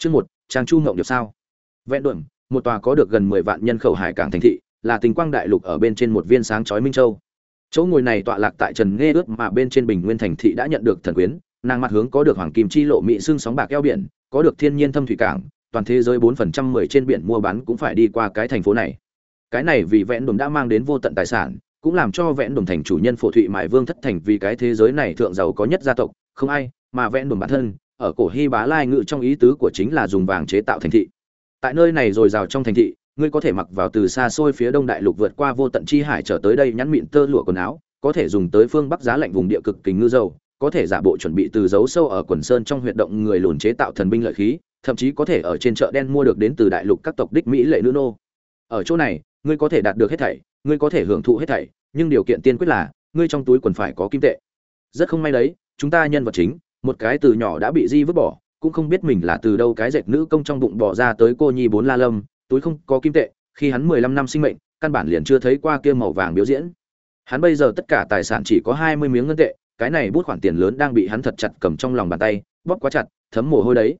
Chương một, Trang Chu ngộng được sao? Vẹn đuổi, một tòa có được gần 10 vạn nhân khẩu hải cảng thành thị, là tình quang đại lục ở bên trên một viên sáng chói minh châu. Chỗ ngồi này tọa lạc tại Trần Nghe ước mà bên trên Bình Nguyên thành thị đã nhận được thần quyến, nàng mặt hướng có được hoàng kim chi lộ mỹ xương sóng bạc eo biển, có được thiên nhiên thâm thủy cảng, toàn thế giới 4% 10 trên biển mua bán cũng phải đi qua cái thành phố này. Cái này vì vẹn đồn đã mang đến vô tận tài sản, cũng làm cho vẹn đồn thành chủ nhân phổ thụy mại vương thất thành vì cái thế giới này thượng giàu có nhất gia tộc, không ai, mà vẹn đồn bản thân, ở cổ hy bá lai ngự trong ý tứ của chính là dùng vàng chế tạo thành thị. Tại nơi này rồi rào trong thành thị, ngươi có thể mặc vào từ xa xôi phía đông đại lục vượt qua vô tận chi hải trở tới đây nhắn mịn tơ lụa quần áo, có thể dùng tới phương bắc giá lạnh vùng địa cực kính ngư dầu, có thể giả bộ chuẩn bị từ giấu sâu ở quần sơn trong huyệt động người lùn chế tạo thần binh lợi khí, thậm chí có thể ở trên chợ đen mua được đến từ đại lục các tộc đích mỹ lệ nữ nô. Ở chỗ này, ngươi có thể đạt được hết thảy, ngươi có thể hưởng thụ hết thảy, nhưng điều kiện tiên quyết là ngươi trong túi quần phải có kim tệ. Rất không may đấy, chúng ta nhân vật chính, một cái từ nhỏ đã bị di vứt bỏ, cũng không biết mình là từ đâu cái dệt nữ công trong bụng bỏ ra tới cô nhi bốn la lâm, túi không có kim tệ, khi hắn 15 năm sinh mệnh, căn bản liền chưa thấy qua kia màu vàng biểu diễn. Hắn bây giờ tất cả tài sản chỉ có 20 miếng ngân tệ, cái này bút khoản tiền lớn đang bị hắn thật chặt cầm trong lòng bàn tay, bóp quá chặt, thấm mồ hôi đấy.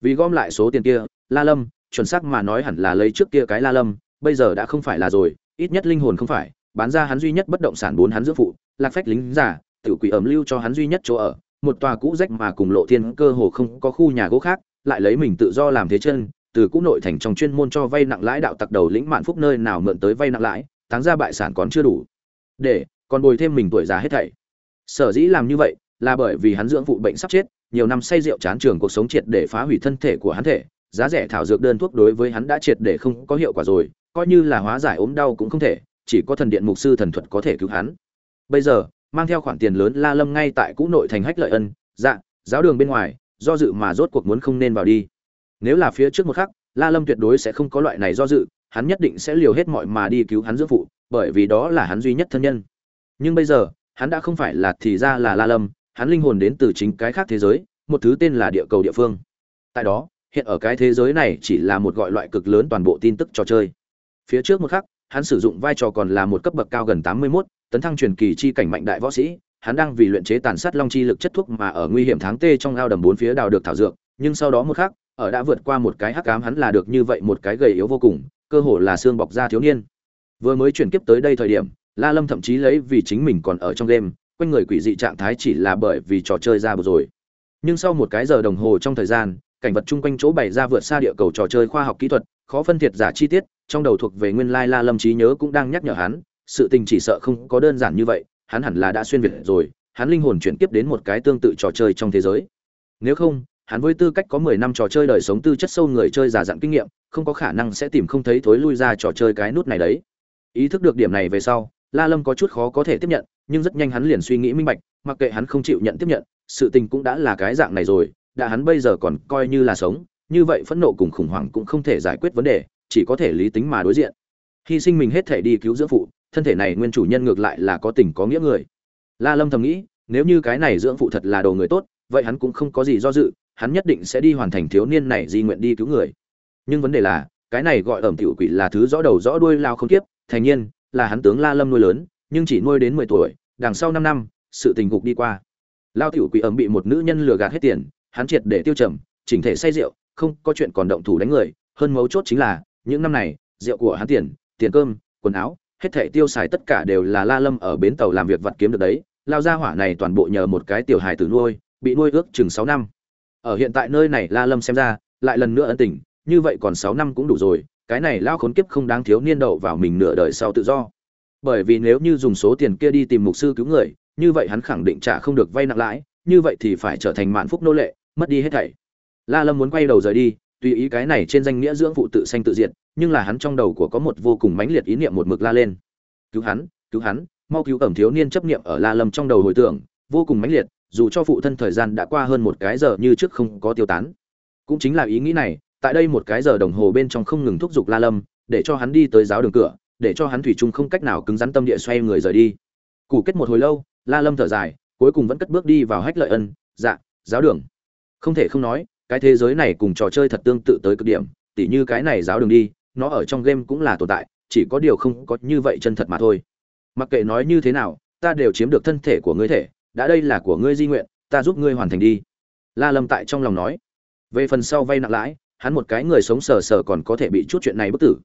Vì gom lại số tiền kia, La Lâm, chuẩn xác mà nói hẳn là lấy trước kia cái La Lâm, bây giờ đã không phải là rồi, ít nhất linh hồn không phải, bán ra hắn duy nhất bất động sản bốn hắn dưỡng phụ, lạc phách lính giả, tự quỷ ẩm lưu cho hắn duy nhất chỗ ở, một tòa cũ rách mà cùng lộ thiên cơ hồ không có khu nhà gỗ khác, lại lấy mình tự do làm thế chân, từ cũ nội thành trong chuyên môn cho vay nặng lãi đạo tặc đầu lĩnh mạn phúc nơi nào mượn tới vay nặng lãi, táng ra bại sản còn chưa đủ. Để, còn bồi thêm mình tuổi già hết thảy. Sở dĩ làm như vậy, là bởi vì hắn dưỡng phụ bệnh sắp chết, nhiều năm say rượu chán trường cuộc sống triệt để phá hủy thân thể của hắn thể, giá rẻ thảo dược đơn thuốc đối với hắn đã triệt để không có hiệu quả rồi, coi như là hóa giải ốm đau cũng không thể, chỉ có thần điện mục sư thần thuật có thể cứu hắn. Bây giờ, mang theo khoản tiền lớn La Lâm ngay tại cũ nội thành hách lợi ân, dạ, giáo đường bên ngoài, do dự mà rốt cuộc muốn không nên vào đi. Nếu là phía trước một khắc, La Lâm tuyệt đối sẽ không có loại này do dự, hắn nhất định sẽ liều hết mọi mà đi cứu hắn dưỡng phụ, bởi vì đó là hắn duy nhất thân nhân. Nhưng bây giờ, hắn đã không phải là thì ra là La Lâm, hắn linh hồn đến từ chính cái khác thế giới, một thứ tên là địa cầu địa phương. Tại đó, hiện ở cái thế giới này chỉ là một gọi loại cực lớn toàn bộ tin tức trò chơi. Phía trước một khắc, hắn sử dụng vai trò còn là một cấp bậc cao gần 81, tấn thăng truyền kỳ chi cảnh mạnh đại võ sĩ, hắn đang vì luyện chế tàn sát long chi lực chất thuốc mà ở nguy hiểm tháng tê trong ao đầm bốn phía đào được thảo dược, nhưng sau đó một khắc, ở đã vượt qua một cái hắc ám hắn là được như vậy một cái gầy yếu vô cùng, cơ hồ là xương bọc da thiếu niên. Vừa mới chuyển kiếp tới đây thời điểm, La Lâm thậm chí lấy vì chính mình còn ở trong game, quanh người quỷ dị trạng thái chỉ là bởi vì trò chơi ra vừa rồi. Nhưng sau một cái giờ đồng hồ trong thời gian, cảnh vật chung quanh chỗ bày ra vượt xa địa cầu trò chơi khoa học kỹ thuật, khó phân thiệt giả chi tiết, trong đầu thuộc về nguyên lai La Lâm trí nhớ cũng đang nhắc nhở hắn, sự tình chỉ sợ không có đơn giản như vậy, hắn hẳn là đã xuyên việt rồi, hắn linh hồn chuyển tiếp đến một cái tương tự trò chơi trong thế giới. Nếu không, hắn với tư cách có 10 năm trò chơi đời sống tư chất sâu người chơi giả dặn kinh nghiệm, không có khả năng sẽ tìm không thấy thối lui ra trò chơi cái nút này đấy. Ý thức được điểm này về sau, La Lâm có chút khó có thể tiếp nhận, nhưng rất nhanh hắn liền suy nghĩ minh bạch, mặc kệ hắn không chịu nhận tiếp nhận, sự tình cũng đã là cái dạng này rồi, đã hắn bây giờ còn coi như là sống, như vậy phẫn nộ cùng khủng hoảng cũng không thể giải quyết vấn đề, chỉ có thể lý tính mà đối diện. Hy sinh mình hết thể đi cứu dưỡng phụ, thân thể này nguyên chủ nhân ngược lại là có tình có nghĩa người. La Lâm thầm nghĩ, nếu như cái này dưỡng phụ thật là đồ người tốt, vậy hắn cũng không có gì do dự, hắn nhất định sẽ đi hoàn thành thiếu niên này di nguyện đi cứu người. Nhưng vấn đề là, cái này gọi ẩm tiểu quỷ là thứ rõ đầu rõ đuôi lao không tiếp, thành nhiên, là hắn tướng La Lâm nuôi lớn, nhưng chỉ nuôi đến mười tuổi, đằng sau năm năm, sự tình gục đi qua. Lao tiểu quỷ ẩm bị một nữ nhân lừa gạt hết tiền, hắn triệt để tiêu trầm, chỉnh thể say rượu, không có chuyện còn động thủ đánh người, hơn mấu chốt chính là, những năm này, rượu của hắn tiền, tiền cơm, quần áo, hết thảy tiêu xài tất cả đều là La Lâm ở bến tàu làm việc vặt kiếm được đấy, lao gia hỏa này toàn bộ nhờ một cái tiểu hài tử nuôi, bị nuôi ước chừng sáu năm. Ở hiện tại nơi này La Lâm xem ra, lại lần nữa ân tình, như vậy còn sáu năm cũng đủ rồi, cái này lao khốn kiếp không đáng thiếu niên đậu vào mình nửa đời sau tự do. Bởi vì nếu như dùng số tiền kia đi tìm mục sư cứu người như vậy hắn khẳng định trả không được vay nặng lãi như vậy thì phải trở thành mạn phúc nô lệ mất đi hết thảy. La lâm muốn quay đầu rời đi tùy ý cái này trên danh nghĩa dưỡng phụ tự sanh tự diệt, nhưng là hắn trong đầu của có một vô cùng mãnh liệt ý niệm một mực la lên. Cứu hắn cứu hắn, mau cứu ẩm thiếu niên chấp niệm ở la lâm trong đầu hồi tưởng, vô cùng mãnh liệt, dù cho phụ thân thời gian đã qua hơn một cái giờ như trước không có tiêu tán. Cũng chính là ý nghĩ này, tại đây một cái giờ đồng hồ bên trong không ngừng thúc giục la lâm, để cho hắn đi tới giáo đường cửa, để cho hắn thủy chung không cách nào cứng rắn tâm địa xoay người rời đi. Củ kết một hồi lâu, la lâm thở dài, cuối cùng vẫn cất bước đi vào hách lợi ân dạ giáo đường. Không thể không nói cái thế giới này cùng trò chơi thật tương tự tới cực điểm, tỉ như cái này giáo đường đi, nó ở trong game cũng là tồn tại, chỉ có điều không có như vậy chân thật mà thôi. Mặc kệ nói như thế nào, ta đều chiếm được thân thể của ngươi thể, đã đây là của ngươi di nguyện, ta giúp ngươi hoàn thành đi. La lâm tại trong lòng nói. Về phần sau vay nặng lãi, hắn một cái người sống sờ sờ còn có thể bị chút chuyện này bức tử.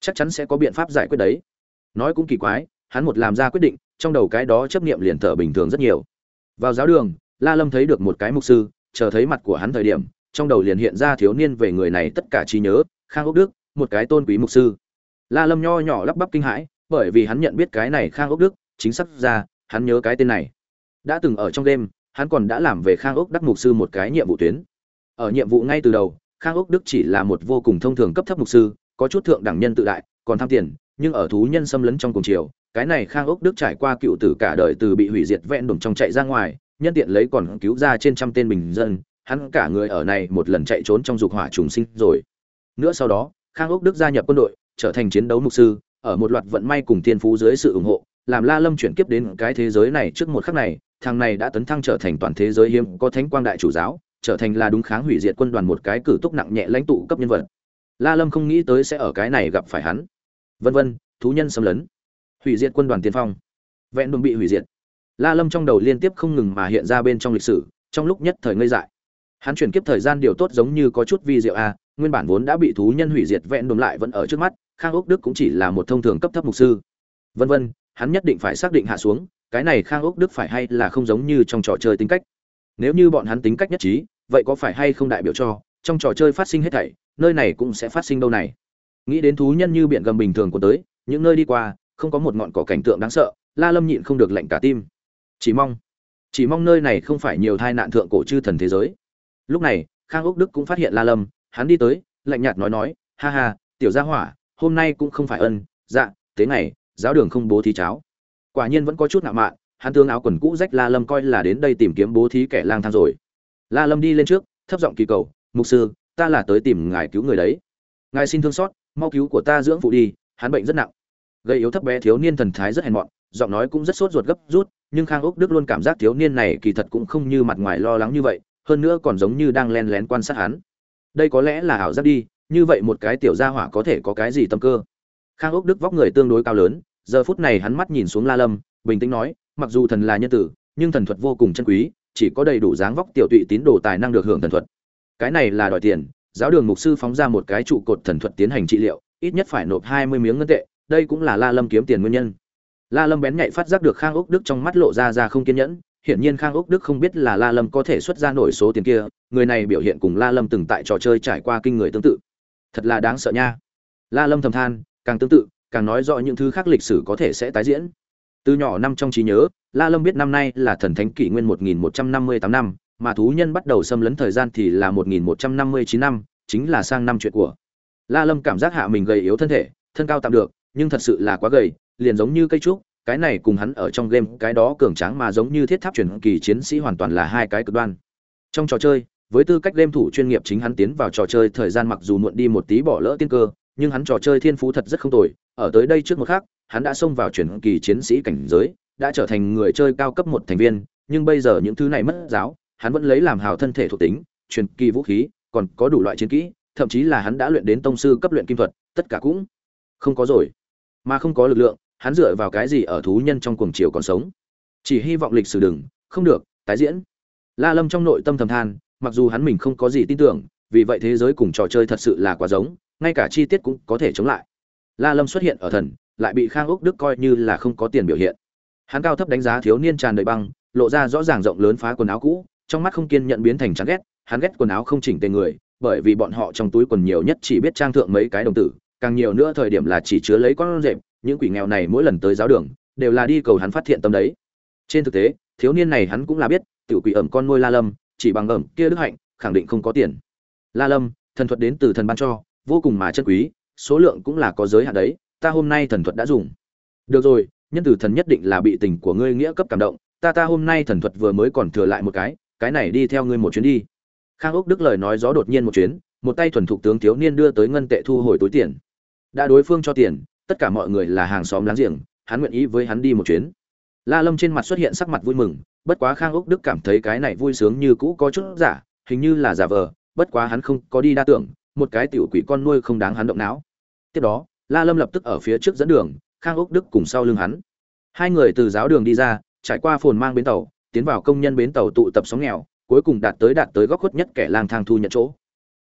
Chắc chắn sẽ có biện pháp giải quyết đấy. Nói cũng kỳ quái, hắn một làm ra quyết định, trong đầu cái đó chấp niệm liền thở bình thường rất nhiều. Vào giáo đường, la lâm thấy được một cái mục sư, chờ thấy mặt của hắn thời điểm trong đầu liền hiện ra thiếu niên về người này tất cả trí nhớ, khang ốc đức, một cái tôn quý mục sư. La lâm nho nhỏ lắp bắp kinh hãi, bởi vì hắn nhận biết cái này khang ốc đức, chính xác ra, hắn nhớ cái tên này. Đã từng ở trong đêm, hắn còn đã làm về khang ốc đắc mục sư một cái nhiệm vụ tuyến. Ở nhiệm vụ ngay từ đầu, khang ốc đức chỉ là một vô cùng thông thường cấp thấp mục sư, có chút thượng đẳng nhân tự đại, còn tham tiền, nhưng ở thú nhân xâm lấn trong cùng chiều cái này khang ốc đức trải qua cựu tử cả đời từ bị hủy diệt vẹn đủng trong chạy ra ngoài, nhân tiện lấy còn cứu ra trên trăm tên bình dân hắn cả người ở này một lần chạy trốn trong dục hỏa trùng sinh rồi. Nữa sau đó, khang Úc đức gia nhập quân đội, trở thành chiến đấu mục sư, ở một loạt vận may cùng tiên phú dưới sự ủng hộ, làm la lâm chuyển kiếp đến cái thế giới này trước một khắc này, thằng này đã tấn thăng trở thành toàn thế giới hiếm có thánh quang đại chủ giáo, trở thành là đúng kháng hủy diệt quân đoàn một cái cử túc nặng nhẹ lãnh tụ cấp nhân vật. La lâm không nghĩ tới sẽ ở cái này gặp phải hắn. Vân vân, thú nhân xâm lấn. Hủy diệt quân đoàn tiên phong. Vẹn đồn bị hủy diệt. La lâm trong đầu liên tiếp không ngừng mà hiện ra bên trong lịch sử, trong lúc nhất thời ngây dại hắn chuyển kiếp thời gian điều tốt giống như có chút vi diệu a nguyên bản vốn đã bị thú nhân hủy diệt vẹn đồn lại vẫn ở trước mắt, khang ốc đức cũng chỉ là một thông thường cấp thấp mục sư. Vân vân, hắn nhất định phải xác định hạ xuống, cái này khang ốc đức phải hay là không giống như trong trò chơi tính cách. Nếu như bọn hắn tính cách nhất trí, vậy có phải hay không đại biểu cho, trong trò chơi phát sinh hết thảy, nơi này cũng sẽ phát sinh đâu này? Nghĩ đến thú nhân như biển gầm bình thường của tới, những nơi đi qua, không có một ngọn cỏ cảnh tượng đáng sợ, la lâm nhịn không được lạnh cả tim. Chỉ mong chỉ mong nơi này không phải nhiều tai nạn thượng cổ chư thần thế giới lúc này, khang úc đức cũng phát hiện la lâm, hắn đi tới, lạnh nhạt nói nói, ha ha, tiểu gia hỏa, hôm nay cũng không phải ân dạ thế này, giáo đường không bố thí cháo. Quả nhiên vẫn có chút ngạo mạn, hắn tướng áo quần cũ rách la lâm coi là đến đây tìm kiếm bố thí kẻ lang thang rồi. La lâm đi lên trước, thấp giọng kỳ cầu, mục sư, ta là tới tìm ngài cứu người đấy. Ngài xin thương xót, mau cứu của ta dưỡng phụ đi, hắn bệnh rất nặng. Gây yếu thấp bé thiếu niên thần thái rất hèn mọn, giọng nói cũng rất sốt ruột gấp rút, nhưng khang úc đức luôn cảm giác thiếu niên này kỳ thật cũng không như mặt ngoài lo lắng như vậy hơn nữa còn giống như đang len lén quan sát hắn. Đây có lẽ là ảo giác đi, như vậy một cái tiểu gia hỏa có thể có cái gì tâm cơ? Khang ốc đức vóc người tương đối cao lớn, giờ phút này hắn mắt nhìn xuống la lâm, bình tĩnh nói, mặc dù thần là nhân tử, nhưng thần thuật vô cùng chân quý, chỉ có đầy đủ dáng vóc tiểu tụy tín đồ tài năng được hưởng thần thuật. Cái này là đòi tiền, giáo đường mục sư phóng ra một cái trụ cột thần thuật tiến hành trị liệu, ít nhất phải nộp hai mươi miếng ngân tệ, đây cũng là la lâm kiếm tiền nguyên nhân. La lâm bén nhạy phát giác được khang úc đức trong mắt lộ ra ra không kiên nhẫn hiển nhiên khang úc đức không biết là la lâm có thể xuất ra nổi số tiền kia, người này biểu hiện cùng la lâm từng tại trò chơi trải qua kinh người tương tự. Thật là đáng sợ nha. La lâm thầm than, càng tương tự, càng nói rõ những thứ khác lịch sử có thể sẽ tái diễn. Từ nhỏ năm trong trí nhớ, la lâm biết năm nay là thần thánh kỷ nguyên 1158 năm mà thú nhân bắt đầu xâm lấn thời gian thì là 1159 năm, chính là sang năm chuyện của. La lâm cảm giác hạ mình gầy yếu thân thể, thân cao tạm được, nhưng thật sự là quá gầy, liền giống như cây trúc cái này cùng hắn ở trong game cái đó cường tráng mà giống như thiết tháp truyền kỳ chiến sĩ hoàn toàn là hai cái cực đoan. Trong trò chơi, với tư cách game thủ chuyên nghiệp chính hắn tiến vào trò chơi thời gian mặc dù muộn đi một tí bỏ lỡ tiên cơ, nhưng hắn trò chơi thiên phú thật rất không tồi. Ở tới đây trước một khắc, hắn đã xông vào truyền kỳ chiến sĩ cảnh giới, đã trở thành người chơi cao cấp một thành viên, nhưng bây giờ những thứ này mất giáo, hắn vẫn lấy làm hào thân thể thuộc tính, truyền kỳ vũ khí, còn có đủ loại chiến kỹ, thậm chí là hắn đã luyện đến tông sư cấp luyện kim thuật, tất cả cũng không có rồi. Mà không có lực lượng hắn dựa vào cái gì ở thú nhân trong cuồng chiều còn sống? Chỉ hy vọng lịch sử đừng, không được, tái diễn. La lâm trong nội tâm thầm than, mặc dù hắn mình không có gì tin tưởng, vì vậy thế giới cùng trò chơi thật sự là quá giống, ngay cả chi tiết cũng có thể chống lại. La lâm xuất hiện ở thần, lại bị khang úc đức coi như là không có tiền biểu hiện. Hắn cao thấp đánh giá thiếu niên tràn đầy băng, lộ ra rõ ràng rộng lớn phá quần áo cũ, trong mắt không kiên nhận biến thành chán ghét, hắn ghét quần áo không chỉnh tề người, bởi vì bọn họ trong túi quần nhiều nhất chỉ biết trang thượng mấy cái đồng tử, càng nhiều nữa thời điểm là chỉ chứa lấy con rệp những quỷ nghèo này mỗi lần tới giáo đường, đều là đi cầu hắn phát hiện tâm đấy. Trên thực tế, thiếu niên này hắn cũng là biết, tiểu quỷ ẩm con nuôi la lâm, chỉ bằng ẩm kia đức hạnh, khẳng định không có tiền. La lâm, thần thuật đến từ thần ban cho, vô cùng mà chân quý, số lượng cũng là có giới hạn đấy, ta hôm nay thần thuật đã dùng. Được rồi, nhân từ thần nhất định là bị tình của ngươi nghĩa cấp cảm động, ta ta hôm nay thần thuật vừa mới còn thừa lại một cái cái này đi theo ngươi một chuyến đi. Khang úc đức lời nói gió đột nhiên một chuyến, một tay thuần thục tướng thiếu niên đưa tới ngân tệ thu hồi túi tiền. Đã đối phương cho tiền tất cả mọi người là hàng xóm láng giềng, hắn nguyện ý với hắn đi một chuyến. La lâm trên mặt xuất hiện sắc mặt vui mừng, bất quá khang úc đức cảm thấy cái này vui sướng như cũ có chút giả, hình như là giả vờ, bất quá hắn không có đi đa tưởng, một cái tiểu quỷ con nuôi không đáng hắn động não. Tiếp đó, la lâm lập tức ở phía trước dẫn đường, khang úc đức cùng sau lưng hắn. Hai người từ giáo đường đi ra, trải qua phồn mang bến tàu, tiến vào công nhân bến tàu tụ tập sóng nghèo, cuối cùng đạt tới đạt tới góc khuất nhất kẻ lang thang thu nhận chỗ.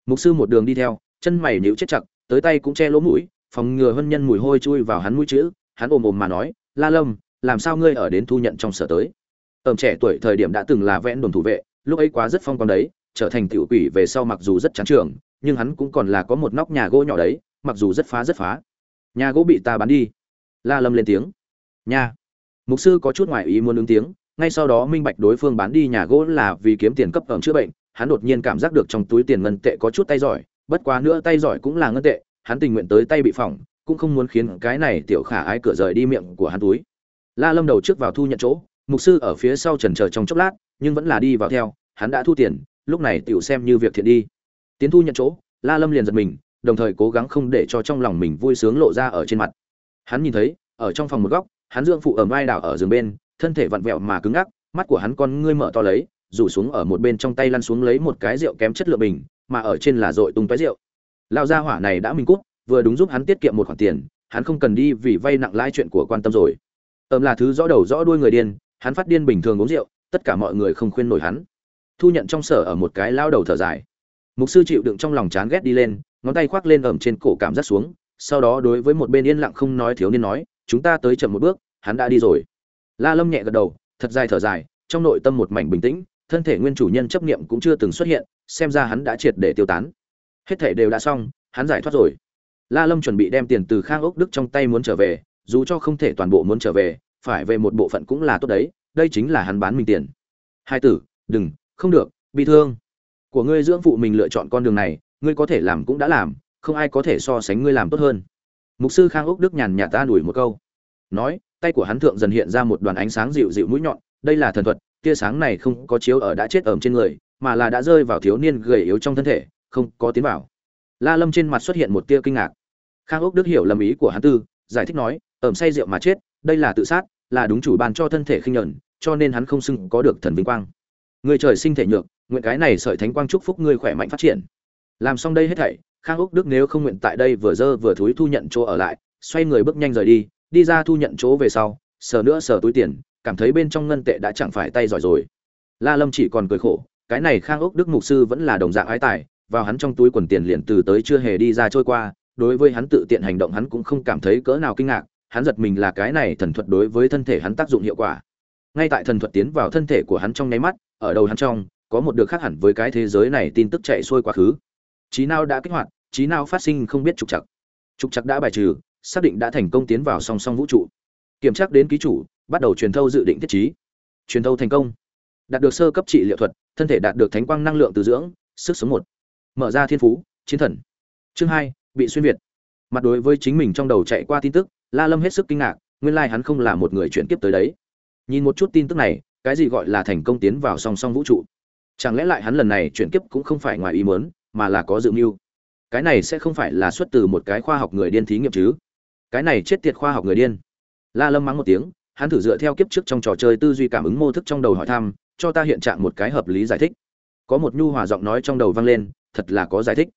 Mục sư một đường đi theo, chân mày nhíu chết chặt, tới tay cũng che lỗ mũi phòng ngừa hân nhân mùi hôi chui vào hắn mũi chữ, hắn ồm ồm mà nói, la lâm, làm sao ngươi ở đến thu nhận trong sở tới? Ẩm trẻ tuổi thời điểm đã từng là vẽn đồn thủ vệ, lúc ấy quá rất phong quang đấy, trở thành tiểu quỷ về sau mặc dù rất chán trường, nhưng hắn cũng còn là có một nóc nhà gỗ nhỏ đấy, mặc dù rất phá rất phá. Nhà gỗ bị ta bán đi. La lâm lên tiếng. Nha. Mục sư có chút ngoại ý muốn ứng tiếng, ngay sau đó minh bạch đối phương bán đi nhà gỗ là vì kiếm tiền cấp ẩm chữa bệnh, hắn đột nhiên cảm giác được trong túi tiền ngân tệ có chút tay giỏi, bất quá nữa tay giỏi cũng là ngân tệ hắn tình nguyện tới tay bị phỏng, cũng không muốn khiến cái này tiểu khả ái cửa rời đi miệng của hắn túi. La lâm đầu trước vào thu nhận chỗ, mục sư ở phía sau trần chờ trong chốc lát, nhưng vẫn là đi vào theo, hắn đã thu tiền, lúc này tiểu xem như việc thiện đi. Tiến thu nhận chỗ, la lâm liền giật mình, đồng thời cố gắng không để cho trong lòng mình vui sướng lộ ra ở trên mặt. Hắn nhìn thấy, ở trong phòng một góc, hắn dưỡng phụ ở vai đảo ở giường bên, thân thể vặn vẹo mà cứng ngắc, mắt của hắn con ngươi mở to lấy, rủ xuống ở một bên trong tay lăn xuống lấy một cái rượu kém chất lượng bình, mà ở trên là dội tung tói rượu lao gia hỏa này đã minh cút, vừa đúng giúp hắn tiết kiệm một khoản tiền, hắn không cần đi vì vay nặng lãi chuyện của quan tâm rồi. Ẩm là thứ rõ đầu rõ đuôi người điên, hắn phát điên bình thường uống rượu, tất cả mọi người không khuyên nổi hắn. Thu nhận trong sở ở một cái lao đầu thở dài. Mục sư chịu đựng trong lòng chán ghét đi lên, ngón tay khoác lên ẩm trên cổ cảm giác xuống, sau đó đối với một bên yên lặng không nói thiếu niên nói, chúng ta tới chậm một bước, hắn đã đi rồi. La lâm nhẹ gật đầu, thật dài thở dài, trong nội tâm một mảnh bình tĩnh, thân thể nguyên chủ nhân chấp niệm cũng chưa từng xuất hiện, xem ra hắn đã triệt để tiêu tán hết thể đều đã xong, hắn giải thoát rồi. La lâm chuẩn bị đem tiền từ khang ốc đức trong tay muốn trở về, dù cho không thể toàn bộ muốn trở về, phải về một bộ phận cũng là tốt đấy, đây chính là hắn bán mình tiền. Hai tử, đừng, không được, bị thương. Của ngươi dưỡng phụ mình lựa chọn con đường này, ngươi có thể làm cũng đã làm, không ai có thể so sánh ngươi làm tốt hơn. Mục sư khang ốc đức nhàn nhạt ta đuổi một câu. Nói, tay của hắn thượng dần hiện ra một đoàn ánh sáng dịu dịu mũi nhọn, đây là thần thuật, tia sáng này không có chiếu ở đã chết ẩm trên người, mà là đã rơi vào thiếu niên gầy yếu trong thân thể không có tiến vào. La lâm trên mặt xuất hiện một tia kinh ngạc. Khang ốc đức hiểu lầm ý của hắn tư, giải thích nói, ẩm say rượu mà chết, đây là tự sát, là đúng chủ ban cho thân thể khinh nhẫn cho nên hắn không xưng có được thần vinh quang. Người trời sinh thể nhược, nguyện cái này sợi thánh quang chúc phúc ngươi khỏe mạnh phát triển. Làm xong đây hết thảy, khang úc đức nếu không nguyện tại đây vừa dơ vừa thúi thu nhận chỗ ở lại, xoay người bước nhanh rời đi đi ra thu nhận chỗ về sau, sờ nữa sờ túi tiền, cảm thấy bên trong ngân tệ đã chẳng phải tay giỏi rồi. La lâm chỉ còn cười khổ, cái này khang úc đức mục sư vẫn là đồng dạng ái tài vào hắn trong túi quần tiền liền từ tới chưa hề đi ra trôi qua, đối với hắn tự tiện hành động hắn cũng không cảm thấy cỡ nào kinh ngạc, hắn giật mình là cái này thần thuật đối với thân thể hắn tác dụng hiệu quả. Ngay tại thần thuật tiến vào thân thể của hắn trong nháy mắt, ở đầu hắn trong, có một được khác hẳn với cái thế giới này tin tức chạy xuôi quá khứ. Trí nào đã kích hoạt trí nào phát sinh không biết trục chặt trục chặt đã bài trừ, xác định đã thành công tiến vào song song vũ trụ. Kiểm tra đến ký chủ, bắt đầu truyền thâu dự định thiết trí. Truyền thâu thành công. Đạt được sơ cấp trị liệu thuật, thân thể đạt được thánh quang năng lượng từ dưỡng, sức sống một mở ra thiên phú, chiến thần. Chương hai, bị xuyên việt. Mặt đối với chính mình trong đầu chạy qua tin tức, la lâm hết sức kinh ngạc, nguyên lai hắn không là một người chuyển kiếp tới đấy. Nhìn một chút tin tức này, cái gì gọi là thành công tiến vào song song vũ trụ? Chẳng lẽ lại hắn lần này chuyển kiếp cũng không phải ngoài ý muốn, mà là có dự mưu? Cái này sẽ không phải là xuất từ một cái khoa học người điên thí nghiệm chứ? Cái này chết tiệt khoa học người điên. La lâm mắng một tiếng, hắn thử dựa theo kiếp trước trong trò chơi tư duy cảm ứng mô thức trong đầu hỏi thăm, cho ta hiện trạng một cái hợp lý giải thích. Có một nhu hòa giọng nói trong đầu vang lên thật là có giải thích.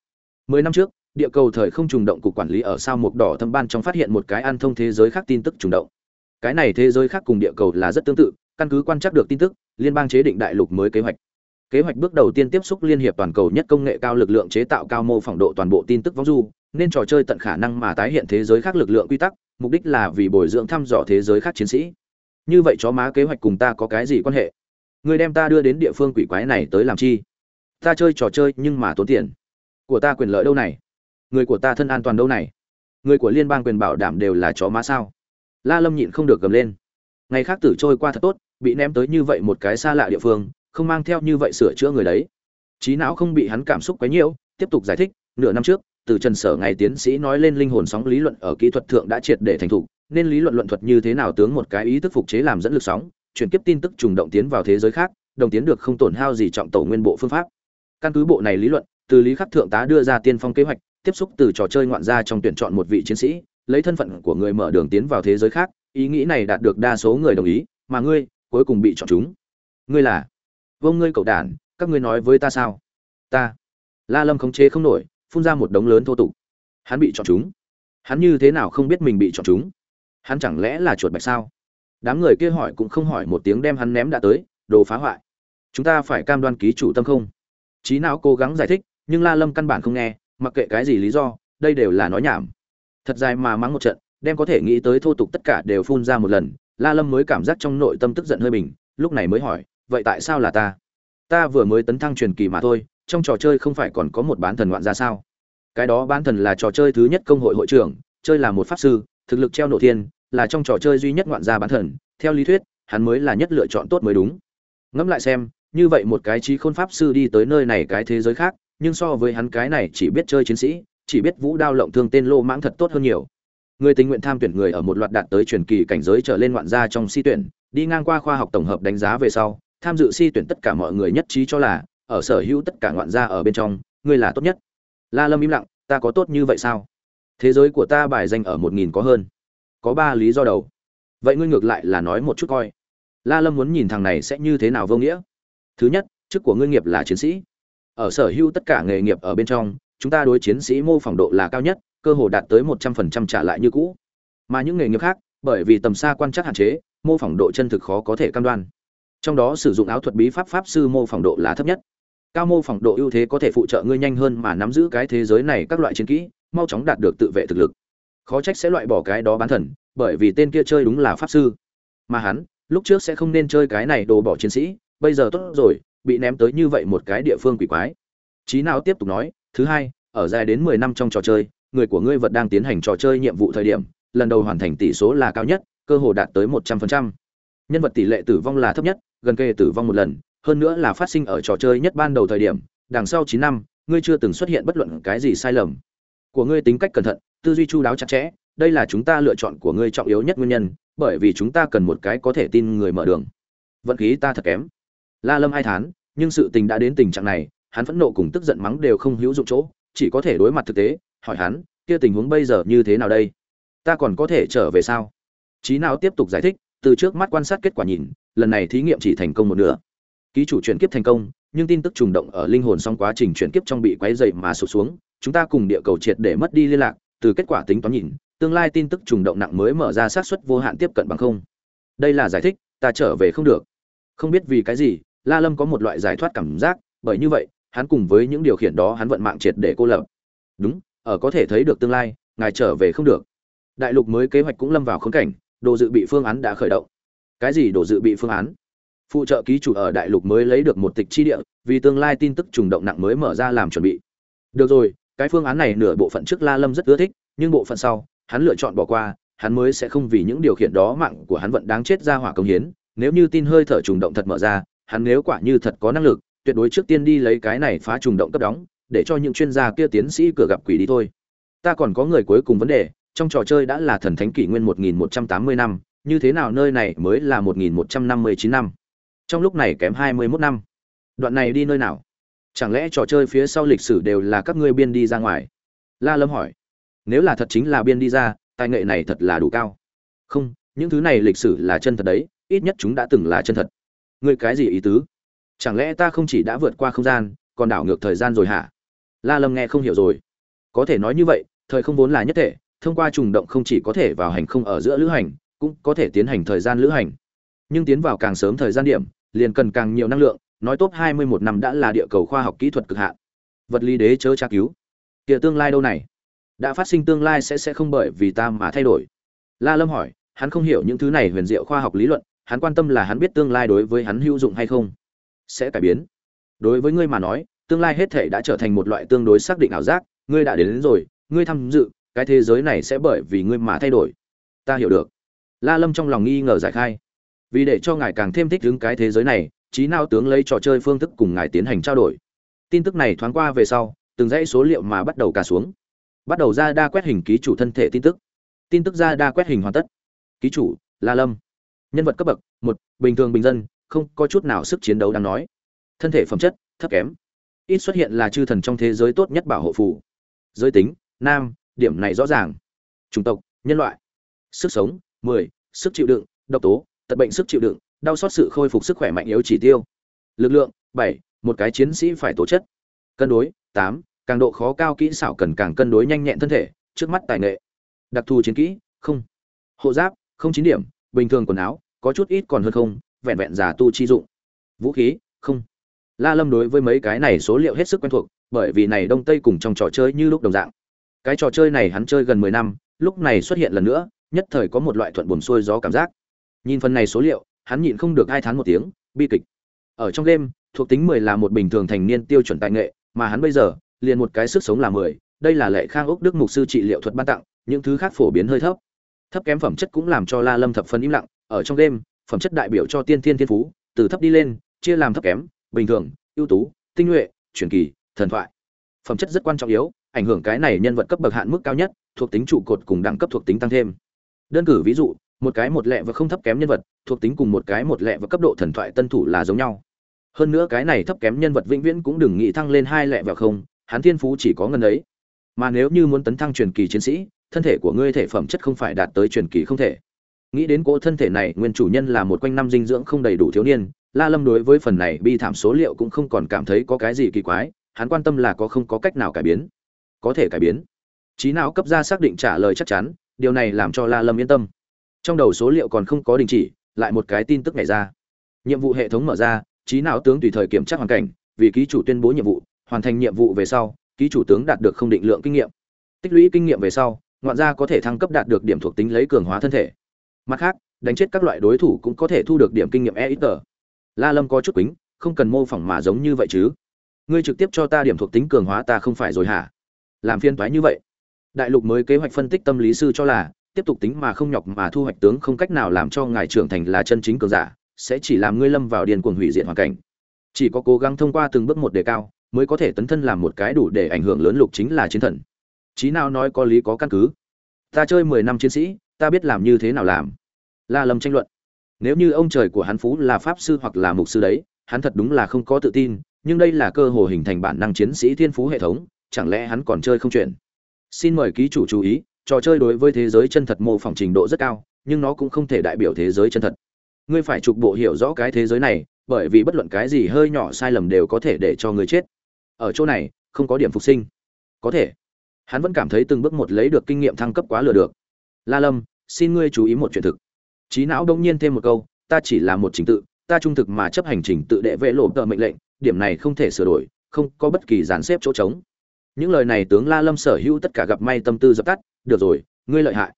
Mười năm trước, địa cầu thời không trùng động cục quản lý ở sao mục đỏ thâm ban trong phát hiện một cái an thông thế giới khác tin tức trùng động. Cái này thế giới khác cùng địa cầu là rất tương tự, căn cứ quan trắc được tin tức, liên bang chế định đại lục mới kế hoạch. Kế hoạch bước đầu tiên tiếp xúc liên hiệp toàn cầu nhất công nghệ cao lực lượng chế tạo cao mô phỏng độ toàn bộ tin tức vong du, nên trò chơi tận khả năng mà tái hiện thế giới khác lực lượng quy tắc, mục đích là vì bồi dưỡng thăm dò thế giới khác chiến sĩ. Như vậy chó má kế hoạch cùng ta có cái gì quan hệ? Người đem ta đưa đến địa phương quỷ quái này tới làm chi? Ta chơi trò chơi nhưng mà tốn tiền. Của ta quyền lợi đâu này? Người của ta thân an toàn đâu này? Người của liên bang quyền bảo đảm đều là chó má sao? La lâm nhịn không được gầm lên. Ngày khác tử trôi qua thật tốt, bị ném tới như vậy một cái xa lạ địa phương, không mang theo như vậy sửa chữa người đấy. Trí não không bị hắn cảm xúc quấy nhiễu, tiếp tục giải thích, nửa năm trước, từ trần sở ngày tiến sĩ nói lên linh hồn sóng lý luận ở kỹ thuật thượng đã triệt để thành thục, nên lý luận luận thuật như thế nào tướng một cái ý thức phục chế làm dẫn lực sóng, chuyển tiếp tin tức trùng động tiến vào thế giới khác, đồng tiến được không tổn hao gì trọng tổ nguyên bộ phương pháp căn cứ bộ này lý luận, từ lý khắc thượng tá đưa ra tiên phong kế hoạch, tiếp xúc từ trò chơi ngoạn gia trong tuyển chọn một vị chiến sĩ, lấy thân phận của người mở đường tiến vào thế giới khác, ý nghĩ này đạt được đa số người đồng ý, mà ngươi, cuối cùng bị chọn chúng. Ngươi là? Vông ngươi cậu đản các ngươi nói với ta sao? Ta. La lâm khống chế không nổi, phun ra một đống lớn thô tục. Hắn bị chọn chúng. Hắn như thế nào không biết mình bị chọn chúng? Hắn chẳng lẽ là chuột bạch sao? Đám người kia hỏi cũng không hỏi một tiếng đem hắn ném đã tới, đồ phá hoại. Chúng ta phải cam đoan ký chủ tâm không? Trí não cố gắng giải thích, nhưng la lâm căn bản không nghe, mặc kệ cái gì lý do, đây đều là nói nhảm. Thật dài mà mắng một trận, đem có thể nghĩ tới thô tục tất cả đều phun ra một lần, la lâm mới cảm giác trong nội tâm tức giận hơi bình, lúc này mới hỏi, vậy tại sao là ta? Ta vừa mới tấn thăng truyền kỳ mà thôi, trong trò chơi không phải còn có một bán thần ngoạn ra sao? Cái đó bán thần là trò chơi thứ nhất công hội hội trưởng, chơi là một pháp sư, thực lực treo nổ thiên, là trong trò chơi duy nhất ngoạn gia bán thần, theo lý thuyết, hắn mới là nhất lựa chọn tốt mới đúng. Ngẫm lại xem như vậy một cái trí khôn pháp sư đi tới nơi này cái thế giới khác, nhưng so với hắn cái này chỉ biết chơi chiến sĩ, chỉ biết vũ đao lộng thương tên lô mãng thật tốt hơn nhiều. Người tình nguyện tham tuyển người ở một loạt đạt tới truyền kỳ cảnh giới trở lên ngoạn gia trong si tuyển, đi ngang qua khoa học tổng hợp đánh giá về sau, tham dự si tuyển tất cả mọi người nhất trí cho là, ở sở hữu tất cả ngoạn gia ở bên trong ngươi là tốt nhất. La lâm im lặng, ta có tốt như vậy sao? Thế giới của ta bài danh ở một nghìn có hơn. Có ba lý do đầu. Vậy ngươi ngược lại là nói một chút coi. La lâm muốn nhìn thằng này sẽ như thế nào vô nghĩa thứ nhất, chức của ngươi nghiệp là chiến sĩ. Ở sở hữu tất cả nghề nghiệp ở bên trong, chúng ta đối chiến sĩ mô phỏng độ là cao nhất, cơ hồ đạt tới một trăm phần trăm trả lại như cũ. Mà những nghề nghiệp khác, bởi vì tầm xa quan trắc hạn chế, mô phỏng độ chân thực khó có thể cam đoan. Trong đó sử dụng áo thuật bí pháp pháp sư mô phỏng độ là thấp nhất. Cao mô phỏng độ ưu thế có thể phụ trợ ngươi nhanh hơn mà nắm giữ cái thế giới này các loại chiến kỹ, mau chóng đạt được tự vệ thực lực. Khó trách sẽ loại bỏ cái đó bán thần, bởi vì tên kia chơi đúng là pháp sư. Mà hắn, lúc trước sẽ không nên chơi cái này đồ bỏ chiến sĩ bây giờ tốt rồi, bị ném tới như vậy một cái địa phương quỷ quái. Trí nào tiếp tục nói, thứ hai, ở dài đến mười năm trong trò chơi, người của ngươi vật đang tiến hành trò chơi nhiệm vụ thời điểm, lần đầu hoàn thành tỷ số là cao nhất, cơ hồ đạt tới một trăm phần trăm. Nhân vật tỷ lệ tử vong là thấp nhất, gần kề tử vong một lần, hơn nữa là phát sinh ở trò chơi nhất ban đầu thời điểm, đằng sau chín năm, ngươi chưa từng xuất hiện bất luận cái gì sai lầm. Của ngươi tính cách cẩn thận, tư duy chu đáo chặt chẽ, đây là chúng ta lựa chọn của ngươi trọng yếu nhất nguyên nhân, bởi vì chúng ta cần một cái có thể tin người mở đường. Vận khí ta thật kém la lâm hai thán, nhưng sự tình đã đến tình trạng này, hắn phẫn nộ cùng tức giận mắng đều không hữu dụng chỗ, chỉ có thể đối mặt thực tế, hỏi hắn, kia tình huống bây giờ như thế nào đây? Ta còn có thể trở về sao? Chí nào tiếp tục giải thích, từ trước mắt quan sát kết quả nhìn, lần này thí nghiệm chỉ thành công một nửa. Ký chủ chuyển kiếp thành công, nhưng tin tức trùng động ở linh hồn song quá trình chuyển kiếp trong bị quấy rầy mà sụp xuống, chúng ta cùng địa cầu triệt để mất đi liên lạc, từ kết quả tính toán nhìn, tương lai tin tức trùng động nặng mới mở ra xác suất vô hạn tiếp cận bằng không. Đây là giải thích, ta trở về không được. Không biết vì cái gì la lâm có một loại giải thoát cảm giác, bởi như vậy, hắn cùng với những điều khiển đó hắn vận mạng triệt để cô lập. Đúng, ở có thể thấy được tương lai, ngài trở về không được. Đại lục mới kế hoạch cũng lâm vào khốn cảnh, đồ dự bị phương án đã khởi động. Cái gì đồ dự bị phương án? Phụ trợ ký chủ ở đại lục mới lấy được một tịch chi địa, vì tương lai tin tức trùng động nặng mới mở ra làm chuẩn bị. Được rồi, cái phương án này nửa bộ phận trước la lâm rất ưa thích, nhưng bộ phận sau, hắn lựa chọn bỏ qua, hắn mới sẽ không vì những điều khiển đó mạng của hắn vẫn đáng chết ra hỏa công hiến. Nếu như tin hơi thở trùng động thật mở ra hắn nếu quả như thật có năng lực, tuyệt đối trước tiên đi lấy cái này phá trùng động cấp đóng, để cho những chuyên gia kia tiến sĩ cửa gặp quỷ đi thôi. Ta còn có người cuối cùng vấn đề, trong trò chơi đã là thần thánh kỷ nguyên 1180 năm, như thế nào nơi này mới là 1159 năm trong lúc này kém 21 năm. Đoạn này đi nơi nào? Chẳng lẽ trò chơi phía sau lịch sử đều là các ngươi biên đi ra ngoài? La lâm hỏi. Nếu là thật chính là biên đi ra, tài nghệ này thật là đủ cao. Không, những thứ này lịch sử là chân thật đấy, ít nhất chúng đã từng là chân thật ngươi cái gì ý tứ? Chẳng lẽ ta không chỉ đã vượt qua không gian, còn đảo ngược thời gian rồi hả? La lâm nghe không hiểu rồi. Có thể nói như vậy, thời không vốn là nhất thể, thông qua trùng động không chỉ có thể vào hành không ở giữa lữ hành, cũng có thể tiến hành thời gian lữ hành. Nhưng tiến vào càng sớm thời gian điểm, liền cần càng nhiều năng lượng, nói top 21 năm đã là địa cầu khoa học kỹ thuật cực hạn. Vật lý đế chớ tra cứu. Địa tương lai đâu này? Đã phát sinh tương lai sẽ sẽ không bởi vì ta mà thay đổi. La lâm hỏi, hắn không hiểu những thứ này huyền diệu khoa học lý luận hắn quan tâm là hắn biết tương lai đối với hắn hữu dụng hay không. Sẽ cải biến. Đối với ngươi mà nói tương lai hết thể đã trở thành một loại tương đối xác định ảo giác ngươi đã đến, đến rồi ngươi tham dự cái thế giới này sẽ bởi vì ngươi mà thay đổi. Ta hiểu được. La lâm trong lòng nghi ngờ giải khai. Vì để cho ngài càng thêm thích ứng cái thế giới này trí nào tướng lấy trò chơi phương thức cùng ngài tiến hành trao đổi. Tin tức này thoáng qua về sau từng dãy số liệu mà bắt đầu cả xuống. Bắt đầu ra đa quét hình ký chủ thân thể tin tức. Tin tức ra đa quét hình hoàn tất. Ký chủ la lâm nhân vật cấp bậc một bình thường bình dân không có chút nào sức chiến đấu đáng nói. Thân thể phẩm chất thấp kém. Ít xuất hiện là chư thần trong thế giới tốt nhất bảo hộ phủ giới tính nam điểm này rõ ràng. Chủng tộc nhân loại. Sức sống 10, sức chịu đựng độc tố tật bệnh sức chịu đựng đau xót sự khôi phục sức khỏe mạnh yếu chỉ tiêu. Lực lượng 7, một cái chiến sĩ phải tố chất. Cân đối 8, càng độ khó cao kỹ xảo cần càng cân đối nhanh nhẹn thân thể trước mắt tài nghệ. Đặc thù chiến kỹ không. Hộ giáp không chín điểm bình thường quần áo có chút ít còn hơn không, vẹn vẹn giả tu chi dụng. Vũ khí, không. La lâm đối với mấy cái này số liệu hết sức quen thuộc, bởi vì này đông tây cùng trong trò chơi như lúc đồng dạng. Cái trò chơi này hắn chơi gần mười năm, lúc này xuất hiện lần nữa, nhất thời có một loại thuận buồm xuôi gió cảm giác. Nhìn phần này số liệu, hắn nhịn không được hai tháng một tiếng, bi kịch. Ở trong game, thuộc tính mười là một bình thường thành niên tiêu chuẩn tài nghệ, mà hắn bây giờ, liền một cái sức sống là mười, đây là lệ khang ốc đức mục sư trị liệu thuật ban tặng, những thứ khác phổ biến hơi thấp. Thấp kém phẩm chất cũng làm cho la lâm thập phần im lặng ở trong game phẩm chất đại biểu cho tiên thiên thiên phú, từ thấp đi lên, chia làm thấp kém, bình thường, ưu tú, tinh nhuệ, truyền kỳ, thần thoại. Phẩm chất rất quan trọng yếu, ảnh hưởng cái này nhân vật cấp bậc hạn mức cao nhất, thuộc tính trụ cột cùng đẳng cấp thuộc tính tăng thêm. Đơn cử ví dụ, một cái một lẹ và không thấp kém nhân vật, thuộc tính cùng một cái một lẹ và cấp độ thần thoại tân thủ là giống nhau. Hơn nữa cái này thấp kém nhân vật vĩnh viễn cũng đừng nghĩ thăng lên hai lẹ và không, hắn thiên phú chỉ có ngân ấy. Mà nếu như muốn tấn thăng truyền kỳ chiến sĩ, thân thể của ngươi thể phẩm chất không phải đạt tới truyền kỳ không thể nghĩ đến cỗ thân thể này, nguyên chủ nhân là một quanh năm dinh dưỡng không đầy đủ thiếu niên. La lâm đối với phần này bi thảm số liệu cũng không còn cảm thấy có cái gì kỳ quái, hắn quan tâm là có không có cách nào cải biến. Có thể cải biến. Trí não cấp ra xác định trả lời chắc chắn, điều này làm cho la lâm yên tâm. Trong đầu số liệu còn không có đình chỉ, lại một cái tin tức này ra. Nhiệm vụ hệ thống mở ra trí não tướng tùy thời kiểm tra hoàn cảnh, vì ký chủ tuyên bố nhiệm vụ, hoàn thành nhiệm vụ về sau, ký chủ tướng đạt được không định lượng kinh nghiệm. Tích lũy kinh nghiệm về sau, ngoạn gia có thể thăng cấp đạt được điểm thuộc tính lấy cường hóa thân thể mặt khác, đánh chết các loại đối thủ cũng có thể thu được điểm kinh nghiệm e ít tờ. La lâm có chút quýnh không cần mô phỏng mà giống như vậy chứ. Ngươi trực tiếp cho ta điểm thuộc tính cường hóa ta không phải rồi hả? Làm phiên toái như vậy. Đại lục mới kế hoạch phân tích tâm lý sư cho là, tiếp tục tính mà không nhọc mà thu hoạch tướng không cách nào làm cho ngài trưởng thành là chân chính cường giả, sẽ chỉ làm ngươi lâm vào điền cuồng hủy diệt hoàn cảnh. Chỉ có cố gắng thông qua từng bước một đề cao, mới có thể tấn thân làm một cái đủ để ảnh hưởng lớn lục chính là chiến thần. Chí nào nói có lý có căn cứ. Ta chơi mười năm chiến sĩ ta biết làm như thế nào làm. La lâm tranh luận. Nếu như ông trời của hắn phú là pháp sư hoặc là mục sư đấy, hắn thật đúng là không có tự tin, nhưng đây là cơ hội hình thành bản năng chiến sĩ thiên phú hệ thống, chẳng lẽ hắn còn chơi không chuyện? Xin mời ký chủ chú ý, trò chơi đối với thế giới chân thật mô phỏng trình độ rất cao, nhưng nó cũng không thể đại biểu thế giới chân thật. Ngươi phải trục bộ hiểu rõ cái thế giới này, bởi vì bất luận cái gì hơi nhỏ sai lầm đều có thể để cho ngươi chết. Ở chỗ này, không có điểm phục sinh. Có thể. Hắn vẫn cảm thấy từng bước một lấy được kinh nghiệm thăng cấp quá lừa được la lâm, xin ngươi chú ý một chuyện thực. Trí não đông nhiên thêm một câu, ta chỉ là một trình tự, ta trung thực mà chấp hành trình tự đệ vệ lộ tờ mệnh lệnh, điểm này không thể sửa đổi, không có bất kỳ dàn xếp chỗ trống. Những lời này tướng la lâm sở hữu tất cả gặp may tâm tư dập tắt, được rồi, ngươi lợi hại.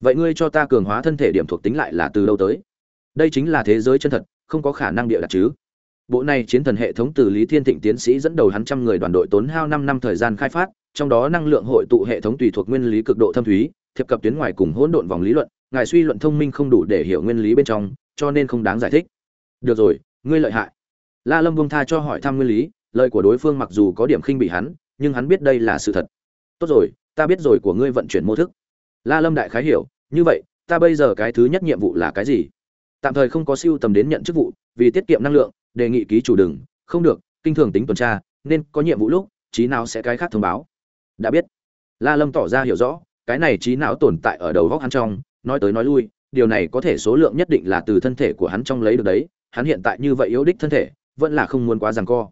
Vậy ngươi cho ta cường hóa thân thể điểm thuộc tính lại là từ đâu tới? Đây chính là thế giới chân thật, không có khả năng địa đặt chứ. Bộ này chiến thần hệ thống từ lý thiên thịnh tiến sĩ dẫn đầu hắn trăm người đoàn đội tốn hao năm năm thời gian khai phát, trong đó năng lượng hội tụ hệ thống tùy thuộc nguyên lý cực độ thâm thúy thiệp cập tuyến ngoài cùng hỗn độn vòng lý luận, ngài suy luận thông minh không đủ để hiểu nguyên lý bên trong, cho nên không đáng giải thích. Được rồi, ngươi lợi hại. La lâm buông tha cho hỏi thăm nguyên lý, lời của đối phương mặc dù có điểm khinh bị hắn, nhưng hắn biết đây là sự thật. Tốt rồi, ta biết rồi của ngươi vận chuyển mô thức. La lâm đại khái hiểu, như vậy, ta bây giờ cái thứ nhất nhiệm vụ là cái gì? Tạm thời không có siêu tầm đến nhận chức vụ, vì tiết kiệm năng lượng, đề nghị ký chủ đừng. Không được, kinh thường tính tuần tra, nên có nhiệm vụ lúc trí nào sẽ cái khác thông báo. Đã biết. La lâm tỏ ra hiểu rõ cái này trí não tồn tại ở đầu góc hắn trong, nói tới nói lui, điều này có thể số lượng nhất định là từ thân thể của hắn trong lấy được đấy, hắn hiện tại như vậy yếu đích thân thể, vẫn là không muốn quá rằng co.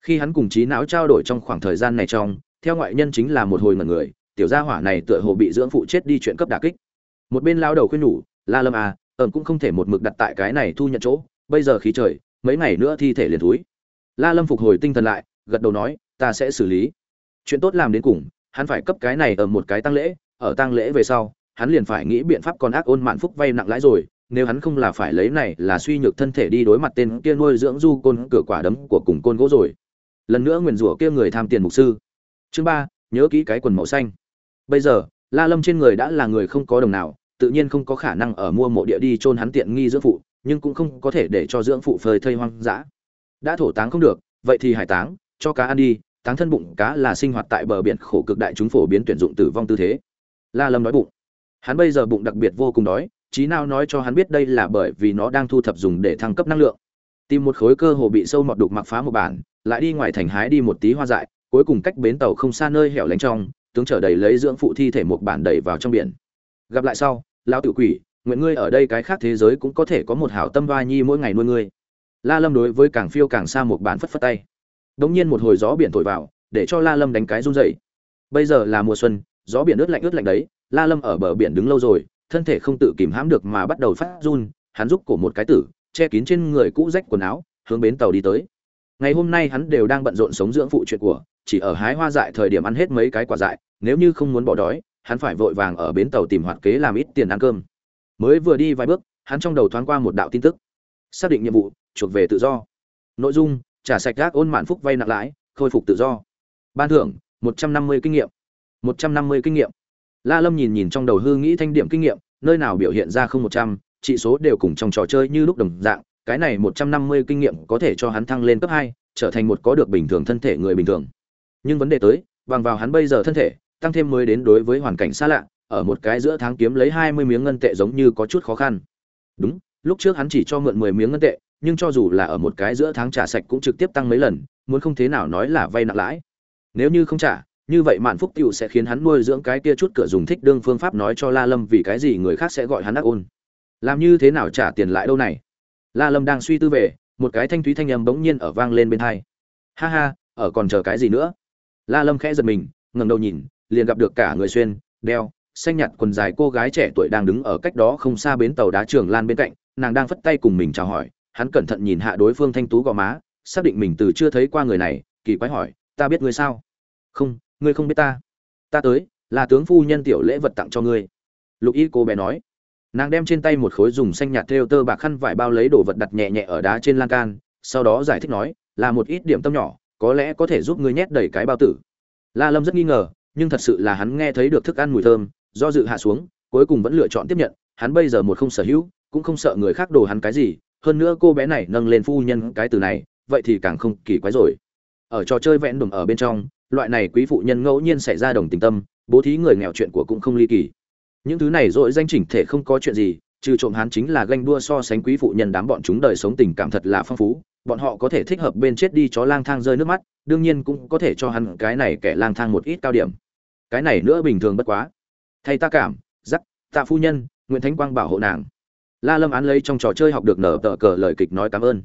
Khi hắn cùng trí não trao đổi trong khoảng thời gian này trong, theo ngoại nhân chính là một hồi mật người, tiểu gia hỏa này tựa hồ bị dưỡng phụ chết đi chuyện cấp đả kích. Một bên lao đầu khuyên nhủ, la lâm à ẩm cũng không thể một mực đặt tại cái này thu nhận chỗ, bây giờ khí trời, mấy ngày nữa thi thể liền thúi. La lâm phục hồi tinh thần lại, gật đầu nói, ta sẽ xử lý. Chuyện tốt làm đến cùng, hắn phải cấp cái này ở một cái tăng lễ ở tang lễ về sau, hắn liền phải nghĩ biện pháp còn ác ôn mạn phúc vay nặng lãi rồi, nếu hắn không là phải lấy này là suy nhược thân thể đi đối mặt tên kia nuôi dưỡng du côn cửa quả đấm của cùng côn gỗ rồi. Lần nữa nguyền rủa kia người tham tiền mục sư. Chương ba, nhớ kỹ cái quần màu xanh. Bây giờ, la lâm trên người đã là người không có đồng nào, tự nhiên không có khả năng ở mua mộ địa đi chôn hắn tiện nghi dưỡng phụ, nhưng cũng không có thể để cho dưỡng phụ phơi thây hoang dã. Đã thổ táng không được, vậy thì hải táng, cho cá ăn đi, táng thân bụng cá là sinh hoạt tại bờ biển khổ cực đại chúng phổ biến tuyển dụng tử vong tư thế la lâm nói bụng. Hắn bây giờ bụng đặc biệt vô cùng đói, trí nào nói cho hắn biết đây là bởi vì nó đang thu thập dùng để thăng cấp năng lượng. Tìm một khối cơ hồ bị sâu mọt đục mặc phá một bản, lại đi ngoài thành hái đi một tí hoa dại, cuối cùng cách bến tàu không xa nơi hẻo lánh trong, tướng trở đầy lấy dưỡng phụ thi thể một bản đẩy vào trong biển. Gặp lại sau, lão tự quỷ, nguyện ngươi ở đây cái khác thế giới cũng có thể có một hảo tâm va nhi mỗi ngày nuôi ngươi. La lâm đối với càng phiêu càng xa một bản phất phất tay. Đống nhiên một hồi gió biển thổi vào, để cho la lâm đánh cái run rẩy. Bây giờ là mùa xuân gió biển ướt lạnh ướt lạnh đấy, la lâm ở bờ biển đứng lâu rồi, thân thể không tự kìm hãm được mà bắt đầu phát run, hắn giúp cổ một cái tử, che kín trên người cũ rách quần áo, hướng bến tàu đi tới. Ngày hôm nay hắn đều đang bận rộn sống dưỡng phụ chuyện của, chỉ ở hái hoa dại thời điểm ăn hết mấy cái quả dại, nếu như không muốn bỏ đói, hắn phải vội vàng ở bến tàu tìm hoạt kế làm ít tiền ăn cơm. Mới vừa đi vài bước, hắn trong đầu thoáng qua một đạo tin tức. Xác định nhiệm vụ, chuộc về tự do. Nội dung, trả sạch gác ôn mạn phúc vay nặng lãi, khôi phục tự do. Ban thưởng, một trăm năm mươi kinh nghiệm một trăm năm mươi kinh nghiệm. La lâm nhìn nhìn trong đầu hư nghĩ thanh điểm kinh nghiệm, nơi nào biểu hiện ra không một trăm trị số đều cùng trong trò chơi như lúc đồng dạng, cái này một trăm năm mươi kinh nghiệm có thể cho hắn thăng lên cấp hai, trở thành một có được bình thường thân thể người bình thường. Nhưng vấn đề tới, bằng vào hắn bây giờ thân thể, tăng thêm mới đến đối với hoàn cảnh xa lạ, ở một cái giữa tháng kiếm lấy hai mươi miếng ngân tệ giống như có chút khó khăn. Đúng, lúc trước hắn chỉ cho mượn mười miếng ngân tệ, nhưng cho dù là ở một cái giữa tháng trả sạch cũng trực tiếp tăng mấy lần, muốn không thế nào nói là vay nặng lãi. Nếu như không trả như vậy mạn phúc tiểu sẽ khiến hắn nuôi dưỡng cái kia chút cửa dùng thích đương phương pháp nói cho la lâm vì cái gì người khác sẽ gọi hắn ác ôn. Làm như thế nào trả tiền lại đâu này? La lâm đang suy tư về, một cái thanh thúy thanh âm bỗng nhiên ở vang lên bên tai ha ha, ở còn chờ cái gì nữa? La lâm khẽ giật mình, ngẩng đầu nhìn, liền gặp được cả người xuyên, đeo, xanh nhạt quần dài cô gái trẻ tuổi đang đứng ở cách đó không xa bến tàu đá trường lan bên cạnh, nàng đang phất tay cùng mình chào hỏi, hắn cẩn thận nhìn hạ đối phương thanh tú gò má, xác định mình từ chưa thấy qua người này, kỳ quái hỏi, ta biết ngươi sao? Không ngươi không biết ta. Ta tới, là tướng phu nhân tiểu lễ vật tặng cho ngươi. Lục y cô bé nói. Nàng đem trên tay một khối dùng xanh nhạt thêu tơ bạc khăn vải bao lấy đồ vật đặt nhẹ nhẹ ở đá trên lan can, sau đó giải thích nói, là một ít điểm tâm nhỏ, có lẽ có thể giúp ngươi nhét đầy cái bao tử. La lâm rất nghi ngờ, nhưng thật sự là hắn nghe thấy được thức ăn mùi thơm, do dự hạ xuống, cuối cùng vẫn lựa chọn tiếp nhận. Hắn bây giờ một không sở hữu, cũng không sợ người khác đồ hắn cái gì, hơn nữa cô bé này nâng lên phu nhân cái từ này, vậy thì càng không kỳ quái rồi. Ở trò chơi vẽn đùm ở bên trong loại này quý phụ nhân ngẫu nhiên xảy ra đồng tình tâm, bố thí người nghèo chuyện của cũng không ly kỳ. Những thứ này dội danh chỉnh thể không có chuyện gì, trừ trộm hắn chính là ganh đua so sánh quý phụ nhân đám bọn chúng đời sống tình cảm thật là phong phú, bọn họ có thể thích hợp bên chết đi chó lang thang rơi nước mắt, đương nhiên cũng có thể cho hắn cái này kẻ lang thang một ít cao điểm. Cái này nữa bình thường bất quá. Thay ta cảm, giắc, tạ phu nhân, nguyễn thánh quang bảo hộ nàng. La lâm án lấy trong trò chơi học được nở tờ cờ lời kịch nói cảm ơn.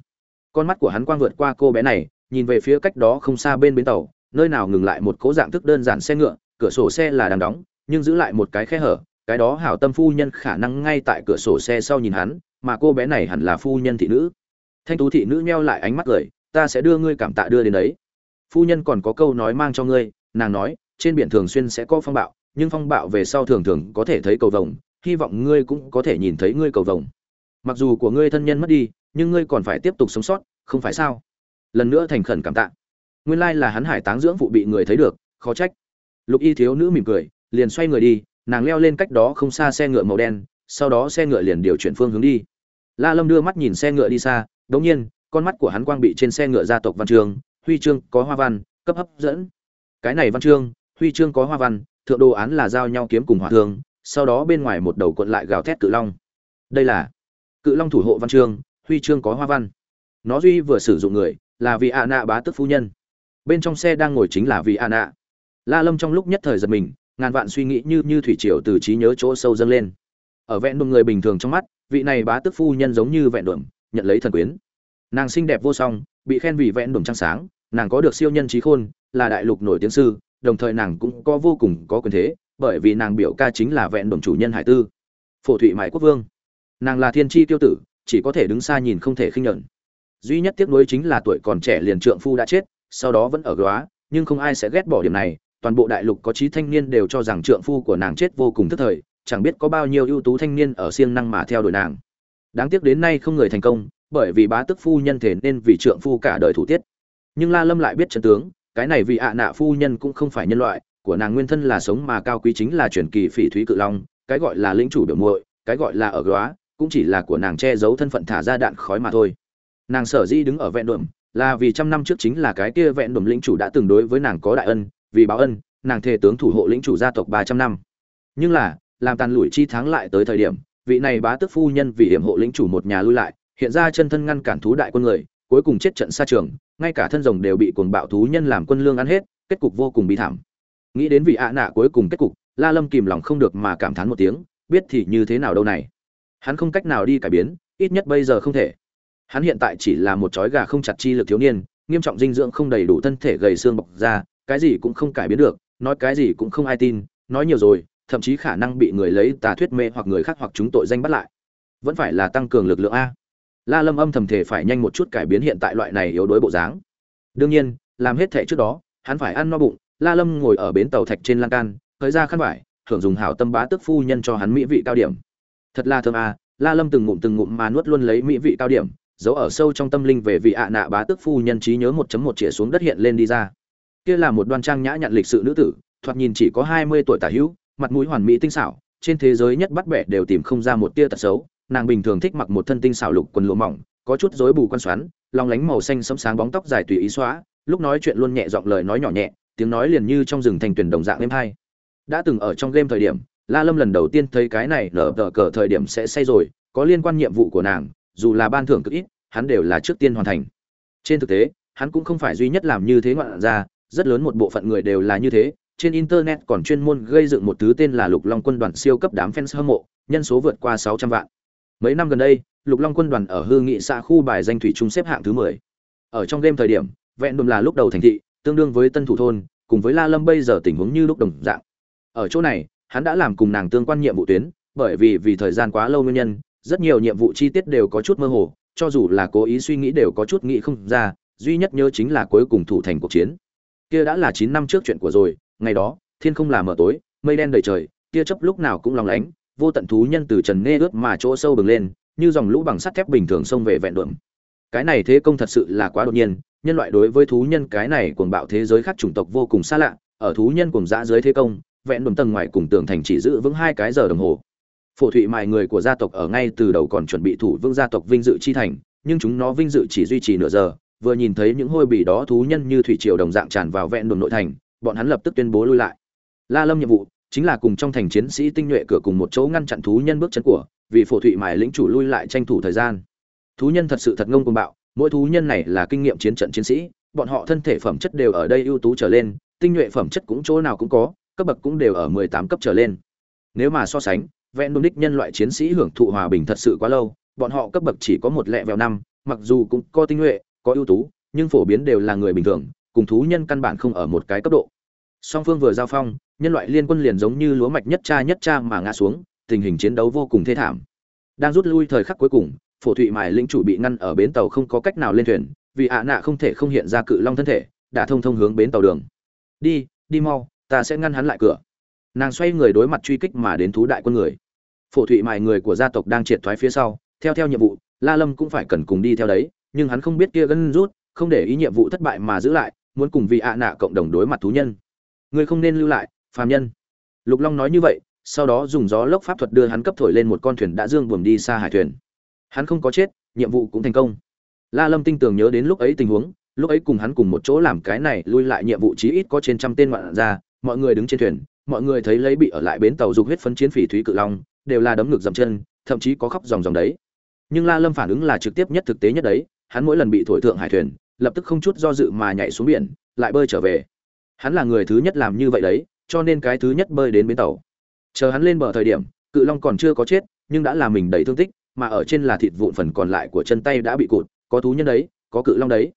Con mắt của hắn quang vượt qua cô bé này, nhìn về phía cách đó không xa bên bến tàu nơi nào ngừng lại một cố dạng thức đơn giản xe ngựa, cửa sổ xe là đang đóng, nhưng giữ lại một cái khe hở, cái đó hảo tâm phu nhân khả năng ngay tại cửa sổ xe sau nhìn hắn, mà cô bé này hẳn là phu nhân thị nữ. Thanh tú thị nữ meo lại ánh mắt cười, ta sẽ đưa ngươi cảm tạ đưa đến đấy. Phu nhân còn có câu nói mang cho ngươi, nàng nói, trên biển thường xuyên sẽ có phong bạo, nhưng phong bạo về sau thường thường có thể thấy cầu vồng, hy vọng ngươi cũng có thể nhìn thấy ngươi cầu vồng. Mặc dù của ngươi thân nhân mất đi, nhưng ngươi còn phải tiếp tục sống sót, không phải sao? Lần nữa thành khẩn cảm tạ nguyên lai là hắn hải táng dưỡng phụ bị người thấy được, khó trách. Lục y thiếu nữ mỉm cười, liền xoay người đi, nàng leo lên cách đó không xa xe ngựa màu đen, sau đó xe ngựa liền điều chuyển phương hướng đi. La lâm đưa mắt nhìn xe ngựa đi xa, đống nhiên, con mắt của hắn quang bị trên xe ngựa gia tộc văn trường huy chương có hoa văn, cấp hấp dẫn. Cái này văn chương, huy chương có hoa văn, thượng đồ án là giao nhau kiếm cùng hỏa thương, sau đó bên ngoài một đầu cuộn lại gào thét cự long. Đây là cự long thủ hộ văn chương, huy chương có hoa văn. Nó duy vừa sử dụng người, là vì ạ nạ bá tức phu nhân bên trong xe đang ngồi chính là vì ạ la lâm trong lúc nhất thời giật mình, ngàn vạn suy nghĩ như như thủy triều từ trí nhớ chỗ sâu dâng lên. Ở vẹn đùm người bình thường trong mắt, vị này bá tức phu nhân giống như vẹn đùm, nhận lấy thần quyến. Nàng xinh đẹp vô song, bị khen vì vẹn đùm trăng sáng, nàng có được siêu nhân trí khôn, là đại lục nổi tiếng sư, đồng thời nàng cũng có vô cùng có quyền thế, bởi vì nàng biểu ca chính là vẹn đùm chủ nhân hải tư. Phổ thụy mãi quốc vương. Nàng là thiên tri tiêu tử, chỉ có thể đứng xa nhìn không thể khinh nhẫn. Duy nhất tiếc nuối chính là tuổi còn trẻ liền trượng phu đã chết sau đó vẫn ở góa nhưng không ai sẽ ghét bỏ điểm này. Toàn bộ đại lục có trí thanh niên đều cho rằng trượng phu của nàng chết vô cùng tức thời, chẳng biết có bao nhiêu ưu tú thanh niên ở siêng năng mà theo đuổi nàng. Đáng tiếc đến nay không người thành công, bởi vì bá tức phu nhân thể nên vì trượng phu cả đời thủ tiết. Nhưng la lâm lại biết chân tướng, cái này vì ạ nạ phu nhân cũng không phải nhân loại, của nàng nguyên thân là sống mà cao quý chính là truyền kỳ phỉ thúy cự long, cái gọi là lĩnh chủ biểu muội, cái gọi là ở góa cũng chỉ là của nàng che giấu thân phận thả ra đạn khói mà thôi. Nàng sở di đứng ở vẹn đuộm là vì trăm năm trước chính là cái kia vẹn đùm lĩnh chủ đã từng đối với nàng có đại ân, vì báo ân, nàng thề tướng thủ hộ lĩnh chủ gia tộc ba trăm năm. Nhưng là, làm tàn lủi chi tháng lại tới thời điểm, vị này bá tức phu nhân vì hiểm hộ lĩnh chủ một nhà lui lại, hiện ra chân thân ngăn cản thú đại quân người, cuối cùng chết trận xa trường, ngay cả thân rồng đều bị cuồng bạo thú nhân làm quân lương ăn hết, kết cục vô cùng bi thảm. Nghĩ đến vị ạ nạ cuối cùng kết cục, la lâm kìm lòng không được mà cảm thán một tiếng, biết thì như thế nào đâu này. Hắn không cách nào đi cải biến, ít nhất bây giờ không thể hắn hiện tại chỉ là một chói gà không chặt chi lực thiếu niên, nghiêm trọng dinh dưỡng không đầy đủ thân thể gầy xương bọc ra cái gì cũng không cải biến được, nói cái gì cũng không ai tin, nói nhiều rồi, thậm chí khả năng bị người lấy tà thuyết mê hoặc người khác hoặc chúng tội danh bắt lại. Vẫn phải là tăng cường lực lượng a. La lâm âm thầm thể phải nhanh một chút cải biến hiện tại loại này yếu đuối bộ dáng. Đương nhiên, làm hết thể trước đó, hắn phải ăn no bụng, la lâm ngồi ở bến tàu thạch trên lan can thời ra khăn vải hưởng dùng hảo tâm bá tức phu nhân cho hắn mỹ vị cao điểm. Thật là thơm a, la lâm từng ngụm từng ngụm mà nuốt luôn lấy mỹ vị cao điểm giấu ở sâu trong tâm linh về vị ạ nạ bá tức phu nhân trí nhớ một chấm một chĩa xuống đất hiện lên đi ra kia là một đoan trang nhã nhặn lịch sự nữ tử, thoạt nhìn chỉ có hai mươi tuổi tả hữu, mặt mũi hoàn mỹ tinh xảo, trên thế giới nhất bắt bẻ đều tìm không ra một tia tật xấu, nàng bình thường thích mặc một thân tinh xảo lục quần lụa mỏng, có chút rối bù quan xoắn lòng lánh màu xanh sẫm sáng bóng tóc dài tùy ý xóa, lúc nói chuyện luôn nhẹ giọng lời nói nhỏ nhẹ, tiếng nói liền như trong rừng thành tuyển đồng dạng êm hai. đã từng ở trong game thời điểm, la lâm lần đầu tiên thấy cái này nở tờ cờ thời điểm sẽ say rồi, có liên quan nhiệm vụ của nàng dù là ban thưởng cực ít, hắn đều là trước tiên hoàn thành. Trên thực tế, hắn cũng không phải duy nhất làm như thế ngoạn ra, rất lớn một bộ phận người đều là như thế. Trên internet còn chuyên môn gây dựng một thứ tên là lục long quân đoàn siêu cấp đám fans hâm mộ, nhân số vượt qua 600 vạn. Mấy năm gần đây, lục long quân đoàn ở hư nghị xã khu bài danh thủy trung xếp hạng thứ 10. ở trong game thời điểm, vẹn đùm là lúc đầu thành thị, tương đương với tân thủ thôn, cùng với la lâm bây giờ tình huống như lúc đồng dạng. Ở chỗ này, hắn đã làm cùng nàng tương quan nhiệm vụ tuyến, bởi vì vì thời gian quá lâu nguyên nhân rất nhiều nhiệm vụ chi tiết đều có chút mơ hồ, cho dù là cố ý suy nghĩ đều có chút nghĩ không ra, duy nhất nhớ chính là cuối cùng thủ thành cuộc chiến. Kia đã là chín năm trước chuyện của rồi, ngày đó, thiên không là mở tối, mây đen đầy trời, tia chớp lúc nào cũng lòng lánh, vô tận thú nhân từ trần nê ướt mà chỗ sâu bừng lên, như dòng lũ bằng sắt thép bình thường xông về vẹn đượm cái này thế công thật sự là quá đột nhiên, nhân loại đối với thú nhân cái này cuồng bạo thế giới khác chủng tộc vô cùng xa lạ, ở thú nhân cùng dã dưới thế công, vẹn đuộm tầng ngoài cùng tường thành chỉ giữ vững hai cái giờ đồng hồ phổ thụy mài người của gia tộc ở ngay từ đầu còn chuẩn bị thủ vương gia tộc vinh dự chi thành, nhưng chúng nó vinh dự chỉ duy trì nửa giờ, vừa nhìn thấy những hôi bì đó thú nhân như thủy triều đồng dạng tràn vào vẹn đồn nội thành, bọn hắn lập tức tuyên bố lui lại. La lâm nhiệm vụ chính là cùng trong thành chiến sĩ tinh nhuệ cửa cùng một chỗ ngăn chặn thú nhân bước chân của, vì phổ thụy mài lĩnh chủ lui lại tranh thủ thời gian. Thú nhân thật sự thật ngông cuồng bạo, mỗi thú nhân này là kinh nghiệm chiến trận chiến sĩ, bọn họ thân thể phẩm chất đều ở đây ưu tú trở lên, tinh nhuệ phẩm chất cũng chỗ nào cũng có, cấp bậc cũng đều ở mười tám cấp trở lên. Nếu mà so sánh vẹn đồn đích nhân loại chiến sĩ hưởng thụ hòa bình thật sự quá lâu, bọn họ cấp bậc chỉ có một lẹ vẹo năm, mặc dù cũng có tinh nhuệ, có ưu tú, nhưng phổ biến đều là người bình thường, cùng thú nhân căn bản không ở một cái cấp độ. Song phương vừa giao phong, nhân loại liên quân liền giống như lúa mạch nhất cha nhất cha mà ngã xuống, tình hình chiến đấu vô cùng thê thảm. Đang rút lui thời khắc cuối cùng, phổ thụy mài lĩnh chủ bị ngăn ở bến tàu không có cách nào lên thuyền, vì ạ nạ không thể không hiện ra cự long thân thể, đã thông thông hướng bến tàu đường. Đi đi mau, ta sẽ ngăn hắn lại cửa. Nàng xoay người đối mặt truy kích mà đến thú đại quân người phổ thụy mài người của gia tộc đang triệt thoái phía sau, theo theo nhiệm vụ, la lâm cũng phải cần cùng đi theo đấy, nhưng hắn không biết kia gân rút, không để ý nhiệm vụ thất bại mà giữ lại, muốn cùng vị ạ nạ cộng đồng đối mặt thú nhân. Ngươi không nên lưu lại, phàm nhân. Lục long nói như vậy, sau đó dùng gió lốc pháp thuật đưa hắn cấp thổi lên một con thuyền đã dương buồm đi xa hải thuyền. Hắn không có chết, nhiệm vụ cũng thành công. La lâm tinh tường nhớ đến lúc ấy tình huống, lúc ấy cùng hắn cùng một chỗ làm cái này, lui lại nhiệm vụ chí ít có trên trăm tên ngoạn ra mọi người đứng trên thuyền, mọi người thấy lấy bị ở lại bến tàu dục huyết phấn chiến phỉ thúy cự long đều là đấm ngực dậm chân, thậm chí có khóc dòng dòng đấy. Nhưng la lâm phản ứng là trực tiếp nhất thực tế nhất đấy, hắn mỗi lần bị thổi thượng hải thuyền, lập tức không chút do dự mà nhảy xuống biển, lại bơi trở về. Hắn là người thứ nhất làm như vậy đấy, cho nên cái thứ nhất bơi đến bến tàu. Chờ hắn lên bờ thời điểm, cự long còn chưa có chết, nhưng đã làm mình đầy thương tích, mà ở trên là thịt vụn phần còn lại của chân tay đã bị cụt, có thú nhân đấy, có cự long đấy.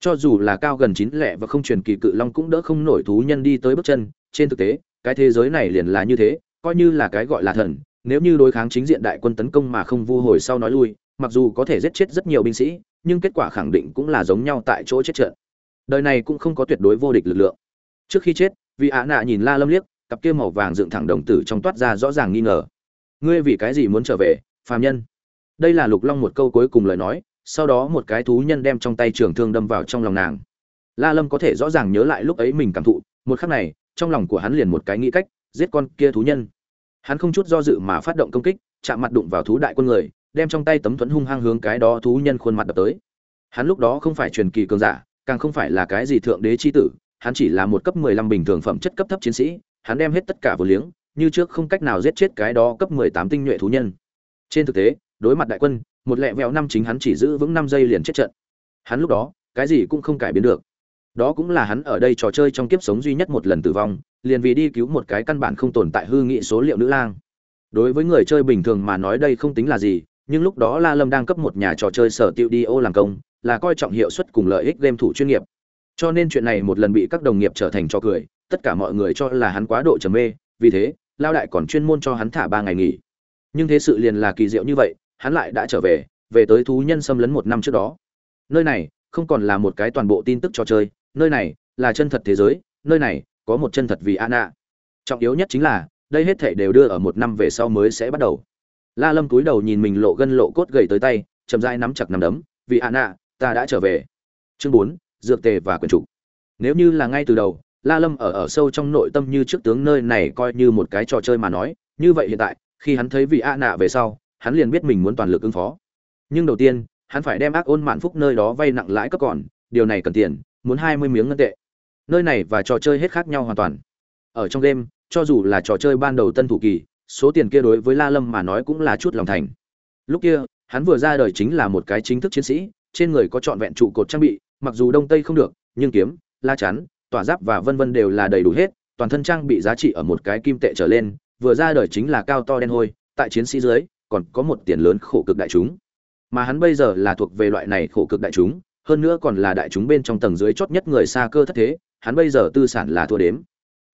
Cho dù là cao gần chín lẻ và không truyền kỳ cự long cũng đỡ không nổi thú nhân đi tới bước chân, trên thực tế, cái thế giới này liền là như thế, coi như là cái gọi là thần nếu như đối kháng chính diện đại quân tấn công mà không vu hồi sau nói lui, mặc dù có thể giết chết rất nhiều binh sĩ, nhưng kết quả khẳng định cũng là giống nhau tại chỗ chết trận. Đời này cũng không có tuyệt đối vô địch lực lượng. Trước khi chết vị Á nạ nhìn la lâm liếc, cặp kia màu vàng dựng thẳng đồng tử trong toát ra rõ ràng nghi ngờ. Ngươi vì cái gì muốn trở về, phàm nhân? Đây là lục long một câu cuối cùng lời nói, sau đó một cái thú nhân đem trong tay trường thương đâm vào trong lòng nàng. La lâm có thể rõ ràng nhớ lại lúc ấy mình cảm thụ, một khắc này, trong lòng của hắn liền một cái nghĩ cách, giết con kia thú nhân hắn không chút do dự mà phát động công kích, chạm mặt đụng vào thú đại quân người, đem trong tay tấm thuẫn hung hăng hướng cái đó thú nhân khuôn mặt đập tới. Hắn lúc đó không phải truyền kỳ cường giả, càng không phải là cái gì thượng đế chi tử, hắn chỉ là một cấp 15 bình thường phẩm chất cấp thấp chiến sĩ, hắn đem hết tất cả vô liếng, như trước không cách nào giết chết cái đó cấp 18 tinh nhuệ thú nhân. Trên thực tế, đối mặt đại quân, một lẹ vẹo năm chính hắn chỉ giữ vững năm giây liền chết trận. Hắn lúc đó, cái gì cũng không cải biến được đó cũng là hắn ở đây trò chơi trong kiếp sống duy nhất một lần tử vong, liền vì đi cứu một cái căn bản không tồn tại hư nghị số liệu nữ lang. Đối với người chơi bình thường mà nói đây không tính là gì, nhưng lúc đó la lâm đang cấp một nhà trò chơi sở tiêu đi ô làm công, là coi trọng hiệu suất cùng lợi ích game thủ chuyên nghiệp. Cho nên chuyện này một lần bị các đồng nghiệp trở thành cho cười, tất cả mọi người cho là hắn quá độ trầm mê, vì thế, lao đại còn chuyên môn cho hắn thả ba ngày nghỉ. Nhưng thế sự liền là kỳ diệu như vậy, hắn lại đã trở về về tới thú nhân xâm lấn một năm trước đó. Nơi này, không còn là một cái toàn bộ tin tức trò chơi nơi này là chân thật thế giới nơi này có một chân thật vì Anna. Trọng yếu nhất chính là, đây hết thể đều đưa ở một năm về sau mới sẽ bắt đầu. La Lâm cúi đầu nhìn mình lộ gân lộ cốt gầy tới tay, chậm rãi nắm chặt nắm đấm, "Vì Anna, ta đã trở về." Chương Bốn, dược tề và quyền chủ. Nếu như là ngay từ đầu, La Lâm ở ở sâu trong nội tâm như trước tướng nơi này coi như một cái trò chơi mà nói, như vậy hiện tại, khi hắn thấy vị Anna về sau, hắn liền biết mình muốn toàn lực ứng phó. Nhưng đầu tiên, hắn phải đem ác ôn mạn phúc nơi đó vay nặng lãi cấp còn, điều này cần tiền, muốn 20 miếng ngân tệ. Nơi này và trò chơi hết khác nhau hoàn toàn. Ở trong game, cho dù là trò chơi ban đầu tân thủ kỳ, số tiền kia đối với la lâm mà nói cũng là chút lòng thành. Lúc kia, hắn vừa ra đời chính là một cái chính thức chiến sĩ, trên người có trọn vẹn trụ cột trang bị, mặc dù đông tây không được, nhưng kiếm, la chắn, tỏa giáp và vân vân đều là đầy đủ hết, toàn thân trang bị giá trị ở một cái kim tệ trở lên, vừa ra đời chính là cao to đen hôi, tại chiến sĩ dưới, còn có một tiền lớn khổ cực đại chúng. Mà hắn bây giờ là thuộc về loại này khổ cực đại chúng hơn nữa còn là đại chúng bên trong tầng dưới chót nhất người xa cơ thất thế, hắn bây giờ tư sản là thua đếm.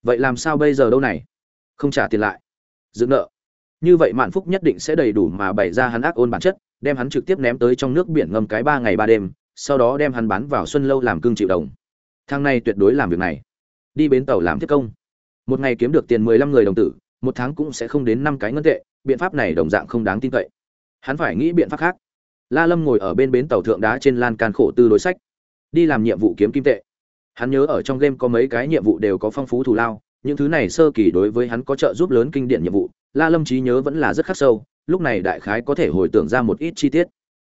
Vậy làm sao bây giờ đâu này? Không trả tiền lại. Giữ nợ. Như vậy mạn phúc nhất định sẽ đầy đủ mà bày ra hắn ác ôn bản chất, đem hắn trực tiếp ném tới trong nước biển ngâm cái ba ngày ba đêm, sau đó đem hắn bán vào xuân lâu làm cương chịu đồng. Thang này tuyệt đối làm việc này. Đi bến tàu làm thiết công. Một ngày kiếm được tiền mười lăm người đồng tử, một tháng cũng sẽ không đến năm cái ngân tệ, biện pháp này đồng dạng không đáng tin cậy. Hắn phải nghĩ biện pháp khác la lâm ngồi ở bên bến tàu thượng đá trên lan can khổ tư đối sách đi làm nhiệm vụ kiếm kim tệ Hắn nhớ ở trong game có mấy cái nhiệm vụ đều có phong phú thù lao, những thứ này sơ kỳ đối với hắn có trợ giúp lớn kinh điển nhiệm vụ, La Lâm trí nhớ vẫn là rất khắc sâu, lúc này đại khái có thể hồi tưởng ra một ít chi tiết.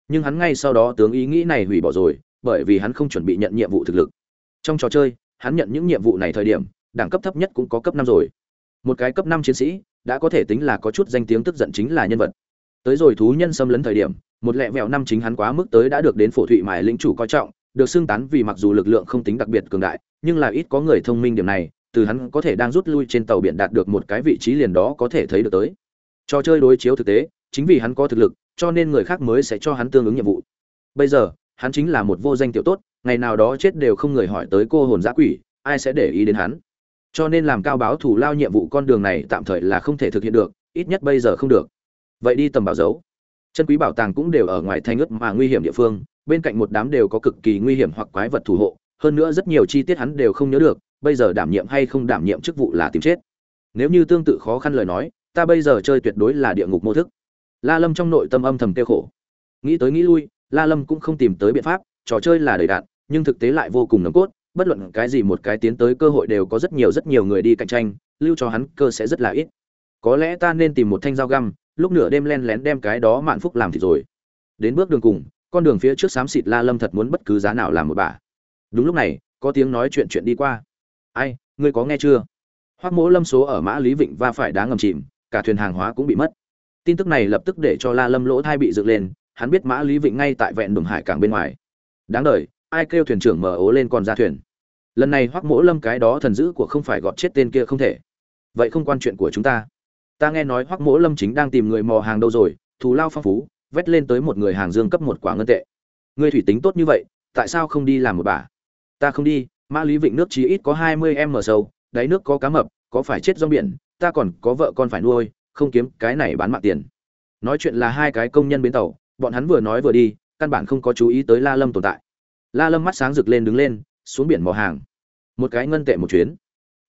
Nhưng hắn ngay sau đó tướng ý nghĩ này hủy bỏ rồi, bởi vì hắn không chuẩn bị nhận nhiệm vụ thực lực. Trong trò chơi, hắn nhận những nhiệm vụ này thời điểm, đẳng cấp thấp nhất cũng có cấp năm rồi. Một cái cấp năm chiến sĩ, đã có thể tính là có chút danh tiếng tức giận chính là nhân vật. Tới rồi thú nhân xâm lấn thời điểm, một lẹ vẹo năm chính hắn quá mức tới đã được đến phổ thụy mài lĩnh chủ coi trọng, được xưng tán vì mặc dù lực lượng không tính đặc biệt cường đại, nhưng là ít có người thông minh điểm này, từ hắn có thể đang rút lui trên tàu biển đạt được một cái vị trí liền đó có thể thấy được tới. Trò chơi đối chiếu thực tế, chính vì hắn có thực lực, cho nên người khác mới sẽ cho hắn tương ứng nhiệm vụ. Bây giờ, hắn chính là một vô danh tiểu tốt, ngày nào đó chết đều không người hỏi tới cô hồn giã quỷ, ai sẽ để ý đến hắn. Cho nên làm cao báo thủ lao nhiệm vụ con đường này tạm thời là không thể thực hiện được, ít nhất bây giờ không được. Vậy đi tầm bảo dấu. Chân quý bảo tàng cũng đều ở ngoài thanh ướt mà nguy hiểm địa phương, bên cạnh một đám đều có cực kỳ nguy hiểm hoặc quái vật thủ hộ, hơn nữa rất nhiều chi tiết hắn đều không nhớ được, bây giờ đảm nhiệm hay không đảm nhiệm chức vụ là tìm chết. Nếu như tương tự khó khăn lời nói, ta bây giờ chơi tuyệt đối là địa ngục mô thức. La Lâm trong nội tâm âm thầm tiêu khổ. Nghĩ tới nghĩ lui, La Lâm cũng không tìm tới biện pháp, trò chơi là đầy đạn, nhưng thực tế lại vô cùng nấm cốt, bất luận cái gì một cái tiến tới cơ hội đều có rất nhiều rất nhiều người đi cạnh tranh, lưu cho hắn cơ sẽ rất là ít. Có lẽ ta nên tìm một thanh dao găm, lúc nửa đêm len lén đem cái đó mạn phúc làm thì rồi. Đến bước đường cùng, con đường phía trước xám xịt la lâm thật muốn bất cứ giá nào làm một bà. Đúng lúc này có tiếng nói chuyện chuyện đi qua. Ai ngươi có nghe chưa? Hoác mỗ lâm số ở mã lý vịnh va phải đá ngầm chìm cả thuyền hàng hóa cũng bị mất. Tin tức này lập tức để cho la lâm lỗ thai bị dựng lên hắn biết mã lý vịnh ngay tại vẹn đường hải cảng bên ngoài. Đáng đời ai kêu thuyền trưởng mở ố lên còn ra thuyền? Lần này hoác mỗ lâm cái đó thần dữ của không phải gọt chết tên kia không thể. Vậy không quan chuyện của chúng ta ta nghe nói hoắc mỗ lâm chính đang tìm người mò hàng đâu rồi, thù lao phong phú, vét lên tới một người hàng dương cấp một quả ngân tệ. Ngươi thủy tính tốt như vậy, tại sao không đi làm một bà? Ta không đi mã lý vịnh nước chí ít có hai mươi m sâu, đáy nước có cá mập, có phải chết do biển, ta còn có vợ con phải nuôi, không kiếm cái này bán mạng tiền. Nói chuyện là hai cái công nhân bến tàu, bọn hắn vừa nói vừa đi, căn bản không có chú ý tới la lâm tồn tại. La lâm mắt sáng rực lên đứng lên, xuống biển mò hàng. Một cái ngân tệ một chuyến.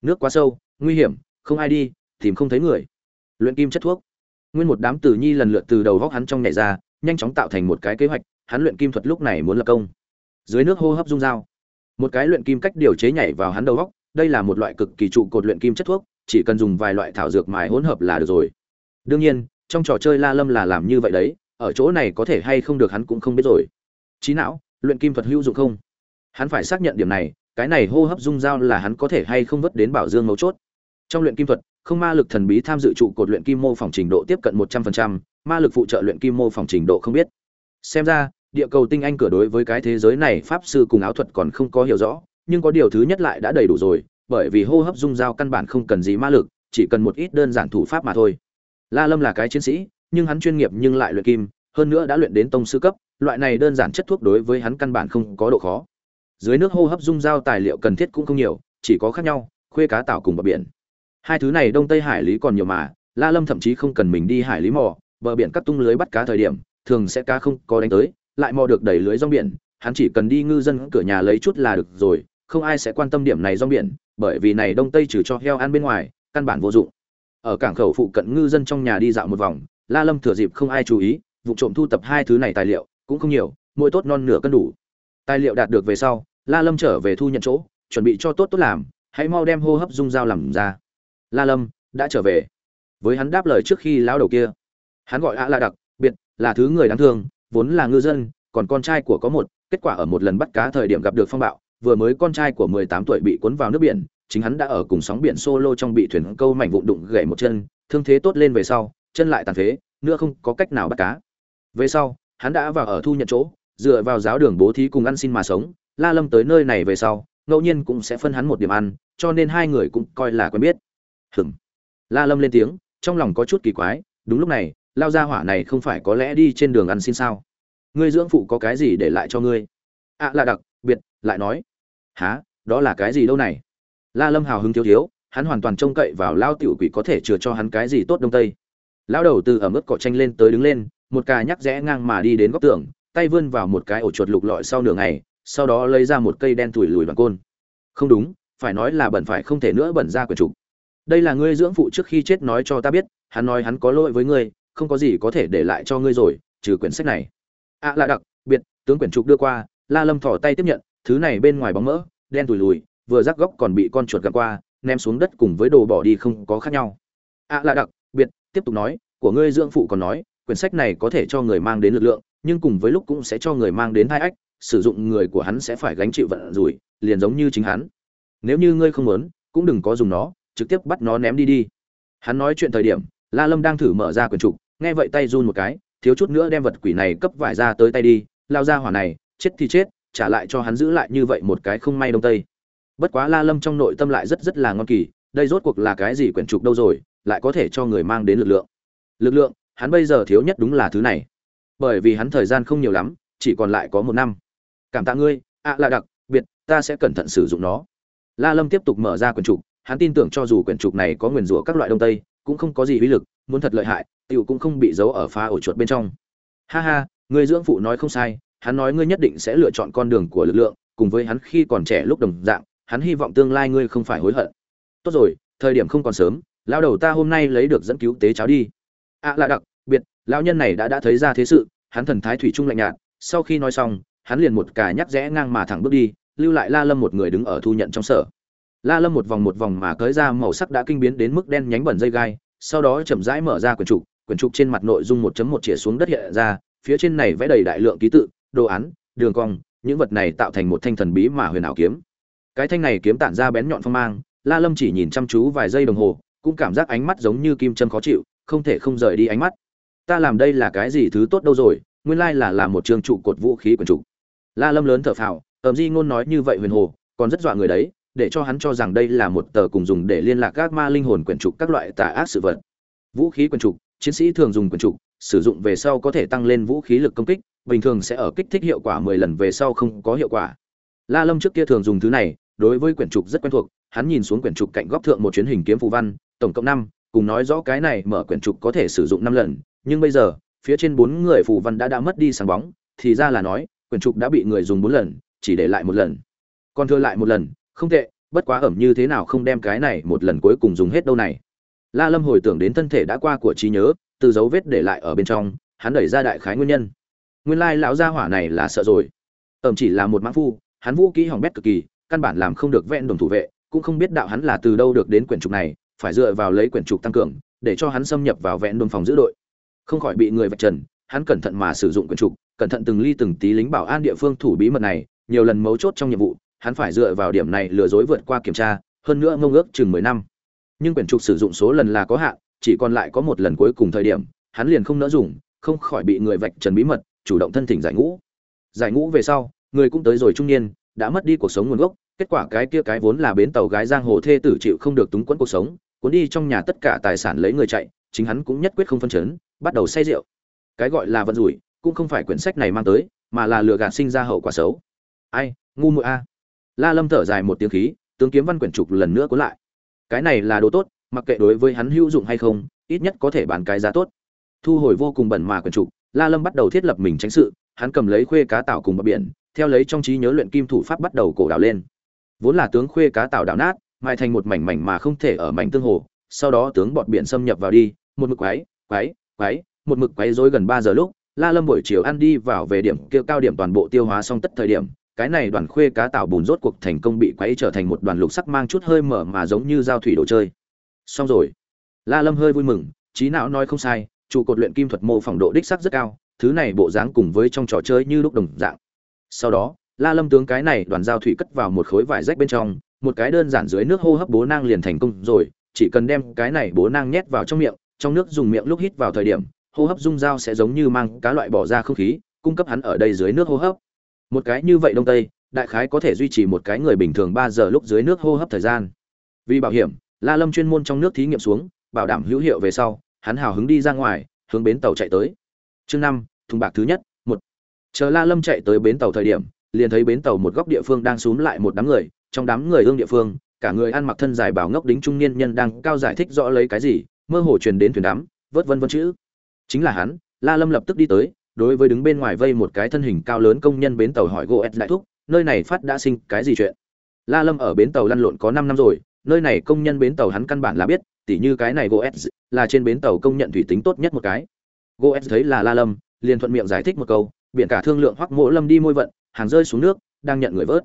Nước quá sâu, nguy hiểm, không ai đi, tìm không thấy người luyện kim chất thuốc. Nguyên một đám tử nhi lần lượt từ đầu góc hắn trong nhảy ra, nhanh chóng tạo thành một cái kế hoạch, hắn luyện kim thuật lúc này muốn lập công. Dưới nước hô hấp dung dao một cái luyện kim cách điều chế nhảy vào hắn đầu góc, đây là một loại cực kỳ trụ cột luyện kim chất thuốc, chỉ cần dùng vài loại thảo dược mài hỗn hợp là được rồi. Đương nhiên, trong trò chơi la lâm là làm như vậy đấy, ở chỗ này có thể hay không được hắn cũng không biết rồi. Trí não, luyện kim thuật hữu dụng không? Hắn phải xác nhận điểm này, cái này hô hấp dung dao là hắn có thể hay không vớt đến bảo dương mấu chốt. Trong luyện kim thuật không ma lực thần bí tham dự trụ cột luyện kim mô phỏng trình độ tiếp cận một trăm phần trăm, ma lực phụ trợ luyện kim mô phỏng trình độ không biết. Xem ra, địa cầu tinh anh cửa đối với cái thế giới này pháp sư cùng áo thuật còn không có hiểu rõ, nhưng có điều thứ nhất lại đã đầy đủ rồi, bởi vì hô hấp dung giao căn bản không cần gì ma lực, chỉ cần một ít đơn giản thủ pháp mà thôi. La lâm là cái chiến sĩ, nhưng hắn chuyên nghiệp nhưng lại luyện kim, hơn nữa đã luyện đến tông sư cấp, loại này đơn giản chất thuốc đối với hắn căn bản không có độ khó. Dưới nước hô hấp dung giao tài liệu cần thiết cũng không nhiều, chỉ có khác nhau, khuê cá tảo cùng bờ biển hai thứ này đông tây hải lý còn nhiều mà, la lâm thậm chí không cần mình đi hải lý mò, bờ biển cắt tung lưới bắt cá thời điểm, thường sẽ cá không có đánh tới, lại mò được đẩy lưới rong biển, hắn chỉ cần đi ngư dân cửa nhà lấy chút là được rồi, không ai sẽ quan tâm điểm này rong biển, bởi vì này đông tây trừ cho heo ăn bên ngoài, căn bản vô dụng. Ở cảng khẩu phụ cận ngư dân trong nhà đi dạo một vòng, la lâm thừa dịp không ai chú ý, vụ trộm thu tập hai thứ này tài liệu, cũng không nhiều, mỗi tốt non nửa cân đủ. Tài liệu đạt được về sau, la lâm trở về thu nhận chỗ, chuẩn bị cho tốt tốt làm, hãy mau đem hô hấp dung dao làm ra la lâm, đã trở về. Với hắn đáp lời trước khi lão đầu kia. Hắn gọi ạ la đặc, biệt là thứ người đáng thương, vốn là ngư dân, còn con trai của có một, kết quả ở một lần bắt cá thời điểm gặp được phong bạo, vừa mới con trai của 18 tuổi bị cuốn vào nước biển, chính hắn đã ở cùng sóng biển solo trong bị thuyền câu mảnh vụn đụng gãy một chân, thương thế tốt lên về sau, chân lại tàn phế, nữa không có cách nào bắt cá. Về sau, hắn đã vào ở thu nhận chỗ, dựa vào giáo đường bố thí cùng ăn xin mà sống, la lâm tới nơi này về sau, ngẫu nhiên cũng sẽ phân hắn một điểm ăn, cho nên hai người cũng coi là quen biết hừm la lâm lên tiếng trong lòng có chút kỳ quái đúng lúc này lao gia hỏa này không phải có lẽ đi trên đường ăn xin sao? Ngươi dưỡng phụ có cái gì để lại cho ngươi? Ạ à, là đặc biệt lại nói. Há đó là cái gì đâu này? La lâm hào hứng thiếu thiếu hắn hoàn toàn trông cậy vào lao tiểu quỷ có thể chừa cho hắn cái gì tốt đông tây. Lao đầu từ ở mức cỏ tranh lên tới đứng lên một cà nhắc rẽ ngang mà đi đến góc tường tay vươn vào một cái ổ chuột lục lọi sau nửa ngày sau đó lấy ra một cây đen thủi lùi bằng côn. Không đúng phải nói là bẩn phải không thể nữa bẩn ra quyển trục đây là ngươi dưỡng phụ trước khi chết nói cho ta biết, hắn nói hắn có lỗi với ngươi, không có gì có thể để lại cho ngươi rồi, trừ quyển sách này. Ạ à là đặc biệt, tướng quyển trục đưa qua, la lâm thỏ tay tiếp nhận, thứ này bên ngoài bóng mỡ, đen tùi lùi, vừa rắc góc còn bị con chuột gặp qua, ném xuống đất cùng với đồ bỏ đi không có khác nhau. Ạ à là đặc biệt, tiếp tục nói, của ngươi dưỡng phụ còn nói, quyển sách này có thể cho người mang đến lực lượng, nhưng cùng với lúc cũng sẽ cho người mang đến hai ách, sử dụng người của hắn sẽ phải gánh chịu vận rủi, liền giống như chính hắn. Nếu như ngươi không muốn, cũng đừng có dùng nó trực tiếp bắt nó ném đi đi. Hắn nói chuyện thời điểm, la lâm đang thử mở ra quyển trục, nghe vậy tay run một cái, thiếu chút nữa đem vật quỷ này cấp vải ra tới tay đi, lao ra hỏa này, chết thì chết, trả lại cho hắn giữ lại như vậy một cái không may đông tây. Bất quá la lâm trong nội tâm lại rất rất là ngon kỳ, đây rốt cuộc là cái gì quyển trục đâu rồi, lại có thể cho người mang đến lực lượng. Lực lượng, hắn bây giờ thiếu nhất đúng là thứ này. Bởi vì hắn thời gian không nhiều lắm, chỉ còn lại có một năm. Cảm tạ ngươi, ạ là đặc, biệt, ta sẽ cẩn thận sử dụng nó. La lâm tiếp tục mở ra quyển trục hắn tin tưởng cho dù quyển trục này có nguyền rủa các loại đông tây, cũng không có gì uy lực, muốn thật lợi hại, tiểu cũng không bị giấu ở phá ổ chuột bên trong. Ha ha, người dưỡng phụ nói không sai, hắn nói ngươi nhất định sẽ lựa chọn con đường của lực lượng, cùng với hắn khi còn trẻ lúc đồng dạng, hắn hy vọng tương lai ngươi không phải hối hận. Tốt rồi, thời điểm không còn sớm lao đầu ta hôm nay lấy được dẫn cứu tế cháo đi. Ạ à là đặc, biệt, lão nhân này đã đã thấy ra thế sự, hắn thần thái thủy trung lạnh nhạt, sau khi nói xong, hắn liền một cà nhắc rẽ ngang mà thẳng bước đi, lưu lại la lâm một người đứng ở thu nhận trong sở la lâm một vòng một vòng mà cởi ra màu sắc đã kinh biến đến mức đen nhánh bẩn dây gai, sau đó chậm rãi mở ra quyển trục quyển trục trên mặt nội dung 1.1 chĩa xuống đất hiện ra, phía trên này vẽ đầy đại lượng ký tự, đồ án, đường cong, những vật này tạo thành một thanh thần bí mà huyền ảo kiếm. Cái thanh này kiếm tản ra bén nhọn phong mang, la lâm chỉ nhìn chăm chú vài giây đồng hồ, cũng cảm giác ánh mắt giống như kim châm khó chịu, không thể không rời đi ánh mắt. Ta làm đây là cái gì thứ tốt đâu rồi, nguyên lai là làm một trường trụ cột vũ khí quyển trục. La lâm lớn thở phào ẩm di ngôn nói như vậy huyền hồ, còn rất dọa người đấy để cho hắn cho rằng đây là một tờ cùng dùng để liên lạc các ma linh hồn quyển trục các loại tà ác sự vật. Vũ khí quyển trục, chiến sĩ thường dùng quyển trục, sử dụng về sau có thể tăng lên vũ khí lực công kích, bình thường sẽ ở kích thích hiệu quả mười lần về sau không có hiệu quả. La lâm trước kia thường dùng thứ này, đối với quyển trục rất quen thuộc, hắn nhìn xuống quyển trục cạnh góc thượng một chuyến hình kiếm phù văn, tổng cộng năm, cùng nói rõ cái này mở quyển trục có thể sử dụng năm lần, nhưng bây giờ, phía trên bốn người phù văn đã đã mất đi sáng bóng, thì ra là nói, quyển trục đã bị người dùng bốn lần, chỉ để lại một lần. Còn thừa lại một lần không tệ, bất quá ẩm như thế nào không đem cái này một lần cuối cùng dùng hết đâu này. La lâm hồi tưởng đến thân thể đã qua của trí nhớ, từ dấu vết để lại ở bên trong, hắn đẩy ra đại khái nguyên nhân. Nguyên lai lão gia hỏa này là sợ rồi. Ẩm chỉ là một mãn phu, hắn vũ kỹ hỏng bét cực kỳ, căn bản làm không được vẹn đồng thủ vệ, cũng không biết đạo hắn là từ đâu được đến quyển trục này, phải dựa vào lấy quyển trục tăng cường, để cho hắn xâm nhập vào vẹn đồn phòng giữ đội. Không khỏi bị người vạch trần, hắn cẩn thận mà sử dụng quyển trục, cẩn thận từng ly từng tí lính bảo an địa phương thủ bí mật này, nhiều lần mấu chốt trong nhiệm vụ hắn phải dựa vào điểm này lừa dối vượt qua kiểm tra, hơn nữa ngông ước chừng mười năm. Nhưng quyển trục sử dụng số lần là có hạn, chỉ còn lại có một lần cuối cùng thời điểm, hắn liền không nỡ dùng, không khỏi bị người vạch trần bí mật, chủ động thân thỉnh giải ngũ. Giải ngũ về sau, người cũng tới rồi trung niên, đã mất đi cuộc sống nguồn gốc, kết quả cái kia cái vốn là bến tàu gái giang hồ thê tử chịu không được túng quẫn cuộc sống, cuốn đi trong nhà tất cả tài sản lấy người chạy, chính hắn cũng nhất quyết không phân chấn, bắt đầu say rượu. Cái gọi là vận rủi, cũng không phải quyển sách này mang tới, mà là lừa gạt sinh ra hậu quả xấu. Ai, ngu muội a la lâm thở dài một tiếng khí, tướng kiếm văn quyển trục lần nữa cuốn lại. Cái này là đồ tốt, mặc kệ đối với hắn hữu dụng hay không, ít nhất có thể bán cái giá tốt. Thu hồi vô cùng bẩn mà quyển trục, la lâm bắt đầu thiết lập mình tránh sự, hắn cầm lấy khuê cá tảo cùng bờ biển, theo lấy trong trí nhớ luyện kim thủ pháp bắt đầu cổ đảo lên. Vốn là tướng khuê cá tảo đảo nát, mai thành một mảnh mảnh mà không thể ở mảnh tương hồ, sau đó tướng bọt biển xâm nhập vào đi, một mực quái quái quái một mực quái rối gần ba giờ lúc, la lâm buổi chiều ăn đi vào về điểm kia cao điểm toàn bộ tiêu hóa xong tất thời điểm cái này đoàn khuê cá tạo bùn rốt cuộc thành công bị quấy trở thành một đoàn lục sắc mang chút hơi mở mà giống như giao thủy đồ chơi. Xong rồi. La lâm hơi vui mừng, trí não nói không sai, trụ cột luyện kim thuật mô phỏng độ đích sắc rất cao, thứ này bộ dáng cùng với trong trò chơi như lúc đồng dạng. Sau đó, la lâm tướng cái này đoàn giao thủy cất vào một khối vải rách bên trong, một cái đơn giản dưới nước hô hấp bố nang liền thành công rồi, chỉ cần đem cái này bố nang nhét vào trong miệng, trong nước dùng miệng lúc hít vào thời điểm, hô hấp dung dao sẽ giống như mang cá loại bỏ ra không khí, cung cấp hắn ở đây dưới nước hô hấp một cái như vậy đông tây, đại khái có thể duy trì một cái người bình thường ba giờ lúc dưới nước hô hấp thời gian. Vì bảo hiểm, la lâm chuyên môn trong nước thí nghiệm xuống, bảo đảm hữu hiệu về sau, hắn hào hứng đi ra ngoài, hướng bến tàu chạy tới. Chương năm, thùng bạc thứ nhất, một. Chờ la lâm chạy tới bến tàu thời điểm, liền thấy bến tàu một góc địa phương đang xúm lại một đám người, trong đám người hương địa phương, cả người ăn mặc thân dài bảo ngốc đính trung niên nhân đang cao giải thích rõ lấy cái gì, mơ hồ truyền đến thuyền đám vớt vân vân chữ. Chính là hắn, la lâm lập tức đi tới đối với đứng bên ngoài vây một cái thân hình cao lớn công nhân bến tàu hỏi goet đại thúc nơi này phát đã sinh cái gì chuyện la lâm ở bến tàu lăn lộn có năm năm rồi nơi này công nhân bến tàu hắn căn bản là biết tỉ như cái này goet là trên bến tàu công nhận thủy tính tốt nhất một cái goet thấy là la lâm liền thuận miệng giải thích một câu biển cả thương lượng hoắc mộ lâm đi môi vận hàng rơi xuống nước đang nhận người vớt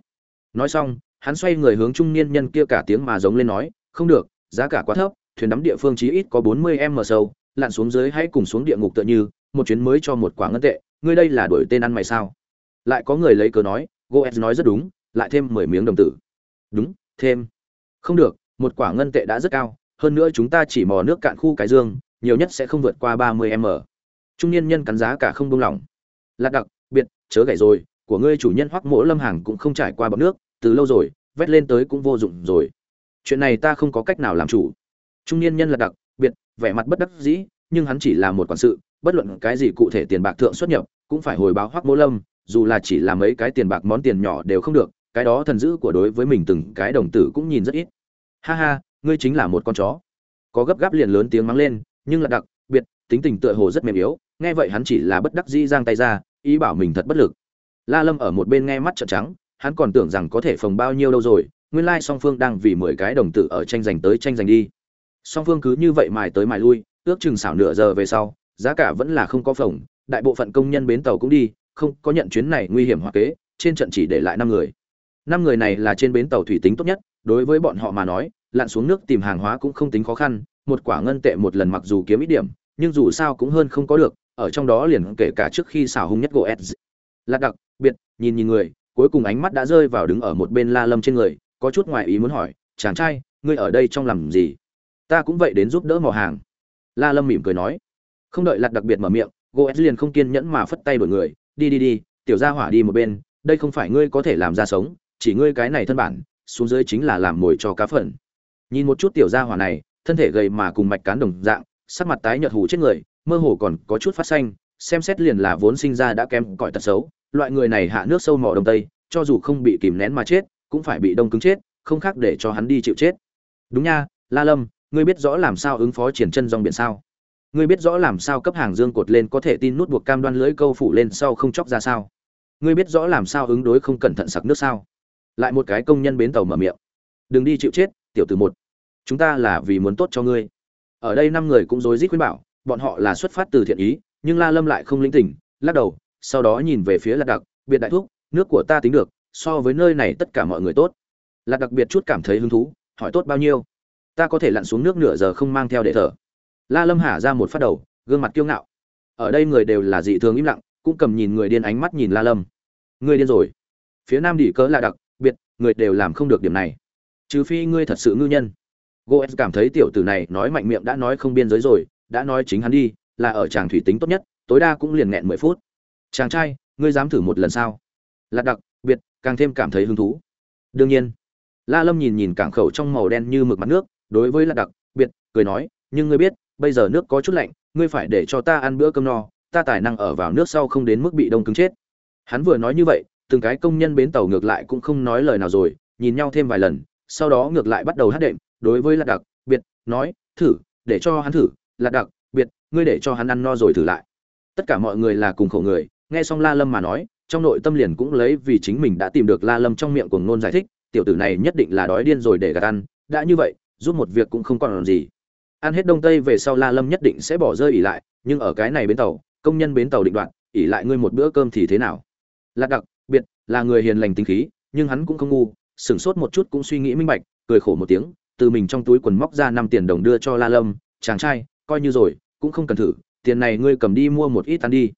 nói xong hắn xoay người hướng trung niên nhân kia cả tiếng mà giống lên nói không được giá cả quá thấp thuyền đắm địa phương chí ít có bốn mươi m sâu lặn xuống dưới hãy cùng xuống địa ngục tựa như một chuyến mới cho một quả ngân tệ, ngươi đây là đổi tên ăn mày sao? Lại có người lấy cớ nói goes nói rất đúng, lại thêm mười miếng đồng tử. Đúng, thêm. Không được, một quả ngân tệ đã rất cao, hơn nữa chúng ta chỉ mò nước cạn khu cái dương, nhiều nhất sẽ không vượt qua ba mươi m. Trung niên nhân cắn giá cả không buông lỏng. Lạc đặc, biệt, chớ gãy rồi, của ngươi chủ nhân hoắc mỗ lâm hàng cũng không trải qua bọc nước, từ lâu rồi, vét lên tới cũng vô dụng rồi. Chuyện này ta không có cách nào làm chủ. Trung niên nhân lạc đặc, biệt, vẻ mặt bất đắc dĩ, nhưng hắn chỉ là một quản sự bất luận cái gì cụ thể tiền bạc thượng xuất nhập, cũng phải hồi báo hoắc mỗ lâm, dù là chỉ là mấy cái tiền bạc món tiền nhỏ đều không được, cái đó thần dữ của đối với mình từng cái đồng tử cũng nhìn rất ít. Ha ha, ngươi chính là một con chó. Có gấp gáp liền lớn tiếng mắng lên, nhưng là đặc biệt, tính tình tựa hồ rất mềm yếu, nghe vậy hắn chỉ là bất đắc dĩ giang tay ra, ý bảo mình thật bất lực. La lâm ở một bên nghe mắt trợn trắng, hắn còn tưởng rằng có thể phòng bao nhiêu lâu rồi, nguyên lai song phương đang vì mười cái đồng tử ở tranh giành tới tranh giành đi. Song phương cứ như vậy mài tới mài lui, ước chừng xảo nửa giờ về sau giá cả vẫn là không có phòng đại bộ phận công nhân bến tàu cũng đi, không có nhận chuyến này nguy hiểm hoặc kế, trên trận chỉ để lại năm người. Năm người này là trên bến tàu thủy tính tốt nhất, đối với bọn họ mà nói, lặn xuống nước tìm hàng hóa cũng không tính khó khăn, một quả ngân tệ một lần mặc dù kiếm ít điểm, nhưng dù sao cũng hơn không có được, ở trong đó liền kể cả trước khi xảo hung nhất gỗ ed lạc đặc, biệt, nhìn nhìn người, cuối cùng ánh mắt đã rơi vào đứng ở một bên la lâm trên người, có chút ngoài ý muốn hỏi, chàng trai, ngươi ở đây trong làm gì? Ta cũng vậy đến giúp đỡ mò hàng. La lâm mỉm cười nói không đợi lạc đặc biệt mở miệng gỗ ed liền không kiên nhẫn mà phất tay đổi người, đi đi đi, tiểu gia hỏa đi một bên, đây không phải ngươi có thể làm ra sống, chỉ ngươi cái này thân bản, xuống dưới chính là làm mồi cho cá phần nhìn một chút tiểu gia hỏa này, thân thể gầy mà cùng mạch cán đồng dạng, sắc mặt tái nhợt hủ chết người, mơ hồ còn có chút phát xanh, xem xét liền là vốn sinh ra đã kém cỏi tật xấu, loại người này hạ nước sâu mỏ đông tây, cho dù không bị kìm nén mà chết, cũng phải bị đông cứng chết, không khác để cho hắn đi chịu chết. Đúng nha, la lâm, ngươi biết rõ làm sao ứng phó triển chân dòng biển sao? Ngươi biết rõ làm sao cấp hàng dương cột lên có thể tin nút buộc cam đoan lưỡi câu phủ lên sau không chóc ra sao? Ngươi biết rõ làm sao ứng đối không cẩn thận sặc nước sao? Lại một cái công nhân bến tàu mở miệng. Đừng đi chịu chết, tiểu tử một. Chúng ta là vì muốn tốt cho ngươi. Ở đây năm người cũng rối rít khuyên bảo, bọn họ là xuất phát từ thiện ý, nhưng la lâm lại không linh tỉnh, lắc đầu, sau đó nhìn về phía lạc đặc, biệt đại thúc, nước của ta tính được, so với nơi này tất cả mọi người tốt. Lạc đặc biệt chút cảm thấy hứng thú, hỏi tốt bao nhiêu? Ta có thể lặn xuống nước nửa giờ không mang theo để thở la lâm hả ra một phát đầu, gương mặt kiêu ngạo. Ở đây người đều là dị thường im lặng, cũng cầm nhìn người điên ánh mắt nhìn la lâm. Ngươi điên rồi. Phía nam đỉ cớ là đặc, biệt, người đều làm không được điểm này. Trừ phi ngươi thật sự ngư nhân. Goes cảm thấy tiểu tử này nói mạnh miệng đã nói không biên giới rồi, đã nói chính hắn đi, là ở chàng thủy tính tốt nhất, tối đa cũng liền nghẹn mười phút. Chàng trai, ngươi dám thử một lần sao? Lạc đặc, biệt, càng thêm cảm thấy hứng thú. Đương nhiên. La lâm nhìn nhìn cảng khẩu trong màu đen như mực mặt nước, đối với lạc đặc, biệt, cười nói, nhưng ngươi biết bây giờ nước có chút lạnh, ngươi phải để cho ta ăn bữa cơm no, ta tài năng ở vào nước sau không đến mức bị đông cứng chết. Hắn vừa nói như vậy, từng cái công nhân bến tàu ngược lại cũng không nói lời nào rồi, nhìn nhau thêm vài lần, sau đó ngược lại bắt đầu hát đệm, đối với lạc đặc, biệt, nói, thử, để cho hắn thử, lạc đặc, biệt, ngươi để cho hắn ăn no rồi thử lại. Tất cả mọi người là cùng khổ người, nghe xong la lâm mà nói, trong nội tâm liền cũng lấy vì chính mình đã tìm được la lâm trong miệng của ngôn giải thích, tiểu tử này nhất định là đói điên rồi để gạt ăn, đã như vậy, giúp một việc cũng không còn làm gì ăn hết đông tây về sau la lâm nhất định sẽ bỏ rơi ỉ lại, nhưng ở cái này bến tàu, công nhân bến tàu định đoạn ỉ lại ngươi một bữa cơm thì thế nào? Lạc đặc, biệt là người hiền lành tính khí, nhưng hắn cũng không ngu, sửng sốt một chút cũng suy nghĩ minh bạch, cười khổ một tiếng, từ mình trong túi quần móc ra năm tiền đồng đưa cho la lâm, chàng trai, coi như rồi, cũng không cần thử, tiền này ngươi cầm đi mua một ít ăn đi.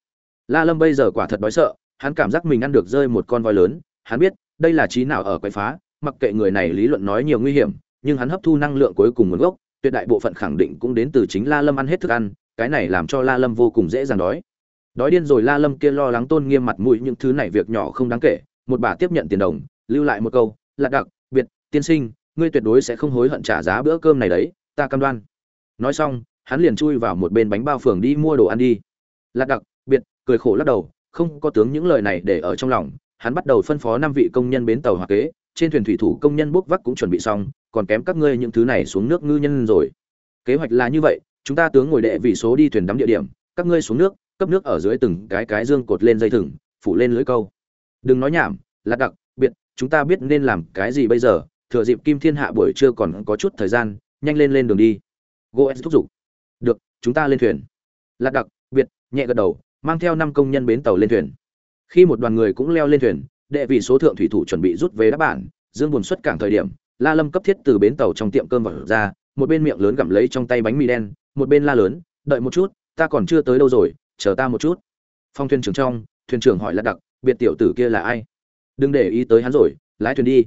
La lâm bây giờ quả thật đói sợ, hắn cảm giác mình ăn được rơi một con voi lớn, hắn biết, đây là trí nào ở quậy phá, mặc kệ người này lý luận nói nhiều nguy hiểm, nhưng hắn hấp thu năng lượng cuối cùng nguồn gốc tuyệt đại bộ phận khẳng định cũng đến từ chính la lâm ăn hết thức ăn, cái này làm cho la lâm vô cùng dễ dàng đói. Đói điên rồi la lâm kia lo lắng tôn nghiêm mặt mũi những thứ này việc nhỏ không đáng kể, một bà tiếp nhận tiền đồng, lưu lại một câu, lạc đặc, biệt, tiên sinh, ngươi tuyệt đối sẽ không hối hận trả giá bữa cơm này đấy, ta cam đoan. Nói xong, hắn liền chui vào một bên bánh bao phường đi mua đồ ăn đi. Lạc đặc, biệt, cười khổ lắc đầu, không có tướng những lời này để ở trong lòng. Hắn bắt đầu phân phó năm vị công nhân bến tàu hoặc kế, trên thuyền thủy thủ công nhân bốc vác cũng chuẩn bị xong còn kém các ngươi những thứ này xuống nước ngư nhân rồi. Kế hoạch là như vậy, chúng ta tướng ngồi đệ vị số đi thuyền đắm địa điểm, các ngươi xuống nước, cấp nước ở dưới từng cái cái dương cột lên dây thừng, phủ lên lưới câu. Đừng nói nhảm, lạc đặc, biệt, chúng ta biết nên làm cái gì bây giờ, thừa dịp kim thiên hạ buổi trưa còn có chút thời gian, nhanh lên lên đường đi. Goes thúc giục. Được, chúng ta lên thuyền. Lạc đặc, biệt, nhẹ gật đầu, mang theo năm công nhân bến tàu lên thuyền. Khi một đoàn người cũng leo lên thuyền, đệ vị số thượng thủy thủ chuẩn bị rút về đáp bản, dương buồn xuất cảng thời điểm la lâm cấp thiết từ bến tàu trong tiệm cơm vào ra, một bên miệng lớn gặm lấy trong tay bánh mì đen, một bên la lớn, đợi một chút, ta còn chưa tới đâu rồi, chờ ta một chút. Phong thuyền trưởng trong, thuyền trưởng hỏi lạc đặc, biệt tiểu tử kia là ai? Đừng để ý tới hắn rồi, lái thuyền đi.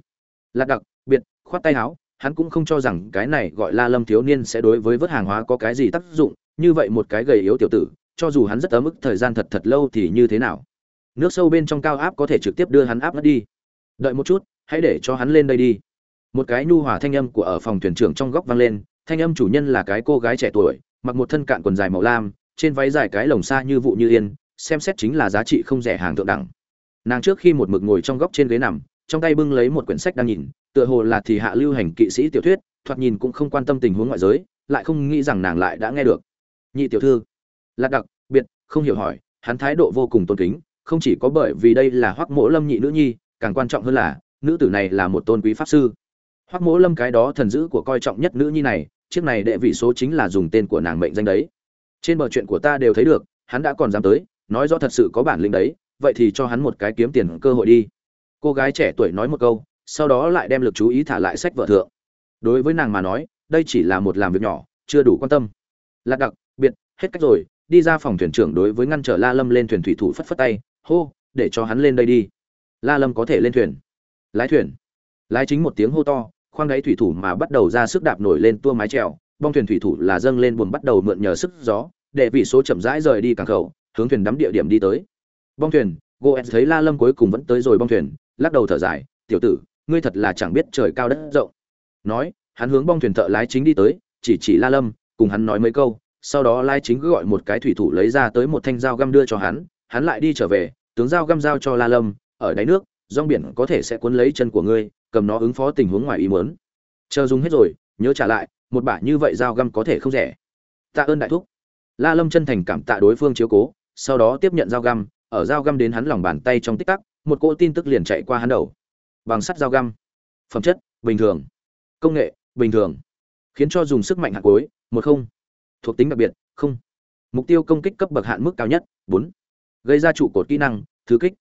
Lạc đặc, biệt, khoát tay áo, hắn cũng không cho rằng cái này gọi la lâm thiếu niên sẽ đối với vớt hàng hóa có cái gì tác dụng, như vậy một cái gầy yếu tiểu tử, cho dù hắn rất ấm ức thời gian thật thật lâu thì như thế nào? Nước sâu bên trong cao áp có thể trực tiếp đưa hắn áp mất đi. Đợi một chút, hãy để cho hắn lên đây đi một cái nhu hòa thanh âm của ở phòng thuyền trưởng trong góc vang lên, thanh âm chủ nhân là cái cô gái trẻ tuổi, mặc một thân cạn quần dài màu lam, trên váy dài cái lồng xa như vụ như yên, xem xét chính là giá trị không rẻ hàng thượng đẳng. Nàng trước khi một mực ngồi trong góc trên ghế nằm, trong tay bưng lấy một quyển sách đang nhìn, tựa hồ là thì hạ lưu hành kỵ sĩ tiểu thuyết, thoạt nhìn cũng không quan tâm tình huống ngoại giới, lại không nghĩ rằng nàng lại đã nghe được. Nhị tiểu thư. Lạc đặc, biệt, không hiểu hỏi, hắn thái độ vô cùng tôn kính, không chỉ có bởi vì đây là hoắc mỗ lâm nhị nữ nhi, càng quan trọng hơn là, nữ tử này là một tôn quý pháp sư hoắc mỗ lâm cái đó thần dữ của coi trọng nhất nữ nhi này, chiếc này đệ vị số chính là dùng tên của nàng mệnh danh đấy. Trên bờ chuyện của ta đều thấy được, hắn đã còn dám tới, nói rõ thật sự có bản lĩnh đấy, vậy thì cho hắn một cái kiếm tiền cơ hội đi. Cô gái trẻ tuổi nói một câu, sau đó lại đem lực chú ý thả lại sách vợ thượng. Đối với nàng mà nói, đây chỉ là một làm việc nhỏ, chưa đủ quan tâm. Lạc đặc, biệt, hết cách rồi, đi ra phòng thuyền trưởng đối với ngăn trở la lâm lên thuyền thủy thủ phất phất tay, hô, để cho hắn lên đây đi. La lâm có thể lên thuyền. Lái thuyền. Lái chính một tiếng hô to khoang đáy thủy thủ mà bắt đầu ra sức đạp nổi lên tua mái trèo bong thuyền thủy thủ là dâng lên buồn bắt đầu mượn nhờ sức gió để vị số chậm rãi rời đi cảng khẩu, hướng thuyền đắm địa điểm đi tới. Bong thuyền goetz thấy la lâm cuối cùng vẫn tới rồi bong thuyền, lắc đầu thở dài, tiểu tử, ngươi thật là chẳng biết trời cao đất rộng. Nói, hắn hướng bong thuyền thợ lái chính đi tới, chỉ chỉ la lâm, cùng hắn nói mấy câu, sau đó lái chính cứ gọi một cái thủy thủ lấy ra tới một thanh dao găm đưa cho hắn hắn lại đi trở về, tướng dao găm dao cho la lâm, ở đáy nước, rong biển có thể sẽ cuốn lấy chân của ngươi cầm nó ứng phó tình huống ngoài ý muốn. Chờ dùng hết rồi, nhớ trả lại, một bả như vậy dao găm có thể không rẻ. Tạ ơn đại thúc. La lâm chân thành cảm tạ đối phương chiếu cố, sau đó tiếp nhận dao găm, ở dao găm đến hắn lòng bàn tay trong tích tắc, một cỗ tin tức liền chạy qua hắn đầu. Bằng sắt dao găm. Phẩm chất, bình thường. Công nghệ, bình thường. Khiến cho dùng sức mạnh hạt cuối, một không. Thuộc tính đặc biệt, không. Mục tiêu công kích cấp bậc hạn mức cao nhất, bốn. Gây ra trụ cột kỹ năng, thứ kích.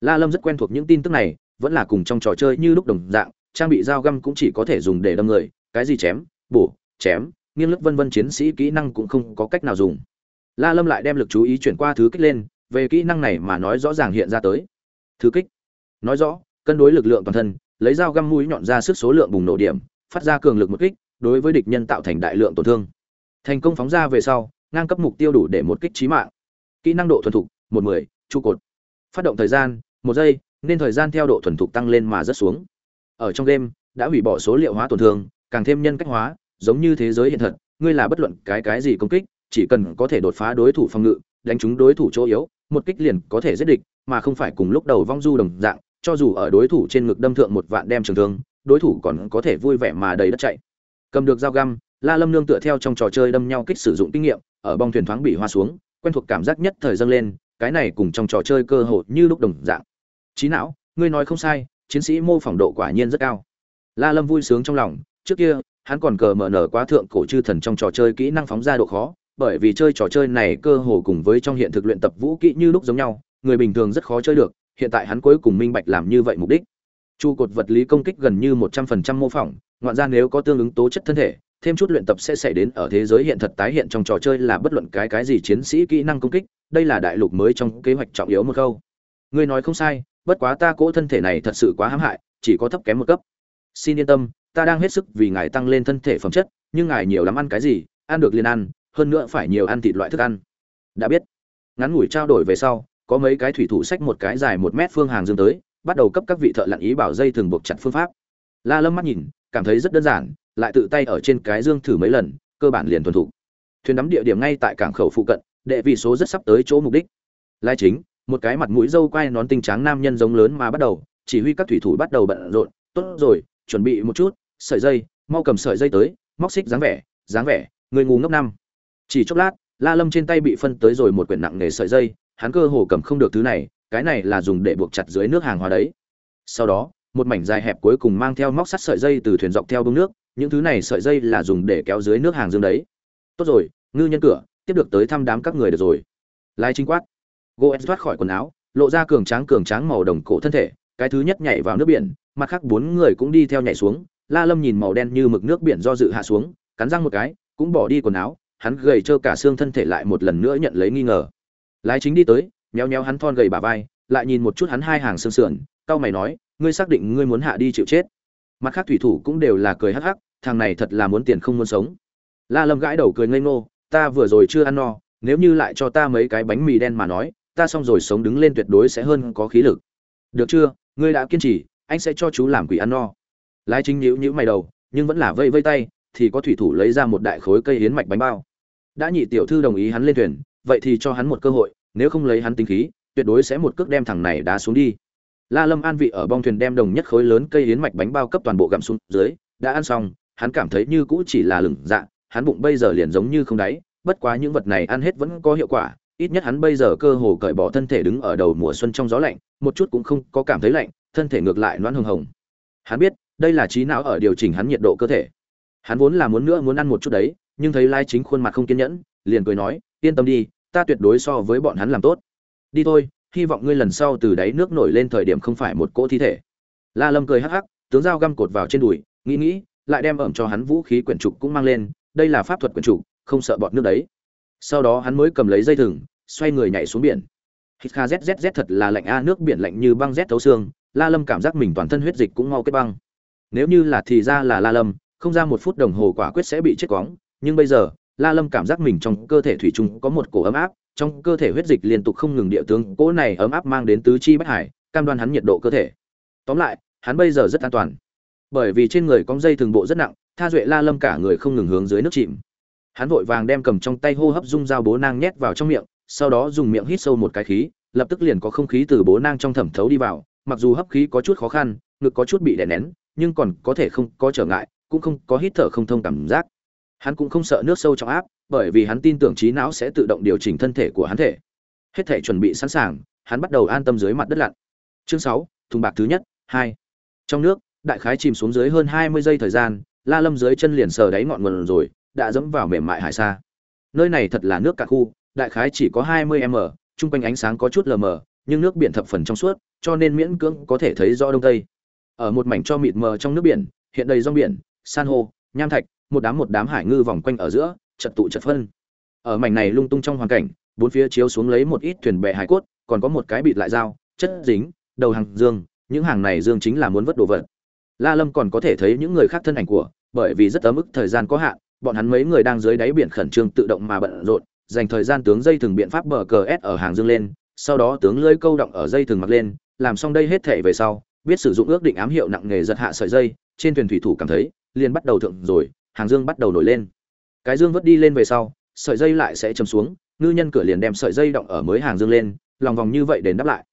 La lâm rất quen thuộc những tin tức này vẫn là cùng trong trò chơi như lúc đồng dạng, trang bị dao găm cũng chỉ có thể dùng để đâm người, cái gì chém, bổ, chém, nghiêng lướt vân vân chiến sĩ kỹ năng cũng không có cách nào dùng. La lâm lại đem lực chú ý chuyển qua thứ kích lên, về kỹ năng này mà nói rõ ràng hiện ra tới. Thứ kích. Nói rõ, cân đối lực lượng toàn thân, lấy dao găm mũi nhọn ra sức số lượng bùng nổ điểm, phát ra cường lực một kích, đối với địch nhân tạo thành đại lượng tổn thương. Thành công phóng ra về sau, ngang cấp mục tiêu đủ để một kích trí mạng. Kỹ năng độ thuần thục, một mười, trụ cột. Phát động thời gian, một giây nên thời gian theo độ thuần thục tăng lên mà rất xuống. Ở trong game, đã hủy bỏ số liệu hóa tổn thương, càng thêm nhân cách hóa, giống như thế giới hiện thật, ngươi là bất luận cái cái gì công kích, chỉ cần có thể đột phá đối thủ phòng ngự, đánh trúng đối thủ chỗ yếu, một kích liền có thể giết địch, mà không phải cùng lúc đầu vong du đồng dạng, cho dù ở đối thủ trên ngực đâm thượng một vạn đem trường thương, đối thủ còn có thể vui vẻ mà đầy đất chạy. Cầm được dao găm, la lâm nương tựa theo trong trò chơi đâm nhau kích sử dụng kinh nghiệm, ở bong thuyền thoáng bị hoa xuống, quen thuộc cảm giác nhất thời dâng lên, cái này cùng trong trò chơi cơ hội như lúc đồng dạng trí não, ngươi nói không sai, chiến sĩ mô phỏng độ quả nhiên rất cao. La lâm vui sướng trong lòng, trước kia, hắn còn cờ mở nở quá thượng cổ chư thần trong trò chơi kỹ năng phóng ra độ khó, bởi vì chơi trò chơi này cơ hồ cùng với trong hiện thực luyện tập vũ kỹ như lúc giống nhau, người bình thường rất khó chơi được, hiện tại hắn cuối cùng minh bạch làm như vậy mục đích. Trụ cột vật lý công kích gần như một trăm phần trăm mô phỏng, ngoạn ra nếu có tương ứng tố chất thân thể, thêm chút luyện tập sẽ xảy đến ở thế giới hiện thật tái hiện trong trò chơi là bất luận cái cái gì chiến sĩ kỹ năng công kích, đây là đại lục mới trong kế hoạch trọng yếu một câu. Ngươi nói không sai bất quá ta cỗ thân thể này thật sự quá hãm hại, chỉ có thấp kém một cấp. Xin yên tâm, ta đang hết sức vì ngài tăng lên thân thể phẩm chất, nhưng ngài nhiều lắm ăn cái gì, ăn được liền ăn, hơn nữa phải nhiều ăn thịt loại thức ăn. Đã biết. Ngắn ngủi trao đổi về sau, có mấy cái thủy thủ sách một cái dài một mét phương hàng dương tới, bắt đầu cấp các vị thợ lặn ý bảo dây thường buộc chặt phương pháp. La lâm mắt nhìn, cảm thấy rất đơn giản, lại tự tay ở trên cái dương thử mấy lần, cơ bản liền thuần thục. Thuyền đắm địa điểm ngay tại cảng khẩu phụ cận, đệ vị số rất sắp tới chỗ mục đích. Lai chính một cái mặt mũi dâu quai nón tinh trắng nam nhân giống lớn mà bắt đầu, chỉ huy các thủy thủ bắt đầu bận rộn, tốt rồi, chuẩn bị một chút, sợi dây, mau cầm sợi dây tới, móc xích dáng vẻ dáng vẻ, người ngủ ngốc năm. Chỉ chốc lát, la lâm trên tay bị phân tới rồi một quyển nặng nề sợi dây, hắn cơ hồ cầm không được thứ này, cái này là dùng để buộc chặt dưới nước hàng hóa đấy. Sau đó, một mảnh dài hẹp cuối cùng mang theo móc sắt sợi dây từ thuyền dọc theo bông nước, những thứ này sợi dây là dùng để kéo dưới nước hàng dương đấy. Tốt rồi, ngư nhân cửa, tiếp được tới thăm đám các người được rồi. Lai chính quát goes thoát khỏi quần áo, lộ ra cường tráng cường tráng màu đồng cổ thân thể, cái thứ nhất nhảy vào nước biển, mặt khác bốn người cũng đi theo nhảy xuống, la lâm nhìn màu đen như mực nước biển do dự hạ xuống, cắn răng một cái, cũng bỏ đi quần áo, hắn gầy trơ cả xương thân thể lại một lần nữa nhận lấy nghi ngờ. Lái chính đi tới, méo méo hắn thon gầy bả vai, lại nhìn một chút hắn hai hàng xương sườn, cau mày nói, ngươi xác định ngươi muốn hạ đi chịu chết? Mặt khác thủy thủ cũng đều là cười hắc hắc, thằng này thật là muốn tiền không muốn sống. La lâm gãi đầu cười ngây ngô, ta vừa rồi chưa ăn no, nếu như lại cho ta mấy cái bánh mì đen mà nói ta xong rồi sống đứng lên tuyệt đối sẽ hơn có khí lực. Được chưa? Ngươi đã kiên trì, anh sẽ cho chú làm quỷ ăn no. Lái chính nhíu nhíu mày đầu, nhưng vẫn là vây vây tay, thì có thủy thủ lấy ra một đại khối cây hiến mạch bánh bao. Đã nhị tiểu thư đồng ý hắn lên thuyền, vậy thì cho hắn một cơ hội, nếu không lấy hắn tính khí, tuyệt đối sẽ một cước đem thằng này đá xuống đi. La lâm an vị ở bong thuyền đem đồng nhất khối lớn cây hiến mạch bánh bao cấp toàn bộ gặm xuống dưới, đã ăn xong, hắn cảm thấy như cũ chỉ là lửng dạ hắn bụng bây giờ liền giống như không đáy, bất quá những vật này ăn hết vẫn có hiệu quả ít nhất hắn bây giờ cơ hồ cởi bỏ thân thể đứng ở đầu mùa xuân trong gió lạnh, một chút cũng không có cảm thấy lạnh, thân thể ngược lại loãng hồng hồng. Hắn biết, đây là trí não ở điều chỉnh hắn nhiệt độ cơ thể. Hắn vốn là muốn nữa muốn ăn một chút đấy, nhưng thấy lai chính khuôn mặt không kiên nhẫn, liền cười nói, yên tâm đi, ta tuyệt đối so với bọn hắn làm tốt. Đi thôi, hy vọng ngươi lần sau từ đáy nước nổi lên thời điểm không phải một cỗ thi thể. La lâm cười hắc hắc, tướng dao găm cột vào trên đùi, nghĩ nghĩ, lại đem ẩm cho hắn vũ khí quyển trục cũng mang lên, đây là pháp thuật quyển trục, không sợ bọn nước đấy. Sau đó hắn mới cầm lấy dây thừng xoay người nhảy xuống biển. Hít kha zzz thật là lạnh a, nước biển lạnh như băng rét thấu xương, la lâm cảm giác mình toàn thân huyết dịch cũng mau kết băng. Nếu như là thì ra là la lâm, không ra một phút đồng hồ quả quyết sẽ bị chết cóng nhưng bây giờ, la lâm cảm giác mình trong cơ thể thủy chung có một cổ ấm áp, trong cơ thể huyết dịch liên tục không ngừng địa tướng, cỗ này ấm áp mang đến tứ chi bất hải, cam đoan hắn nhiệt độ cơ thể. Tóm lại, hắn bây giờ rất an toàn. Bởi vì trên người có dây thường bộ rất nặng, tha duệ la lâm cả người không ngừng hướng dưới nước chìm. Hắn vội vàng đem cầm trong tay hô hấp dung dao bố nang nhét vào trong miệng sau đó dùng miệng hít sâu một cái khí, lập tức liền có không khí từ bố nang trong thẩm thấu đi vào, mặc dù hấp khí có chút khó khăn, ngực có chút bị đè nén, nhưng còn có thể không có trở ngại, cũng không có hít thở không thông cảm giác. Hắn cũng không sợ nước sâu trong áp, bởi vì hắn tin tưởng trí não sẽ tự động điều chỉnh thân thể của hắn thể. Hết thể chuẩn bị sẵn sàng, hắn bắt đầu an tâm dưới mặt đất lặn. Chương sáu, thùng bạc thứ nhất, hai. Trong nước, đại khái chìm xuống dưới hơn hai mươi giây thời gian, la lâm dưới chân liền sờ đáy ngọn nguồn rồi, đã dẫm vào mềm mại hải xa. Nơi này thật là nước cả khu đại khái chỉ có hai mươi m trung quanh ánh sáng có chút lờ mờ, nhưng nước biển thập phần trong suốt, cho nên miễn cưỡng có thể thấy rõ đông tây. Ở một mảnh cho mịt mờ trong nước biển, hiện đầy rong biển, san hô, nham thạch, một đám một đám hải ngư vòng quanh ở giữa trật tụ chật phân. Ở mảnh này lung tung trong hoàn cảnh, bốn phía chiếu xuống lấy một ít thuyền bè hải cốt, còn có một cái bịt lại dao, chất dính, đầu hàng dương, những hàng này dương chính là muốn vất đồ vật. La lâm còn có thể thấy những người khác thân ảnh của, bởi vì rất ấm ức thời gian có hạn, bọn hắn mấy người đang dưới đáy biển khẩn trương tự động mà bận rộn dành thời gian tướng dây thừng biện pháp bờ cờ s ở hàng dương lên, sau đó tướng lưỡi câu động ở dây thừng mặc lên, làm xong đây hết thể về sau, biết sử dụng ước định ám hiệu nặng nghề giật hạ sợi dây, trên thuyền thủy thủ cảm thấy, liền bắt đầu thượng rồi, hàng dương bắt đầu nổi lên. Cái dương vớt đi lên về sau, sợi dây lại sẽ chầm xuống, ngư nhân cửa liền đem sợi dây động ở mới hàng dương lên, lòng vòng như vậy đến đáp lại.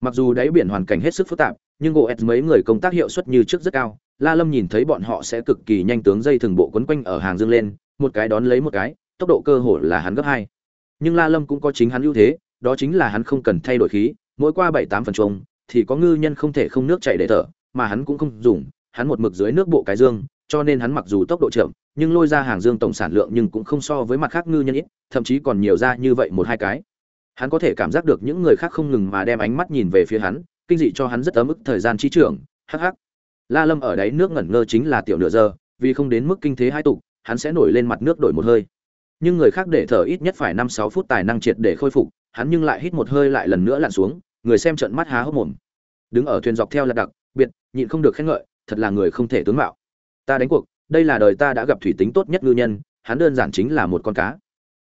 Mặc dù đáy biển hoàn cảnh hết sức phức tạp, nhưng gỗ ép mấy người công tác hiệu suất như trước rất cao, la lâm nhìn thấy bọn họ sẽ cực kỳ nhanh tướng dây thường bộ quấn quanh ở hàng dương lên, một cái đón lấy một cái tốc độ cơ hồ là hắn gấp hai. Nhưng la lâm cũng có chính hắn ưu thế, đó chính là hắn không cần thay đổi khí, mỗi qua bảy tám phần chung thì có ngư nhân không thể không nước chảy để thở, mà hắn cũng không dùng, hắn một mực dưới nước bộ cái dương, cho nên hắn mặc dù tốc độ chậm, nhưng lôi ra hàng dương tổng sản lượng nhưng cũng không so với mặt khác ngư nhân ít, thậm chí còn nhiều ra như vậy một hai cái. Hắn có thể cảm giác được những người khác không ngừng mà đem ánh mắt nhìn về phía hắn, kinh dị cho hắn rất ấm ức thời gian trí trưởng, hắc hắc. La lâm ở đáy nước ngẩn ngơ chính là tiểu nửa giờ, vì không đến mức kinh thế hai tục, hắn sẽ nổi lên mặt nước đổi một hơi nhưng người khác để thở ít nhất phải năm sáu phút tài năng triệt để khôi phục, hắn nhưng lại hít một hơi lại lần nữa lặn xuống, người xem trận mắt há hốc mồm. Đứng ở thuyền dọc theo là đặc, biệt, nhịn không được khen ngợi, thật là người không thể tướng mạo. Ta đánh cuộc, đây là đời ta đã gặp thủy tính tốt nhất ngư nhân, hắn đơn giản chính là một con cá.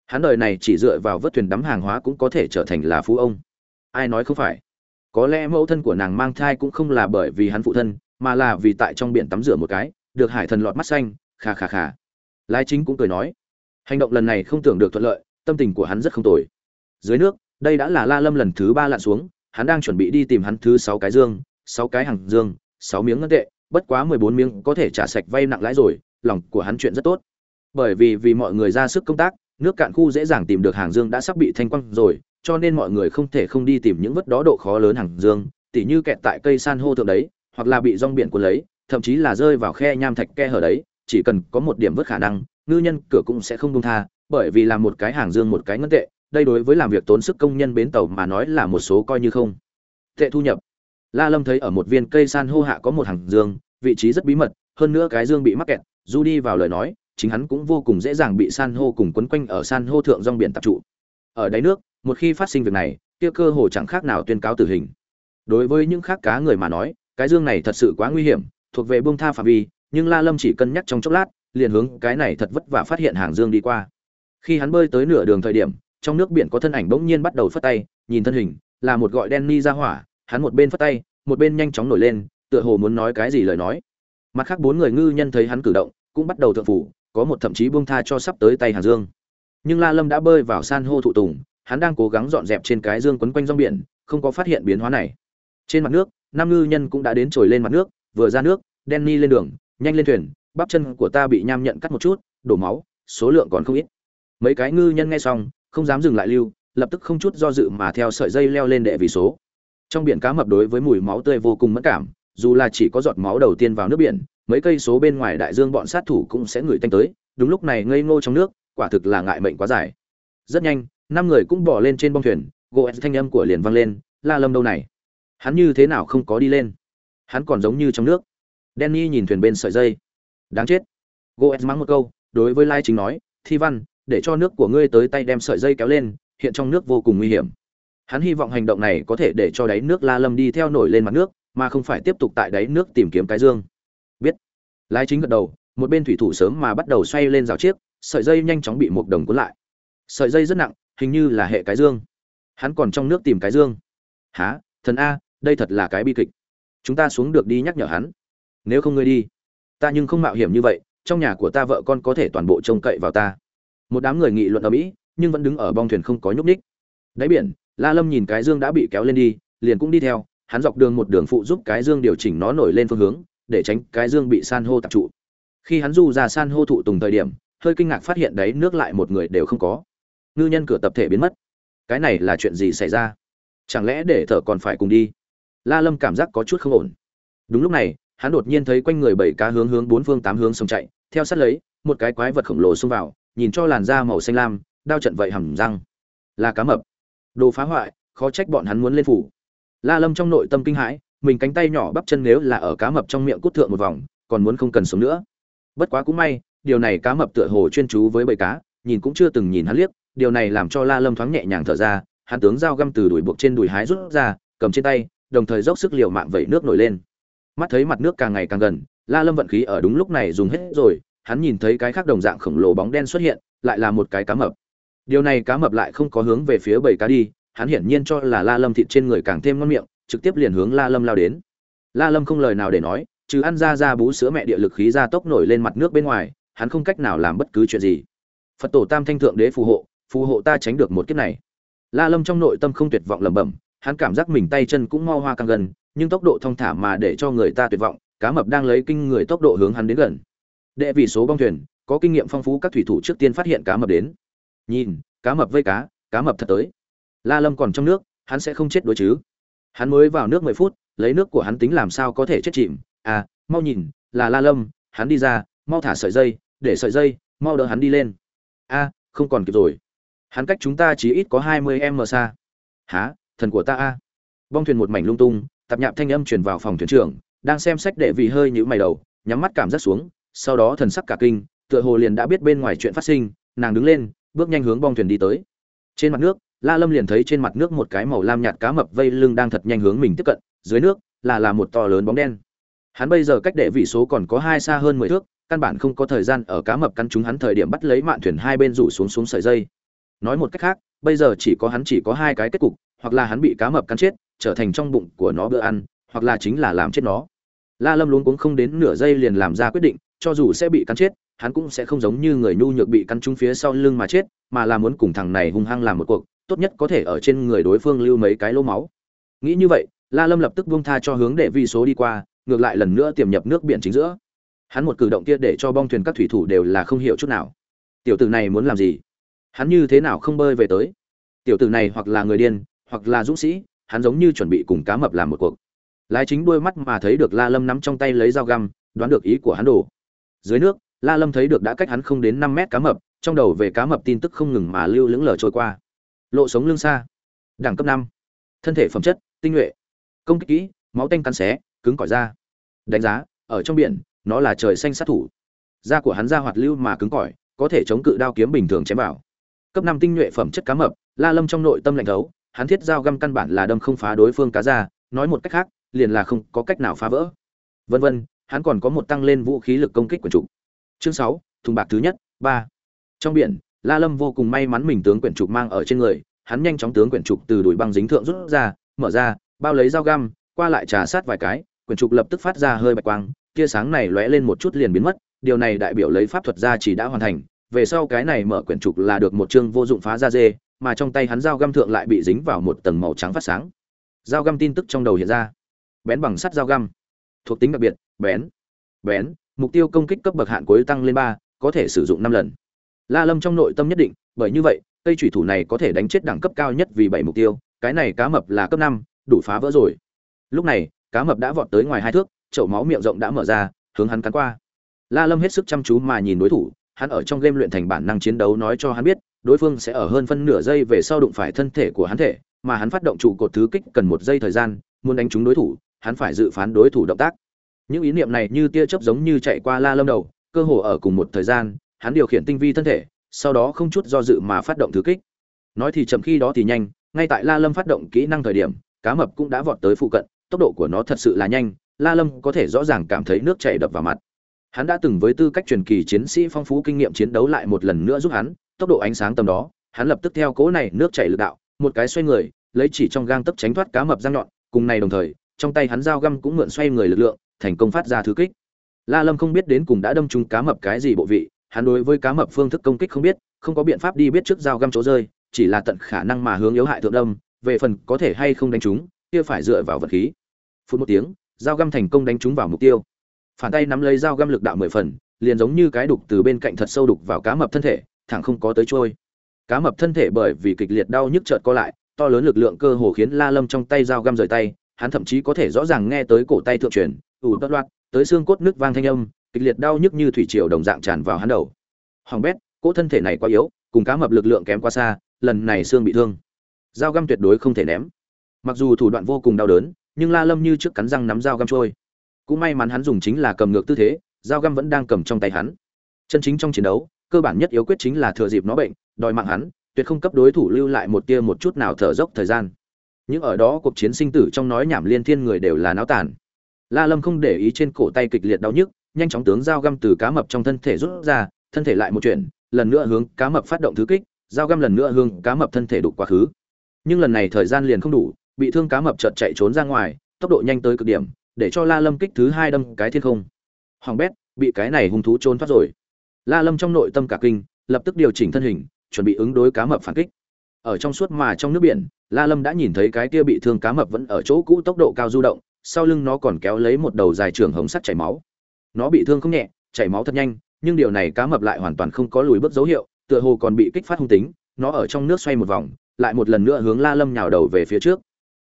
Hắn đời này chỉ dựa vào vớt thuyền đắm hàng hóa cũng có thể trở thành là phú ông. Ai nói không phải? Có lẽ mẫu thân của nàng mang thai cũng không là bởi vì hắn phụ thân, mà là vì tại trong biển tắm rửa một cái, được hải thần lọt mắt xanh khà khà khà lái chính cũng cười nói hành động lần này không tưởng được thuận lợi, tâm tình của hắn rất không tồi. Dưới nước, đây đã là la lâm lần thứ ba lặn xuống, hắn đang chuẩn bị đi tìm hắn thứ sáu cái dương, sáu cái hàng dương, sáu miếng ngân tệ, bất quá mười bốn miếng có thể trả sạch vay nặng lãi rồi, lòng của hắn chuyện rất tốt. Bởi vì vì mọi người ra sức công tác, nước cạn khu dễ dàng tìm được hàng dương đã sắp bị thanh quăng rồi, cho nên mọi người không thể không đi tìm những vất đó độ khó lớn hàng dương, tỉ như kẹt tại cây san hô thượng đấy, hoặc là bị rong biển cuốn lấy, thậm chí là rơi vào khe nham thạch ke hở đấy, chỉ cần có một điểm vớt khả năng ngư nhân cửa cũng sẽ không buông tha, bởi vì làm một cái hàng dương một cái ngân tệ, đây đối với làm việc tốn sức công nhân bến tàu mà nói là một số coi như không. Tệ thu nhập. La lâm thấy ở một viên cây san hô hạ có một hàng dương, vị trí rất bí mật, hơn nữa cái dương bị mắc kẹt du đi vào lời nói, chính hắn cũng vô cùng dễ dàng bị san hô cùng quấn quanh ở san hô thượng rong biển tập trụ. Ở đáy nước, một khi phát sinh việc này, kia cơ hồ chẳng khác nào tuyên cáo tử hình. Đối với những khác cá người mà nói, cái dương này thật sự quá nguy hiểm, thuộc về buông tha phạm vi, nhưng la lâm chỉ cân nhắc trong chốc lát liền hướng cái này thật vất vả phát hiện hàng dương đi qua. Khi hắn bơi tới nửa đường thời điểm, trong nước biển có thân ảnh bỗng nhiên bắt đầu phất tay, nhìn thân hình, là một gọi đen ni ra hỏa, hắn một bên phất tay, một bên nhanh chóng nổi lên, tựa hồ muốn nói cái gì lời nói. Mặt khác bốn người ngư nhân thấy hắn cử động, cũng bắt đầu thượng phủ, có một thậm chí buông tha cho sắp tới tay hàng dương. Nhưng la lâm đã bơi vào san hô thụ tùng, hắn đang cố gắng dọn dẹp trên cái dương quấn quanh rong biển, không có phát hiện biến hóa này. Trên mặt nước, năm ngư nhân cũng đã đến trồi lên mặt nước, vừa ra nước, Danny lên đường, nhanh lên thuyền bắp chân của ta bị nham nhận cắt một chút, đổ máu, số lượng còn không ít. Mấy cái ngư nhân nghe xong, không dám dừng lại lưu, lập tức không chút do dự mà theo sợi dây leo lên đệ vì số. Trong biển cá mập đối với mùi máu tươi vô cùng mất cảm, dù là chỉ có giọt máu đầu tiên vào nước biển, mấy cây số bên ngoài đại dương bọn sát thủ cũng sẽ ngửi tanh tới, đúng lúc này ngây ngô trong nước, quả thực là ngại mệnh quá dài. Rất nhanh, năm người cũng bỏ lên trên bông thuyền, gỗ thanh âm của liền vang lên, la lâm đâu này? Hắn như thế nào không có đi lên? Hắn còn giống như trong nước. Danny nhìn thuyền bên sợi dây đáng chết. Goes mắng một câu, đối với lai chính nói, thi văn, để cho nước của ngươi tới tay đem sợi dây kéo lên, hiện trong nước vô cùng nguy hiểm. Hắn hy vọng hành động này có thể để cho đáy nước la lâm đi theo nổi lên mặt nước, mà không phải tiếp tục tại đáy nước tìm kiếm cái dương. Biết. Lai chính gật đầu, một bên thủy thủ sớm mà bắt đầu xoay lên rào chiếc, sợi dây nhanh chóng bị một đồng cuốn lại. Sợi dây rất nặng, hình như là hệ cái dương. Hắn còn trong nước tìm cái dương. Há thần a, đây thật là cái bi kịch. Chúng ta xuống được đi nhắc nhở hắn. Nếu không ngươi đi ta nhưng không mạo hiểm như vậy, trong nhà của ta vợ con có thể toàn bộ trông cậy vào ta. Một đám người nghị luận ở mỹ, nhưng vẫn đứng ở bong thuyền không có nhúc ních đáy biển, la lâm nhìn cái dương đã bị kéo lên đi, liền cũng đi theo, hắn dọc đường một đường phụ giúp cái dương điều chỉnh nó nổi lên phương hướng, để tránh cái dương bị san hô tập trụ. Khi hắn du ra san hô thụ tùng thời điểm, hơi kinh ngạc phát hiện đấy nước lại một người đều không có. Ngư nhân cửa tập thể biến mất. Cái này là chuyện gì xảy ra? Chẳng lẽ để thở còn phải cùng đi? La lâm cảm giác có chút không ổn. Đúng lúc này hắn đột nhiên thấy quanh người bảy cá hướng hướng bốn phương tám hướng sông chạy, theo sát lấy, một cái quái vật khổng lồ xông vào, nhìn cho làn da màu xanh lam, đao trận vậy hầm răng. Là cá mập. Đồ phá hoại, khó trách bọn hắn muốn lên phủ. La lâm trong nội tâm kinh hãi, mình cánh tay nhỏ bắp chân nếu là ở cá mập trong miệng cút thượng một vòng, còn muốn không cần sống nữa. Bất quá cũng may, điều này cá mập tựa hồ chuyên chú với bầy cá, nhìn cũng chưa từng nhìn hắn liếc, điều này làm cho la lâm thoáng nhẹ nhàng thở ra, hắn tướng dao găm từ đuổi buộc trên đùi hái rút ra, cầm trên tay, đồng thời dốc sức liều mạng vẩy nước nổi lên mắt thấy mặt nước càng ngày càng gần, la lâm vận khí ở đúng lúc này dùng hết rồi, hắn nhìn thấy cái khác đồng dạng khổng lồ bóng đen xuất hiện, lại là một cái cá mập. Điều này cá mập lại không có hướng về phía bầy cá đi, hắn hiển nhiên cho là la lâm thịt trên người càng thêm ngon miệng, trực tiếp liền hướng la lâm lao đến. La lâm không lời nào để nói, trừ ăn ra ra bú sữa mẹ địa lực khí ra tốc nổi lên mặt nước bên ngoài, hắn không cách nào làm bất cứ chuyện gì. Phật tổ tam thanh thượng đế phù hộ phù hộ ta tránh được một kiếp này. La lâm trong nội tâm không tuyệt vọng lẩm bẩm, hắn cảm giác mình tay chân cũng mo hoa càng gần nhưng tốc độ thong thả mà để cho người ta tuyệt vọng, cá mập đang lấy kinh người tốc độ hướng hắn đến gần. Đệ vị số bong thuyền, có kinh nghiệm phong phú các thủy thủ trước tiên phát hiện cá mập đến. Nhìn, cá mập vây cá cá mập thật tới. La lâm còn trong nước, hắn sẽ không chết đối chứ. Hắn mới vào nước mười phút, lấy nước của hắn tính làm sao có thể chết chìm. À mau nhìn, là la lâm, hắn đi ra, mau thả sợi dây, để sợi dây, mau đỡ hắn đi lên. A không còn kịp rồi. Hắn cách chúng ta chỉ ít có hai mươi m xa. Há thần của ta a. Bong thuyền một mảnh lung tung tạp nhạp thanh âm truyền vào phòng thuyền trưởng, đang xem sách đệ vị hơi nhũ mày đầu, nhắm mắt cảm giác xuống, sau đó thần sắc cả kinh, tựa hồ liền đã biết bên ngoài chuyện phát sinh, nàng đứng lên, bước nhanh hướng bong thuyền đi tới. Trên mặt nước, la lâm liền thấy trên mặt nước một cái màu lam nhạt cá mập vây lưng đang thật nhanh hướng mình tiếp cận, dưới nước, là là một to lớn bóng đen. Hắn bây giờ cách đệ vị số còn có hai xa hơn mười thước, căn bản không có thời gian ở cá mập căn chúng hắn thời điểm bắt lấy mạn thuyền hai bên rủ xuống xuống sợi dây. Nói một cách khác, bây giờ chỉ có hắn chỉ có hai cái kết cục, hoặc là hắn bị cá mập cắn chết trở thành trong bụng của nó bữa ăn, hoặc là chính là làm chết nó. La lâm luôn cũng không đến nửa giây liền làm ra quyết định, cho dù sẽ bị cắn chết, hắn cũng sẽ không giống như người nhu nhược bị cắn trúng phía sau lưng mà chết, mà là muốn cùng thằng này hung hăng làm một cuộc, tốt nhất có thể ở trên người đối phương lưu mấy cái lỗ máu. Nghĩ như vậy, la lâm lập tức buông tha cho hướng để vi số đi qua, ngược lại lần nữa tiềm nhập nước biển chính giữa. Hắn một cử động kia để cho bong thuyền các thủy thủ đều là không hiểu chút nào. Tiểu tử này muốn làm gì? Hắn như thế nào không bơi về tới? Tiểu tử này hoặc là người điên, hoặc là dũng sĩ hắn giống như chuẩn bị cùng cá mập làm một cuộc. Lái chính đôi mắt mà thấy được la lâm nắm trong tay lấy dao găm, đoán được ý của hắn đổ dưới nước, la lâm thấy được đã cách hắn không đến năm mét cá mập, trong đầu về cá mập tin tức không ngừng mà lưu lững lờ trôi qua. Lộ sống lưng xa. Đẳng cấp năm. Thân thể phẩm chất, tinh nhuệ. Công kích kỹ, máu tanh cắn xé, cứng cỏi da. Đánh giá, ở trong biển, nó là trời xanh sát thủ. Da của hắn da hoạt lưu mà cứng cỏi, có thể chống cự đao kiếm bình thường chém vào. Cấp năm tinh nhuệ phẩm chất cá mập, la lâm trong nội tâm lạnh thấu hắn thiết dao găm căn bản là đâm không phá đối phương cá ra, nói một cách khác liền là không có cách nào phá vỡ. Vân vân hắn còn có một tăng lên vũ khí lực công kích của chủ chương sáu thùng bạc thứ nhất ba. Trong biển la lâm vô cùng may mắn mình tướng quyển trục mang ở trên người hắn nhanh chóng tướng quyển trục từ đùi băng dính thượng rút ra mở ra bao lấy dao găm qua lại trà sát vài cái quyển trục lập tức phát ra hơi bạch quang tia sáng này lóe lên một chút liền biến mất điều này đại biểu lấy pháp thuật ra chỉ đã hoàn thành về sau cái này mở quyển trục là được một chương vô dụng phá ra dê mà trong tay hắn dao găm thượng lại bị dính vào một tầng màu trắng phát sáng. Dao găm tin tức trong đầu hiện ra. Bén bằng sắt dao găm. Thuộc tính đặc biệt, bén. Bén, mục tiêu công kích cấp bậc hạn cuối tăng lên ba, có thể sử dụng năm lần. La lâm trong nội tâm nhất định, bởi như vậy, cây thủy thủ này có thể đánh chết đẳng cấp cao nhất vì bảy mục tiêu, cái này cá mập là cấp năm, đủ phá vỡ rồi. Lúc này, cá mập đã vọt tới ngoài hai thước, chậu máu miệng rộng đã mở ra, hướng hắn cắn qua. La lâm hết sức chăm chú mà nhìn đối thủ, hắn ở trong game luyện thành bản năng chiến đấu nói cho hắn biết đối phương sẽ ở hơn phân nửa giây về sau đụng phải thân thể của hắn thể, mà hắn phát động trụ cột thứ kích cần một giây thời gian, muốn đánh trúng đối thủ, hắn phải dự phán đối thủ động tác. Những ý niệm này như tia chớp giống như chạy qua la lâm đầu, cơ hồ ở cùng một thời gian, hắn điều khiển tinh vi thân thể, sau đó không chút do dự mà phát động thứ kích. Nói thì chậm, khi đó thì nhanh, ngay tại la lâm phát động kỹ năng thời điểm, cá mập cũng đã vọt tới phụ cận, tốc độ của nó thật sự là nhanh, la lâm có thể rõ ràng cảm thấy nước chảy đập vào mặt. Hắn đã từng với tư cách truyền kỳ chiến sĩ phong phú kinh nghiệm chiến đấu lại một lần nữa giúp hắn tốc độ ánh sáng tầm đó, hắn lập tức theo cố này nước chảy lực đạo, một cái xoay người, lấy chỉ trong gang tấp tránh thoát cá mập răng nhọn, cùng này đồng thời, trong tay hắn dao găm cũng mượn xoay người lực lượng, thành công phát ra thứ kích. La lâm không biết đến cùng đã đâm trúng cá mập cái gì bộ vị, hắn đối với cá mập phương thức công kích không biết, không có biện pháp đi biết trước dao găm chỗ rơi, chỉ là tận khả năng mà hướng yếu hại thượng đâm, về phần có thể hay không đánh trúng, kia phải dựa vào vật khí. Phút một tiếng, dao găm thành công đánh trúng vào mục tiêu. Phản tay nắm lấy dao găm lực đạo mười phần, liền giống như cái đục từ bên cạnh thật sâu đục vào cá mập thân thể thẳng không có tới trôi. Cá mập thân thể bởi vì kịch liệt đau nhức chợt co lại, to lớn lực lượng cơ hồ khiến la lâm trong tay dao găm rời tay, hắn thậm chí có thể rõ ràng nghe tới cổ tay thượng truyền ủ tất loạt tới xương cốt nước vang thanh âm, kịch liệt đau nhức như thủy triều đồng dạng tràn vào hắn đầu. Hoàng bét, cỗ thân thể này quá yếu, cùng cá mập lực lượng kém quá xa, lần này xương bị thương. Dao găm tuyệt đối không thể ném. Mặc dù thủ đoạn vô cùng đau đớn, nhưng la lâm như trước cắn răng nắm dao găm trôi. Cũng may mắn hắn dùng chính là cầm ngược tư thế, dao găm vẫn đang cầm trong tay hắn. Chân chính trong chiến đấu cơ bản nhất yếu quyết chính là thừa dịp nó bệnh, đòi mạng hắn, tuyệt không cấp đối thủ lưu lại một tia một chút nào thở dốc thời gian. Những ở đó cuộc chiến sinh tử trong nói nhảm liên thiên người đều là náo tàn. La lâm không để ý trên cổ tay kịch liệt đau nhức, nhanh chóng tướng dao găm từ cá mập trong thân thể rút ra, thân thể lại một chuyện, lần nữa hướng cá mập phát động thứ kích, dao găm lần nữa hướng cá mập thân thể đục quá khứ. Nhưng lần này thời gian liền không đủ, bị thương cá mập chợt chạy trốn ra ngoài, tốc độ nhanh tới cực điểm, để cho la lâm kích thứ hai đâm cái thiên không. Hoàng bét, bị cái này hung thú trốn thoát rồi la lâm trong nội tâm cả kinh, lập tức điều chỉnh thân hình, chuẩn bị ứng đối cá mập phản kích. Ở trong suốt mà trong nước biển, la lâm đã nhìn thấy cái kia bị thương cá mập vẫn ở chỗ cũ tốc độ cao du động, sau lưng nó còn kéo lấy một đầu dài trường hồng sắt chảy máu. Nó bị thương không nhẹ, chảy máu thật nhanh, nhưng điều này cá mập lại hoàn toàn không có lùi bước dấu hiệu, tựa hồ còn bị kích phát hung tính, nó ở trong nước xoay một vòng, lại một lần nữa hướng la lâm nhào đầu về phía trước.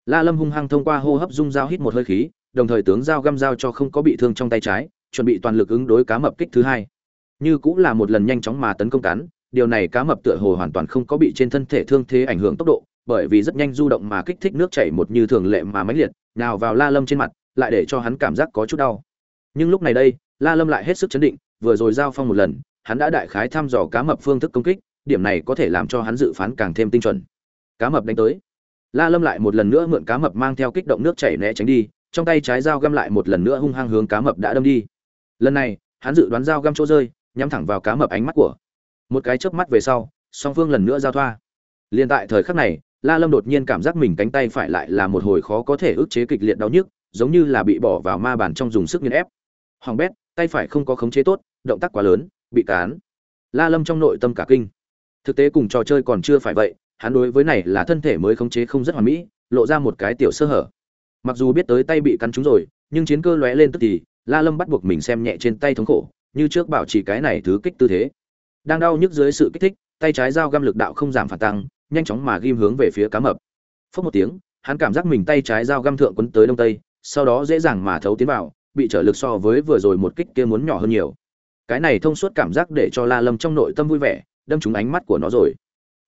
La lâm hung hăng thông qua hô hấp dung dao hít một hơi khí, đồng thời tướng dao găm dao cho không có bị thương trong tay trái, chuẩn bị toàn lực ứng đối cá mập kích thứ hai như cũng là một lần nhanh chóng mà tấn công cắn, điều này cá mập tựa hồ hoàn toàn không có bị trên thân thể thương thế ảnh hưởng tốc độ, bởi vì rất nhanh du động mà kích thích nước chảy một như thường lệ mà mãnh liệt, nào vào la lâm trên mặt, lại để cho hắn cảm giác có chút đau. Nhưng lúc này đây, la lâm lại hết sức chấn định, vừa rồi giao phong một lần, hắn đã đại khái thăm dò cá mập phương thức công kích, điểm này có thể làm cho hắn dự phán càng thêm tinh chuẩn. Cá mập đánh tới. La lâm lại một lần nữa mượn cá mập mang theo kích động nước chảy né tránh đi, trong tay trái dao găm lại một lần nữa hung hăng hướng cá mập đã đâm đi. Lần này, hắn dự đoán dao găm chỗ rơi nhắm thẳng vào cá mập ánh mắt của. Một cái chớp mắt về sau, song phương lần nữa giao thoa. Liền tại thời khắc này, la lâm đột nhiên cảm giác mình cánh tay phải lại là một hồi khó có thể ức chế kịch liệt đau nhức, giống như là bị bỏ vào ma bàn trong dùng sức nghiền ép. Hoàng bét, tay phải không có khống chế tốt, động tác quá lớn, bị cán. La lâm trong nội tâm cả kinh. Thực tế cùng trò chơi còn chưa phải vậy, hắn đối với này là thân thể mới khống chế không rất hoàn mỹ, lộ ra một cái tiểu sơ hở. Mặc dù biết tới tay bị cắn trúng rồi, nhưng chiến cơ lóe lên tức thì, la lâm bắt buộc mình xem nhẹ trên tay thống khổ như trước bảo trì cái này thứ kích tư thế. Đang đau nhức dưới sự kích thích, tay trái dao găm lực đạo không giảm phản tăng, nhanh chóng mà ghim hướng về phía cá mập. Phốc một tiếng, hắn cảm giác mình tay trái dao găm thượng quấn tới đông tây, sau đó dễ dàng mà thấu tiến vào, bị trở lực so với vừa rồi một kích kia muốn nhỏ hơn nhiều. Cái này thông suốt cảm giác để cho la lâm trong nội tâm vui vẻ, đâm trúng ánh mắt của nó rồi.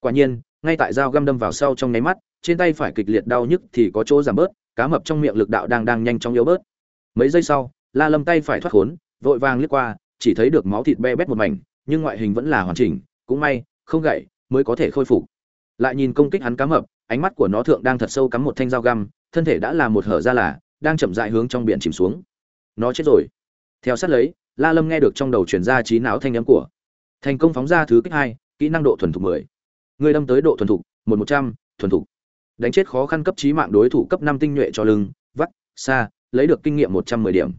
Quả nhiên, ngay tại dao găm đâm vào sau trong nháy mắt, trên tay phải kịch liệt đau nhức thì có chỗ giảm bớt, cá mập trong miệng lực đạo đang đang nhanh chóng yếu bớt. Mấy giây sau, la lâm tay phải thoát khốn, vội vàng liếc qua chỉ thấy được máu thịt be bét một mảnh, nhưng ngoại hình vẫn là hoàn chỉnh, cũng may, không gãy, mới có thể khôi phục. Lại nhìn công kích hắn cá mập, ánh mắt của nó thượng đang thật sâu cắm một thanh dao găm, thân thể đã là một hở ra là, đang chậm rãi hướng trong biển chìm xuống. Nó chết rồi. Theo sát lấy, la lâm nghe được trong đầu chuyển ra trí não thanh âm của. Thành công phóng ra thứ kích hai, kỹ năng độ thuần thục mười. Người đâm tới độ thuần thục, một một trăm, thuần thục. Đánh chết khó khăn cấp trí mạng đối thủ cấp năm tinh nhuệ cho lưng, vắt, xa, lấy được kinh nghiệm một trăm mười điểm.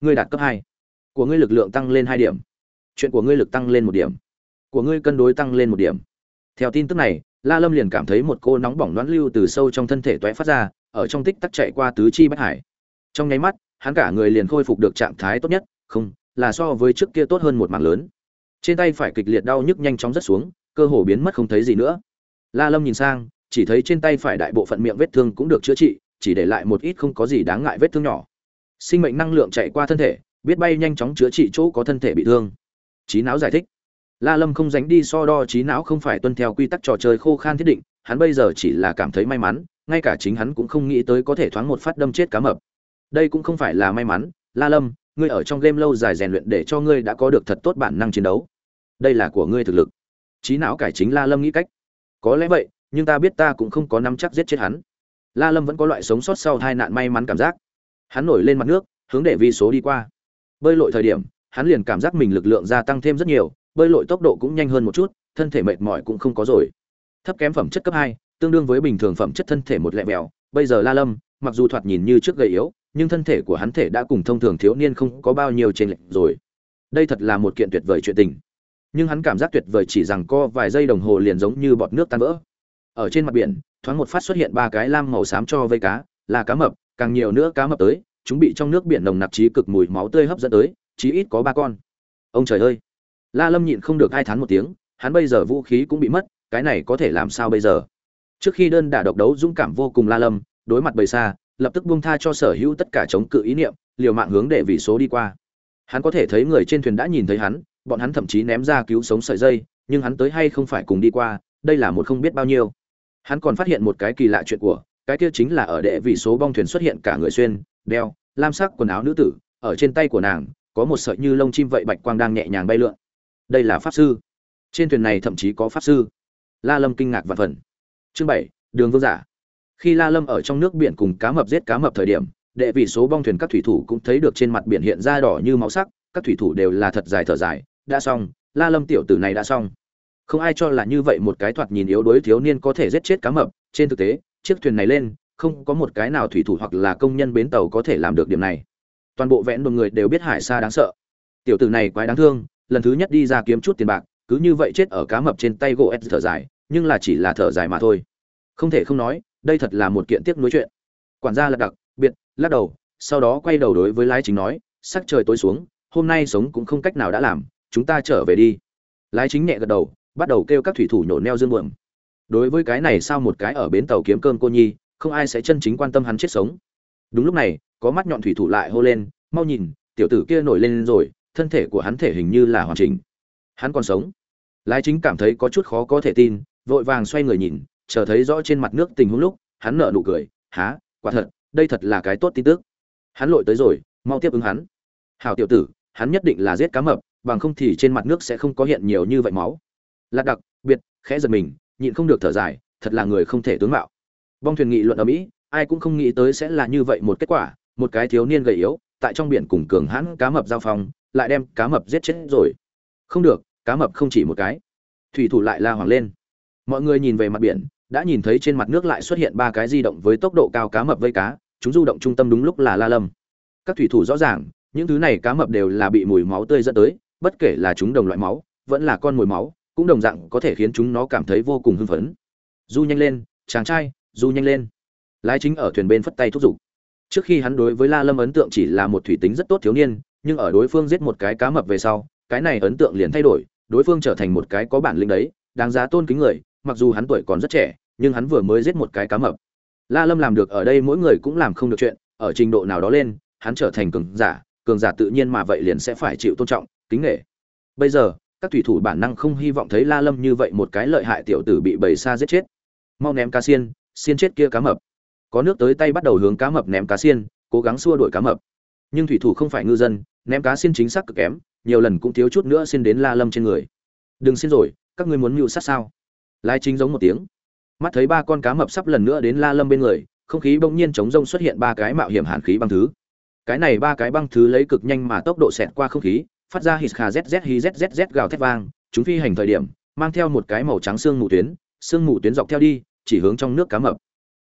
Người đạt cấp hai của ngươi lực lượng tăng lên hai điểm. Chuyện của ngươi lực tăng lên một điểm. Của ngươi cân đối tăng lên một điểm. Theo tin tức này, la lâm liền cảm thấy một cô nóng bỏng đoán lưu từ sâu trong thân thể toé phát ra, ở trong tích tắc chạy qua tứ chi bách hải. Trong nháy mắt, hắn cả người liền khôi phục được trạng thái tốt nhất, không, là so với trước kia tốt hơn một mảng lớn. Trên tay phải kịch liệt đau nhức nhanh chóng rất xuống, cơ hồ biến mất không thấy gì nữa. La lâm nhìn sang, chỉ thấy trên tay phải đại bộ phận miệng vết thương cũng được chữa trị, chỉ để lại một ít không có gì đáng ngại vết thương nhỏ. Sinh mệnh năng lượng chạy qua thân thể biết bay nhanh chóng chữa trị chỗ có thân thể bị thương. Trí não giải thích. La lâm không dánh đi so đo trí não không phải tuân theo quy tắc trò chơi khô khan thiết định, hắn bây giờ chỉ là cảm thấy may mắn, ngay cả chính hắn cũng không nghĩ tới có thể thoáng một phát đâm chết cá mập. Đây cũng không phải là may mắn. La lâm, ngươi ở trong game lâu dài rèn luyện để cho ngươi đã có được thật tốt bản năng chiến đấu. Đây là của ngươi thực lực. Trí não cải chính la lâm nghĩ cách. Có lẽ vậy, nhưng ta biết ta cũng không có nắm chắc giết chết hắn. La lâm vẫn có loại sống sót sau hai nạn may mắn cảm giác. Hắn nổi lên mặt nước, hướng để vi số đi qua bơi lội thời điểm, hắn liền cảm giác mình lực lượng gia tăng thêm rất nhiều, bơi lội tốc độ cũng nhanh hơn một chút, thân thể mệt mỏi cũng không có rồi. Thấp kém phẩm chất cấp hai, tương đương với bình thường phẩm chất thân thể một lẹ mèo bây giờ la lâm, mặc dù thoạt nhìn như trước gầy yếu, nhưng thân thể của hắn thể đã cùng thông thường thiếu niên không có bao nhiêu trên lệch rồi. Đây thật là một kiện tuyệt vời chuyện tình. Nhưng hắn cảm giác tuyệt vời chỉ rằng co vài giây đồng hồ liền giống như bọt nước tan vỡ. Ở trên mặt biển, thoáng một phát xuất hiện ba cái lam màu xám cho vây cá, là cá mập, càng nhiều nữa cá mập tới chúng bị trong nước biển nồng nặc trí cực mùi máu tươi hấp dẫn tới, chí ít có ba con. Ông trời ơi! La lâm nhịn không được hai tháng một tiếng, hắn bây giờ vũ khí cũng bị mất, cái này có thể làm sao bây giờ? Trước khi đơn đả độc đấu dũng cảm vô cùng la lâm, đối mặt bầy xa, lập tức buông tha cho sở hữu tất cả chống cự ý niệm, liều mạng hướng để vị số đi qua. Hắn có thể thấy người trên thuyền đã nhìn thấy hắn, bọn hắn thậm chí ném ra cứu sống sợi dây, nhưng hắn tới hay không phải cùng đi qua, đây là một không biết bao nhiêu. Hắn còn phát hiện một cái kỳ lạ chuyện của cái kia chính là ở đệ vị số bong thuyền xuất hiện cả người xuyên, đeo, lam sắc quần áo nữ tử, ở trên tay của nàng, có một sợi như lông chim vậy bạch quang đang nhẹ nhàng bay lượn. Đây là pháp sư. Trên thuyền này thậm chí có pháp sư. La lâm kinh ngạc và phần. Chương bảy, đường vương giả. Khi la lâm ở trong nước biển cùng cá mập giết cá mập thời điểm, đệ vị số bong thuyền các thủy thủ cũng thấy được trên mặt biển hiện ra đỏ như máu sắc, các thủy thủ đều là thật dài thở dài, đã xong, la lâm tiểu tử này đã xong. Không ai cho là như vậy một cái thoạt nhìn yếu đuối thiếu niên có thể giết chết cá mập, trên thực tế chiếc thuyền này lên, không có một cái nào thủy thủ hoặc là công nhân bến tàu có thể làm được điểm này. Toàn bộ vẽn đồn người đều biết hải xa đáng sợ. Tiểu tử này quái đáng thương, lần thứ nhất đi ra kiếm chút tiền bạc, cứ như vậy chết ở cá mập trên tay gỗ s thở dài, nhưng là chỉ là thở dài mà thôi. Không thể không nói, đây thật là một kiện tiếc nối chuyện. Quản gia lật đặc, biệt, lắc đầu, sau đó quay đầu đối với lái chính nói, sắc trời tối xuống, hôm nay sống cũng không cách nào đã làm, chúng ta trở về đi. Lái chính nhẹ gật đầu, bắt đầu kêu các thủy thủ nhổ neo dương buồm đối với cái này sao một cái ở bến tàu kiếm cơm cô nhi, không ai sẽ chân chính quan tâm hắn chết sống. Đúng lúc này, có mắt nhọn thủy thủ lại hô lên, mau nhìn, tiểu tử kia nổi lên rồi, thân thể của hắn thể hình như là hoàn chỉnh. Hắn còn sống. Lái chính cảm thấy có chút khó có thể tin, vội vàng xoay người nhìn, chờ thấy rõ trên mặt nước tình huống lúc, hắn nở nụ cười, há, quả thật, đây thật là cái tốt tin tức. Hắn lội tới rồi, mau tiếp ứng hắn. Hào tiểu tử, hắn nhất định là giết cá mập, bằng không thì trên mặt nước sẽ không có hiện nhiều như vậy máu. Lạc đặc, biệt, khẽ giật mình nhịn không được thở dài, thật là người không thể tướng mạo. Bong thuyền nghị luận ở mỹ, ai cũng không nghĩ tới sẽ là như vậy một kết quả, một cái thiếu niên gầy yếu, tại trong biển cùng cường hãn cá mập giao phong, lại đem cá mập giết chết rồi. Không được, cá mập không chỉ một cái. Thủy thủ lại la hoàng lên. Mọi người nhìn về mặt biển, đã nhìn thấy trên mặt nước lại xuất hiện ba cái di động với tốc độ cao cá mập vây cá, chúng du động trung tâm đúng lúc là la lâm. Các thủy thủ rõ ràng, những thứ này cá mập đều là bị mùi máu tươi dẫn tới, bất kể là chúng đồng loại máu, vẫn là con mùi máu cũng đồng dạng có thể khiến chúng nó cảm thấy vô cùng hưng phấn. Du nhanh lên, chàng trai, du nhanh lên. Lái chính ở thuyền bên phất tay thúc giục. Trước khi hắn đối với la lâm ấn tượng chỉ là một thủy tính rất tốt thiếu niên, nhưng ở đối phương giết một cái cá mập về sau, cái này ấn tượng liền thay đổi, đối phương trở thành một cái có bản lĩnh đấy, đáng giá tôn kính người, mặc dù hắn tuổi còn rất trẻ, nhưng hắn vừa mới giết một cái cá mập. La lâm làm được ở đây mỗi người cũng làm không được chuyện, ở trình độ nào đó lên, hắn trở thành cường giả cường giả tự nhiên mà vậy liền sẽ phải chịu tôn trọng, kính nghệ bây giờ các thủy thủ bản năng không hy vọng thấy la lâm như vậy một cái lợi hại tiểu tử bị bầy xa giết chết. Mau ném cá xiên xiên chết kia cá mập. Có nước tới tay bắt đầu hướng cá mập ném cá xiên, cố gắng xua đuổi cá mập. Nhưng thủy thủ không phải ngư dân, ném cá xiên chính xác cực kém, nhiều lần cũng thiếu chút nữa xiên đến la lâm trên người. Đừng xiên rồi, các ngươi muốn mưu sát sao? Lai chính giống một tiếng. Mắt thấy ba con cá mập sắp lần nữa đến la lâm bên người, không khí bỗng nhiên chống rông xuất hiện ba cái mạo hiểm hàn khí băng thứ. Cái này ba cái băng thứ lấy cực nhanh mà tốc độ xẹt qua không khí phát ra hít khà zz hi zz gào thét vang, chúng phi hành thời điểm, mang theo một cái màu trắng xương mù tuyến, xương mù tuyến dọc theo đi, chỉ hướng trong nước cá mập.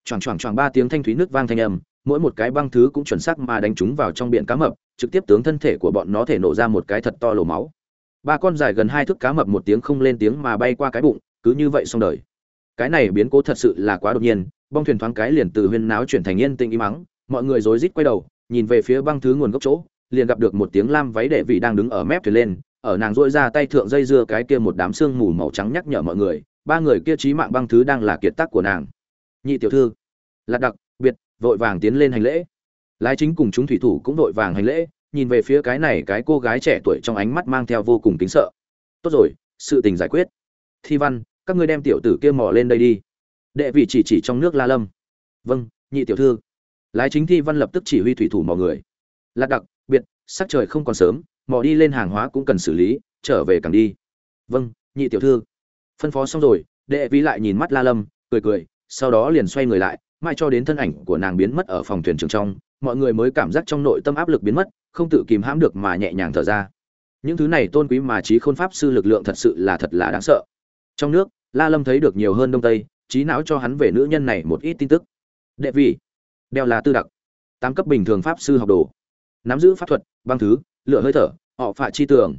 Choàng choàng choàng ba tiếng thanh thúy nước vang thanh âm, mỗi một cái băng thứ cũng chuẩn xác mà đánh chúng vào trong biển cá mập, trực tiếp tướng thân thể của bọn nó thể nổ ra một cái thật to lồ máu. Ba con dài gần hai thước cá mập một tiếng không lên tiếng mà bay qua cái bụng, cứ như vậy xong đời. Cái này biến cố thật sự là quá đột nhiên, bong thuyền thoáng cái liền từ huyên náo chuyển thành yên tĩnh im mắng mọi người rối rít quay đầu, nhìn về phía băng thứ nguồn gốc chỗ liền gặp được một tiếng lam váy đệ vị đang đứng ở mép thuyền lên, ở nàng dội ra tay thượng dây dưa cái kia một đám xương mù màu trắng nhắc nhở mọi người, ba người kia trí mạng băng thứ đang là kiệt tác của nàng. Nhị tiểu thư lạc đặc, biệt, vội vàng tiến lên hành lễ. Lái chính cùng chúng thủy thủ cũng vội vàng hành lễ, nhìn về phía cái này cái cô gái trẻ tuổi trong ánh mắt mang theo vô cùng kính sợ. Tốt rồi, sự tình giải quyết. Thi văn, các ngươi đem tiểu tử kia mò lên đây đi. Đệ vị chỉ chỉ trong nước la lâm. Vâng nhị tiểu thư. Lái chính thi văn lập tức chỉ huy thủy thủ mò người. Lạc đặc sắc trời không còn sớm, mò đi lên hàng hóa cũng cần xử lý, trở về càng đi. Vâng nhị tiểu thư. Phân phó xong rồi, đệ vị lại nhìn mắt la lâm, cười cười, sau đó liền xoay người lại mai cho đến thân ảnh của nàng biến mất ở phòng thuyền trường trong, mọi người mới cảm giác trong nội tâm áp lực biến mất, không tự kìm hãm được mà nhẹ nhàng thở ra. Những thứ này tôn quý mà trí khôn pháp sư lực lượng thật sự là thật là đáng sợ. Trong nước, la lâm thấy được nhiều hơn đông tây, trí não cho hắn về nữ nhân này một ít tin tức. Đệ vị đeo là tư đặc. Tám cấp bình thường pháp sư học đồ nắm giữ pháp thuật, băng thứ lựa hơi thở, họ phạ chi tưởng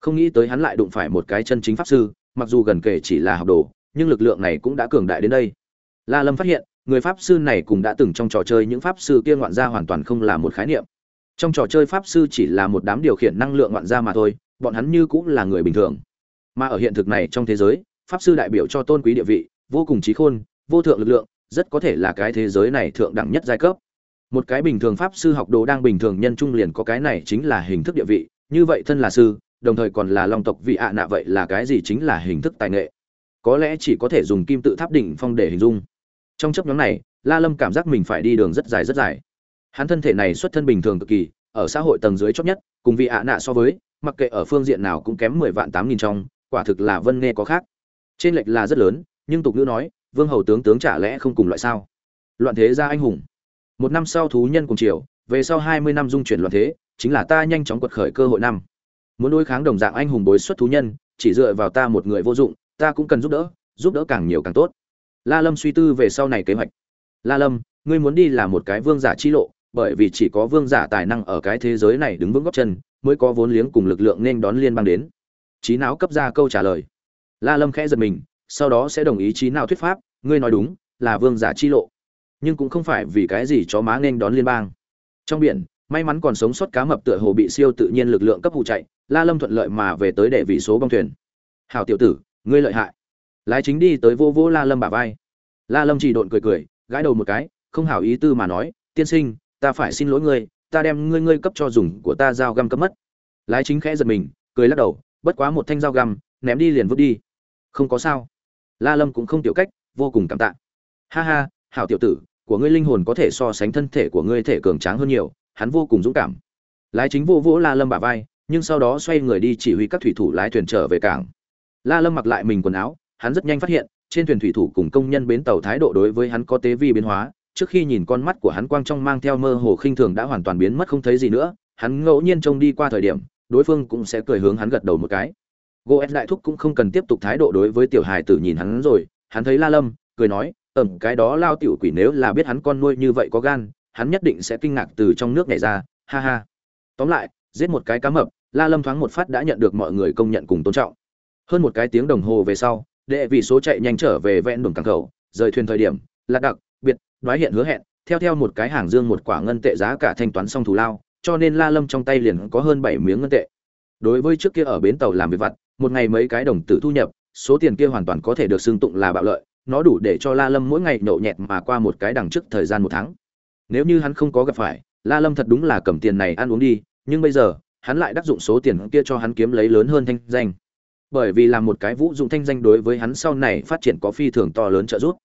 không nghĩ tới hắn lại đụng phải một cái chân chính pháp sư, mặc dù gần kể chỉ là học đồ, nhưng lực lượng này cũng đã cường đại đến đây. La lâm phát hiện, người pháp sư này cũng đã từng trong trò chơi những pháp sư kia ngoạn gia hoàn toàn không là một khái niệm. Trong trò chơi pháp sư chỉ là một đám điều khiển năng lượng ngoạn gia mà thôi, bọn hắn như cũng là người bình thường. Mà ở hiện thực này trong thế giới, pháp sư đại biểu cho tôn quý địa vị, vô cùng trí khôn, vô thượng lực lượng, rất có thể là cái thế giới này thượng đẳng nhất giai cấp một cái bình thường pháp sư học đồ đang bình thường nhân trung liền có cái này chính là hình thức địa vị, như vậy thân là sư, đồng thời còn là long tộc vị ạ nạ vậy là cái gì chính là hình thức tài nghệ. Có lẽ chỉ có thể dùng kim tự tháp đỉnh phong để hình dung. Trong chấp nhóm này, la lâm cảm giác mình phải đi đường rất dài rất dài. Hắn thân thể này xuất thân bình thường cực kỳ, ở xã hội tầng dưới chót nhất, cùng vị ạ nạ so với, mặc kệ ở phương diện nào cũng kém mười vạn tám nghìn trong, quả thực là vân nghe có khác. Trên lệch là rất lớn, nhưng tục ngữ nói, vương hầu tướng tướng chả lẽ không cùng loại sao? Loạn thế ra anh hùng một năm sau thú nhân cùng triều, về sau hai mươi năm dung chuyển loạn thế chính là ta nhanh chóng quật khởi cơ hội năm. Muốn đối kháng đồng dạng anh hùng bối xuất thú nhân chỉ dựa vào ta một người vô dụng ta cũng cần giúp đỡ giúp đỡ càng nhiều càng tốt. La lâm suy tư về sau này kế hoạch. La lâm ngươi muốn đi là một cái vương giả chi lộ bởi vì chỉ có vương giả tài năng ở cái thế giới này đứng vững góc chân mới có vốn liếng cùng lực lượng nên đón liên bang đến. Trí não cấp ra câu trả lời. La lâm khẽ giật mình sau đó sẽ đồng ý trí não thuyết pháp ngươi nói đúng là vương giả chi lộ nhưng cũng không phải vì cái gì chó má nên đón liên bang. Trong biển, may mắn còn sống sót cá mập tựa hồ bị siêu tự nhiên lực lượng cấp vụ chạy, la lâm thuận lợi mà về tới đệ vị số bong thuyền. Hảo tiểu tử, ngươi lợi hại. Lái chính đi tới vô vô la lâm bả vai. La lâm chỉ độn cười cười, gãi đầu một cái, không hảo ý tư mà nói, tiên sinh, ta phải xin lỗi ngươi, ta đem ngươi ngươi cấp cho dùng của ta dao găm cấp mất. Lái chính khẽ giật mình, cười lắc đầu, bất quá một thanh dao găm, ném đi liền vứt đi. Không có sao. La lâm cũng không tiểu cách, vô cùng cảm tạ. Ha ha hảo tiểu tử, của ngươi linh hồn có thể so sánh thân thể của ngươi thể cường tráng hơn nhiều, hắn vô cùng dũng cảm. Lái chính vô vỗ la lâm bả vai, nhưng sau đó xoay người đi chỉ huy các thủy thủ lái thuyền trở về cảng. La lâm mặc lại mình quần áo, hắn rất nhanh phát hiện, trên thuyền thủy thủ cùng công nhân bến tàu thái độ đối với hắn có tế vi biến hóa, trước khi nhìn con mắt của hắn quang trong mang theo mơ hồ khinh thường đã hoàn toàn biến mất không thấy gì nữa, hắn ngẫu nhiên trông đi qua thời điểm, đối phương cũng sẽ cười hướng hắn gật đầu một cái. Goes đại thúc cũng không cần tiếp tục thái độ đối với tiểu hài tử nhìn hắn rồi, hắn thấy la lâm, cười nói ẩm, cái đó lao tiểu quỷ nếu là biết hắn con nuôi như vậy có gan, hắn nhất định sẽ kinh ngạc từ trong nước nhảy ra, ha ha. Tóm lại, giết một cái cá mập, la lâm thoáng một phát đã nhận được mọi người công nhận cùng tôn trọng. Hơn một cái tiếng đồng hồ về sau, đệ vị số chạy nhanh trở về vẹn đường cảng khẩu, rời thuyền thời điểm, lạc đặc, biệt nói hiện hứa hẹn, theo theo một cái hàng dương một quả ngân tệ giá cả thanh toán xong thù lao, cho nên la lâm trong tay liền có hơn bảy miếng ngân tệ. Đối với trước kia ở bến tàu làm việc vặt, một ngày mấy cái đồng tử thu nhập, số tiền kia hoàn toàn có thể được xưng tụng là bạo lợi nó đủ để cho la lâm mỗi ngày nhậu nhẹt mà qua một cái đằng trước thời gian một tháng. Nếu như hắn không có gặp phải, la lâm thật đúng là cầm tiền này ăn uống đi, nhưng bây giờ, hắn lại đắc dụng số tiền kia cho hắn kiếm lấy lớn hơn thanh danh. Bởi vì làm một cái vũ dụng thanh danh đối với hắn sau này phát triển có phi thường to lớn trợ giúp.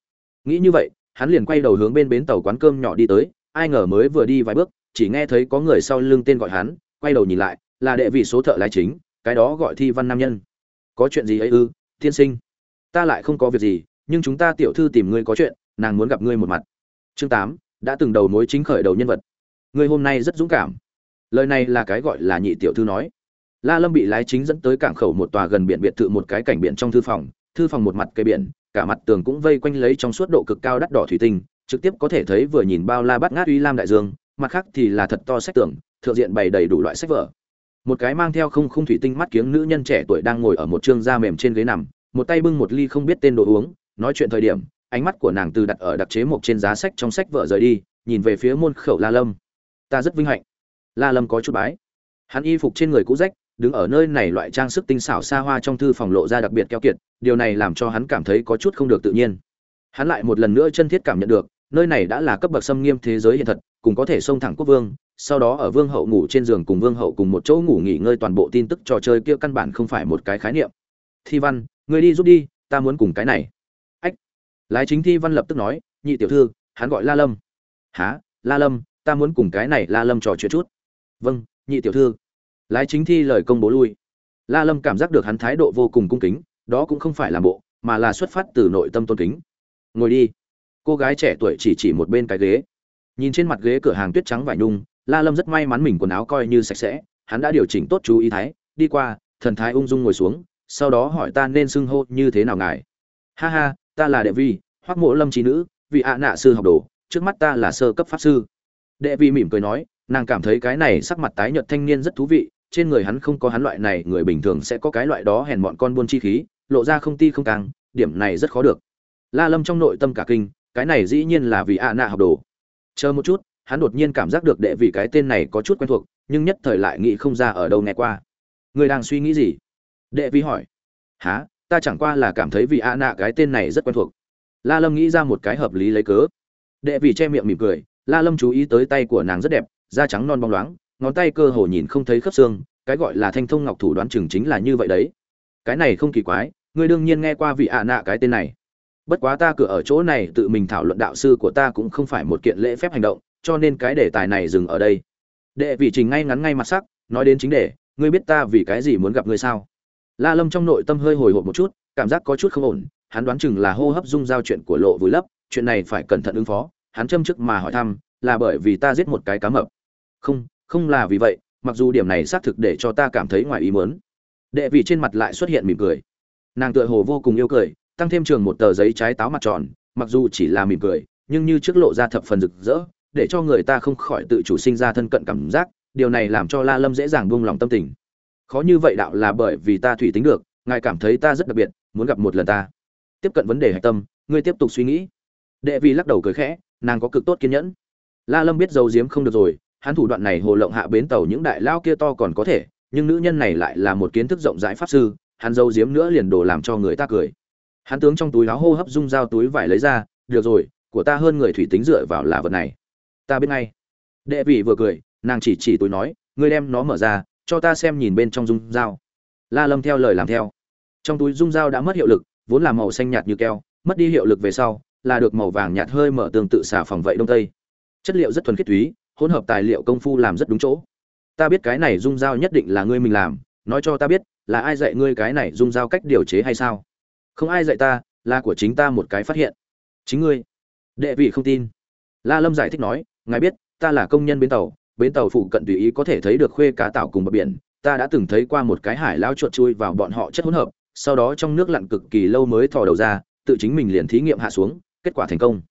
Nghĩ như vậy, hắn liền quay đầu hướng bên bến tàu quán cơm nhỏ đi tới, ai ngờ mới vừa đi vài bước, chỉ nghe thấy có người sau lưng tên gọi hắn, quay đầu nhìn lại, là đệ vị số thợ lái chính, cái đó gọi thi văn nam nhân. Có chuyện gì ấy ư, tiên sinh? Ta lại không có việc gì nhưng chúng ta tiểu thư tìm ngươi có chuyện, nàng muốn gặp ngươi một mặt. Chương tám, đã từng đầu mối chính khởi đầu nhân vật. Ngươi hôm nay rất dũng cảm. Lời này là cái gọi là nhị tiểu thư nói. La lâm bị lái chính dẫn tới cảng khẩu một tòa gần biển biệt thự một cái cảnh biển trong thư phòng thư phòng một mặt cây biển, cả mặt tường cũng vây quanh lấy trong suốt độ cực cao đắt đỏ thủy tinh, trực tiếp có thể thấy vừa nhìn bao la bát ngát uy lam đại dương, mặt khác thì là thật to sách tường, thượng diện bày đầy đủ loại sách vở. Một cái mang theo không không thủy tinh mắt kiếng nữ nhân trẻ tuổi đang ngồi ở một trương da mềm trên ghế nằm, một tay bưng một ly không biết tên đồ uống nói chuyện thời điểm, ánh mắt của nàng từ đặt ở đặc chế một trên giá sách trong sách vợ rời đi, nhìn về phía môn khẩu la lâm. Ta rất vinh hạnh. La lâm có chút bái. Hắn y phục trên người cũ rách, đứng ở nơi này loại trang sức tinh xảo xa hoa trong thư phòng lộ ra đặc biệt keo kiệt, điều này làm cho hắn cảm thấy có chút không được tự nhiên. Hắn lại một lần nữa chân thiết cảm nhận được, nơi này đã là cấp bậc xâm nghiêm thế giới hiện thật, cùng có thể xông thẳng quốc vương, sau đó ở vương hậu ngủ trên giường cùng vương hậu cùng một chỗ ngủ nghỉ ngơi toàn bộ tin tức trò chơi kia căn bản không phải một cái khái niệm. Thi văn người đi giúp đi, ta muốn cùng cái này lái chính thi văn lập tức nói, nhị tiểu thư, hắn gọi la lâm. Há la lâm, ta muốn cùng cái này la lâm trò chuyện chút. Vâng nhị tiểu thư. Lái chính thi lời công bố lui. La lâm cảm giác được hắn thái độ vô cùng cung kính, đó cũng không phải là bộ, mà là xuất phát từ nội tâm tôn kính. Ngồi đi. Cô gái trẻ tuổi chỉ chỉ một bên cái ghế. Nhìn trên mặt ghế cửa hàng tuyết trắng vải nhung, la lâm rất may mắn mình quần áo coi như sạch sẽ, hắn đã điều chỉnh tốt chú ý thái, đi qua, thần thái ung dung ngồi xuống, sau đó hỏi ta nên xưng hô như thế nào ngài. Ha ha ta là đệ vi, hoắc mộ lâm trí nữ vị ạ nạ sư học đồ, trước mắt ta là sơ cấp pháp sư. Đệ vi mỉm cười nói, nàng cảm thấy cái này sắc mặt tái nhợt thanh niên rất thú vị, trên người hắn không có hắn loại này, người bình thường sẽ có cái loại đó hèn mọn con buôn chi khí, lộ ra không ti không càng, điểm này rất khó được. La lâm trong nội tâm cả kinh, cái này dĩ nhiên là vì ạ nạ học đồ. Chờ một chút, hắn đột nhiên cảm giác được đệ vị cái tên này có chút quen thuộc, nhưng nhất thời lại nghĩ không ra ở đâu nghe qua. Người đang suy nghĩ gì? Đệ vi hỏi. Há ta chẳng qua là cảm thấy vì ạ nạ cái tên này rất quen thuộc. La lâm nghĩ ra một cái hợp lý lấy cớ. Đệ vì che miệng mỉm cười, la lâm chú ý tới tay của nàng rất đẹp, da trắng non bóng loáng, ngón tay cơ hồ nhìn không thấy khớp xương, cái gọi là thanh thông ngọc thủ đoán chừng chính là như vậy đấy. Cái này không kỳ quái, ngươi đương nhiên nghe qua vị ạ nạ cái tên này. Bất quá ta cửa ở chỗ này tự mình thảo luận đạo sư của ta cũng không phải một kiện lễ phép hành động, cho nên cái đề tài này dừng ở đây. Đệ vị trình ngay ngắn ngay mặt sắc, nói đến chính đề, ngươi biết ta vì cái gì muốn gặp ngươi sao? La lâm trong nội tâm hơi hồi hộp một chút, cảm giác có chút không ổn, hắn đoán chừng là hô hấp dung giao chuyện của lộ vùi lấp, chuyện này phải cẩn thận ứng phó, hắn châm chức mà hỏi thăm, là bởi vì ta giết một cái cá mập. Không không là vì vậy, mặc dù điểm này xác thực để cho ta cảm thấy ngoài ý muốn. Đệ vị trên mặt lại xuất hiện mỉm cười. Nàng tựa hồ vô cùng yêu cười, tăng thêm trường một tờ giấy trái táo mặt tròn, mặc dù chỉ là mỉm cười, nhưng như trước lộ ra thập phần rực rỡ, để cho người ta không khỏi tự chủ sinh ra thân cận cảm giác, điều này làm cho la lâm dễ dàng buông lòng tâm tình khó như vậy đạo là bởi vì ta thủy tính được, ngài cảm thấy ta rất đặc biệt, muốn gặp một lần ta. Tiếp cận vấn đề hạch tâm, ngươi tiếp tục suy nghĩ. Đệ vi lắc đầu cười khẽ, nàng có cực tốt kiên nhẫn. La lâm biết dầu diếm không được rồi, hắn thủ đoạn này hồ lộng hạ bến tàu những đại lao kia to còn có thể, nhưng nữ nhân này lại là một kiến thức rộng rãi pháp sư, hắn dâu diếm nữa liền đồ làm cho người ta cười. Hắn tướng trong túi áo hô hấp dung dao túi vải lấy ra, được rồi, của ta hơn người thủy tính dựa vào là vật này. Ta biết ngay. Đệ vị vừa cười, nàng chỉ chỉ túi nói, ngươi đem nó mở ra cho ta xem nhìn bên trong dung dao. La lâm theo lời làm theo. Trong túi dung dao đã mất hiệu lực, vốn là màu xanh nhạt như keo, mất đi hiệu lực về sau, là được màu vàng nhạt hơi mở tương tự xà phòng vậy đông tây. Chất liệu rất thuần khiết túy, hỗn hợp tài liệu công phu làm rất đúng chỗ. Ta biết cái này dung dao nhất định là ngươi mình làm, nói cho ta biết, là ai dạy ngươi cái này dung dao cách điều chế hay sao? Không ai dạy ta, là của chính ta một cái phát hiện. Chính ngươi. Đệ vị không tin. La lâm giải thích nói, ngài biết, ta là công nhân bến tàu bến tàu phụ cận tùy ý có thể thấy được khuê cá tảo cùng bờ biển, ta đã từng thấy qua một cái hải lao chuột chui vào bọn họ chất hỗn hợp, sau đó trong nước lặn cực kỳ lâu mới thò đầu ra, tự chính mình liền thí nghiệm hạ xuống, kết quả thành công.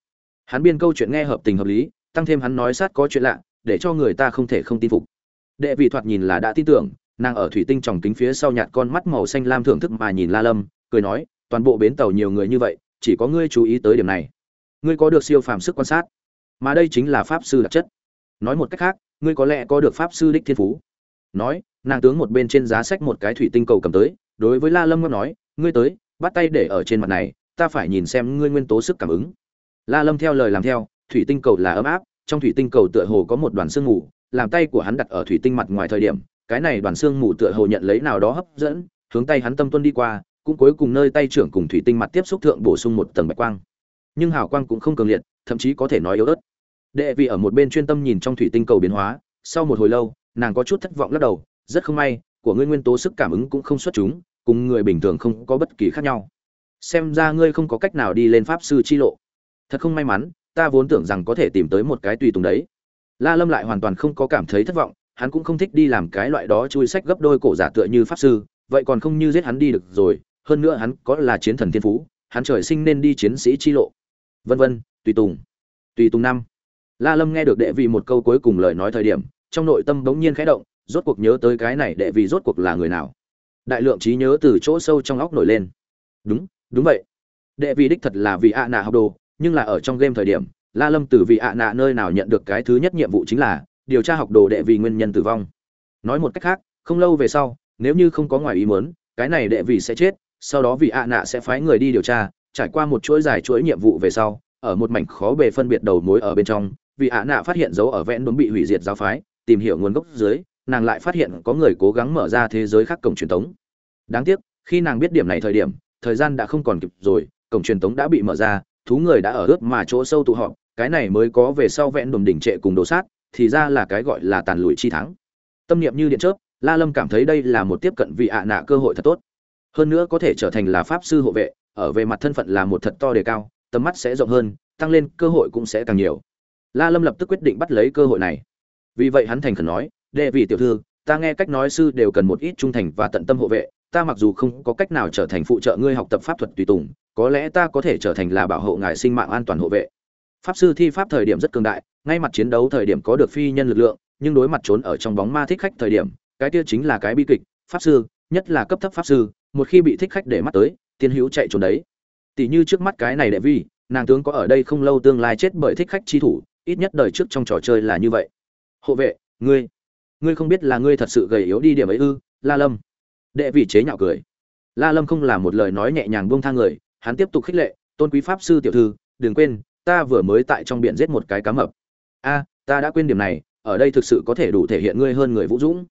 Hắn biên câu chuyện nghe hợp tình hợp lý, tăng thêm hắn nói sát có chuyện lạ, để cho người ta không thể không tin phục. Đệ vị thoạt nhìn là đã tin tưởng, nàng ở thủy tinh tròng kính phía sau nhạt con mắt màu xanh lam thưởng thức mà nhìn la lâm, cười nói, toàn bộ bến tàu nhiều người như vậy, chỉ có ngươi chú ý tới điểm này. Ngươi có được siêu phàm sức quan sát. Mà đây chính là pháp sư đặc chất nói một cách khác, ngươi có lẽ có được pháp sư đích thiên phú. Nói, nàng tướng một bên trên giá sách một cái thủy tinh cầu cầm tới, đối với la lâm ngâm nói, ngươi tới, bắt tay để ở trên mặt này, ta phải nhìn xem ngươi nguyên tố sức cảm ứng. La lâm theo lời làm theo, thủy tinh cầu là ấm áp, trong thủy tinh cầu tựa hồ có một đoàn sương mù, làm tay của hắn đặt ở thủy tinh mặt ngoài thời điểm, cái này đoàn sương mù tựa hồ nhận lấy nào đó hấp dẫn, hướng tay hắn tâm tuân đi qua, cũng cuối cùng nơi tay trưởng cùng thủy tinh mặt tiếp xúc thượng bổ sung một tầng bạch quang. Nhưng hào quang cũng không cường liệt, thậm chí có thể nói yếu ớt đệ vị ở một bên chuyên tâm nhìn trong thủy tinh cầu biến hóa, sau một hồi lâu, nàng có chút thất vọng lắc đầu, rất không may, của ngươi nguyên tố sức cảm ứng cũng không xuất chúng, cùng người bình thường không có bất kỳ khác nhau. Xem ra ngươi không có cách nào đi lên pháp sư chi lộ. Thật không may mắn, ta vốn tưởng rằng có thể tìm tới một cái tùy tùng đấy. La lâm lại hoàn toàn không có cảm thấy thất vọng, hắn cũng không thích đi làm cái loại đó chui sách gấp đôi cổ giả tựa như pháp sư, vậy còn không như giết hắn đi được rồi, hơn nữa hắn có là chiến thần thiên phú, hắn trời sinh nên đi chiến sĩ chi lộ. Vân vân, tùy tùng. Tùy tùng năm la lâm nghe được đệ vị một câu cuối cùng lời nói thời điểm, trong nội tâm bỗng nhiên khẽ động, rốt cuộc nhớ tới cái này đệ vị rốt cuộc là người nào. Đại lượng trí nhớ từ chỗ sâu trong óc nổi lên. Đúng đúng vậy. Đệ vị đích thật là vị ạ nạ học đồ, nhưng là ở trong game thời điểm, la lâm từ vị ạ nạ nơi nào nhận được cái thứ nhất nhiệm vụ chính là điều tra học đồ đệ vị nguyên nhân tử vong. Nói một cách khác, không lâu về sau, nếu như không có ngoài ý muốn, cái này đệ vị sẽ chết, sau đó vị ạ nạ sẽ phái người đi điều tra, trải qua một chuỗi dài chuỗi nhiệm vụ về sau, ở một mảnh khó bề phân biệt đầu mối ở bên trong vì ạ nạ phát hiện dấu ở vẽn đốn bị hủy diệt giáo phái, tìm hiểu nguồn gốc dưới, nàng lại phát hiện có người cố gắng mở ra thế giới khác cổng truyền thống đáng tiếc, khi nàng biết điểm này thời điểm, thời gian đã không còn kịp rồi, cổng truyền thống đã bị mở ra, thú người đã ở ướt mà chỗ sâu tụ họp, cái này mới có về sau vẹn đồn đỉnh trệ cùng đồ sát, thì ra là cái gọi là tàn lùi chi thắng. Tâm niệm như điện chớp, la lâm cảm thấy đây là một tiếp cận vị ạ nạ cơ hội thật tốt. Hơn nữa có thể trở thành là pháp sư hộ vệ, ở về mặt thân phận là một thật to đề cao, tầm mắt sẽ rộng hơn, tăng lên cơ hội cũng sẽ càng nhiều la lâm lập tức quyết định bắt lấy cơ hội này. Vì vậy hắn thành khẩn nói, đệ vị tiểu thư, ta nghe cách nói sư đều cần một ít trung thành và tận tâm hộ vệ. Ta mặc dù không có cách nào trở thành phụ trợ ngươi học tập pháp thuật tùy tùng, có lẽ ta có thể trở thành là bảo hộ ngài sinh mạng an toàn hộ vệ. Pháp sư thi pháp thời điểm rất cường đại, ngay mặt chiến đấu thời điểm có được phi nhân lực lượng, nhưng đối mặt trốn ở trong bóng ma thích khách thời điểm, cái kia chính là cái bi kịch. Pháp sư, nhất là cấp thấp pháp sư, một khi bị thích khách để mắt tới, tiên hữu chạy trốn đấy. Tỷ như trước mắt cái này đệ vi, nàng tướng có ở đây không lâu tương lai chết bởi thích khách chi thủ ít nhất đời trước trong trò chơi là như vậy. Hộ vệ, ngươi ngươi không biết là ngươi thật sự gầy yếu đi điểm ấy ư, la lâm. Đệ vị chế nhạo cười. La lâm không là một lời nói nhẹ nhàng buông thang người, hắn tiếp tục khích lệ, tôn quý pháp sư tiểu thư, đừng quên, ta vừa mới tại trong biển giết một cái cá mập. A, ta đã quên điểm này, ở đây thực sự có thể đủ thể hiện ngươi hơn người vũ dũng.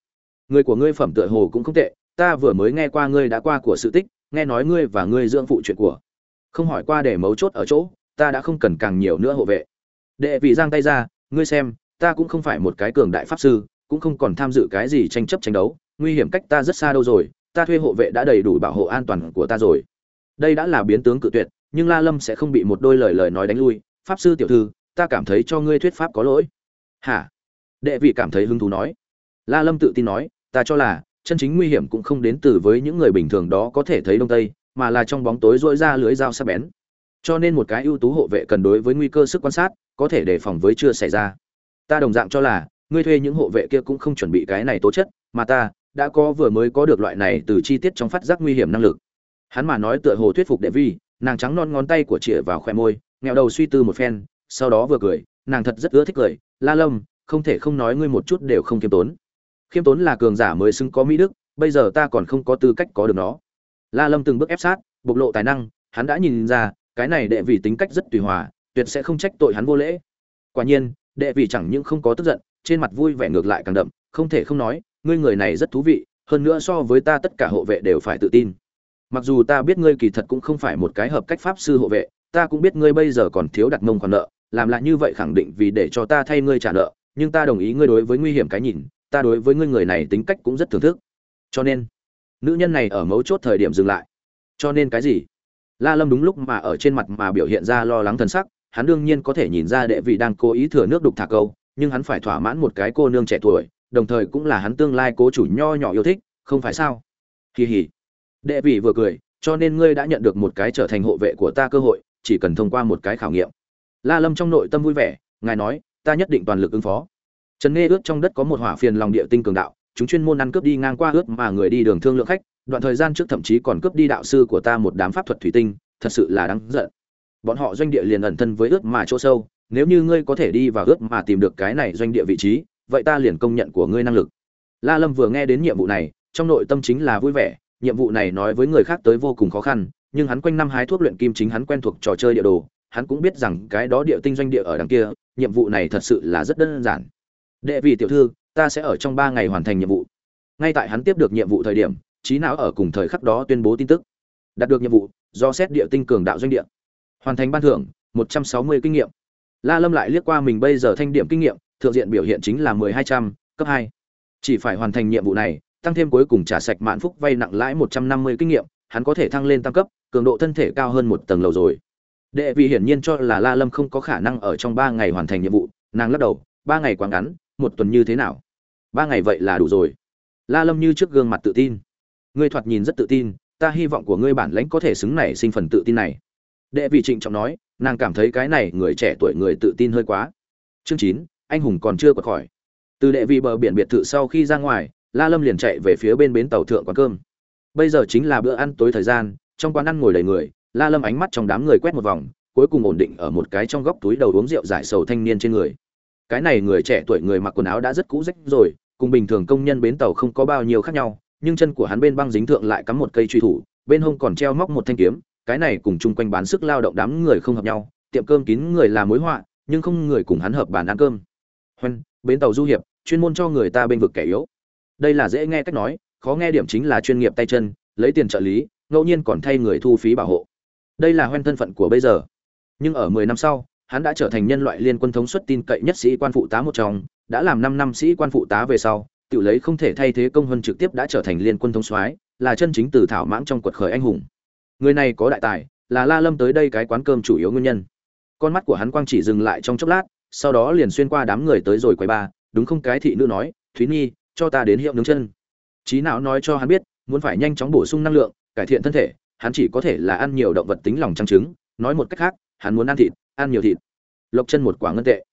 Người của ngươi phẩm tựa hồ cũng không tệ, ta vừa mới nghe qua ngươi đã qua của sự tích, nghe nói ngươi và ngươi dưỡng phụ chuyện của. Không hỏi qua để mấu chốt ở chỗ, ta đã không cần càng nhiều nữa hộ vệ đệ vị giang tay ra, ngươi xem, ta cũng không phải một cái cường đại pháp sư, cũng không còn tham dự cái gì tranh chấp tranh đấu, nguy hiểm cách ta rất xa đâu rồi, ta thuê hộ vệ đã đầy đủ bảo hộ an toàn của ta rồi. Đây đã là biến tướng cự tuyệt, nhưng la lâm sẽ không bị một đôi lời lời nói đánh lui. Pháp sư tiểu thư, ta cảm thấy cho ngươi thuyết pháp có lỗi. Hả? Đệ vị cảm thấy hứng thú nói. La lâm tự tin nói, ta cho là, chân chính nguy hiểm cũng không đến từ với những người bình thường đó có thể thấy đông tây, mà là trong bóng tối dỗi ra lưới dao sắc bén. Cho nên một cái ưu tú hộ vệ cần đối với nguy cơ sức quan sát có thể đề phòng với chưa xảy ra. Ta đồng dạng cho là, ngươi thuê những hộ vệ kia cũng không chuẩn bị cái này tố chất, mà ta, đã có vừa mới có được loại này từ chi tiết trong phát giác nguy hiểm năng lực. Hắn mà nói tựa hồ thuyết phục đệ vi, nàng trắng non ngón tay của chĩa vào khoe môi, nghẹo đầu suy tư một phen, sau đó vừa cười, nàng thật rất ưa thích cười, la lâm, không thể không nói ngươi một chút đều không khiêm tốn. Khiêm tốn là cường giả mới xứng có mỹ đức, bây giờ ta còn không có tư cách có được nó. La lâm từng bước ép sát, bộc lộ tài năng, hắn đã nhìn ra, cái này đệ vi tính cách rất tùy hòa tuyệt sẽ không trách tội hắn vô lễ. Quả nhiên, đệ vị chẳng những không có tức giận, trên mặt vui vẻ ngược lại càng đậm, không thể không nói, ngươi người này rất thú vị, hơn nữa so với ta tất cả hộ vệ đều phải tự tin. Mặc dù ta biết ngươi kỳ thật cũng không phải một cái hợp cách pháp sư hộ vệ, ta cũng biết ngươi bây giờ còn thiếu đặt mông khoản nợ, làm lại như vậy khẳng định vì để cho ta thay ngươi trả nợ, nhưng ta đồng ý ngươi đối với nguy hiểm cái nhìn, ta đối với ngươi người này tính cách cũng rất thưởng thức. Cho nên, nữ nhân này ở mấu chốt thời điểm dừng lại. Cho nên cái gì? La lâm đúng lúc mà ở trên mặt mà biểu hiện ra lo lắng thần sắc hắn đương nhiên có thể nhìn ra đệ vị đang cố ý thừa nước đục thả câu, nhưng hắn phải thỏa mãn một cái cô nương trẻ tuổi, đồng thời cũng là hắn tương lai cố chủ nho nhỏ yêu thích, không phải sao? Kỳ hỉ. Đệ vị vừa cười, cho nên ngươi đã nhận được một cái trở thành hộ vệ của ta cơ hội, chỉ cần thông qua một cái khảo nghiệm. La lâm trong nội tâm vui vẻ, ngài nói, ta nhất định toàn lực ứng phó. Trần nghe ướt trong đất có một hỏa phiền lòng địa tinh cường đạo, chúng chuyên môn ăn cướp đi ngang qua ướt mà người đi đường thương lượng khách, đoạn thời gian trước thậm chí còn cướp đi đạo sư của ta một đám pháp thuật thủy tinh, thật sự là đáng giận bọn họ doanh địa liền ẩn thân với ướt mà chỗ sâu, nếu như ngươi có thể đi vào ướt mà tìm được cái này doanh địa vị trí, vậy ta liền công nhận của ngươi năng lực. La lâm vừa nghe đến nhiệm vụ này, trong nội tâm chính là vui vẻ, nhiệm vụ này nói với người khác tới vô cùng khó khăn, nhưng hắn quanh năm hái thuốc luyện kim chính hắn quen thuộc trò chơi địa đồ, hắn cũng biết rằng cái đó địa tinh doanh địa ở đằng kia, nhiệm vụ này thật sự là rất đơn giản. Đệ vị tiểu thư, ta sẽ ở trong ba ngày hoàn thành nhiệm vụ. Ngay tại hắn tiếp được nhiệm vụ thời điểm trí não ở cùng thời khắc đó tuyên bố tin tức. Đạt được nhiệm vụ, do xét địa tinh cường đạo doanh địa hoàn thành ban thưởng, một trăm sáu mươi kinh nghiệm. La lâm lại liếc qua mình bây giờ thanh điểm kinh nghiệm, thượng diện biểu hiện chính là mười hai trăm, cấp hai. Chỉ phải hoàn thành nhiệm vụ này, tăng thêm cuối cùng trả sạch mạn phúc vay nặng lãi một trăm năm mươi kinh nghiệm, hắn có thể thăng lên tăng cấp, cường độ thân thể cao hơn một tầng lầu rồi. Đệ vị hiển nhiên cho là la lâm không có khả năng ở trong ba ngày hoàn thành nhiệm vụ, nàng lắc đầu, ba ngày quá ngắn, một tuần như thế nào? Ba ngày vậy là đủ rồi. La lâm như trước gương mặt tự tin. Ngươi thoạt nhìn rất tự tin, ta hy vọng của ngươi bản lãnh có thể xứng nảy sinh phần tự tin này đệ vị trịnh trọng nói, nàng cảm thấy cái này người trẻ tuổi người tự tin hơi quá. Chương chín, anh hùng còn chưa quật khỏi. Từ đệ vị bờ biển biệt thự sau khi ra ngoài, la lâm liền chạy về phía bên bến tàu thượng quán cơm. Bây giờ chính là bữa ăn tối thời gian, trong quán ăn ngồi đầy người, la lâm ánh mắt trong đám người quét một vòng, cuối cùng ổn định ở một cái trong góc túi đầu uống rượu giải sầu thanh niên trên người. Cái này người trẻ tuổi người mặc quần áo đã rất cũ rách rồi, cùng bình thường công nhân bến tàu không có bao nhiêu khác nhau, nhưng chân của hắn bên băng dính thượng lại cắm một cây truy thủ, bên hông còn treo móc một thanh kiếm cái này cùng chung quanh bán sức lao động đám người không hợp nhau, tiệm cơm kín người là mối họa, nhưng không người cùng hắn hợp bàn ăn cơm. Hoan bến tàu du hiệp, chuyên môn cho người ta bên vực kẻ yếu. Đây là dễ nghe cách nói, khó nghe điểm chính là chuyên nghiệp tay chân, lấy tiền trợ lý, ngẫu nhiên còn thay người thu phí bảo hộ. Đây là hoen thân phận của bây giờ. Nhưng ở mười năm sau, hắn đã trở thành nhân loại liên quân thống suất tin cậy nhất sĩ quan phụ tá một trong, đã làm năm năm sĩ quan phụ tá về sau, tự lấy không thể thay thế công hơn trực tiếp đã trở thành liên quân thống soái, là chân chính từ thảo mãng trong quật khởi anh hùng người này có đại tài là la lâm tới đây cái quán cơm chủ yếu nguyên nhân. Con mắt của hắn quang chỉ dừng lại trong chốc lát sau đó liền xuyên qua đám người tới rồi quay ba đúng không? Cái thị nữ nói thúy nhi cho ta đến hiệu nướng chân. Trí não nói cho hắn biết muốn phải nhanh chóng bổ sung năng lượng cải thiện thân thể hắn chỉ có thể là ăn nhiều động vật tính lòng trăng trứng. Nói một cách khác hắn muốn ăn thịt ăn nhiều thịt. Lộc chân một quả ngân tệ.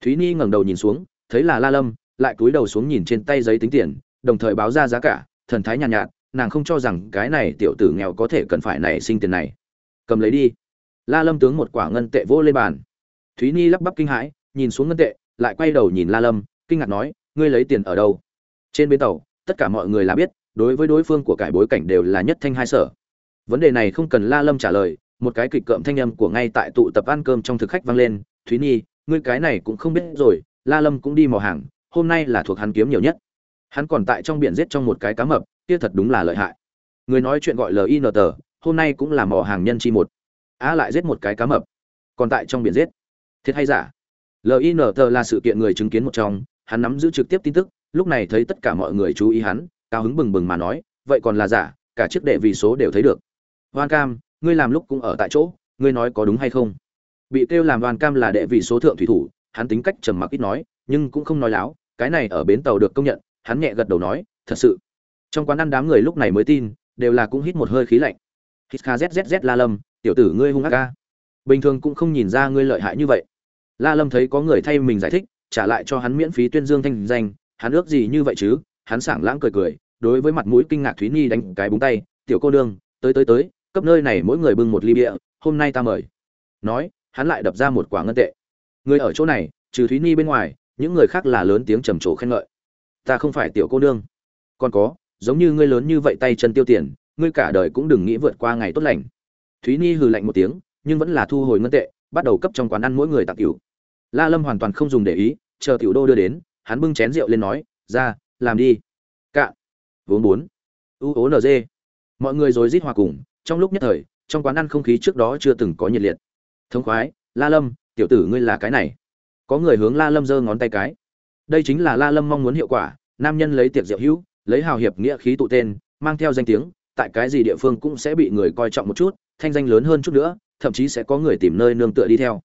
Thúy nhi ngẩng đầu nhìn xuống thấy là la lâm lại cúi đầu xuống nhìn trên tay giấy tính tiền đồng thời báo ra giá cả thần thái nhàn nhạt, nhạt nàng không cho rằng cái này tiểu tử nghèo có thể cần phải nảy sinh tiền này. Cầm lấy đi. La lâm tướng một quả ngân tệ vô lên bàn. Thúy nhi lắp bắp kinh hãi, nhìn xuống ngân tệ, lại quay đầu nhìn la lâm, kinh ngạc nói, ngươi lấy tiền ở đâu? Trên bến tàu, tất cả mọi người là biết, đối với đối phương của cải bối cảnh đều là nhất thanh hai sở. Vấn đề này không cần la lâm trả lời, một cái kịch cợm thanh âm của ngay tại tụ tập ăn cơm trong thực khách vang lên, thúy nhi ngươi cái này cũng không biết rồi, la lâm cũng đi mò hàng, hôm nay là thuộc hắn kiếm nhiều nhất. Hắn còn tại trong biển giết trong một cái cá mập kia thật đúng là lợi hại. Người nói chuyện gọi lin tờ hôm nay cũng là mò hàng nhân chi một. Á lại giết một cái cá mập. Còn tại trong biển giết. Thiệt hay giả? Lin tờ là sự kiện người chứng kiến một trong, hắn nắm giữ trực tiếp tin tức, lúc này thấy tất cả mọi người chú ý hắn, cao hứng bừng bừng mà nói, vậy còn là giả, cả chiếc đệ vị số đều thấy được. Hoan cam, ngươi làm lúc cũng ở tại chỗ, ngươi nói có đúng hay không? Bị kêu làm đoàn cam là đệ vị số thượng thủy thủ, hắn tính cách trầm mặc ít nói, nhưng cũng không nói láo, cái này ở bến tàu được công nhận, hắn nhẹ gật đầu nói, thật sự trong quán ăn đám người lúc này mới tin, đều là cũng hít một hơi khí lạnh. Hít kha zzz la lâm, tiểu tử ngươi hung ác ca bình thường cũng không nhìn ra ngươi lợi hại như vậy. La lâm thấy có người thay mình giải thích, trả lại cho hắn miễn phí tuyên dương thanh danh, hắn ước gì như vậy chứ? Hắn sảng lãng cười cười, đối với mặt mũi kinh ngạc thúy nhi đánh cái búng tay, tiểu cô đương tới tới tới, cấp nơi này mỗi người bưng một ly bia, hôm nay ta mời. Nói, hắn lại đập ra một quả ngân tệ. Người ở chỗ này, trừ thúy nhi bên ngoài, những người khác là lớn tiếng trầm trồ khen ngợi. Ta không phải tiểu cô nương. Còn có giống như ngươi lớn như vậy tay chân tiêu tiền, ngươi cả đời cũng đừng nghĩ vượt qua ngày tốt lành. Thúy ni hừ lạnh một tiếng, nhưng vẫn là thu hồi ngân tệ, bắt đầu cấp trong quán ăn mỗi người tặng cửu la lâm hoàn toàn không dùng để ý, chờ tiểu đô đưa đến, hắn bưng chén rượu lên nói, ra, làm đi. Cạn. Vốn bốn. U ố nd mọi người rồi rít hòa cùng, trong lúc nhất thời, trong quán ăn không khí trước đó chưa từng có nhiệt liệt. Thống khoái, la lâm, tiểu tử ngươi là cái này. Có người hướng la lâm giơ ngón tay cái. Đây chính là la lâm mong muốn hiệu quả, nam nhân lấy tiệc rượu hữu lấy hào hiệp nghĩa khí tụ tên, mang theo danh tiếng, tại cái gì địa phương cũng sẽ bị người coi trọng một chút, thanh danh lớn hơn chút nữa, thậm chí sẽ có người tìm nơi nương tựa đi theo.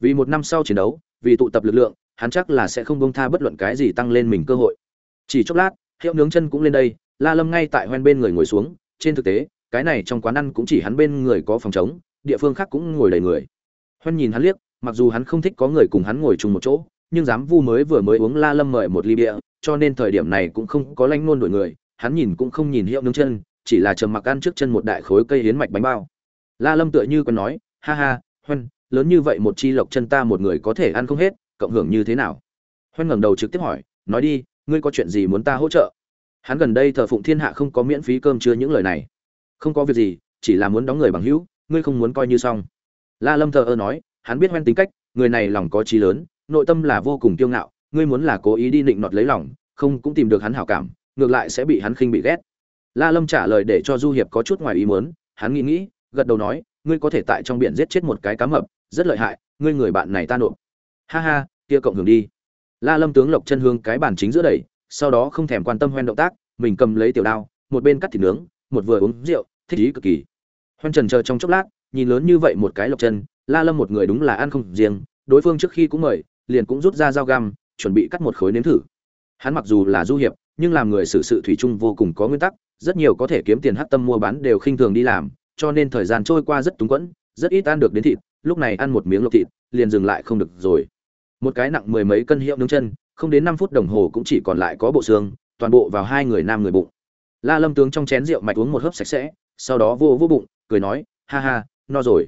Vì một năm sau chiến đấu, vì tụ tập lực lượng, hắn chắc là sẽ không bông tha bất luận cái gì tăng lên mình cơ hội. Chỉ chốc lát, hiệu nướng chân cũng lên đây, la lâm ngay tại hoen bên người ngồi xuống, trên thực tế, cái này trong quán ăn cũng chỉ hắn bên người có phòng trống, địa phương khác cũng ngồi đầy người. Hoen nhìn hắn liếc, mặc dù hắn không thích có người cùng hắn ngồi chung một chỗ nhưng dám vu mới vừa mới uống la lâm mời một ly bia, cho nên thời điểm này cũng không có lanh nôn đổi người, hắn nhìn cũng không nhìn hiệu nướng chân, chỉ là trầm mặc ăn trước chân một đại khối cây hiến mạch bánh bao. La lâm tựa như còn nói, ha ha hoen lớn như vậy một chi lộc chân ta một người có thể ăn không hết, cộng hưởng như thế nào? Hoen ngẩng đầu trực tiếp hỏi, nói đi, ngươi có chuyện gì muốn ta hỗ trợ? Hắn gần đây thờ phụng thiên hạ không có miễn phí cơm chưa những lời này. Không có việc gì, chỉ là muốn đóng người bằng hữu, ngươi không muốn coi như xong. La lâm thờ ơ nói, hắn biết hoen tính cách, người này lòng có trí lớn nội tâm là vô cùng kiêu ngạo, ngươi muốn là cố ý đi định nọt lấy lòng, không cũng tìm được hắn hảo cảm, ngược lại sẽ bị hắn khinh bị ghét. La lâm trả lời để cho du hiệp có chút ngoài ý muốn, hắn nghĩ nghĩ, gật đầu nói, ngươi có thể tại trong biển giết chết một cái cá mập, rất lợi hại, ngươi người bạn này ta nộp. Ha ha, kia cộng hưởng đi. La lâm tướng lộc chân hương cái bàn chính giữa đẩy, sau đó không thèm quan tâm hoen động tác, mình cầm lấy tiểu đao, một bên cắt thịt nướng, một vừa uống rượu, thích ý cực kỳ. Hoen trần chờ trong chốc lát, nhìn lớn như vậy một cái lộc chân, la lâm một người đúng là ăn không riêng, đối phương trước khi cũng mời liền cũng rút ra dao găm, chuẩn bị cắt một khối nếm thử. Hắn mặc dù là du hiệp, nhưng làm người xử sự thủy chung vô cùng có nguyên tắc, rất nhiều có thể kiếm tiền hắc tâm mua bán đều khinh thường đi làm, cho nên thời gian trôi qua rất túng quẫn, rất ít ăn được đến thịt, lúc này ăn một miếng lộc thịt, liền dừng lại không được rồi. Một cái nặng mười mấy cân hiệu nướng chân, không đến năm phút đồng hồ cũng chỉ còn lại có bộ xương, toàn bộ vào hai người nam người bụng. La lâm tướng trong chén rượu mạch uống một hớp sạch sẽ, sau đó vô vô bụng, cười nói, ha ha, no rồi.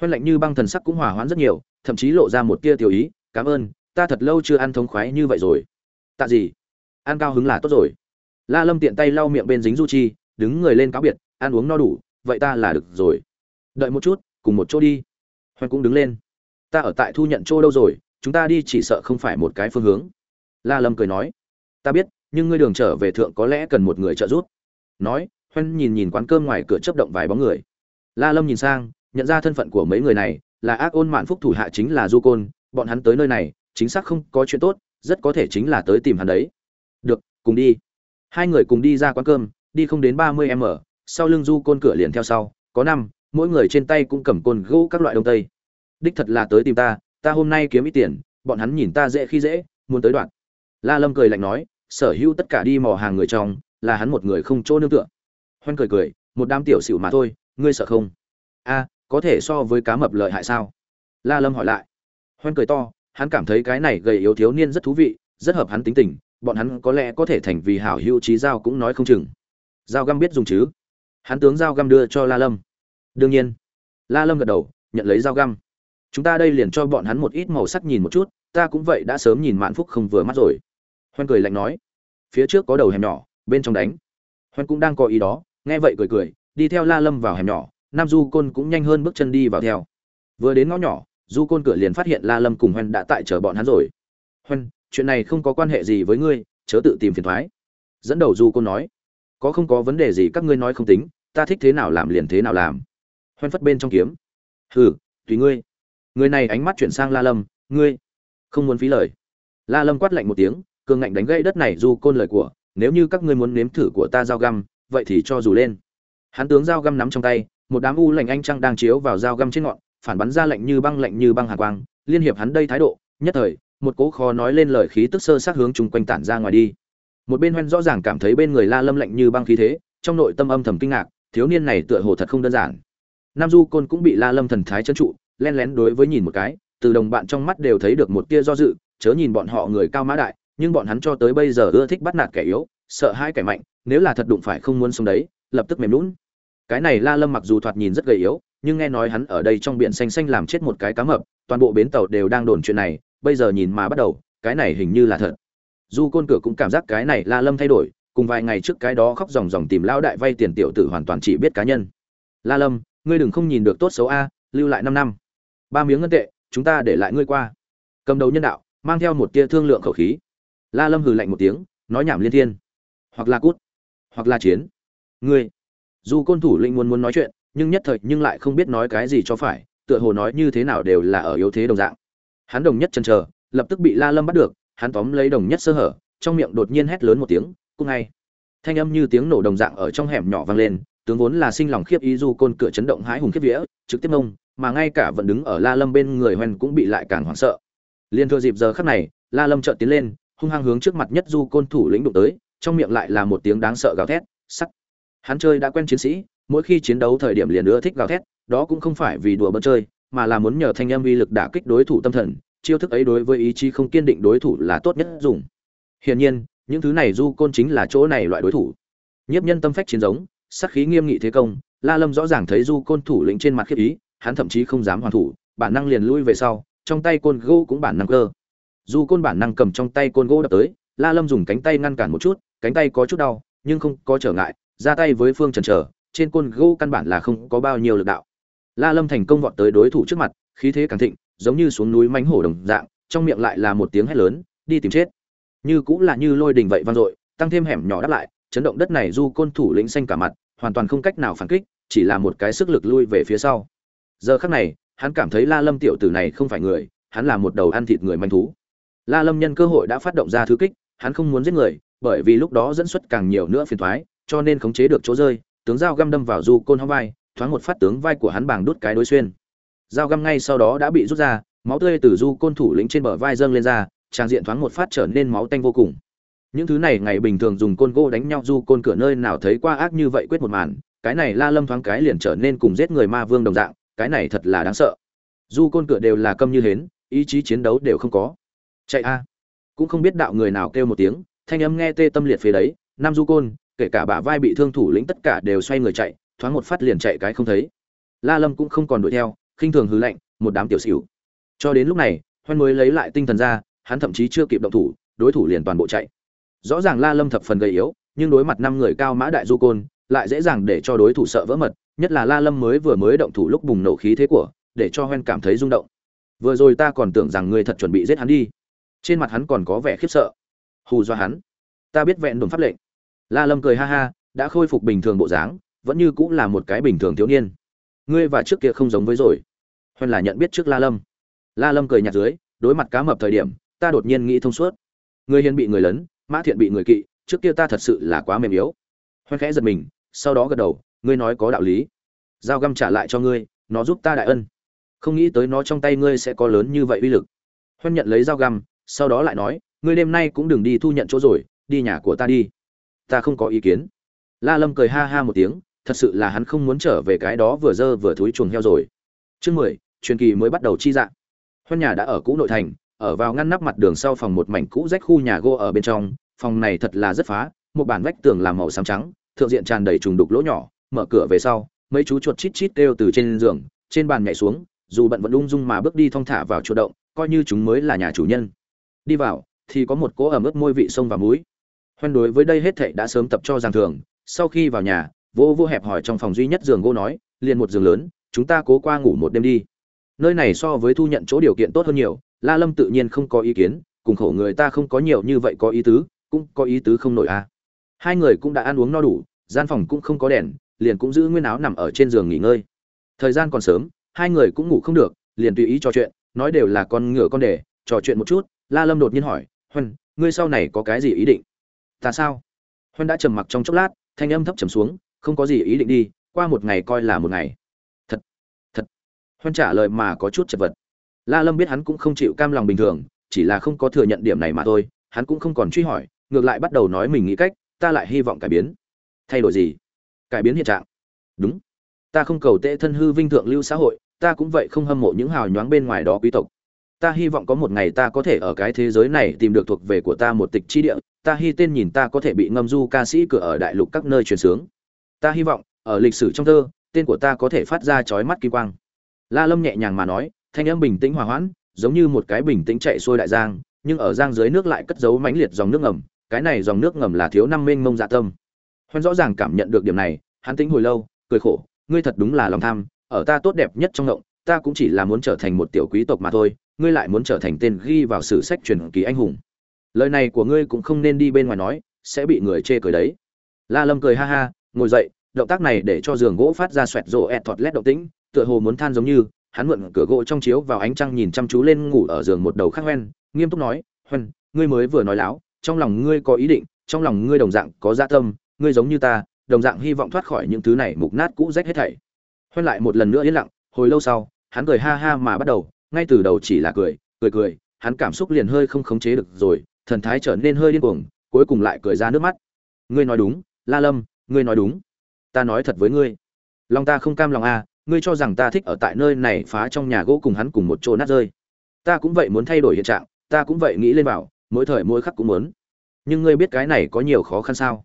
Hoen lạnh như băng thần sắc cũng hòa hoãn rất nhiều, thậm chí lộ ra một tia tiểu ý cảm ơn, ta thật lâu chưa ăn thống khoái như vậy rồi. Tạ gì? Ăn cao hứng là tốt rồi. La lâm tiện tay lau miệng bên dính du chi, đứng người lên cáo biệt, ăn uống no đủ, vậy ta là được rồi. Đợi một chút, cùng một chỗ đi. Hoen cũng đứng lên. Ta ở tại thu nhận chỗ đâu rồi, chúng ta đi chỉ sợ không phải một cái phương hướng. La lâm cười nói. Ta biết, nhưng ngươi đường trở về thượng có lẽ cần một người trợ giúp. Nói hoen nhìn nhìn quán cơm ngoài cửa chấp động vài bóng người. La lâm nhìn sang, nhận ra thân phận của mấy người này, là ác ôn mạn phúc thủ hạ chính là du côn bọn hắn tới nơi này, chính xác không có chuyện tốt, rất có thể chính là tới tìm hắn đấy. Được, cùng đi. Hai người cùng đi ra quán cơm, đi không đến ba mươi m sau lưng du côn cửa liền theo sau, có năm, mỗi người trên tay cũng cầm côn gỗ các loại đông tây. Đích thật là tới tìm ta ta hôm nay kiếm ít tiền, bọn hắn nhìn ta dễ khi dễ, muốn tới đoạn. La lâm cười lạnh nói, sở hữu tất cả đi mò hàng người trong, là hắn một người không chỗ nương tựa. Hoan cười cười, một đám tiểu xỉu mà thôi, ngươi sợ không? A, có thể so với cá mập lợi hại sao? La lâm hỏi lại hoan cười to, hắn cảm thấy cái này gầy yếu thiếu niên rất thú vị, rất hợp hắn tính tình, bọn hắn có lẽ có thể thành vì hảo hữu trí giao cũng nói không chừng. Giao găm biết dùng chứ? Hắn tướng giao găm đưa cho la lâm. Đương nhiên. La lâm gật đầu, nhận lấy dao găm. Chúng ta đây liền cho bọn hắn một ít màu sắc nhìn một chút, ta cũng vậy đã sớm nhìn mạn phúc không vừa mắt rồi. Hoen cười lạnh nói. Phía trước có đầu hẻm nhỏ, bên trong đánh. Hoen cũng đang có ý đó, nghe vậy cười cười, đi theo la lâm vào hẻm nhỏ, nam du côn cũng nhanh hơn bước chân đi vào theo. Vừa đến ngõ nhỏ du côn cửa liền phát hiện la lâm cùng hoen đã tại chờ bọn hắn rồi. Hoen, chuyện này không có quan hệ gì với ngươi, chớ tự tìm phiền thoái. Dẫn đầu du côn nói, có không có vấn đề gì các ngươi nói không tính, ta thích thế nào làm liền thế nào làm. Hoen phất bên trong kiếm, hừ, tùy ngươi. Người này ánh mắt chuyển sang la lâm, ngươi, không muốn phí lời. La lâm quát lạnh một tiếng, cường ngạnh đánh gãy đất này du côn lời của, nếu như các ngươi muốn nếm thử của ta dao găm, vậy thì cho dù lên. Hắn tướng dao găm nắm trong tay, một đám u lành anh trăng đang chiếu vào dao găm trên ngọn phản bắn ra lạnh như băng, lạnh như băng hàn quang, liên hiệp hắn đây thái độ, nhất thời, một cố khó nói lên lời khí tức sơ sát hướng chung quanh tản ra ngoài đi một bên hoen rõ ràng cảm thấy bên người la lâm lạnh như băng khí thế, trong nội tâm âm thầm kinh ngạc, thiếu niên này tựa hồ thật không đơn giản nam du côn cũng bị la lâm thần thái chân trụ, lén lén đối với nhìn một cái, từ đồng bạn trong mắt đều thấy được một tia do dự, chớ nhìn bọn họ người cao mã đại, nhưng bọn hắn cho tới bây giờ ưa thích bắt nạt kẻ yếu, sợ hai kẻ mạnh, nếu là thật đụng phải không muốn sống đấy, lập tức mềm nhũn. cái này la lâm mặc dù thoạt nhìn rất gầy yếu nhưng nghe nói hắn ở đây trong biển xanh xanh làm chết một cái cá mập, toàn bộ bến tàu đều đang đồn chuyện này, bây giờ nhìn mà bắt đầu, cái này hình như là thật. Du côn cửa cũng cảm giác cái này la lâm thay đổi, cùng vài ngày trước cái đó khóc ròng ròng tìm lão đại vay tiền tiểu tử hoàn toàn chỉ biết cá nhân. La lâm, ngươi đừng không nhìn được tốt xấu a, lưu lại năm năm. Ba miếng ngân tệ, chúng ta để lại ngươi qua. Cầm đầu nhân đạo, mang theo một tia thương lượng khẩu khí. La lâm hừ lạnh một tiếng, nói nhảm liên thiên. Hoặc là cút, hoặc là chiến. Ngươi Du côn thủ lĩnh muốn muốn nói chuyện nhưng nhất thời nhưng lại không biết nói cái gì cho phải tựa hồ nói như thế nào đều là ở yếu thế đồng dạng. Hắn đồng nhất chần chờ lập tức bị la lâm bắt được hắn tóm lấy đồng nhất sơ hở trong miệng đột nhiên hét lớn một tiếng cung ngay. Thanh âm như tiếng nổ đồng dạng ở trong hẻm nhỏ vang lên tướng vốn là sinh lòng khiếp ý du côn cửa chấn động hãi hùng khiếp vía trực tiếp ngông, mà ngay cả vẫn đứng ở la lâm bên người hoen cũng bị lại càng hoảng sợ. Liên thừa dịp giờ khắc này la lâm chợt tiến lên hung hăng hướng trước mặt nhất du côn thủ lĩnh đụng tới trong miệng lại là một tiếng đáng sợ gào thét sắt. Hắn chơi đã quen chiến sĩ mỗi khi chiến đấu thời điểm liền ưa thích gào thét, đó cũng không phải vì đùa bỡn chơi, mà là muốn nhờ thanh âm uy lực đả kích đối thủ tâm thần, chiêu thức ấy đối với ý chí không kiên định đối thủ là tốt nhất dùng. Hiển nhiên, những thứ này du côn chính là chỗ này loại đối thủ. Nhiếp nhân tâm phách chiến giống sắc khí nghiêm nghị thế công, la lâm rõ ràng thấy du côn thủ lĩnh trên mặt khiếp ý, hắn thậm chí không dám hoàn thủ, bản năng liền lui về sau, trong tay côn gỗ cũng bản năng cơ. Du côn bản năng cầm trong tay côn gỗ đập tới, la lâm dùng cánh tay ngăn cản một chút, cánh tay có chút đau, nhưng không có trở ngại, ra tay với phương trần trở trên côn gỗ căn bản là không có bao nhiêu lực đạo. La lâm thành công vọt tới đối thủ trước mặt, khí thế càng thịnh, giống như xuống núi mánh hổ đồng dạng, trong miệng lại là một tiếng hét lớn, đi tìm chết. Như cũng là như lôi đình vậy vang dội, tăng thêm hẻm nhỏ đáp lại, chấn động đất này du côn thủ lĩnh xanh cả mặt, hoàn toàn không cách nào phản kích, chỉ là một cái sức lực lui về phía sau. Giờ khắc này, hắn cảm thấy la lâm tiểu tử này không phải người, hắn là một đầu ăn thịt người manh thú. La lâm nhân cơ hội đã phát động ra thứ kích, hắn không muốn giết người, bởi vì lúc đó dẫn xuất càng nhiều nữa phiền thoái cho nên khống chế được chỗ rơi tướng dao găm đâm vào du côn hông vai, thoáng một phát tướng vai của hắn bàng đút cái đối xuyên. Dao găm ngay sau đó đã bị rút ra, máu tươi từ du côn thủ lĩnh trên bờ vai dâng lên ra, trang diện thoáng một phát trở nên máu tanh vô cùng. Những thứ này ngày bình thường dùng côn gỗ đánh nhau du côn cửa nơi nào thấy qua ác như vậy quyết một màn, cái này la lâm thoáng cái liền trở nên cùng giết người ma vương đồng dạng, cái này thật là đáng sợ. Du côn cửa đều là câm như hến, ý chí chiến đấu đều không có. Chạy a. Cũng không biết đạo người nào kêu một tiếng, thanh âm nghe tê tâm liệt phía đấy, nam du côn kể cả bả vai bị thương thủ lĩnh tất cả đều xoay người chạy, thoáng một phát liền chạy cái không thấy. La lâm cũng không còn đuổi theo, khinh thường hư lạnh, một đám tiểu xỉu. Cho đến lúc này, hoan mới lấy lại tinh thần ra, hắn thậm chí chưa kịp động thủ, đối thủ liền toàn bộ chạy. Rõ ràng la lâm thập phần gầy yếu, nhưng đối mặt năm người cao mã đại du côn, lại dễ dàng để cho đối thủ sợ vỡ mật, nhất là la lâm mới vừa mới động thủ lúc bùng nổ khí thế của, để cho hoen cảm thấy rung động. Vừa rồi ta còn tưởng rằng ngươi thật chuẩn bị giết hắn đi. Trên mặt hắn còn có vẻ khiếp sợ. Hù do hắn. Ta biết vẹn đồn pháp lệnh la lâm cười ha ha, đã khôi phục bình thường bộ dáng, vẫn như cũng là một cái bình thường thiếu niên. Ngươi và trước kia không giống với rồi. Hoan là nhận biết trước la lâm. La lâm cười nhạt dưới, đối mặt cá mập thời điểm, ta đột nhiên nghĩ thông suốt. Người hiền bị người lớn, mã thiện bị người kỵ, trước kia ta thật sự là quá mềm yếu. Hoan khẽ giật mình, sau đó gật đầu, ngươi nói có đạo lý. Giao găm trả lại cho ngươi, nó giúp ta đại ân. Không nghĩ tới nó trong tay ngươi sẽ có lớn như vậy uy lực. Hoan nhận lấy dao găm, sau đó lại nói, ngươi đêm nay cũng đừng đi thu nhận chỗ rồi, đi nhà của ta đi ta không có ý kiến. La lâm cười ha ha một tiếng, thật sự là hắn không muốn trở về cái đó vừa dơ vừa thúi chuồng heo rồi. Chương mười, truyền kỳ mới bắt đầu chi dạng. Hoan nhà đã ở cũ nội thành, ở vào ngăn nắp mặt đường sau phòng một mảnh cũ rách khu nhà gỗ ở bên trong, phòng này thật là rất phá, một bản vách tường làm màu xám trắng, thượng diện tràn đầy trùng đục lỗ nhỏ, mở cửa về sau, mấy chú chuột chít chít kêu từ trên giường, trên bàn nhảy xuống, dù bận vẫn ung dung mà bước đi thong thả vào chỗ động, coi như chúng mới là nhà chủ nhân. Đi vào, thì có một cỗ ẩm ướt môi vị sông và muối hoen đối với đây hết thảy đã sớm tập cho giang thường, sau khi vào nhà vô vô hẹp hỏi trong phòng duy nhất giường gỗ nói, liền một giường lớn, chúng ta cố qua ngủ một đêm đi. Nơi này so với thu nhận chỗ điều kiện tốt hơn nhiều, la lâm tự nhiên không có ý kiến, cùng khổ người ta không có nhiều như vậy có ý tứ, cũng có ý tứ không nổi à hai người cũng đã ăn uống no đủ, gian phòng cũng không có đèn, liền cũng giữ nguyên áo nằm ở trên giường nghỉ ngơi. Thời gian còn sớm, hai người cũng ngủ không được, liền tùy ý trò chuyện, nói đều là con ngựa con đề trò chuyện một chút, la lâm đột nhiên hỏi huân ngươi sau này có cái gì ý định? Ta sao? Huân đã trầm mặc trong chốc lát, thanh âm thấp trầm xuống, không có gì ý định đi, qua một ngày coi là một ngày. Thật thật. Huân trả lời mà có chút chật vật. La lâm biết hắn cũng không chịu cam lòng bình thường, chỉ là không có thừa nhận điểm này mà thôi, hắn cũng không còn truy hỏi, ngược lại bắt đầu nói mình nghĩ cách, ta lại hy vọng cải biến. Thay đổi gì? Cải biến hiện trạng. Đúng. Ta không cầu tệ thân hư vinh thượng lưu xã hội, ta cũng vậy không hâm mộ những hào nhoáng bên ngoài đó quý tộc ta hy vọng có một ngày ta có thể ở cái thế giới này tìm được thuộc về của ta một tịch chi địa, ta hy tên nhìn ta có thể bị ngâm du ca sĩ cửa ở đại lục các nơi truyền sướng. Ta hy vọng, ở lịch sử trong thơ, tên của ta có thể phát ra chói mắt kỳ quang. La lâm nhẹ nhàng mà nói, thanh âm bình tĩnh hòa hoãn, giống như một cái bình tĩnh chạy xuôi đại giang, nhưng ở giang dưới nước lại cất giấu mãnh liệt dòng nước ngầm, cái này dòng nước ngầm là thiếu năm mênh mông dạ tâm. Hoan rõ ràng cảm nhận được điểm này, hắn tính hồi lâu, cười khổ, ngươi thật đúng là lòng tham, ở ta tốt đẹp nhất trong ngộng ta cũng chỉ là muốn trở thành một tiểu quý tộc mà thôi ngươi lại muốn trở thành tên ghi vào sử sách truyền kỳ anh hùng. Lời này của ngươi cũng không nên đi bên ngoài nói, sẽ bị người chê cười đấy. La lâm cười ha ha, ngồi dậy, động tác này để cho giường gỗ phát ra xoẹt rộ ẹt thọt lét động tĩnh, tựa hồ muốn than giống như, hắn mượn cửa gỗ trong chiếu vào ánh trăng nhìn chăm chú lên ngủ ở giường một đầu khác hoen, nghiêm túc nói, hoen, ngươi mới vừa nói láo, trong lòng ngươi có ý định, trong lòng ngươi đồng dạng có dạ tâm, ngươi giống như ta, đồng dạng hy vọng thoát khỏi những thứ này mục nát cũ rách hết thảy. Hoen lại một lần nữa yên lặng, hồi lâu sau, hắn cười ha ha mà bắt đầu ngay từ đầu chỉ là cười cười cười, hắn cảm xúc liền hơi không khống chế được rồi, thần thái trở nên hơi điên cuồng, cuối cùng lại cười ra nước mắt. Ngươi nói đúng, la lâm, ngươi nói đúng. Ta nói thật với ngươi. Lòng ta không cam lòng à ngươi cho rằng ta thích ở tại nơi này phá trong nhà gỗ cùng hắn cùng một chỗ nát rơi. Ta cũng vậy muốn thay đổi hiện trạng, ta cũng vậy nghĩ lên bảo, mỗi thời mỗi khắc cũng muốn. Nhưng ngươi biết cái này có nhiều khó khăn sao?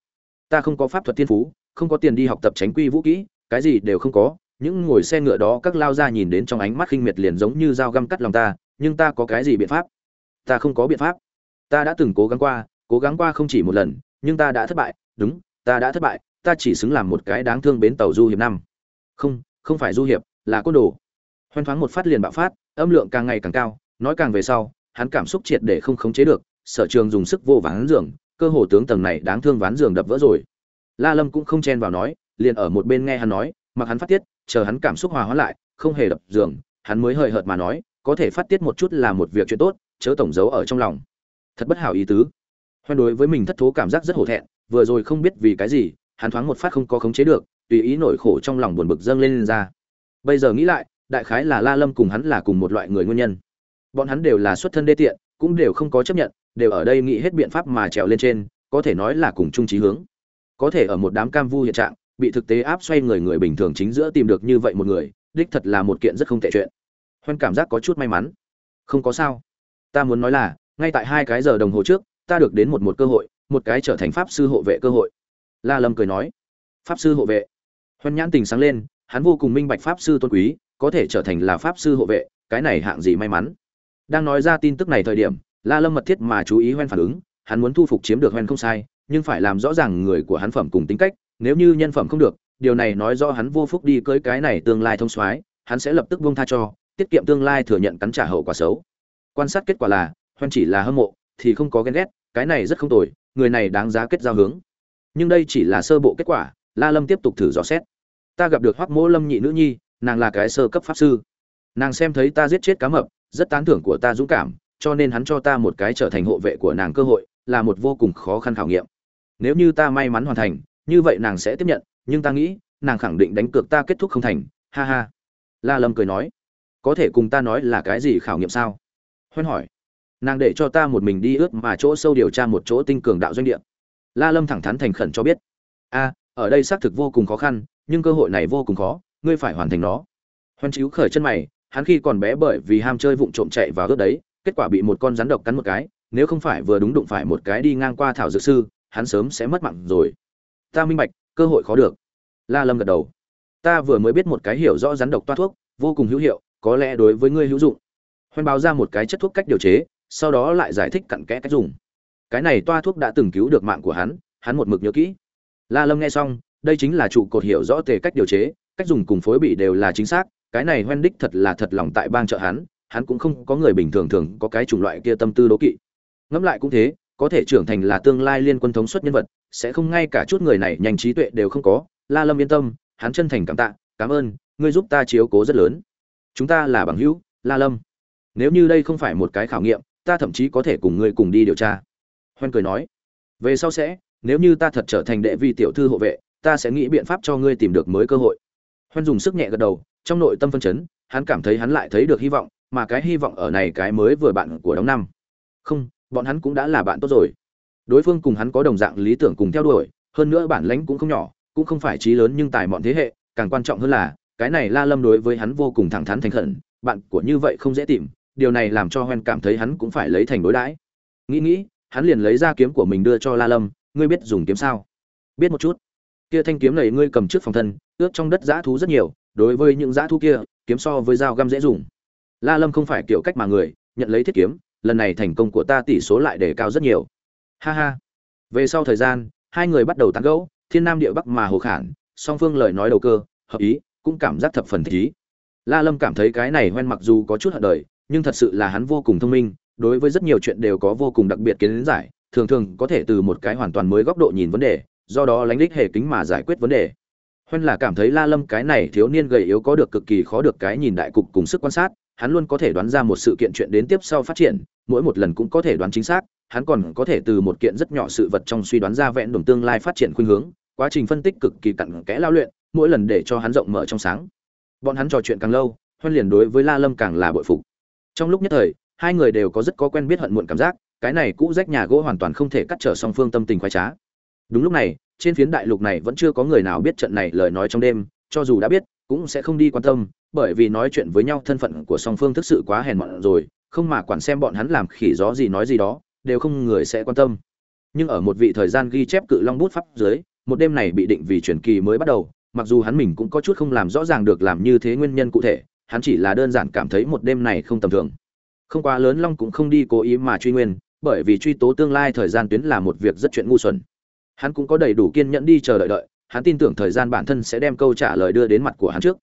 Ta không có pháp thuật thiên phú, không có tiền đi học tập tránh quy vũ kỹ, cái gì đều không có những ngồi xe ngựa đó các lao ra nhìn đến trong ánh mắt khinh miệt liền giống như dao găm cắt lòng ta, nhưng ta có cái gì biện pháp? Ta không có biện pháp. Ta đã từng cố gắng qua, cố gắng qua không chỉ một lần, nhưng ta đã thất bại. Đúng, ta đã thất bại, ta chỉ xứng làm một cái đáng thương bến tàu du hiệp năm. Không không phải du hiệp, là côn đồ. Hoan thoáng một phát liền bạo phát, âm lượng càng ngày càng cao, nói càng về sau, hắn cảm xúc triệt để không khống chế được, sở trường dùng sức vô ván giường, cơ hồ tướng tầng này đáng thương ván giường đập vỡ rồi. La lâm cũng không chen vào nói, liền ở một bên nghe hắn nói mặc hắn phát tiết chờ hắn cảm xúc hòa hóa lại không hề đập giường hắn mới hời hợt mà nói có thể phát tiết một chút là một việc chuyện tốt chớ tổng giấu ở trong lòng. Thật bất hảo ý tứ. Hoan đối với mình thất thố cảm giác rất hổ thẹn vừa rồi không biết vì cái gì hắn thoáng một phát không có khống chế được tùy ý nổi khổ trong lòng buồn bực dâng lên, lên ra. Bây giờ nghĩ lại đại khái là la lâm cùng hắn là cùng một loại người nguyên nhân. Bọn hắn đều là xuất thân đê tiện cũng đều không có chấp nhận đều ở đây nghĩ hết biện pháp mà trèo lên trên có thể nói là cùng chung trí hướng. Có thể ở một đám cam vu hiện trạng bị thực tế áp xoay người người bình thường chính giữa tìm được như vậy một người, đích thật là một kiện rất không tệ chuyện. Hoan cảm giác có chút may mắn. Không có sao. Ta muốn nói là, ngay tại hai cái giờ đồng hồ trước, ta được đến một một cơ hội, một cái trở thành pháp sư hộ vệ cơ hội. La lâm cười nói. Pháp sư hộ vệ. Hoan nhãn tình sáng lên, hắn vô cùng minh bạch pháp sư tôn quý, có thể trở thành là pháp sư hộ vệ, cái này hạng gì may mắn. Đang nói ra tin tức này thời điểm, la lâm mật thiết mà chú ý hoen phản ứng, hắn muốn thu phục chiếm được hoen không sai, nhưng phải làm rõ ràng người của hắn phẩm cùng tính cách nếu như nhân phẩm không được, điều này nói rõ hắn vô phúc đi cưới cái này tương lai thông soái, hắn sẽ lập tức buông tha cho, tiết kiệm tương lai thừa nhận cắn trả hậu quả xấu. Quan sát kết quả là hoen chỉ là hâm mộ, thì không có ghen ghét, cái này rất không tồi, người này đáng giá kết giao hướng. Nhưng đây chỉ là sơ bộ kết quả, la lâm tiếp tục thử dò xét. Ta gặp được hoắc mỗ lâm nhị nữ nhi, nàng là cái sơ cấp pháp sư. Nàng xem thấy ta giết chết cá mập, rất tán thưởng của ta dũng cảm, cho nên hắn cho ta một cái trở thành hộ vệ của nàng cơ hội, là một vô cùng khó khăn khảo nghiệm. Nếu như ta may mắn hoàn thành như vậy nàng sẽ tiếp nhận, nhưng ta nghĩ, nàng khẳng định đánh cược ta kết thúc không thành, ha ha. La lâm cười nói. Có thể cùng ta nói là cái gì khảo nghiệm sao? Hoen hỏi. Nàng để cho ta một mình đi ướt mà chỗ sâu điều tra một chỗ tinh cường đạo doanh địa. La lâm thẳng thắn thành khẩn cho biết. A, ở đây xác thực vô cùng khó khăn, nhưng cơ hội này vô cùng khó, ngươi phải hoàn thành nó. Hoen chíu khởi chân mày, hắn khi còn bé bởi vì ham chơi vụng trộm chạy vào ướt đấy, kết quả bị một con rắn độc cắn một cái, nếu không phải vừa đúng đụng phải một cái đi ngang qua thảo dược sư, hắn sớm sẽ mất mạng rồi ta minh bạch, cơ hội khó được. La lâm gật đầu. Ta vừa mới biết một cái hiểu rõ rắn độc toa thuốc, vô cùng hữu hiệu, có lẽ đối với ngươi hữu dụng. Hoen báo ra một cái chất thuốc cách điều chế, sau đó lại giải thích cặn kẽ cách dùng. Cái này toa thuốc đã từng cứu được mạng của hắn hắn một mực nhớ kỹ. La lâm nghe xong, đây chính là trụ cột hiểu rõ tề cách điều chế, cách dùng cùng phối bị đều là chính xác, cái này hoen đích thật là thật lòng tại bang trợ hắn hắn cũng không có người bình thường thường có cái chủng loại kia tâm tư đố kỵ. Ngẫm lại cũng thế, có thể trưởng thành là tương lai liên quân thống suất nhân vật sẽ không ngay cả chút người này nhanh trí tuệ đều không có. La lâm yên tâm, hắn chân thành cảm tạ, cảm ơn, ngươi giúp ta chiếu cố rất lớn. Chúng ta là bằng hữu, la lâm. Nếu như đây không phải một cái khảo nghiệm, ta thậm chí có thể cùng ngươi cùng đi điều tra. Hoen cười nói, về sau sẽ, nếu như ta thật trở thành đệ vi tiểu thư hộ vệ, ta sẽ nghĩ biện pháp cho ngươi tìm được mới cơ hội. Hoen dùng sức nhẹ gật đầu, trong nội tâm phân chấn, hắn cảm thấy hắn lại thấy được hy vọng, mà cái hy vọng ở này cái mới vừa bạn của đóng năm. Không, bọn hắn cũng đã là bạn tốt rồi đối phương cùng hắn có đồng dạng lý tưởng cùng theo đuổi, hơn nữa bản lãnh cũng không nhỏ, cũng không phải trí lớn nhưng tài mọn thế hệ, càng quan trọng hơn là, cái này la lâm đối với hắn vô cùng thẳng thắn thành khẩn, bạn của như vậy không dễ tìm, điều này làm cho hoen cảm thấy hắn cũng phải lấy thành đối đãi. Nghĩ nghĩ, hắn liền lấy ra kiếm của mình đưa cho la lâm, ngươi biết dùng kiếm sao? Biết một chút. Kia thanh kiếm này ngươi cầm trước phòng thân ướt trong đất dã thú rất nhiều, đối với những dã thú kia, kiếm so với dao găm dễ dùng. La lâm không phải kiểu cách mà người, nhận lấy thiết kiếm, lần này thành công của ta tỷ số lại đề cao rất nhiều ha ha. Về sau thời gian, hai người bắt đầu tán gẫu, thiên nam địa bắc mà hồ khản, song phương lời nói đầu cơ, hợp ý, cũng cảm giác thập phần thích ý. La lâm cảm thấy cái này hoen mặc dù có chút hận đời, nhưng thật sự là hắn vô cùng thông minh, đối với rất nhiều chuyện đều có vô cùng đặc biệt kiến giải, thường thường có thể từ một cái hoàn toàn mới góc độ nhìn vấn đề, do đó lánh đích hề kính mà giải quyết vấn đề. Hoen là cảm thấy la lâm cái này thiếu niên gầy yếu có được cực kỳ khó được cái nhìn đại cục cùng sức quan sát, hắn luôn có thể đoán ra một sự kiện chuyện đến tiếp sau phát triển, mỗi một lần cũng có thể đoán chính xác hắn còn có thể từ một kiện rất nhỏ sự vật trong suy đoán ra vẹn đồng tương lai phát triển khuynh hướng, quá trình phân tích cực kỳ cặn kẽ lao luyện, mỗi lần để cho hắn rộng mở trong sáng. Bọn hắn trò chuyện càng lâu hoan liền đối với la lâm càng là bội phục. Trong lúc nhất thời, hai người đều có rất có quen biết hận muộn cảm giác, cái này cũ rách nhà gỗ hoàn toàn không thể cắt trở song phương tâm tình khoái trá. Đúng lúc này, trên phiến đại lục này vẫn chưa có người nào biết trận này lời nói trong đêm, cho dù đã biết, cũng sẽ không đi quan tâm, bởi vì nói chuyện với nhau thân phận của song phương thực sự quá hèn mọn rồi, không mà quản xem bọn hắn làm khỉ gió gì nói gì đó đều không người sẽ quan tâm. Nhưng ở một vị thời gian ghi chép cự long bút pháp dưới, một đêm này bị định vì truyền kỳ mới bắt đầu, mặc dù hắn mình cũng có chút không làm rõ ràng được làm như thế nguyên nhân cụ thể, hắn chỉ là đơn giản cảm thấy một đêm này không tầm thường. Không quá lớn long cũng không đi cố ý mà truy nguyên, bởi vì truy tố tương lai thời gian tuyến là một việc rất chuyện ngu xuẩn. Hắn cũng có đầy đủ kiên nhẫn đi chờ đợi đợi, hắn tin tưởng thời gian bản thân sẽ đem câu trả lời đưa đến mặt của hắn trước.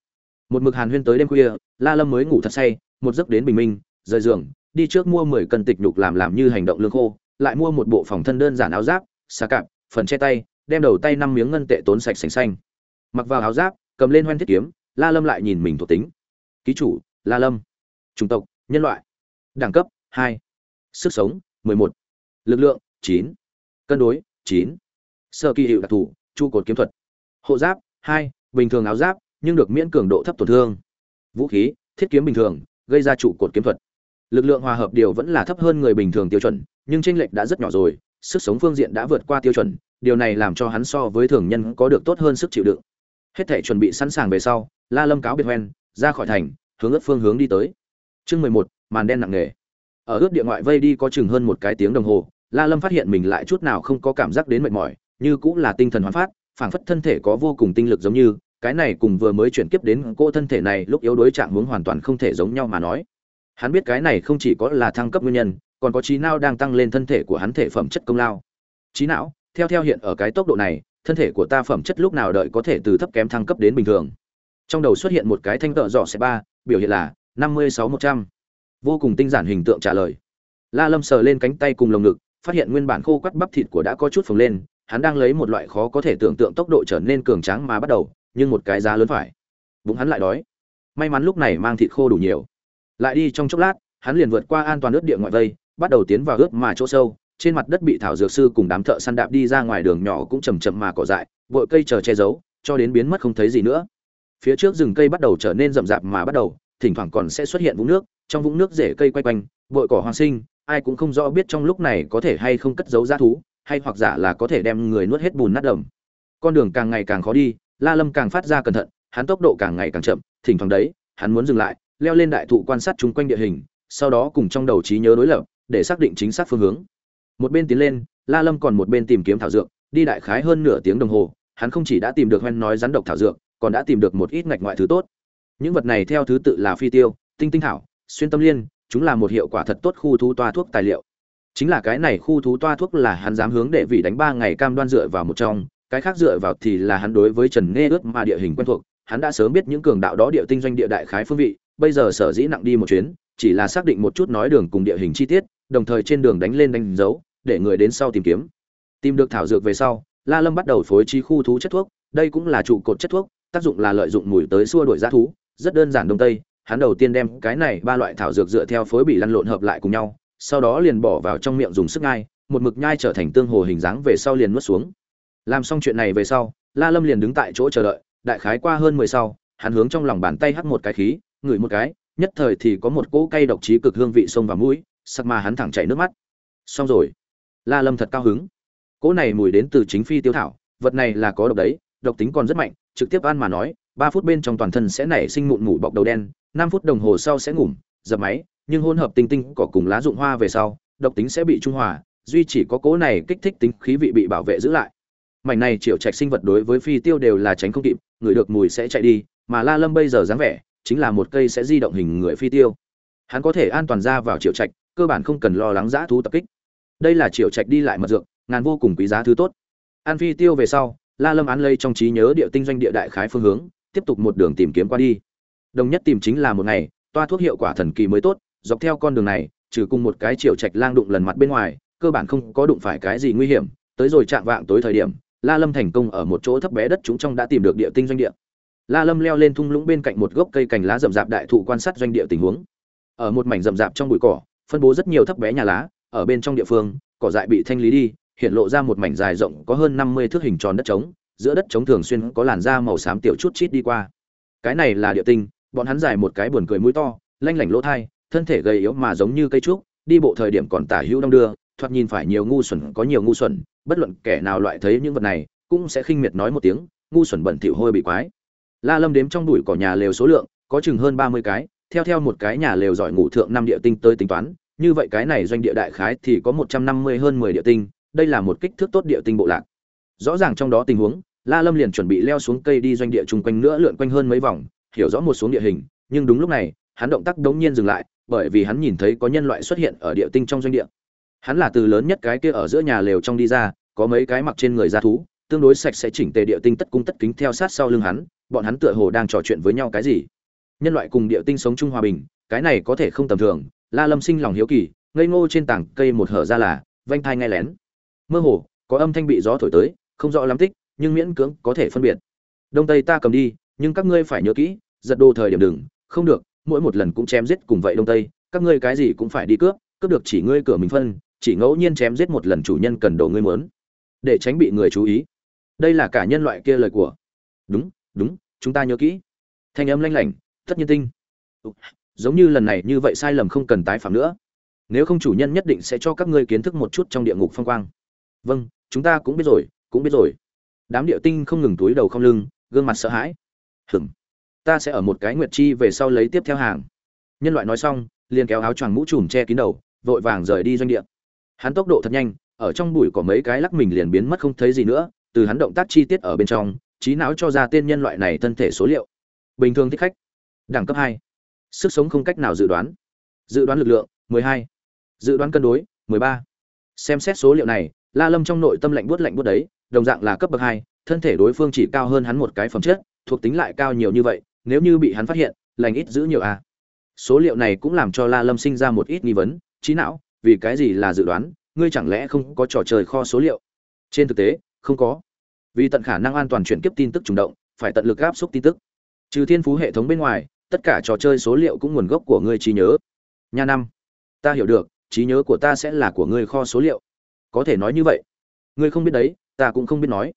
Một mực hàn huyên tới đêm khuya, la lâm mới ngủ thật say, một giấc đến bình minh, rời giường đi trước mua mười cân tịch nhục làm làm như hành động lương khô, lại mua một bộ phòng thân đơn giản áo giáp, xà cạp, phần che tay, đem đầu tay năm miếng ngân tệ tốn sạch sành xanh. Mặc vào áo giáp, cầm lên hoen thiết kiếm, la lâm lại nhìn mình thuộc tính. Ký chủ, la lâm. Chủng tộc, nhân loại. Đẳng cấp, hai. Sức sống, mười một. Lực lượng, chín. Cân đối, chín. Sơ kỳ hiệu đặc thù chu cột kiếm thuật. Hộ giáp, hai. Bình thường áo giáp, nhưng được miễn cường độ thấp tổn thương. Vũ khí, thiết kiếm bình thường, gây ra trụ cột kiếm thuật lực lượng hòa hợp điều vẫn là thấp hơn người bình thường tiêu chuẩn, nhưng tranh lệch đã rất nhỏ rồi, sức sống phương diện đã vượt qua tiêu chuẩn, điều này làm cho hắn so với thường nhân có được tốt hơn sức chịu đựng. Hết thể chuẩn bị sẵn sàng về sau, la lâm cáo biệt hoen, ra khỏi thành, hướng ước phương hướng đi tới. Chương mười một, màn đen nặng nề. Ở ước địa ngoại vây đi có chừng hơn một cái tiếng đồng hồ, la lâm phát hiện mình lại chút nào không có cảm giác đến mệt mỏi, như cũng là tinh thần hoán phát, phảng phất thân thể có vô cùng tinh lực giống như, cái này cùng vừa mới chuyển kiếp đến cô thân thể này lúc yếu đối trạng hướng hoàn toàn không thể giống nhau mà nói hắn biết cái này không chỉ có là thăng cấp nguyên nhân, còn có trí não đang tăng lên thân thể của hắn thể phẩm chất công lao. Trí não, theo theo hiện ở cái tốc độ này, thân thể của ta phẩm chất lúc nào đợi có thể từ thấp kém thăng cấp đến bình thường. Trong đầu xuất hiện một cái thanh tợ dọ xe ba, biểu hiện là năm mươi sáu một trăm. Vô cùng tinh giản hình tượng trả lời. La lâm sờ lên cánh tay cùng lồng ngực, phát hiện nguyên bản khô quắt bắp thịt của đã có chút phồng lên, hắn đang lấy một loại khó có thể tưởng tượng tốc độ trở nên cường tráng mà bắt đầu, nhưng một cái giá lớn phải. Bụng hắn lại đói. May mắn lúc này mang thịt khô đủ nhiều lại đi trong chốc lát, hắn liền vượt qua an toàn ướt địa ngoại vây, bắt đầu tiến vào ướt mà chỗ sâu, trên mặt đất bị thảo dược sư cùng đám thợ săn đạp đi ra ngoài đường nhỏ cũng chầm chậm mà cỏ dại vội cây chờ che giấu, cho đến biến mất không thấy gì nữa. Phía trước rừng cây bắt đầu trở nên rậm rạp mà bắt đầu, thỉnh thoảng còn sẽ xuất hiện vũng nước, trong vũng nước rễ cây quay quanh vội cỏ hoang sinh, ai cũng không rõ biết trong lúc này có thể hay không cất giấu g thú, hay hoặc giả là có thể đem người nuốt hết bùn nát đầm. Con đường càng ngày càng khó đi, la lâm càng phát ra cẩn thận, hắn tốc độ càng ngày càng chậm, thỉnh thoảng đấy, hắn muốn dừng lại leo lên đại thụ quan sát chung quanh địa hình, sau đó cùng trong đầu trí nhớ đối lập, để xác định chính xác phương hướng. Một bên tiến lên, la lâm còn một bên tìm kiếm thảo dược, đi đại khái hơn nửa tiếng đồng hồ, hắn không chỉ đã tìm được hoen nói rắn độc thảo dược, còn đã tìm được một ít ngạch ngoại thứ tốt. Những vật này theo thứ tự là phi tiêu, tinh tinh thảo, xuyên tâm liên, chúng là một hiệu quả thật tốt khu thú toa thuốc tài liệu. Chính là cái này khu thú toa thuốc là hắn dám hướng để vị đánh ba ngày cam đoan dựa vào một trong, cái khác dựa vào thì là hắn đối với trần nghe ướt mà địa hình quen thuộc, hắn đã sớm biết những cường đạo đó địa tinh doanh địa đại khái phương vị bây giờ sở dĩ nặng đi một chuyến, chỉ là xác định một chút nói đường cùng địa hình chi tiết, đồng thời trên đường đánh lên đánh dấu, để người đến sau tìm kiếm. Tìm được thảo dược về sau, la lâm bắt đầu phối trí khu thú chất thuốc, đây cũng là trụ cột chất thuốc, tác dụng là lợi dụng mùi tới xua đuổi giá thú, rất đơn giản đông tây, hắn đầu tiên đem cái này ba loại thảo dược dựa theo phối bị lăn lộn hợp lại cùng nhau, sau đó liền bỏ vào trong miệng dùng sức nhai, một mực nhai trở thành tương hồ hình dáng về sau liền nuốt xuống. Làm xong chuyện này về sau, la lâm liền đứng tại chỗ chờ đợi, đại khái qua hơn mười sau, hắn hướng trong lòng bàn tay hắt một cái khí ngửi một cái, nhất thời thì có một cỗ cay độc trí cực hương vị sông vào mũi, sắc mà hắn thẳng chảy nước mắt. Xong rồi. La lâm thật cao hứng. Cỗ này mùi đến từ chính phi tiêu thảo, vật này là có độc đấy, độc tính còn rất mạnh, trực tiếp ăn mà nói, ba phút bên trong toàn thân sẽ nảy sinh mụn mủ bọc đầu đen, năm phút đồng hồ sau sẽ ngủm, dập máy, nhưng hỗn hợp tinh tinh cỏ cùng lá dụng hoa về sau, độc tính sẽ bị trung hòa, duy chỉ có cỗ này kích thích tính khí vị bị bảo vệ giữ lại. Mảnh này triệu trạch sinh vật đối với phi tiêu đều là tránh không kịp, người được mùi sẽ chạy đi, mà la lâm bây giờ dáng vẻ chính là một cây sẽ di động hình người phi tiêu. Hắn có thể an toàn ra vào triệu trạch, cơ bản không cần lo lắng giã thú tập kích. Đây là triệu trạch đi lại mật dược, ngàn vô cùng quý giá thứ tốt. An phi tiêu về sau, la lâm án lây trong trí nhớ địa tinh doanh địa đại khái phương hướng, tiếp tục một đường tìm kiếm qua đi. Đồng nhất tìm chính là một ngày, toa thuốc hiệu quả thần kỳ mới tốt, dọc theo con đường này, trừ cùng một cái triệu trạch lang đụng lần mặt bên ngoài, cơ bản không có đụng phải cái gì nguy hiểm. Tới rồi chạm vạng tối thời điểm, la lâm thành công ở một chỗ thấp bé đất chúng trong đã tìm được địa tinh doanh địa la lâm leo lên thung lũng bên cạnh một gốc cây cành lá rậm rạp đại thụ quan sát doanh địa tình huống. Ở một mảnh rậm rạp trong bụi cỏ, phân bố rất nhiều thấp bé nhà lá, ở bên trong địa phương, cỏ dại bị thanh lý đi, hiện lộ ra một mảnh dài rộng có hơn 50 thước hình tròn đất trống, giữa đất trống thường xuyên có làn da màu xám tiểu chút chít đi qua. Cái này là địa tinh, bọn hắn dài một cái buồn cười mũi to, lanh lảnh lỗ thai, thân thể gầy yếu mà giống như cây trúc, đi bộ thời điểm còn tả hữu đông đưa, thoạt nhìn phải nhiều ngu xuẩn, có nhiều ngu xuẩn, bất luận kẻ nào loại thấy những vật này, cũng sẽ khinh miệt nói một tiếng, ngu xuẩn bẩn thỉu hôi bị quái la lâm đếm trong đùi cỏ nhà lều số lượng, có chừng hơn ba mươi cái, theo theo một cái nhà lều giỏi ngủ thượng năm địa tinh tới tính toán, như vậy cái này doanh địa đại khái thì có một trăm năm mươi hơn mười địa tinh, đây là một kích thước tốt địa tinh bộ lạc. Rõ ràng trong đó tình huống, la lâm liền chuẩn bị leo xuống cây đi doanh địa chung quanh nữa lượn quanh hơn mấy vòng, hiểu rõ một xuống địa hình, nhưng đúng lúc này, hắn động tác đống nhiên dừng lại, bởi vì hắn nhìn thấy có nhân loại xuất hiện ở địa tinh trong doanh địa. Hắn là từ lớn nhất cái kia ở giữa nhà lều trong đi ra, có mấy cái mặc trên người da thú, tương đối sạch sẽ chỉnh tề địa tinh tất cung tất kính theo sát sau lưng hắn bọn hắn tựa hồ đang trò chuyện với nhau cái gì? Nhân loại cùng địa tinh sống chung hòa bình, cái này có thể không tầm thường. La lâm sinh lòng hiếu kỳ, ngây ngô trên tảng cây một hở ra là vanh thai nghe lén. Mơ hồ, có âm thanh bị gió thổi tới, không rõ lắm tích, nhưng miễn cưỡng có thể phân biệt. Đông tây ta cầm đi, nhưng các ngươi phải nhớ kỹ, giật đồ thời điểm đừng, không được, mỗi một lần cũng chém giết cùng vậy đông tây, các ngươi cái gì cũng phải đi cướp cướp được chỉ ngươi cửa mình phân, chỉ ngẫu nhiên chém giết một lần chủ nhân cần đồ ngươi muốn, để tránh bị người chú ý. Đây là cả nhân loại kia lời của. Đúng đúng, chúng ta nhớ kỹ. Thanh âm lanh lảnh, tất nhiên tinh. Giống như lần này như vậy sai lầm không cần tái phạm nữa. Nếu không chủ nhân nhất định sẽ cho các ngươi kiến thức một chút trong địa ngục phong quang. Vâng chúng ta cũng biết rồi, cũng biết rồi. Đám địa tinh không ngừng túi đầu không lưng, gương mặt sợ hãi. Hừm ta sẽ ở một cái nguyệt chi về sau lấy tiếp theo hàng. Nhân loại nói xong, liền kéo áo choàng mũ trùm che kín đầu, vội vàng rời đi doanh địa. Hắn tốc độ thật nhanh, ở trong bụi có mấy cái lắc mình liền biến mất không thấy gì nữa, từ hắn động tác chi tiết ở bên trong trí não cho ra tên nhân loại này thân thể số liệu. Bình thường thích khách. Đẳng cấp hai. Sức sống không cách nào dự đoán. Dự đoán lực lượng 12. dự đoán cân đối 13. xem xét số liệu này, la lâm trong nội tâm lạnh buốt lạnh buốt đấy, đồng dạng là cấp bậc hai, thân thể đối phương chỉ cao hơn hắn một cái phẩm chất, thuộc tính lại cao nhiều như vậy, nếu như bị hắn phát hiện, lành ít giữ nhiều à. Số liệu này cũng làm cho la lâm sinh ra một ít nghi vấn, trí não, vì cái gì là dự đoán, ngươi chẳng lẽ không có trò chơi kho số liệu? Trên thực tế, không có vì tận khả năng an toàn chuyển kiếp tin tức trùng động, phải tận lực áp xúc tin tức. Trừ thiên phú hệ thống bên ngoài, tất cả trò chơi số liệu cũng nguồn gốc của ngươi trí nhớ. Nha năm ta hiểu được, trí nhớ của ta sẽ là của ngươi kho số liệu. Có thể nói như vậy. Ngươi không biết đấy, ta cũng không biết nói.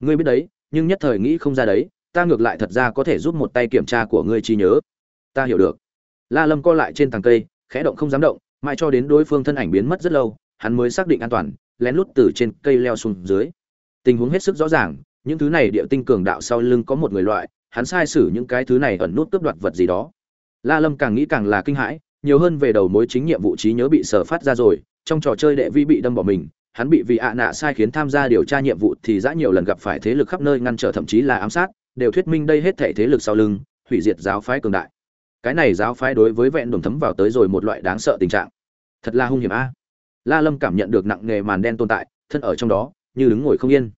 Ngươi biết đấy, nhưng nhất thời nghĩ không ra đấy, ta ngược lại thật ra có thể giúp một tay kiểm tra của ngươi trí nhớ. Ta hiểu được. La lâm co lại trên tàng cây, khẽ động không dám động, mãi cho đến đối phương thân ảnh biến mất rất lâu, hắn mới xác định an toàn, lén lút từ trên cây leo xuống dưới tình huống hết sức rõ ràng, những thứ này địa tinh cường đạo sau lưng có một người loại, hắn sai sử những cái thứ này ẩn nút cướp đoạt vật gì đó. La lâm càng nghĩ càng là kinh hãi, nhiều hơn về đầu mối chính nhiệm vụ trí nhớ bị sở phát ra rồi, trong trò chơi đệ vi bị đâm bỏ mình, hắn bị vì ạ nạ sai khiến tham gia điều tra nhiệm vụ thì đã nhiều lần gặp phải thế lực khắp nơi ngăn trở thậm chí là ám sát, đều thuyết minh đây hết thể thế lực sau lưng, hủy diệt giáo phái cường đại. Cái này giáo phái đối với vẹn đồn thấm vào tới rồi một loại đáng sợ tình trạng. Thật là hung hiểm a. La lâm cảm nhận được nặng nghề màn đen tồn tại, thân ở trong đó như đứng ngồi không yên.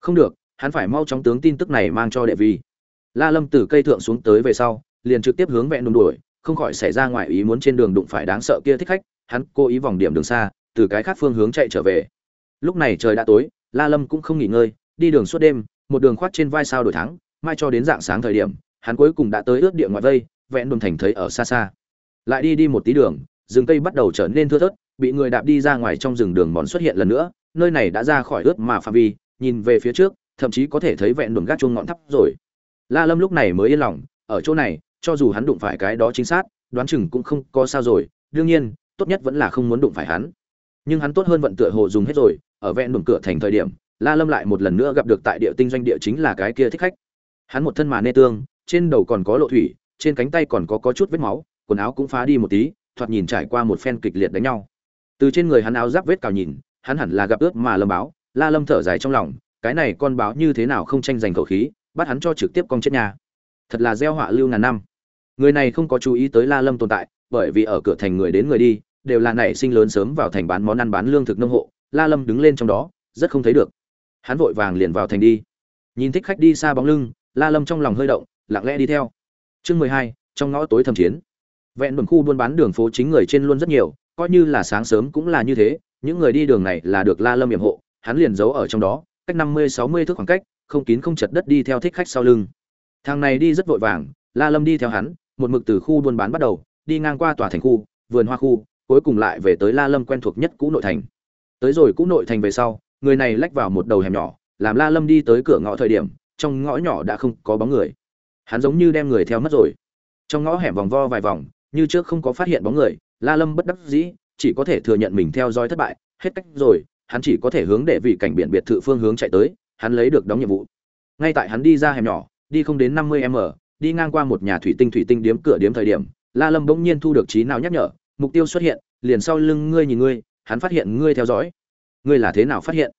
Không được, hắn phải mau chóng tướng tin tức này mang cho đệ vi. La lâm từ cây thượng xuống tới về sau, liền trực tiếp hướng vẹn đồn đuổi, không khỏi xảy ra ngoài ý muốn trên đường đụng phải đáng sợ kia thích khách, hắn cố ý vòng điểm đường xa, từ cái khác phương hướng chạy trở về. Lúc này trời đã tối, la lâm cũng không nghỉ ngơi, đi đường suốt đêm, một đường khoát trên vai sao đổi thắng, mai cho đến dạng sáng thời điểm, hắn cuối cùng đã tới ướt địa ngoại vây, vẹn đồn thành thấy ở xa xa. Lại đi đi một tí đường, rừng cây bắt đầu trở nên thưa thớt, bị người đạp đi ra ngoài trong rừng đường mòn xuất hiện lần nữa nơi này đã ra khỏi ướt mà phạm vi, nhìn về phía trước, thậm chí có thể thấy vẹn đường gác chuông ngọn thấp rồi. La lâm lúc này mới yên lòng, ở chỗ này, cho dù hắn đụng phải cái đó chính xác, đoán chừng cũng không có sao rồi, đương nhiên, tốt nhất vẫn là không muốn đụng phải hắn. Nhưng hắn tốt hơn vận tựa hồ dùng hết rồi, ở vẹn đường cửa thành thời điểm, la lâm lại một lần nữa gặp được tại địa tinh doanh địa chính là cái kia thích khách. Hắn một thân mà nê tương, trên đầu còn có lộ thủy, trên cánh tay còn có có chút vết máu, quần áo cũng phá đi một tí, thoạt nhìn trải qua một phen kịch liệt đánh nhau. Từ trên người hắn áo giáp vết cào nhìn hắn hẳn là gặp ướt mà lâm báo, la lâm thở dài trong lòng, cái này con báo như thế nào không tranh giành khẩu khí, bắt hắn cho trực tiếp con chết nhà. Thật là gieo họa lưu ngàn năm. Người này không có chú ý tới la lâm tồn tại, bởi vì ở cửa thành người đến người đi, đều là nảy sinh lớn sớm vào thành bán món ăn bán lương thực nông hộ, la lâm đứng lên trong đó, rất không thấy được. Hắn vội vàng liền vào thành đi. Nhìn thích khách đi xa bóng lưng, la lâm trong lòng hơi động, lặng lẽ đi theo. Chương mười hai, trong ngõ tối thầm chiến. Vẹn đồn khu buôn bán đường phố chính người trên luôn rất nhiều, coi như là sáng sớm cũng là như thế những người đi đường này là được la lâm yểm hộ, hắn liền giấu ở trong đó, cách năm mươi, sáu mươi thước khoảng cách, không kín không chật đất đi theo thích khách sau lưng. Thằng này đi rất vội vàng, la lâm đi theo hắn, một mực từ khu buôn bán bắt đầu, đi ngang qua tòa thành khu, vườn hoa khu, cuối cùng lại về tới la lâm quen thuộc nhất cũ nội thành. Tới rồi cũ nội thành về sau, người này lách vào một đầu hẻm nhỏ, làm la lâm đi tới cửa ngõ thời điểm, trong ngõ nhỏ đã không có bóng người. Hắn giống như đem người theo mất rồi. Trong ngõ hẻm vòng vo vài vòng, như trước không có phát hiện bóng người, la lâm bất đắc dĩ chỉ có thể thừa nhận mình theo dõi thất bại, hết cách rồi, hắn chỉ có thể hướng để vị cảnh biển biệt thự phương hướng chạy tới, hắn lấy được đóng nhiệm vụ. Ngay tại hắn đi ra hẻm nhỏ, đi không đến năm mươi m, đi ngang qua một nhà thủy tinh thủy tinh điếm cửa điếm thời điểm, la lâm bỗng nhiên thu được trí nào nhắc nhở, mục tiêu xuất hiện, liền sau lưng ngươi nhìn ngươi, hắn phát hiện ngươi theo dõi. Ngươi là thế nào phát hiện?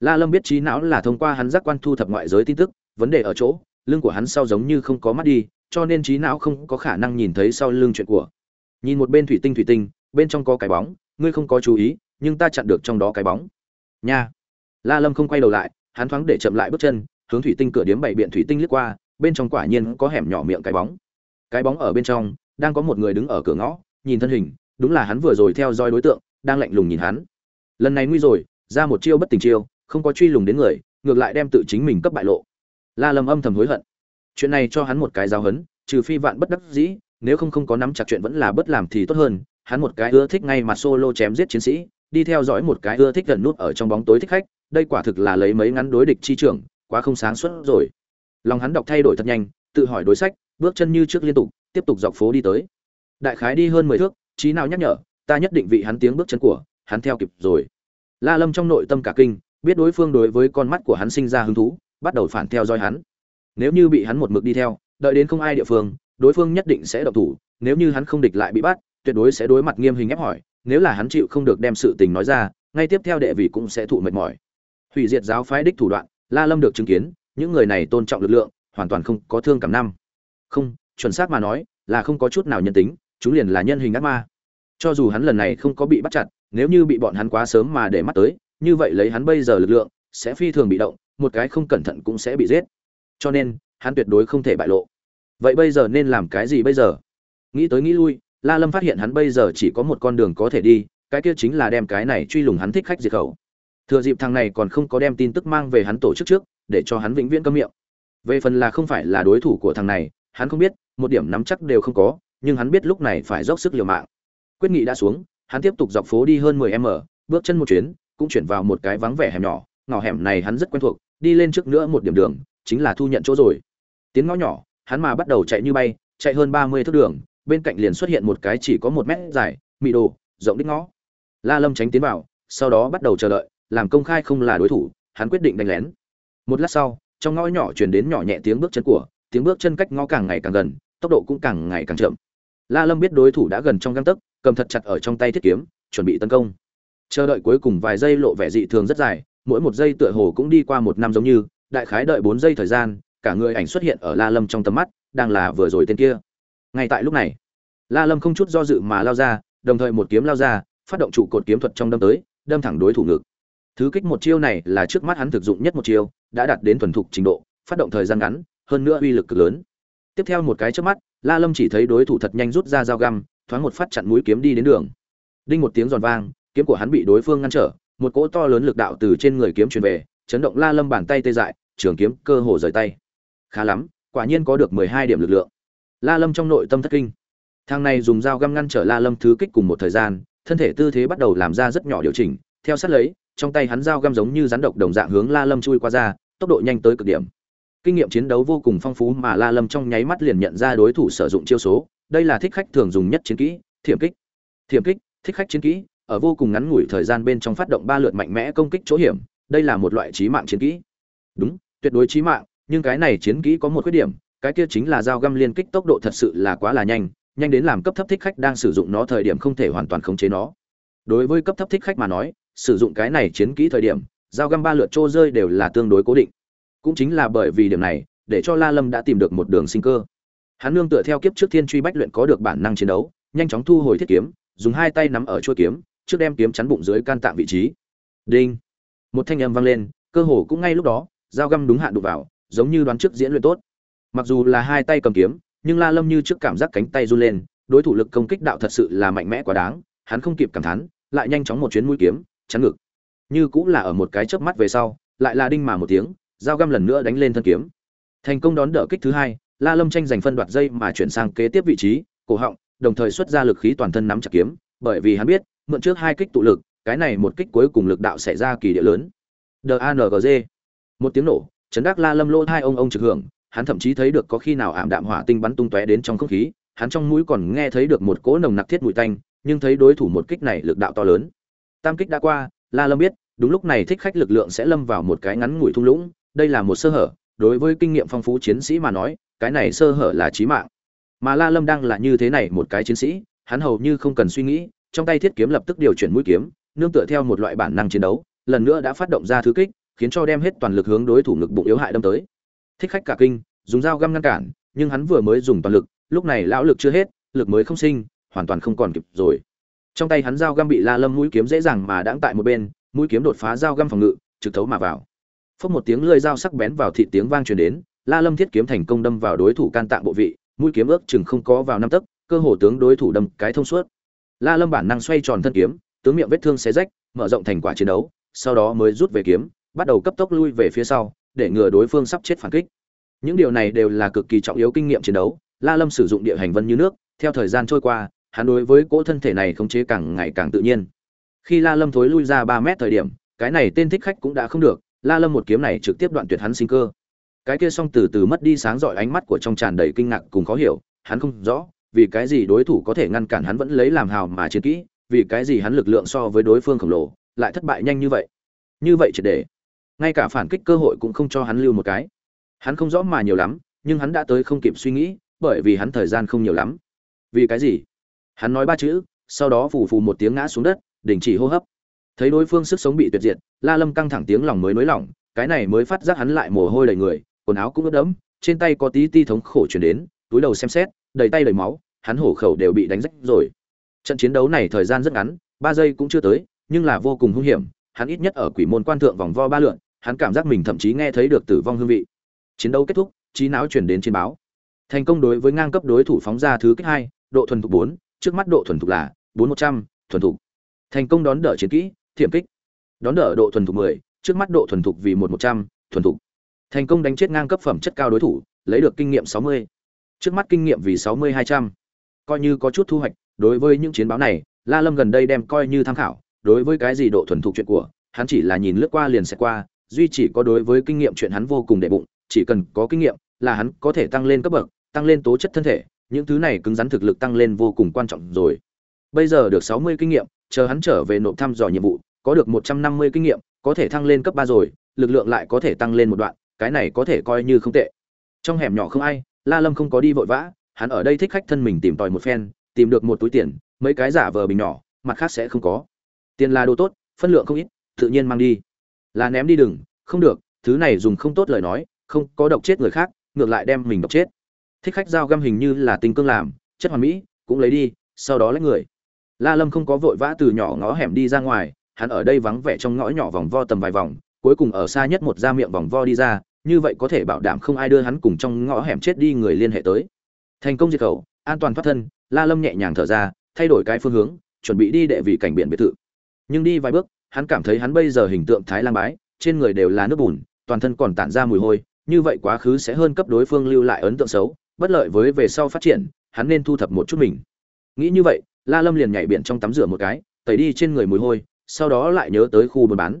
La lâm biết trí não là thông qua hắn giác quan thu thập ngoại giới tin tức, vấn đề ở chỗ, lưng của hắn sau giống như không có mắt đi, cho nên trí não không có khả năng nhìn thấy sau lưng chuyện của. Nhìn một bên thủy tinh thủy tinh bên trong có cái bóng, ngươi không có chú ý, nhưng ta chặn được trong đó cái bóng. Nha. La lâm không quay đầu lại, hắn thoáng để chậm lại bước chân, hướng thủy tinh cửa điếm bảy biện thủy tinh lướt qua, bên trong quả nhiên có hẻm nhỏ miệng cái bóng. Cái bóng ở bên trong, đang có một người đứng ở cửa ngõ, nhìn thân hình, đúng là hắn vừa rồi theo dõi đối tượng, đang lạnh lùng nhìn hắn. Lần này nguy rồi, ra một chiêu bất tình chiêu, không có truy lùng đến người, ngược lại đem tự chính mình cấp bại lộ. La lâm âm thầm hối hận. Chuyện này cho hắn một cái giáo hấn trừ phi vạn bất đắc dĩ, nếu không không có nắm chặt chuyện vẫn là bất làm thì tốt hơn hắn một cái ưa thích ngay mặt solo chém giết chiến sĩ, đi theo dõi một cái ưa thích gần nút ở trong bóng tối thích khách, đây quả thực là lấy mấy ngắn đối địch chi trưởng, quá không sáng suốt rồi. Lòng hắn đọc thay đổi thật nhanh, tự hỏi đối sách, bước chân như trước liên tục, tiếp tục dọc phố đi tới. Đại khái đi hơn mười thước trí nào nhắc nhở, ta nhất định vị hắn tiếng bước chân của, hắn theo kịp rồi. La lâm trong nội tâm cả kinh, biết đối phương đối với con mắt của hắn sinh ra hứng thú, bắt đầu phản theo dõi hắn. Nếu như bị hắn một mực đi theo, đợi đến không ai địa phương, đối phương nhất định sẽ động thủ, nếu như hắn không địch lại bị bắt tuyệt đối sẽ đối mặt nghiêm hình ép hỏi, nếu là hắn chịu không được đem sự tình nói ra, ngay tiếp theo đệ vị cũng sẽ thụ mệt mỏi. Hủy diệt giáo phái đích thủ đoạn, la lâm được chứng kiến, những người này tôn trọng lực lượng, hoàn toàn không có thương cảm năm. Không, chuẩn xác mà nói, là không có chút nào nhân tính, chúng liền là nhân hình ác ma. Cho dù hắn lần này không có bị bắt chặt, nếu như bị bọn hắn quá sớm mà để mắt tới, như vậy lấy hắn bây giờ lực lượng, sẽ phi thường bị động, một cái không cẩn thận cũng sẽ bị giết. Cho nên, hắn tuyệt đối không thể bại lộ. Vậy bây giờ nên làm cái gì bây giờ? Nghĩ tới nghĩ lui la lâm phát hiện hắn bây giờ chỉ có một con đường có thể đi, cái kia chính là đem cái này truy lùng hắn thích khách diệt khẩu. Thừa dịp thằng này còn không có đem tin tức mang về hắn tổ chức trước, để cho hắn vĩnh viễn câm miệng. Về phần là không phải là đối thủ của thằng này, hắn không biết, một điểm nắm chắc đều không có, nhưng hắn biết lúc này phải dốc sức liều mạng. Quyết nghị đã xuống, hắn tiếp tục dọc phố đi hơn 10 m bước chân một chuyến, cũng chuyển vào một cái vắng vẻ hẻm nhỏ, ngõ hẻm này hắn rất quen thuộc, đi lên trước nữa một điểm đường, chính là thu nhận chỗ rồi. Tiến ngõ nhỏ, hắn mà bắt đầu chạy như bay, chạy hơn 30 thước đường bên cạnh liền xuất hiện một cái chỉ có một mét dài, mị đồ, rộng đích ngõ. La lâm tránh tiến vào, sau đó bắt đầu chờ đợi, làm công khai không là đối thủ, hắn quyết định đánh lén. Một lát sau, trong ngõ nhỏ truyền đến nhỏ nhẹ tiếng bước chân của, tiếng bước chân cách ngõ càng ngày càng gần, tốc độ cũng càng ngày càng chậm. La lâm biết đối thủ đã gần trong găng tấc, cầm thật chặt ở trong tay thiết kiếm, chuẩn bị tấn công. Chờ đợi cuối cùng vài giây lộ vẻ dị thường rất dài, mỗi một giây tựa hồ cũng đi qua một năm giống như, đại khái đợi bốn giây thời gian, cả người ảnh xuất hiện ở la lâm trong tầm mắt, đang là vừa rồi tên kia ngay tại lúc này, la lâm không chút do dự mà lao ra, đồng thời một kiếm lao ra, phát động trụ cột kiếm thuật trong đâm tới, đâm thẳng đối thủ ngực. Thứ kích một chiêu này là trước mắt hắn thực dụng nhất một chiêu, đã đạt đến thuần thục trình độ, phát động thời gian ngắn, hơn nữa uy lực cực lớn. Tiếp theo một cái trước mắt, la lâm chỉ thấy đối thủ thật nhanh rút ra dao găm, thoáng một phát chặn mũi kiếm đi đến đường. Đinh một tiếng giòn vang, kiếm của hắn bị đối phương ngăn trở, một cỗ to lớn lực đạo từ trên người kiếm truyền về, chấn động la lâm bàn tay tê dại, trường kiếm cơ hồ rời tay. Khá lắm, quả nhiên có được mười hai điểm lực lượng la lâm trong nội tâm thất kinh. Thang này dùng dao găm ngăn trở la lâm thứ kích cùng một thời gian, thân thể tư thế bắt đầu làm ra rất nhỏ điều chỉnh, theo sát lấy, trong tay hắn dao găm giống như rắn độc đồng dạng hướng la lâm chui qua ra, tốc độ nhanh tới cực điểm. Kinh nghiệm chiến đấu vô cùng phong phú mà la lâm trong nháy mắt liền nhận ra đối thủ sử dụng chiêu số, đây là thích khách thường dùng nhất chiến kỹ, thiểm kích. Thiểm kích, thích khách chiến kỹ, ở vô cùng ngắn ngủi thời gian bên trong phát động ba lượt mạnh mẽ công kích chỗ hiểm, đây là một loại trí mạng chiến kỹ. Đúng, tuyệt đối trí mạng, nhưng cái này chiến kỹ có một khuyết điểm cái kia chính là dao găm liên kích tốc độ thật sự là quá là nhanh nhanh đến làm cấp thấp thích khách đang sử dụng nó thời điểm không thể hoàn toàn khống chế nó. Đối với cấp thấp thích khách mà nói, sử dụng cái này chiến kỹ thời điểm dao găm ba lượt trô rơi đều là tương đối cố định. Cũng chính là bởi vì điểm này, để cho la lâm đã tìm được một đường sinh cơ. Hắn nương tựa theo kiếp trước thiên truy bách luyện có được bản năng chiến đấu, nhanh chóng thu hồi thiết kiếm, dùng hai tay nắm ở chuôi kiếm, trước đem kiếm chắn bụng dưới can tạm vị trí. Đinh! Một thanh âm vang lên, cơ hồ cũng ngay lúc đó dao găm đúng hạn đụng vào, giống như đoán trước diễn luyện tốt mặc dù là hai tay cầm kiếm, nhưng la lâm như trước cảm giác cánh tay run lên, đối thủ lực công kích đạo thật sự là mạnh mẽ quá đáng, hắn không kịp cảm thán, lại nhanh chóng một chuyến mũi kiếm, chắn ngực. Như cũng là ở một cái chớp mắt về sau, lại là đinh mà một tiếng, dao găm lần nữa đánh lên thân kiếm. Thành công đón đỡ kích thứ hai, la lâm tranh giành phân đoạt dây mà chuyển sang kế tiếp vị trí, cổ họng, đồng thời xuất ra lực khí toàn thân nắm chặt kiếm, bởi vì hắn biết, mượn trước hai kích tụ lực, cái này một kích cuối cùng lực đạo sẽ ra kỳ địa lớn. DANGZ một tiếng nổ, chấn đắc la lâm lỗ hai ông ông trực hưởng hắn thậm chí thấy được có khi nào ảm đạm hỏa tinh bắn tung tóe đến trong không khí, hắn trong mũi còn nghe thấy được một cỗ nồng nặc thiết mùi tanh, nhưng thấy đối thủ một kích này lực đạo to lớn. Tam kích đã qua, la lâm biết, đúng lúc này thích khách lực lượng sẽ lâm vào một cái ngắn ngủi thung lũng, đây là một sơ hở, đối với kinh nghiệm phong phú chiến sĩ mà nói, cái này sơ hở là chí mạng. Mà la lâm đang là như thế này một cái chiến sĩ, hắn hầu như không cần suy nghĩ, trong tay thiết kiếm lập tức điều chuyển mũi kiếm, nương tựa theo một loại bản năng chiến đấu, lần nữa đã phát động ra thứ kích, khiến cho đem hết toàn lực hướng đối thủ ngực bụng yếu hại đâm tới thích khách cả kinh, dùng dao găm ngăn cản, nhưng hắn vừa mới dùng toàn lực, lúc này lão lực chưa hết, lực mới không sinh, hoàn toàn không còn kịp rồi. Trong tay hắn dao găm bị la lâm mũi kiếm dễ dàng mà đãng tại một bên, mũi kiếm đột phá dao găm phòng ngự, trực thấu mà vào. Phốc một tiếng lưỡi dao sắc bén vào thịt tiếng vang truyền đến, la lâm thiết kiếm thành công đâm vào đối thủ can tạng bộ vị, mũi kiếm ước chừng không có vào năm tấc, cơ hồ tướng đối thủ đâm cái thông suốt. La lâm bản năng xoay tròn thân kiếm, tướng miệng vết thương xé rách, mở rộng thành quả chiến đấu, sau đó mới rút về kiếm, bắt đầu cấp tốc lui về phía sau để ngừa đối phương sắp chết phản kích. Những điều này đều là cực kỳ trọng yếu kinh nghiệm chiến đấu, la lâm sử dụng địa hành vân như nước, theo thời gian trôi qua, hắn đối với cỗ thân thể này khống chế càng ngày càng tự nhiên. Khi la lâm thối lui ra ba mét thời điểm, cái này tên thích khách cũng đã không được, la lâm một kiếm này trực tiếp đoạn tuyệt hắn sinh cơ. Cái kia xong từ từ mất đi sáng rọi ánh mắt của trong tràn đầy kinh ngạc cùng khó hiểu, hắn không rõ, vì cái gì đối thủ có thể ngăn cản hắn vẫn lấy làm hào mà chiến kỹ, vì cái gì hắn lực lượng so với đối phương khổng lồ, lại thất bại nhanh như vậy. Như vậy triệt để ngay cả phản kích cơ hội cũng không cho hắn lưu một cái. Hắn không rõ mà nhiều lắm, nhưng hắn đã tới không kịp suy nghĩ, bởi vì hắn thời gian không nhiều lắm. Vì cái gì? Hắn nói ba chữ, sau đó phù phù một tiếng ngã xuống đất, đình chỉ hô hấp. Thấy đối phương sức sống bị tuyệt diệt, la lâm căng thẳng tiếng lòng mới nới lỏng, cái này mới phát giác hắn lại mồ hôi đầy người, quần áo cũng ướt đẫm, trên tay có tí ti thống khổ chuyển đến, túi đầu xem xét, đầy tay đầy máu, hắn hổ khẩu đều bị đánh rách rồi. Trận chiến đấu này thời gian rất ngắn, ba giây cũng chưa tới, nhưng là vô cùng hung hiểm, hắn ít nhất ở quỷ môn quan thượng vòng vo ba lượn hắn cảm giác mình thậm chí nghe thấy được tử vong hương vị. Chiến đấu kết thúc, trí não chuyển đến trên báo. Thành công đối với ngang cấp đối thủ phóng ra thứ kích hai, độ thuần thục bốn, trước mắt độ thuần thục là bốn một trăm, thuần thục. Thành công đón đỡ chiến kỹ, thiểm kích. Đón đỡ độ thuần thục mười, trước mắt độ thuần thục vì một một trăm, thuần thục. Thành công đánh chết ngang cấp phẩm chất cao đối thủ, lấy được kinh nghiệm sáu mươi. Trước mắt kinh nghiệm vì sáu mươi hai trăm. Coi như có chút thu hoạch, đối với những chiến báo này, la lâm gần đây đem coi như tham khảo, đối với cái gì độ thuần thục chuyện của, hắn chỉ là nhìn lướt qua liền sẽ qua duy chỉ có đối với kinh nghiệm chuyện hắn vô cùng đệ bụng, chỉ cần có kinh nghiệm là hắn có thể tăng lên cấp bậc, tăng lên tố chất thân thể, những thứ này cứng rắn thực lực tăng lên vô cùng quan trọng rồi. Bây giờ được sáu mươi kinh nghiệm, chờ hắn trở về nộp thăm dò nhiệm vụ, có được một trăm năm mươi kinh nghiệm, có thể thăng lên cấp ba rồi, lực lượng lại có thể tăng lên một đoạn, cái này có thể coi như không tệ. Trong hẻm nhỏ không ai, la lâm không có đi vội vã, hắn ở đây thích khách thân mình tìm tòi một phen, tìm được một túi tiền, mấy cái giả vờ bình nhỏ, mặt khác sẽ không có. Tiền là đồ tốt, phân lượng không ít, tự nhiên mang đi là ném đi đừng, không được, thứ này dùng không tốt lời nói, không có độc chết người khác, ngược lại đem mình độc chết. Thích khách giao găm hình như là tình cương làm, chất hoàn mỹ, cũng lấy đi, sau đó lấy người. La lâm không có vội vã từ nhỏ ngõ hẻm đi ra ngoài, hắn ở đây vắng vẻ trong ngõ nhỏ vòng vo tầm vài vòng, cuối cùng ở xa nhất một ra miệng vòng vo đi ra, như vậy có thể bảo đảm không ai đưa hắn cùng trong ngõ hẻm chết đi người liên hệ tới. Thành công diệt khẩu, an toàn thoát thân, la lâm nhẹ nhàng thở ra, thay đổi cái phương hướng, chuẩn bị đi đệ vị cảnh biển biệt thự. Nhưng đi vài bước hắn cảm thấy hắn bây giờ hình tượng thái lang bái, trên người đều là nước bùn, toàn thân còn tản ra mùi hôi, như vậy quá khứ sẽ hơn cấp đối phương lưu lại ấn tượng xấu, bất lợi với về sau phát triển, hắn nên thu thập một chút mình. Nghĩ như vậy, la lâm liền nhảy biển trong tắm rửa một cái, tẩy đi trên người mùi hôi, sau đó lại nhớ tới khu buôn bán.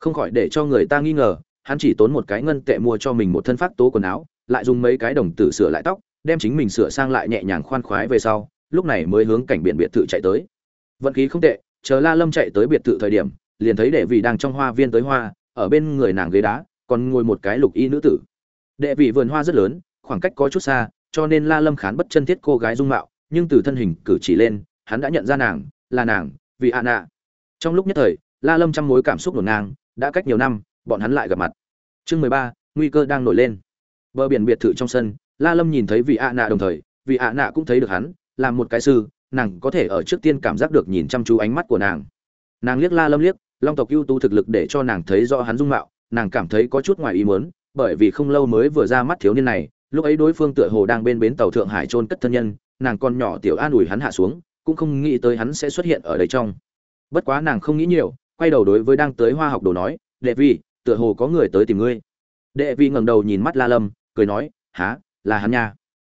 Không khỏi để cho người ta nghi ngờ, hắn chỉ tốn một cái ngân tệ mua cho mình một thân phát tố quần áo, lại dùng mấy cái đồng tử sửa lại tóc, đem chính mình sửa sang lại nhẹ nhàng khoan khoái về sau, lúc này mới hướng cảnh biển biệt thự chạy tới. Vận khí không tệ, chờ la lâm chạy tới biệt thự thời điểm liền thấy đệ vị đang trong hoa viên tới hoa, ở bên người nàng ghế đá, còn ngồi một cái lục y nữ tử. Đệ vị vườn hoa rất lớn, khoảng cách có chút xa, cho nên la lâm khán bất chân thiết cô gái dung mạo, nhưng từ thân hình cử chỉ lên, hắn đã nhận ra nàng, là nàng, vì ạ nạ trong lúc nhất thời, la lâm trăm mối cảm xúc nổn ngang, đã cách nhiều năm, bọn hắn lại gặp mặt. Chương mười ba, nguy cơ đang nổi lên. Bờ biển biệt thự trong sân, la lâm nhìn thấy vị ạ nạ đồng thời vị ạ nạ cũng thấy được hắn làm một cái sư, nàng có thể ở trước tiên cảm giác được nhìn chăm chú ánh mắt của nàng. Nàng liếc la lâm liếc long tộc ưu tú thực lực để cho nàng thấy rõ hắn dung mạo, nàng cảm thấy có chút ngoài ý muốn, bởi vì không lâu mới vừa ra mắt thiếu niên này, lúc ấy đối phương tựa hồ đang bên bến tàu thượng hải trôn cất thân nhân, nàng con nhỏ tiểu an ủi hắn hạ xuống, cũng không nghĩ tới hắn sẽ xuất hiện ở đây trong. Bất quá nàng không nghĩ nhiều, quay đầu đối với đang tới hoa học đồ nói, đệ vi, tựa hồ có người tới tìm ngươi. Đệ vi ngẩng đầu nhìn mắt la lâm, cười nói há là hắn nha.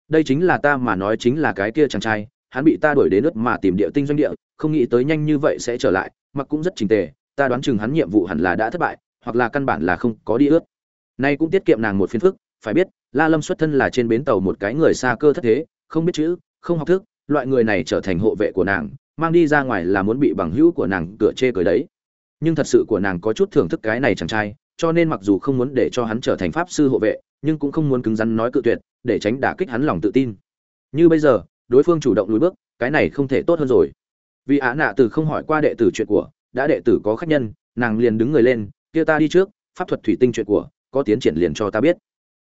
Đây chính là ta mà nói chính là cái kia chàng trai, hắn bị ta đuổi đến nước mà tìm địa tinh doanh địa, không nghĩ tới nhanh như vậy sẽ trở lại, mặc cũng rất trình tề ta đoán chừng hắn nhiệm vụ hẳn là đã thất bại, hoặc là căn bản là không có đi ướt nay cũng tiết kiệm nàng một phiền phức, phải biết, la lâm xuất thân là trên bến tàu một cái người xa cơ thất thế, không biết chữ, không học thức, loại người này trở thành hộ vệ của nàng, mang đi ra ngoài là muốn bị bằng hữu của nàng cửa chê cười đấy. Nhưng thật sự của nàng có chút thưởng thức cái này chàng trai, cho nên mặc dù không muốn để cho hắn trở thành pháp sư hộ vệ, nhưng cũng không muốn cứng rắn nói cự tuyệt, để tránh đả kích hắn lòng tự tin. Như bây giờ, đối phương chủ động lùi bước, cái này không thể tốt hơn rồi. Vì ả nạ từ không hỏi qua đệ tử chuyện của đã đệ tử có khách nhân, nàng liền đứng người lên, kia ta đi trước, pháp thuật thủy tinh chuyện của, có tiến triển liền cho ta biết.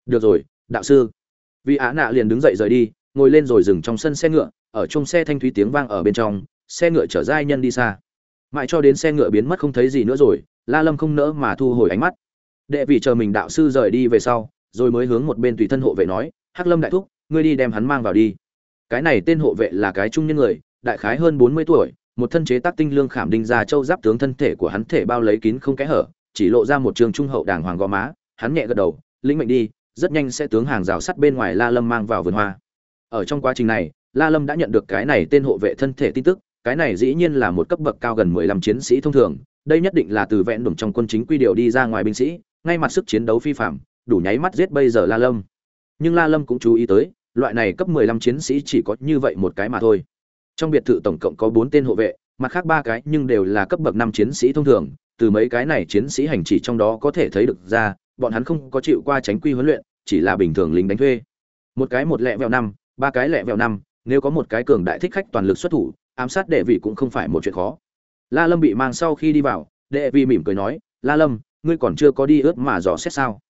Được rồi, đạo sư. Vì á nạ liền đứng dậy rời đi, ngồi lên rồi dừng trong sân xe ngựa, ở chung xe thanh thúy tiếng vang ở bên trong, xe ngựa chở giai nhân đi xa. Mãi cho đến xe ngựa biến mất không thấy gì nữa rồi, la lâm không nỡ mà thu hồi ánh mắt. Đệ vì chờ mình đạo sư rời đi về sau, rồi mới hướng một bên tùy thân hộ vệ nói, hắc lâm đại thúc, ngươi đi đem hắn mang vào đi. Cái này tên hộ vệ là cái trung nhân người, đại khái hơn bốn mươi tuổi một thân chế tác tinh lương khảm đinh ra châu giáp tướng thân thể của hắn thể bao lấy kín không kẽ hở, chỉ lộ ra một trường trung hậu đàng hoàng gò má, hắn nhẹ gật đầu, lĩnh mệnh đi, rất nhanh sẽ tướng hàng rào sắt bên ngoài la lâm mang vào vườn hoa. Ở trong quá trình này, la lâm đã nhận được cái này tên hộ vệ thân thể tin tức, cái này dĩ nhiên là một cấp bậc cao gần mười lăm chiến sĩ thông thường, đây nhất định là từ vẹn đủng trong quân chính quy điều đi ra ngoài binh sĩ, ngay mặt sức chiến đấu phi phạm, đủ nháy mắt giết bây giờ la lâm. Nhưng la lâm cũng chú ý tới, loại này cấp mười lăm chiến sĩ chỉ có như vậy một cái mà thôi trong biệt thự tổng cộng có bốn tên hộ vệ, mặt khác ba cái nhưng đều là cấp bậc năm chiến sĩ thông thường, từ mấy cái này chiến sĩ hành chỉ trong đó có thể thấy được ra, bọn hắn không có chịu qua tránh quy huấn luyện, chỉ là bình thường lính đánh thuê. Một cái một lẹ vẹo năm, ba cái lẹ vẹo năm, nếu có một cái cường đại thích khách toàn lực xuất thủ, ám sát đệ vị cũng không phải một chuyện khó. La lâm bị mang sau khi đi vào, đệ vị mỉm cười nói, la lâm, ngươi còn chưa có đi ướt mà dò xét sao?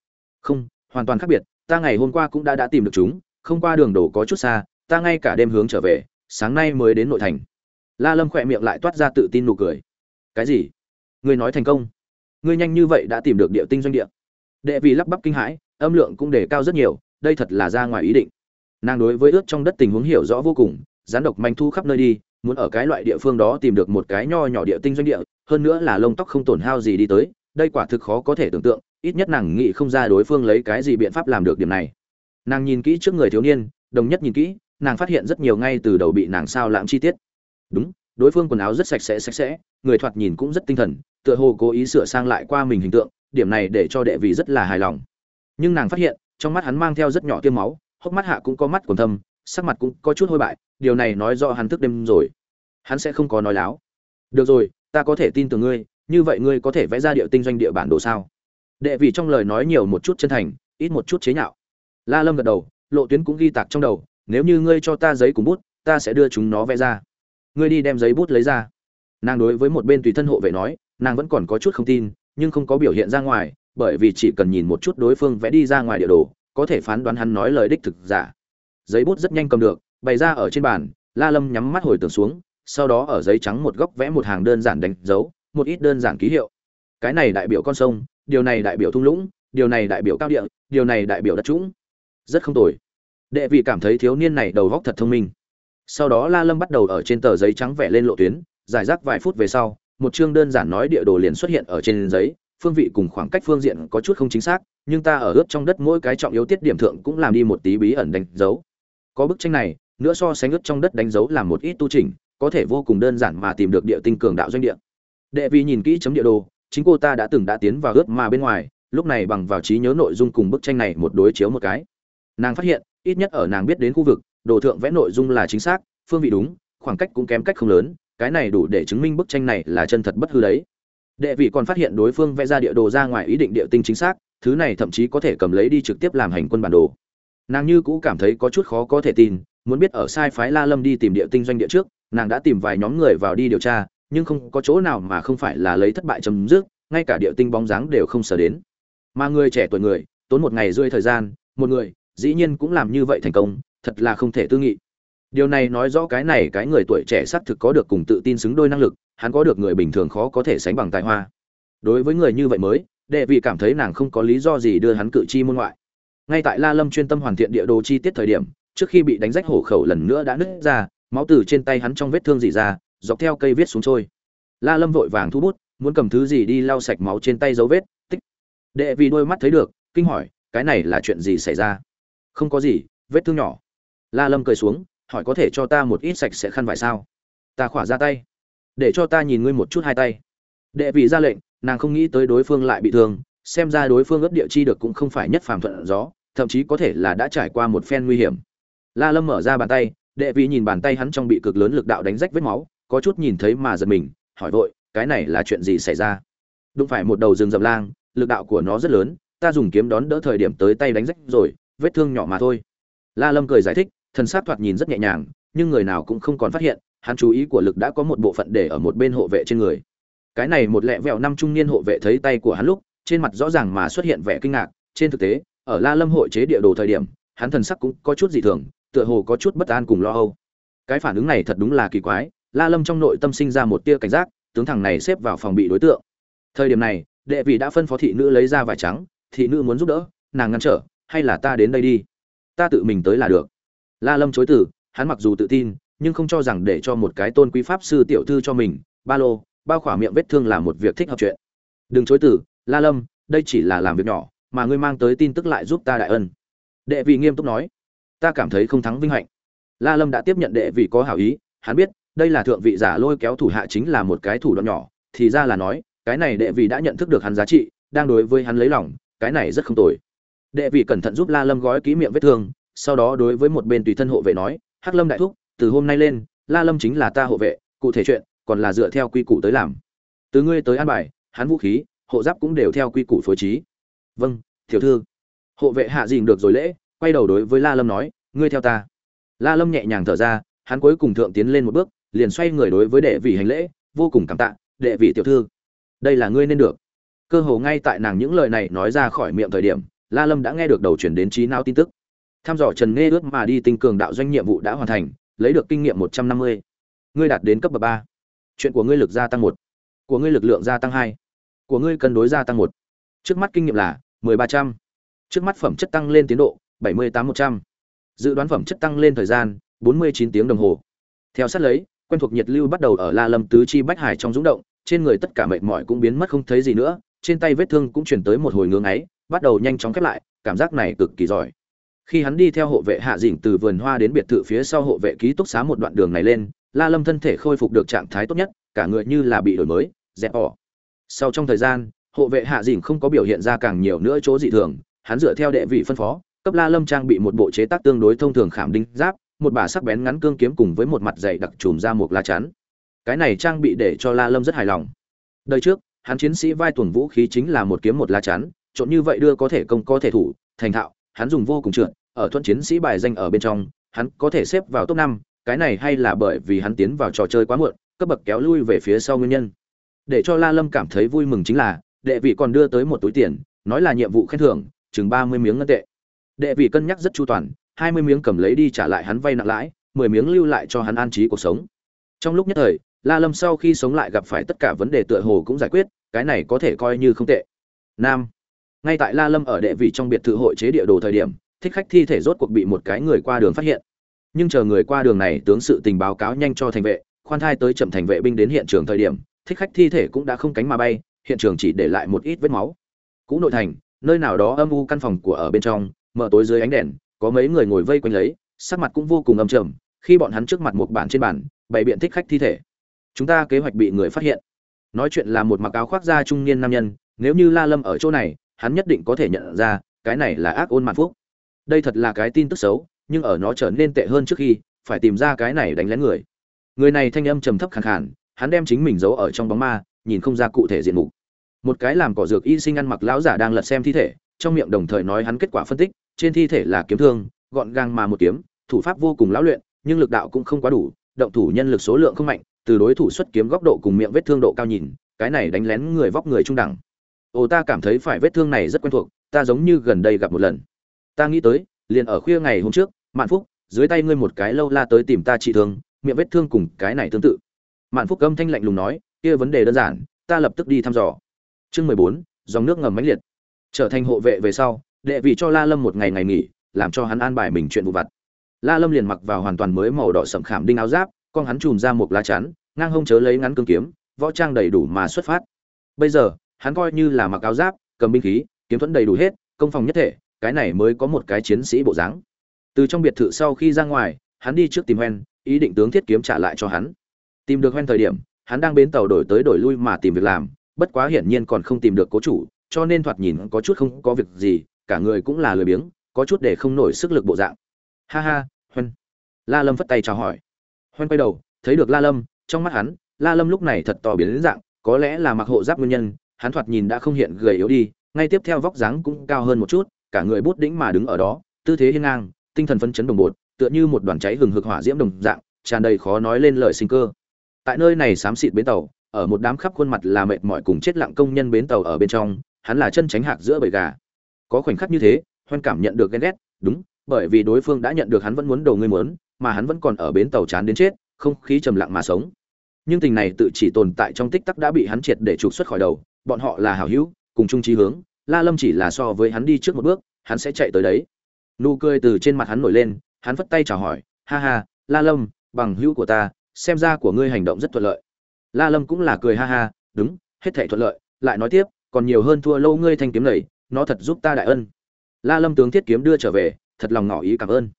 Không, hoàn toàn khác biệt, ta ngày hôm qua cũng đã đã tìm được chúng, không qua đường đổ có chút xa, ta ngay cả đêm hướng trở về sáng nay mới đến nội thành. La lâm khỏe miệng lại toát ra tự tin nụ cười. Cái gì? Ngươi nói thành công. Ngươi nhanh như vậy đã tìm được địa tinh doanh địa. Đệ vị lắp bắp kinh hãi, âm lượng cũng đề cao rất nhiều, đây thật là ra ngoài ý định. Nàng đối với ướt trong đất tình huống hiểu rõ vô cùng, gián độc manh thu khắp nơi đi, muốn ở cái loại địa phương đó tìm được một cái nho nhỏ địa tinh doanh địa, hơn nữa là lông tóc không tổn hao gì đi tới, đây quả thực khó có thể tưởng tượng, ít nhất nàng nghĩ không ra đối phương lấy cái gì biện pháp làm được điểm này. Nàng nhìn kỹ trước người thiếu niên, đồng nhất nhìn kỹ nàng phát hiện rất nhiều ngay từ đầu bị nàng sao lãng chi tiết. Đúng, đối phương quần áo rất sạch sẽ sạch sẽ, người thoạt nhìn cũng rất tinh thần, tựa hồ cố ý sửa sang lại qua mình hình tượng, điểm này để cho đệ vị rất là hài lòng. Nhưng nàng phát hiện, trong mắt hắn mang theo rất nhỏ tiêm máu, hốc mắt hạ cũng có mắt còn thâm, sắc mặt cũng có chút hôi bại, điều này nói rõ hắn thức đêm rồi. Hắn sẽ không có nói láo. Được rồi, ta có thể tin tưởng ngươi, như vậy ngươi có thể vẽ ra địa tinh doanh địa bản đồ sao? Đệ vị trong lời nói nhiều một chút chân thành, ít một chút chế nhạo. La lâm gật đầu, lộ tuyến cũng ghi tạc trong đầu nếu như ngươi cho ta giấy cùng bút, ta sẽ đưa chúng nó vẽ ra. Ngươi đi đem giấy bút lấy ra. Nàng đối với một bên tùy thân hộ vệ nói, nàng vẫn còn có chút không tin, nhưng không có biểu hiện ra ngoài, bởi vì chỉ cần nhìn một chút đối phương vẽ đi ra ngoài địa đồ, có thể phán đoán hắn nói lời đích thực giả. Giấy bút rất nhanh cầm được, bày ra ở trên bàn, la lâm nhắm mắt hồi tưởng xuống, sau đó ở giấy trắng một góc vẽ một hàng đơn giản đánh dấu, một ít đơn giản ký hiệu. Cái này đại biểu con sông, điều này đại biểu thung lũng, điều này đại biểu cao địa, điều này đại biểu đất trũng. Rất không tồi đệ vị cảm thấy thiếu niên này đầu góc thật thông minh. Sau đó la lâm bắt đầu ở trên tờ giấy trắng vẽ lên lộ tuyến, giải rác vài phút về sau, một chương đơn giản nói địa đồ liền xuất hiện ở trên giấy, phương vị cùng khoảng cách phương diện có chút không chính xác, nhưng ta ở ướt trong đất mỗi cái trọng yếu tiết điểm thượng cũng làm đi một tí bí ẩn đánh dấu. Có bức tranh này, nữa so sánh ướt trong đất đánh dấu làm một ít tu trình có thể vô cùng đơn giản mà tìm được địa tinh cường đạo doanh địa. Đệ vị nhìn kỹ chấm địa đồ, chính cô ta đã từng đã tiến vào ướt mà bên ngoài, lúc này bằng vào trí nhớ nội dung cùng bức tranh này một đối chiếu một cái. Nàng phát hiện ít nhất ở nàng biết đến khu vực, đồ thượng vẽ nội dung là chính xác, phương vị đúng, khoảng cách cũng kém cách không lớn, cái này đủ để chứng minh bức tranh này là chân thật bất hư đấy. Đệ vị còn phát hiện đối phương vẽ ra địa đồ ra ngoài ý định địa tinh chính xác, thứ này thậm chí có thể cầm lấy đi trực tiếp làm hành quân bản đồ. Nàng như cũ cảm thấy có chút khó có thể tin, muốn biết ở sai phái la lâm đi tìm địa tinh doanh địa trước, nàng đã tìm vài nhóm người vào đi điều tra, nhưng không có chỗ nào mà không phải là lấy thất bại chấm dứt, ngay cả địa tinh bóng dáng đều không sở đến. Mà người trẻ tuổi người, tốn một ngày rơi thời gian, một người dĩ nhiên cũng làm như vậy thành công, thật là không thể tư nghị. Điều này nói rõ cái này cái người tuổi trẻ xác thực có được cùng tự tin xứng đôi năng lực, hắn có được người bình thường khó có thể sánh bằng tài hoa. Đối với người như vậy mới, đệ vị cảm thấy nàng không có lý do gì đưa hắn cự chi môn ngoại. Ngay tại la lâm chuyên tâm hoàn thiện địa đồ chi tiết thời điểm, trước khi bị đánh rách hổ khẩu lần nữa đã nứt ra, máu từ trên tay hắn trong vết thương dị ra, dọc theo cây viết xuống trôi. La lâm vội vàng thu bút, muốn cầm thứ gì đi lau sạch máu trên tay dấu vết, tích. Đệ vì đôi mắt thấy được, kinh hỏi, cái này là chuyện gì xảy ra? Không có gì, vết thương nhỏ. La lâm cười xuống, hỏi có thể cho ta một ít sạch sẽ khăn vải sao? Ta khỏa ra tay. Để cho ta nhìn ngươi một chút hai tay. Đệ vị ra lệnh, nàng không nghĩ tới đối phương lại bị thương, xem ra đối phương ấp địa chi được cũng không phải nhất phàm thuận gió, thậm chí có thể là đã trải qua một phen nguy hiểm. La lâm mở ra bàn tay, đệ vị nhìn bàn tay hắn trong bị cực lớn lực đạo đánh rách vết máu, có chút nhìn thấy mà giật mình, hỏi vội, cái này là chuyện gì xảy ra? Đụng phải một đầu rừng rậm lang, lực đạo của nó rất lớn, ta dùng kiếm đón đỡ thời điểm tới tay đánh rách rồi vết thương nhỏ mà thôi. La lâm cười giải thích, thần sát thoạt nhìn rất nhẹ nhàng, nhưng người nào cũng không còn phát hiện, hắn chú ý của lực đã có một bộ phận để ở một bên hộ vệ trên người. Cái này một lẹ vẹo năm trung niên hộ vệ thấy tay của hắn lúc, trên mặt rõ ràng mà xuất hiện vẻ kinh ngạc, trên thực tế, ở la lâm hội chế địa đồ thời điểm, hắn thần sắc cũng có chút dị thường, tựa hồ có chút bất an cùng lo âu. Cái phản ứng này thật đúng là kỳ quái, la lâm trong nội tâm sinh ra một tia cảnh giác, tướng thằng này xếp vào phòng bị đối tượng. Thời điểm này, đệ vị đã phân phó thị nữ lấy ra vải trắng, thị nữ muốn giúp đỡ, nàng ngăn trở hay là ta đến đây đi? Ta tự mình tới là được. La lâm chối từ, hắn mặc dù tự tin, nhưng không cho rằng để cho một cái tôn quý pháp sư tiểu thư cho mình, ba lô, bao khỏa miệng vết thương là một việc thích hợp chuyện. Đừng chối từ, la lâm, đây chỉ là làm việc nhỏ, mà ngươi mang tới tin tức lại giúp ta đại ân. Đệ vị nghiêm túc nói, ta cảm thấy không thắng vinh hạnh. La lâm đã tiếp nhận đệ vị có hảo ý, hắn biết, đây là thượng vị giả lôi kéo thủ hạ chính là một cái thủ đoạn nhỏ, thì ra là nói, cái này đệ vị đã nhận thức được hắn giá trị, đang đối với hắn lấy lòng, cái này rất không tồi đệ vị cẩn thận giúp la lâm gói ký miệng vết thương, sau đó đối với một bên tùy thân hộ vệ nói, hắc lâm đại thúc, từ hôm nay lên, la lâm chính là ta hộ vệ, cụ thể chuyện, còn là dựa theo quy củ tới làm. Từ ngươi tới an bài, hắn vũ khí, hộ giáp cũng đều theo quy củ phối trí. Vâng tiểu thư. Hộ vệ hạ dình được rồi lễ, quay đầu đối với la lâm nói, ngươi theo ta. La lâm nhẹ nhàng thở ra, hắn cuối cùng thượng tiến lên một bước, liền xoay người đối với đệ vị hành lễ, vô cùng cảm tạ, đệ vị tiểu thư, đây là ngươi nên được. Cơ hồ ngay tại nàng những lời này nói ra khỏi miệng thời điểm la lâm đã nghe được đầu chuyển đến trí não tin tức. Tham dò trần nghe ước mà đi tinh cường đạo doanh nhiệm vụ đã hoàn thành, lấy được kinh nghiệm một trăm năm mươi. Ngươi đạt đến cấp bậc ba. Chuyện của ngươi lực gia tăng một. Của ngươi lực lượng gia tăng hai. Của ngươi cân đối gia tăng một. Trước mắt kinh nghiệm là mười ba trăm. Trước mắt phẩm chất tăng lên tiến độ bảy mươi tám một trăm. Dự đoán phẩm chất tăng lên thời gian bốn mươi chín tiếng đồng hồ. Theo sát lấy, quen thuộc nhiệt lưu bắt đầu ở la lâm tứ chi bách hải trong rúng động, trên người tất cả mệt mỏi cũng biến mất không thấy gì nữa, trên tay vết thương cũng chuyển tới một hồi ngưỡng ấy bắt đầu nhanh chóng khép lại, cảm giác này cực kỳ giỏi. Khi hắn đi theo hộ vệ hạ dình từ vườn hoa đến biệt thự phía sau hộ vệ ký túc xá một đoạn đường này lên, la lâm thân thể khôi phục được trạng thái tốt nhất, cả người như là bị đổi mới, dẹp bỏ. Sau trong thời gian, hộ vệ hạ dình không có biểu hiện ra càng nhiều nữa chỗ dị thường, hắn dựa theo đệ vị phân phó, cấp la lâm trang bị một bộ chế tác tương đối thông thường khảm đinh giáp, một bà sắc bén ngắn cương kiếm cùng với một mặt dày đặc trùm ra một lá chắn. Cái này trang bị để cho la lâm rất hài lòng. Đời trước, hắn chiến sĩ vai tuần vũ khí chính là một kiếm một lá chắn trộn như vậy đưa có thể công, có thể thủ, thành thạo, hắn dùng vô cùng trượt, ở thuận chiến sĩ bài danh ở bên trong, hắn có thể xếp vào top năm, cái này hay là bởi vì hắn tiến vào trò chơi quá muộn, cấp bậc kéo lui về phía sau nguyên nhân. Để cho la lâm cảm thấy vui mừng chính là, đệ vị còn đưa tới một túi tiền, nói là nhiệm vụ khen thưởng, chừng ba mươi miếng ngân tệ. Đệ vị cân nhắc rất chu toàn, hai mươi miếng cầm lấy đi trả lại hắn vay nặng lãi, mười miếng lưu lại cho hắn an trí cuộc sống. Trong lúc nhất thời, la lâm sau khi sống lại gặp phải tất cả vấn đề tựa hồ cũng giải quyết, cái này có thể coi như không tệ. Nam ngay tại la lâm ở đệ vị trong biệt thự hội chế địa đồ thời điểm, thích khách thi thể rốt cuộc bị một cái người qua đường phát hiện. Nhưng chờ người qua đường này tướng sự tình báo cáo nhanh cho thành vệ, khoan thai tới chậm thành vệ binh đến hiện trường thời điểm, thích khách thi thể cũng đã không cánh mà bay, hiện trường chỉ để lại một ít vết máu. Cũ nội thành, nơi nào đó âm u căn phòng của ở bên trong, mở tối dưới ánh đèn, có mấy người ngồi vây quanh lấy, sắc mặt cũng vô cùng âm trầm, khi bọn hắn trước mặt một bản trên bàn bày biện thích khách thi thể. Chúng ta kế hoạch bị người phát hiện. Nói chuyện là một mặc áo khoác da trung niên nam nhân, nếu như la lâm ở chỗ này hắn nhất định có thể nhận ra, cái này là ác ôn mạn phúc. Đây thật là cái tin tức xấu, nhưng ở nó trở nên tệ hơn trước khi, phải tìm ra cái này đánh lén người. Người này thanh âm trầm thấp khàn khàn, hắn đem chính mình giấu ở trong bóng ma, nhìn không ra cụ thể diện mục. Một cái làm cỏ dược y sinh ăn mặc lão giả đang lật xem thi thể, trong miệng đồng thời nói hắn kết quả phân tích, trên thi thể là kiếm thương, gọn gàng mà một kiếm, thủ pháp vô cùng lão luyện, nhưng lực đạo cũng không quá đủ, động thủ nhân lực số lượng không mạnh, từ đối thủ xuất kiếm góc độ cùng miệng vết thương độ cao nhìn, cái này đánh lén người vóc người trung đẳng ồ, ta cảm thấy phải vết thương này rất quen thuộc, ta giống như gần đây gặp một lần. Ta nghĩ tới, liền ở khuya ngày hôm trước, mạn phúc, dưới tay ngươi một cái lâu la tới tìm ta trị thương, miệng vết thương cùng cái này tương tự. Mạn phúc âm thanh lạnh lùng nói, kia vấn đề đơn giản, ta lập tức đi thăm dò. Chương mười bốn, dòng nước ngầm mãnh liệt. Trở thành hộ vệ về sau, đệ vị cho la lâm một ngày ngày nghỉ, làm cho hắn an bài mình chuyện vụ vặt. La lâm liền mặc vào hoàn toàn mới màu đỏ sẩm khảm đinh áo giáp, con hắn chùm ra một lá chắn, ngang hông chớ lấy ngắn cương kiếm, võ trang đầy đủ mà xuất phát. Bây giờ hắn coi như là mặc áo giáp, cầm binh khí, kiếm thuẫn đầy đủ hết, công phòng nhất thể, cái này mới có một cái chiến sĩ bộ dáng. Từ trong biệt thự sau khi ra ngoài, hắn đi trước tìm hoen, ý định tướng thiết kiếm trả lại cho hắn. Tìm được hoen thời điểm, hắn đang bến tàu đổi tới đổi lui mà tìm việc làm, bất quá hiển nhiên còn không tìm được cố chủ, cho nên thoạt nhìn có chút không có việc gì, cả người cũng là lười biếng, có chút để không nổi sức lực bộ dạng. Ha ha, hoen. La lâm phất tay chào hỏi. Hoen quay đầu, thấy được la lâm, trong mắt hắn, la lâm lúc này thật to biến đến dạng, có lẽ là mặc hộ giáp nguyên nhân hắn thoạt nhìn đã không hiện gầy yếu đi, ngay tiếp theo vóc dáng cũng cao hơn một chút, cả người bút đĩnh mà đứng ở đó, tư thế hiên ngang, tinh thần phấn chấn đồng bột tựa như một đoàn cháy hừng hực hỏa diễm đồng dạng, tràn đầy khó nói lên lời sinh cơ. Tại nơi này xám xịt bến tàu, ở một đám khắp khuôn mặt là mệt mỏi cùng chết lặng công nhân bến tàu ở bên trong, hắn là chân tránh hạc giữa bầy gà. Có khoảnh khắc như thế, hoan cảm nhận được ghen ghét, đúng, bởi vì đối phương đã nhận được hắn vẫn muốn đầu ngươi muốn, mà hắn vẫn còn ở bến tàu chán đến chết, không khí trầm lặng mà sống. Nhưng tình này tự chỉ tồn tại trong tích tắc đã bị hắn triệt để trục xuất khỏi đầu bọn họ là hảo hữu, cùng chung chí hướng, la lâm chỉ là so với hắn đi trước một bước, hắn sẽ chạy tới đấy. Nụ cười từ trên mặt hắn nổi lên, hắn vất tay chào hỏi, ha ha, la lâm, bằng hữu của ta, xem ra của ngươi hành động rất thuận lợi. La lâm cũng là cười ha ha, đúng, hết thảy thuận lợi, lại nói tiếp, còn nhiều hơn thua lâu ngươi thanh kiếm này, nó thật giúp ta đại ân. La lâm tướng thiết kiếm đưa trở về, thật lòng ngỏ ý cảm ơn.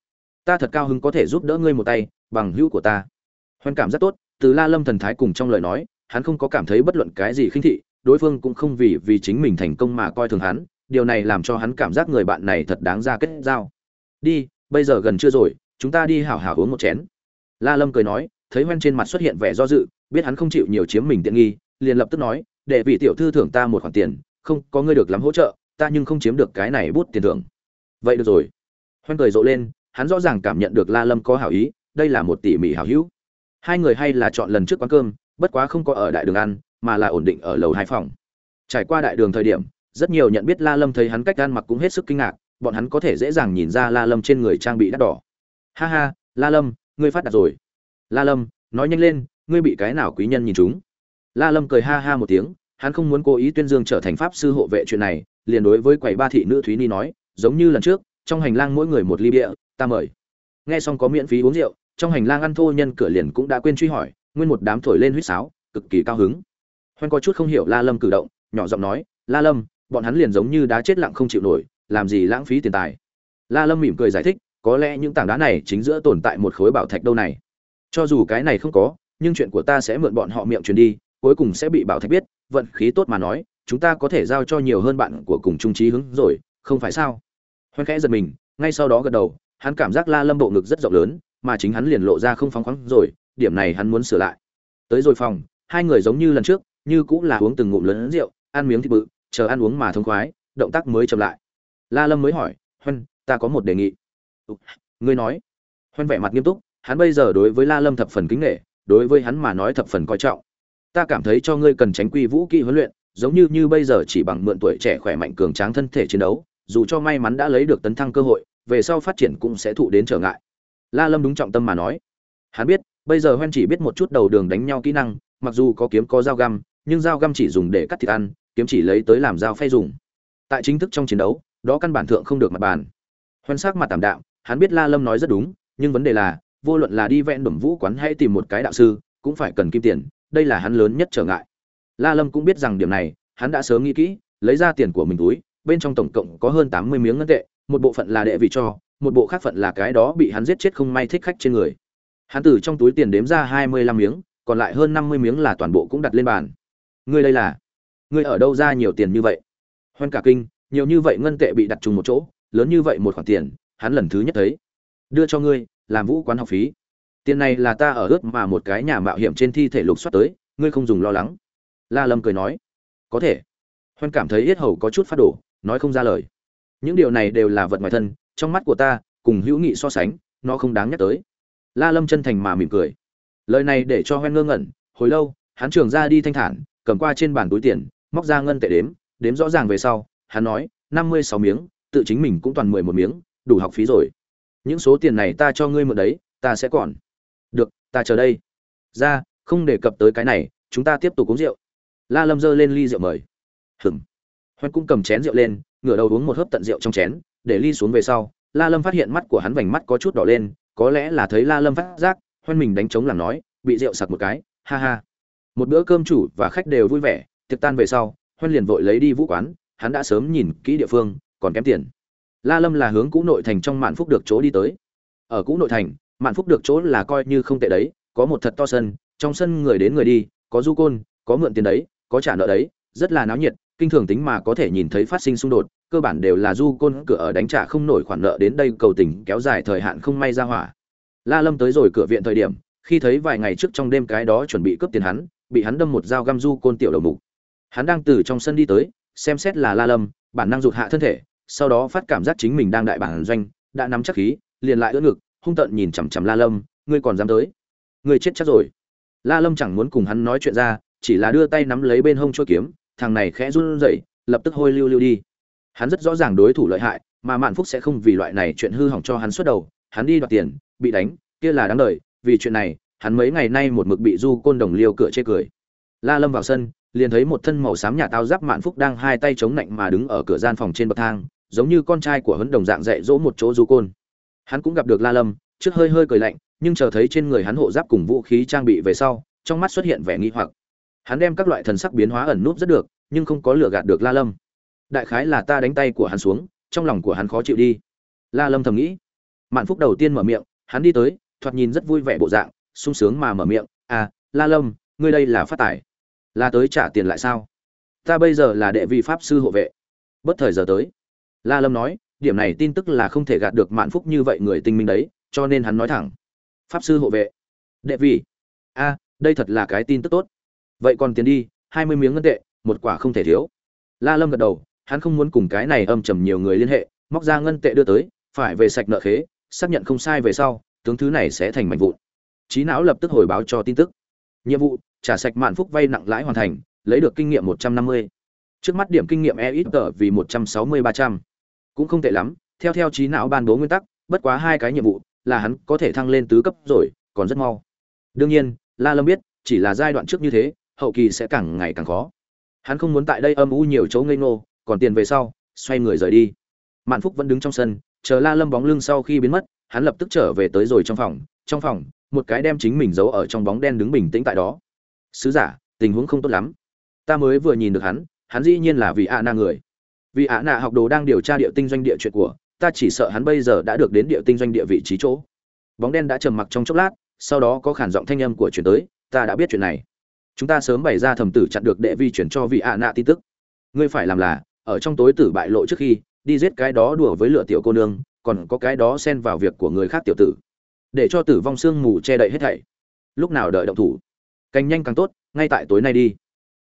Ta thật cao hứng có thể giúp đỡ ngươi một tay, bằng hữu của ta. Hoan cảm rất tốt, từ la lâm thần thái cùng trong lời nói, hắn không có cảm thấy bất luận cái gì khinh thị đối phương cũng không vì vì chính mình thành công mà coi thường hắn, điều này làm cho hắn cảm giác người bạn này thật đáng ra kết giao. Đi, bây giờ gần chưa rồi, chúng ta đi hảo hảo uống một chén. La lâm cười nói, thấy hoen trên mặt xuất hiện vẻ do dự, biết hắn không chịu nhiều chiếm mình tiện nghi, liền lập tức nói để vị tiểu thư thưởng ta một khoản tiền, không có ngươi được lắm hỗ trợ, ta nhưng không chiếm được cái này bút tiền thưởng. Vậy được rồi. Hoen cười rộ lên, hắn rõ ràng cảm nhận được la lâm có hảo ý, đây là một tỉ mỉ hảo hữu. Hai người hay là chọn lần trước quán cơm, bất quá không có ở đại đường ăn mà là ổn định ở lầu hai phòng. Trải qua đại đường thời điểm, rất nhiều nhận biết la lâm thấy hắn cách ăn mặc cũng hết sức kinh ngạc, bọn hắn có thể dễ dàng nhìn ra la lâm trên người trang bị đắt đỏ. Ha ha, la lâm, ngươi phát đạt rồi. La lâm, nói nhanh lên, ngươi bị cái nào quý nhân nhìn chúng? La lâm cười ha ha một tiếng, hắn không muốn cố ý tuyên dương trở thành pháp sư hộ vệ chuyện này, liền đối với quầy ba thị nữ thúy ni nói, giống như lần trước, trong hành lang mỗi người một ly bia, ta mời. Nghe xong có miễn phí uống rượu, trong hành lang ăn thô nhân cửa liền cũng đã quên truy hỏi, nguyên một đám thổi lên huýt sáo, cực kỳ cao hứng hoan có chút không hiểu la lâm cử động, nhỏ giọng nói, la lâm, bọn hắn liền giống như đá chết lặng không chịu nổi, làm gì lãng phí tiền tài? La lâm mỉm cười giải thích, có lẽ những tảng đá này chính giữa tồn tại một khối bảo thạch đâu này. Cho dù cái này không có, nhưng chuyện của ta sẽ mượn bọn họ miệng truyền đi, cuối cùng sẽ bị bảo thạch biết, vận khí tốt mà nói, chúng ta có thể giao cho nhiều hơn bạn của cùng trung trí hứng rồi, không phải sao? Hoan khẽ giật mình, ngay sau đó gật đầu, hắn cảm giác la lâm bộ ngực rất rộng lớn, mà chính hắn liền lộ ra không phóng khoáng rồi, điểm này hắn muốn sửa lại. Tới rồi phòng, hai người giống như lần trước như cũng là uống từng ngụm lớn rượu ăn miếng thịt bự chờ ăn uống mà thông khoái động tác mới chậm lại. La lâm mới hỏi huân ta có một đề nghị. Ngươi nói. Huân vẻ mặt nghiêm túc hắn bây giờ đối với la lâm thập phần kính nể, đối với hắn mà nói thập phần coi trọng. Ta cảm thấy cho ngươi cần tránh quy vũ kỹ huấn luyện giống như như bây giờ chỉ bằng mượn tuổi trẻ khỏe mạnh cường tráng thân thể chiến đấu dù cho may mắn đã lấy được tấn thăng cơ hội về sau phát triển cũng sẽ thụ đến trở ngại. La lâm đúng trọng tâm mà nói. Hắn biết bây giờ Huân chỉ biết một chút đầu đường đánh nhau kỹ năng mặc dù có kiếm có dao găm nhưng dao găm chỉ dùng để cắt thịt ăn, kiếm chỉ lấy tới làm dao phay dùng. Tại chính thức trong chiến đấu, đó căn bản thượng không được mặt bàn. Hoen sắc mặt tảm đạm, hắn biết la lâm nói rất đúng, nhưng vấn đề là, vô luận là đi vẹn đẩm vũ quán hay tìm một cái đạo sư, cũng phải cần kim tiền, đây là hắn lớn nhất trở ngại. La lâm cũng biết rằng điểm này, hắn đã sớm nghĩ kỹ, lấy ra tiền của mình túi, bên trong tổng cộng có hơn tám mươi miếng ngân tệ, một bộ phận là đệ vị cho, một bộ khác phận là cái đó bị hắn giết chết không may thích khách trên người. Hắn từ trong túi tiền đếm ra hai mươi lăm miếng, còn lại hơn năm mươi miếng là toàn bộ cũng đặt lên bàn ngươi đây là? Ngươi ở đâu ra nhiều tiền như vậy? Hoan cả kinh, nhiều như vậy ngân tệ bị đặt trùng một chỗ, lớn như vậy một khoản tiền, hắn lần thứ nhất thấy. Đưa cho ngươi, làm vũ quán học phí. Tiền này là ta ở ướt mà một cái nhà mạo hiểm trên thi thể lục soát tới, ngươi không dùng lo lắng. La lâm cười nói. Có thể. Hoan cảm thấy yết hầu có chút phát đổ, nói không ra lời. Những điều này đều là vật ngoài thân, trong mắt của ta, cùng hữu nghị so sánh, nó không đáng nhắc tới. La lâm chân thành mà mỉm cười. Lời này để cho hoen ngơ ngẩn, hồi lâu, hắn trường ra đi thanh thản cầm qua trên bàn túi tiền, móc ra ngân tệ đếm đếm rõ ràng về sau, hắn nói, năm mươi sáu miếng, tự chính mình cũng toàn mười một miếng, đủ học phí rồi. Những số tiền này ta cho ngươi mượn đấy, ta sẽ còn. Được, ta chờ đây. Ra, không đề cập tới cái này, chúng ta tiếp tục uống rượu. La lâm giơ lên ly rượu mời. Hừng hoen cũng cầm chén rượu lên, ngửa đầu uống một hớp tận rượu trong chén, để ly xuống về sau, la lâm phát hiện mắt của hắn vành mắt có chút đỏ lên, có lẽ là thấy la lâm phát giác hoen mình đánh trống làm nói, bị rượu sặc một cái, ha ha một bữa cơm chủ và khách đều vui vẻ, tiệc tan về sau huân liền vội lấy đi vũ quán, hắn đã sớm nhìn kỹ địa phương, còn kém tiền. La lâm là hướng cũ nội thành trong mạn phúc được chỗ đi tới. Ở cũ nội thành, mạn phúc được chỗ là coi như không tệ đấy, có một thật to sân, trong sân người đến người đi, có du côn, có mượn tiền đấy, có trả nợ đấy, rất là náo nhiệt, kinh thường tính mà có thể nhìn thấy phát sinh xung đột, cơ bản đều là du côn cửa ở đánh trả không nổi khoản nợ đến đây cầu tình kéo dài thời hạn không may ra hỏa. La lâm tới rồi cửa viện thời điểm, khi thấy vài ngày trước trong đêm cái đó chuẩn bị cướp tiền hắn bị hắn đâm một dao găm du côn tiểu đầu mục. Hắn đang từ trong sân đi tới, xem xét là la lâm, bản năng rụt hạ thân thể, sau đó phát cảm giác chính mình đang đại bản doanh, đã nắm chắc khí, liền lại ưỡn ngực, hung tợn nhìn chằm chằm la lâm, ngươi còn dám tới? Ngươi chết chắc rồi. La lâm chẳng muốn cùng hắn nói chuyện ra, chỉ là đưa tay nắm lấy bên hông chuôi kiếm, thằng này khẽ run rẩy, lập tức hôi lưu lưu đi. Hắn rất rõ ràng đối thủ lợi hại, mà mạn phúc sẽ không vì loại này chuyện hư hỏng cho hắn xuất đầu, hắn đi đoạt tiền, bị đánh, kia là đáng đời, vì chuyện này hắn mấy ngày nay một mực bị du côn đồng liêu cửa chê cười. La lâm vào sân, liền thấy một thân màu xám nhà tao giáp mạn phúc đang hai tay chống nạnh mà đứng ở cửa gian phòng trên bậc thang, giống như con trai của huấn đồng dạng dạy dỗ một chỗ du côn. Hắn cũng gặp được la lâm, trước hơi hơi cười lạnh, nhưng chờ thấy trên người hắn hộ giáp cùng vũ khí trang bị về sau, trong mắt xuất hiện vẻ nghi hoặc. Hắn đem các loại thần sắc biến hóa ẩn núp rất được, nhưng không có lừa gạt được la lâm. Đại khái là ta đánh tay của hắn xuống, trong lòng của hắn khó chịu đi. La lâm thầm nghĩ. Mạn phúc đầu tiên mở miệng, hắn đi tới, thoạt nhìn rất vui vẻ bộ dạng sung sướng mà mở miệng à la lâm, ngươi đây là phát tài. Là tới trả tiền lại sao? Ta bây giờ là đệ vị pháp sư hộ vệ. Bất thời giờ tới, la lâm nói, điểm này tin tức là không thể gạt được mạn phúc như vậy người tinh minh đấy, cho nên hắn nói thẳng. Pháp sư hộ vệ, đệ vị. A đây thật là cái tin tức tốt. Vậy còn tiền đi, hai mươi miếng ngân tệ, một quả không thể thiếu. La lâm gật đầu, hắn không muốn cùng cái này âm trầm nhiều người liên hệ, móc ra ngân tệ đưa tới, phải về sạch nợ khế, xác nhận không sai về sau, tướng thứ này sẽ thành mảnh vụn trí não lập tức hồi báo cho tin tức. Nhiệm vụ, trả sạch mạn phúc vay nặng lãi hoàn thành, lấy được kinh nghiệm một trăm năm mươi. Trước mắt điểm kinh nghiệm e ít tờ vì một trăm sáu mươi ba trăm. Cũng không tệ lắm, theo theo trí não ban bố nguyên tắc, bất quá hai cái nhiệm vụ là hắn có thể thăng lên tứ cấp rồi, còn rất mau. Đương nhiên, la lâm biết, chỉ là giai đoạn trước như thế, hậu kỳ sẽ càng ngày càng khó. Hắn không muốn tại đây âm u nhiều chỗ ngây ngô, còn tiền về sau, xoay người rời đi. Mạn phúc vẫn đứng trong sân, chờ la lâm bóng lưng sau khi biến mất, hắn lập tức trở về tới rồi trong phòng. Trong phòng một cái đem chính mình giấu ở trong bóng đen đứng bình tĩnh tại đó. Sứ giả, tình huống không tốt lắm. Ta mới vừa nhìn được hắn hắn dĩ nhiên là vì ạ na người. Vì ạ na học đồ đang điều tra địa tinh doanh địa chuyện của, ta chỉ sợ hắn bây giờ đã được đến địa tinh doanh địa vị trí chỗ. Bóng đen đã trầm mặc trong chốc lát, sau đó có khản giọng thanh âm của chuyển tới, ta đã biết chuyện này. Chúng ta sớm bày ra thầm tử chặn được đệ vi chuyển cho vị ạ nạ tin tức. Ngươi phải làm là, ở trong tối tử bại lộ trước khi, đi giết cái đó đùa với lựa tiểu cô nương, còn có cái đó xen vào việc của người khác tiểu tử để cho tử vong xương mù che đậy hết thảy. Lúc nào đợi động thủ? Càng nhanh càng tốt, ngay tại tối nay đi.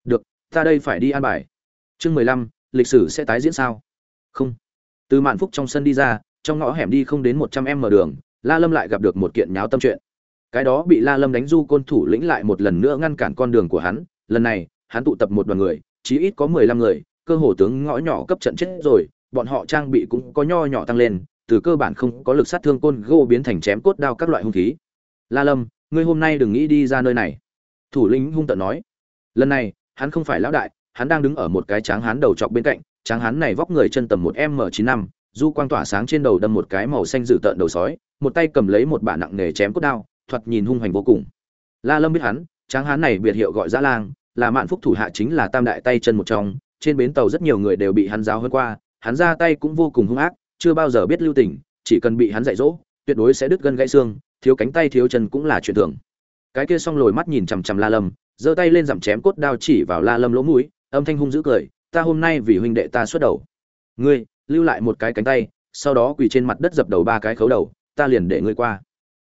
Được, ta đây phải đi an bài. Chương mười lăm, lịch sử sẽ tái diễn sao? Không. Từ mạn phúc trong sân đi ra, trong ngõ hẻm đi không đến một trăm em mở đường, la lâm lại gặp được một kiện nháo tâm chuyện. Cái đó bị la lâm đánh du côn thủ lĩnh lại một lần nữa ngăn cản con đường của hắn. Lần này, hắn tụ tập một đoàn người, chí ít có mười lăm người, cơ hồ tướng ngõ nhỏ cấp trận chết rồi, bọn họ trang bị cũng có nho nhỏ tăng lên từ cơ bản không có lực sát thương côn gỗ biến thành chém cốt đao các loại hung khí. La lâm, ngươi hôm nay đừng nghĩ đi ra nơi này. Thủ lĩnh hung tợn nói. Lần này, hắn không phải lão đại, hắn đang đứng ở một cái tráng hán đầu trọc bên cạnh, tráng hán này vóc người chân tầm một m chín năm, du quang tỏa sáng trên đầu đâm một cái màu xanh dữ tợn đầu sói, một tay cầm lấy một bả nặng nghề chém cốt đao, thoạt nhìn hung hoành vô cùng. La lâm biết hắn, tráng hán này biệt hiệu gọi dã lang, là mạn phúc thủ hạ chính là tam đại tay chân một trong, trên bến tàu rất nhiều người đều bị hắn giáo hơn qua, hắn ra tay cũng vô cùng hung ác chưa bao giờ biết lưu tình, chỉ cần bị hắn dạy dỗ, tuyệt đối sẽ đứt gân gãy xương, thiếu cánh tay thiếu chân cũng là chuyện thường. Cái kia xong lồi mắt nhìn chằm chằm la lâm, giơ tay lên giảm chém cốt đao chỉ vào la lâm lỗ mũi, âm thanh hung dữ cười, ta hôm nay vì huynh đệ ta xuất đầu. Ngươi, lưu lại một cái cánh tay, sau đó quỳ trên mặt đất dập đầu ba cái khấu đầu, ta liền để ngươi qua.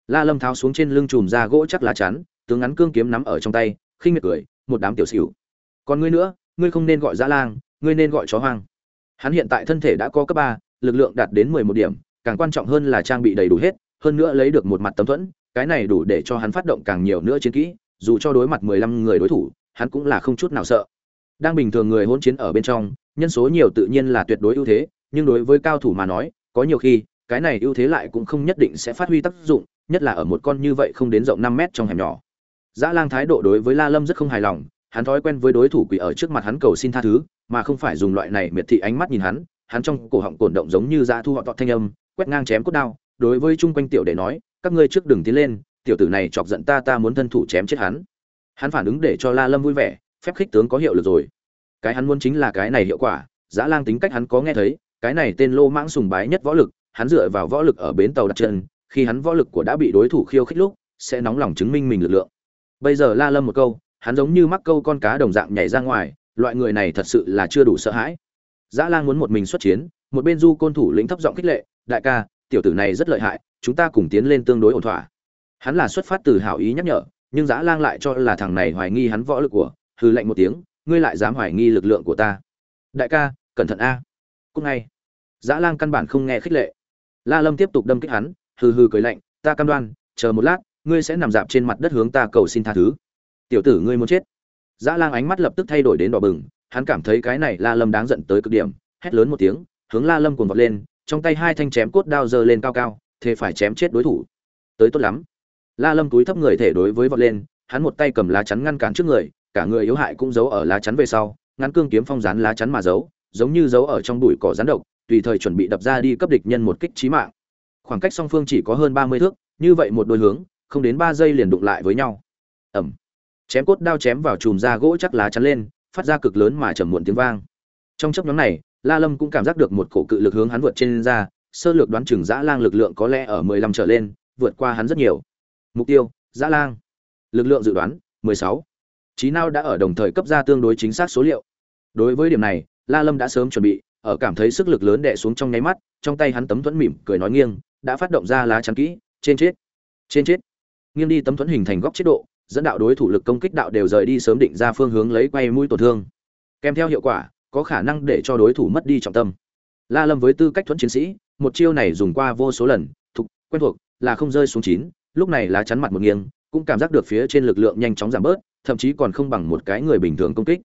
La lâm tháo xuống trên lưng chùm ra gỗ chắc lá chắn, tướng ngắn cương kiếm nắm ở trong tay, khinh miệt cười, một đám tiểu xỉu. Còn ngươi nữa, ngươi không nên gọi dã lang, ngươi nên gọi chó hoang. Hắn hiện tại thân thể đã có cấp ba lực lượng đạt đến mười một điểm, càng quan trọng hơn là trang bị đầy đủ hết, hơn nữa lấy được một mặt tấm thuẫn, cái này đủ để cho hắn phát động càng nhiều nữa chiến kỹ, dù cho đối mặt mười lăm người đối thủ, hắn cũng là không chút nào sợ. Đang bình thường người hỗn chiến ở bên trong, nhân số nhiều tự nhiên là tuyệt đối ưu thế, nhưng đối với cao thủ mà nói, có nhiều khi, cái này ưu thế lại cũng không nhất định sẽ phát huy tác dụng, nhất là ở một con như vậy không đến rộng năm mét trong hẻm nhỏ. Dã lang thái độ đối với la lâm rất không hài lòng, hắn thói quen với đối thủ quỷ ở trước mặt hắn cầu xin tha thứ, mà không phải dùng loại này miệt thị ánh mắt nhìn hắn hắn trong cổ họng cổn động giống như dã thu họ tọt thanh âm, quét ngang chém cốt đao, đối với chung quanh tiểu đệ nói, các ngươi trước đừng tiến lên, tiểu tử này chọc giận ta ta muốn thân thủ chém chết hắn. Hắn phản ứng để cho la lâm vui vẻ, phép khích tướng có hiệu lực rồi. Cái hắn muốn chính là cái này hiệu quả, dã lang tính cách hắn có nghe thấy, cái này tên lô mãng sùng bái nhất võ lực, hắn dựa vào võ lực ở bến tàu đặt chân, khi hắn võ lực của đã bị đối thủ khiêu khích lúc, sẽ nóng lòng chứng minh mình lực lượng. Bây giờ la lâm một câu, hắn giống như mắc câu con cá đồng dạng nhảy ra ngoài, loại người này thật sự là chưa đủ sợ hãi dã lang muốn một mình xuất chiến, một bên du côn thủ lĩnh thấp giọng khích lệ, đại ca, tiểu tử này rất lợi hại, chúng ta cùng tiến lên tương đối ổn thỏa. Hắn là xuất phát từ hảo ý nhắc nhở, nhưng dã lang lại cho là thằng này hoài nghi hắn võ lực của, hừ lạnh một tiếng, ngươi lại dám hoài nghi lực lượng của ta? Đại ca, cẩn thận a. Cúc ngay, dã lang căn bản không nghe khích lệ. La lâm tiếp tục đâm kích hắn, hừ hừ cười lạnh, ta cam đoan, chờ một lát, ngươi sẽ nằm dạp trên mặt đất hướng ta cầu xin tha thứ. Tiểu tử ngươi muốn chết. Dã lang ánh mắt lập tức thay đổi đến đỏ bừng hắn cảm thấy cái này la lâm đáng giận tới cực điểm hét lớn một tiếng hướng la lâm cuồng vọt lên trong tay hai thanh chém cốt đao giơ lên cao cao thế phải chém chết đối thủ. Tới tốt lắm. La lâm túi thấp người thể đối với vọt lên hắn một tay cầm lá chắn ngăn cản trước người cả người yếu hại cũng giấu ở lá chắn về sau ngăn cương kiếm phong dán lá chắn mà giấu giống như giấu ở trong bụi cỏ rắn độc tùy thời chuẩn bị đập ra đi cấp địch nhân một kích chí mạng. Khoảng cách song phương chỉ có hơn ba mươi thước như vậy một đôi hướng không đến ba giây liền đụng lại với nhau. Ầm, chém cốt đao chém vào chùm da gỗ chắc lá chắn lên phát ra cực lớn mà trầm muộn tiếng vang. Trong chấp nhóm này, la lâm cũng cảm giác được một cổ cự lực hướng hắn vượt trên ra, sơ lược đoán chừng dã lang lực lượng có lẽ ở mười lăm trở lên, vượt qua hắn rất nhiều. Mục tiêu, dã lang. Lực lượng dự đoán, mười sáu. Trí nào đã ở đồng thời cấp ra tương đối chính xác số liệu. Đối với điểm này, la lâm đã sớm chuẩn bị, ở cảm thấy sức lực lớn đè xuống trong nháy mắt, trong tay hắn tấm thuẫn mỉm cười nói nghiêng, đã phát động ra lá chắn kỹ, trên chết trên chết. Nghiêng đi tấm thuẫn hình thành góc chế độ dẫn đạo đối thủ lực công kích đạo đều rời đi sớm định ra phương hướng lấy quay mũi tổn thương. Kèm theo hiệu quả, có khả năng để cho đối thủ mất đi trọng tâm. La lâm với tư cách thuẫn chiến sĩ, một chiêu này dùng qua vô số lần thục quen thuộc, là không rơi xuống chín, lúc này lá chắn mặt một nghiêng, cũng cảm giác được phía trên lực lượng nhanh chóng giảm bớt, thậm chí còn không bằng một cái người bình thường công kích.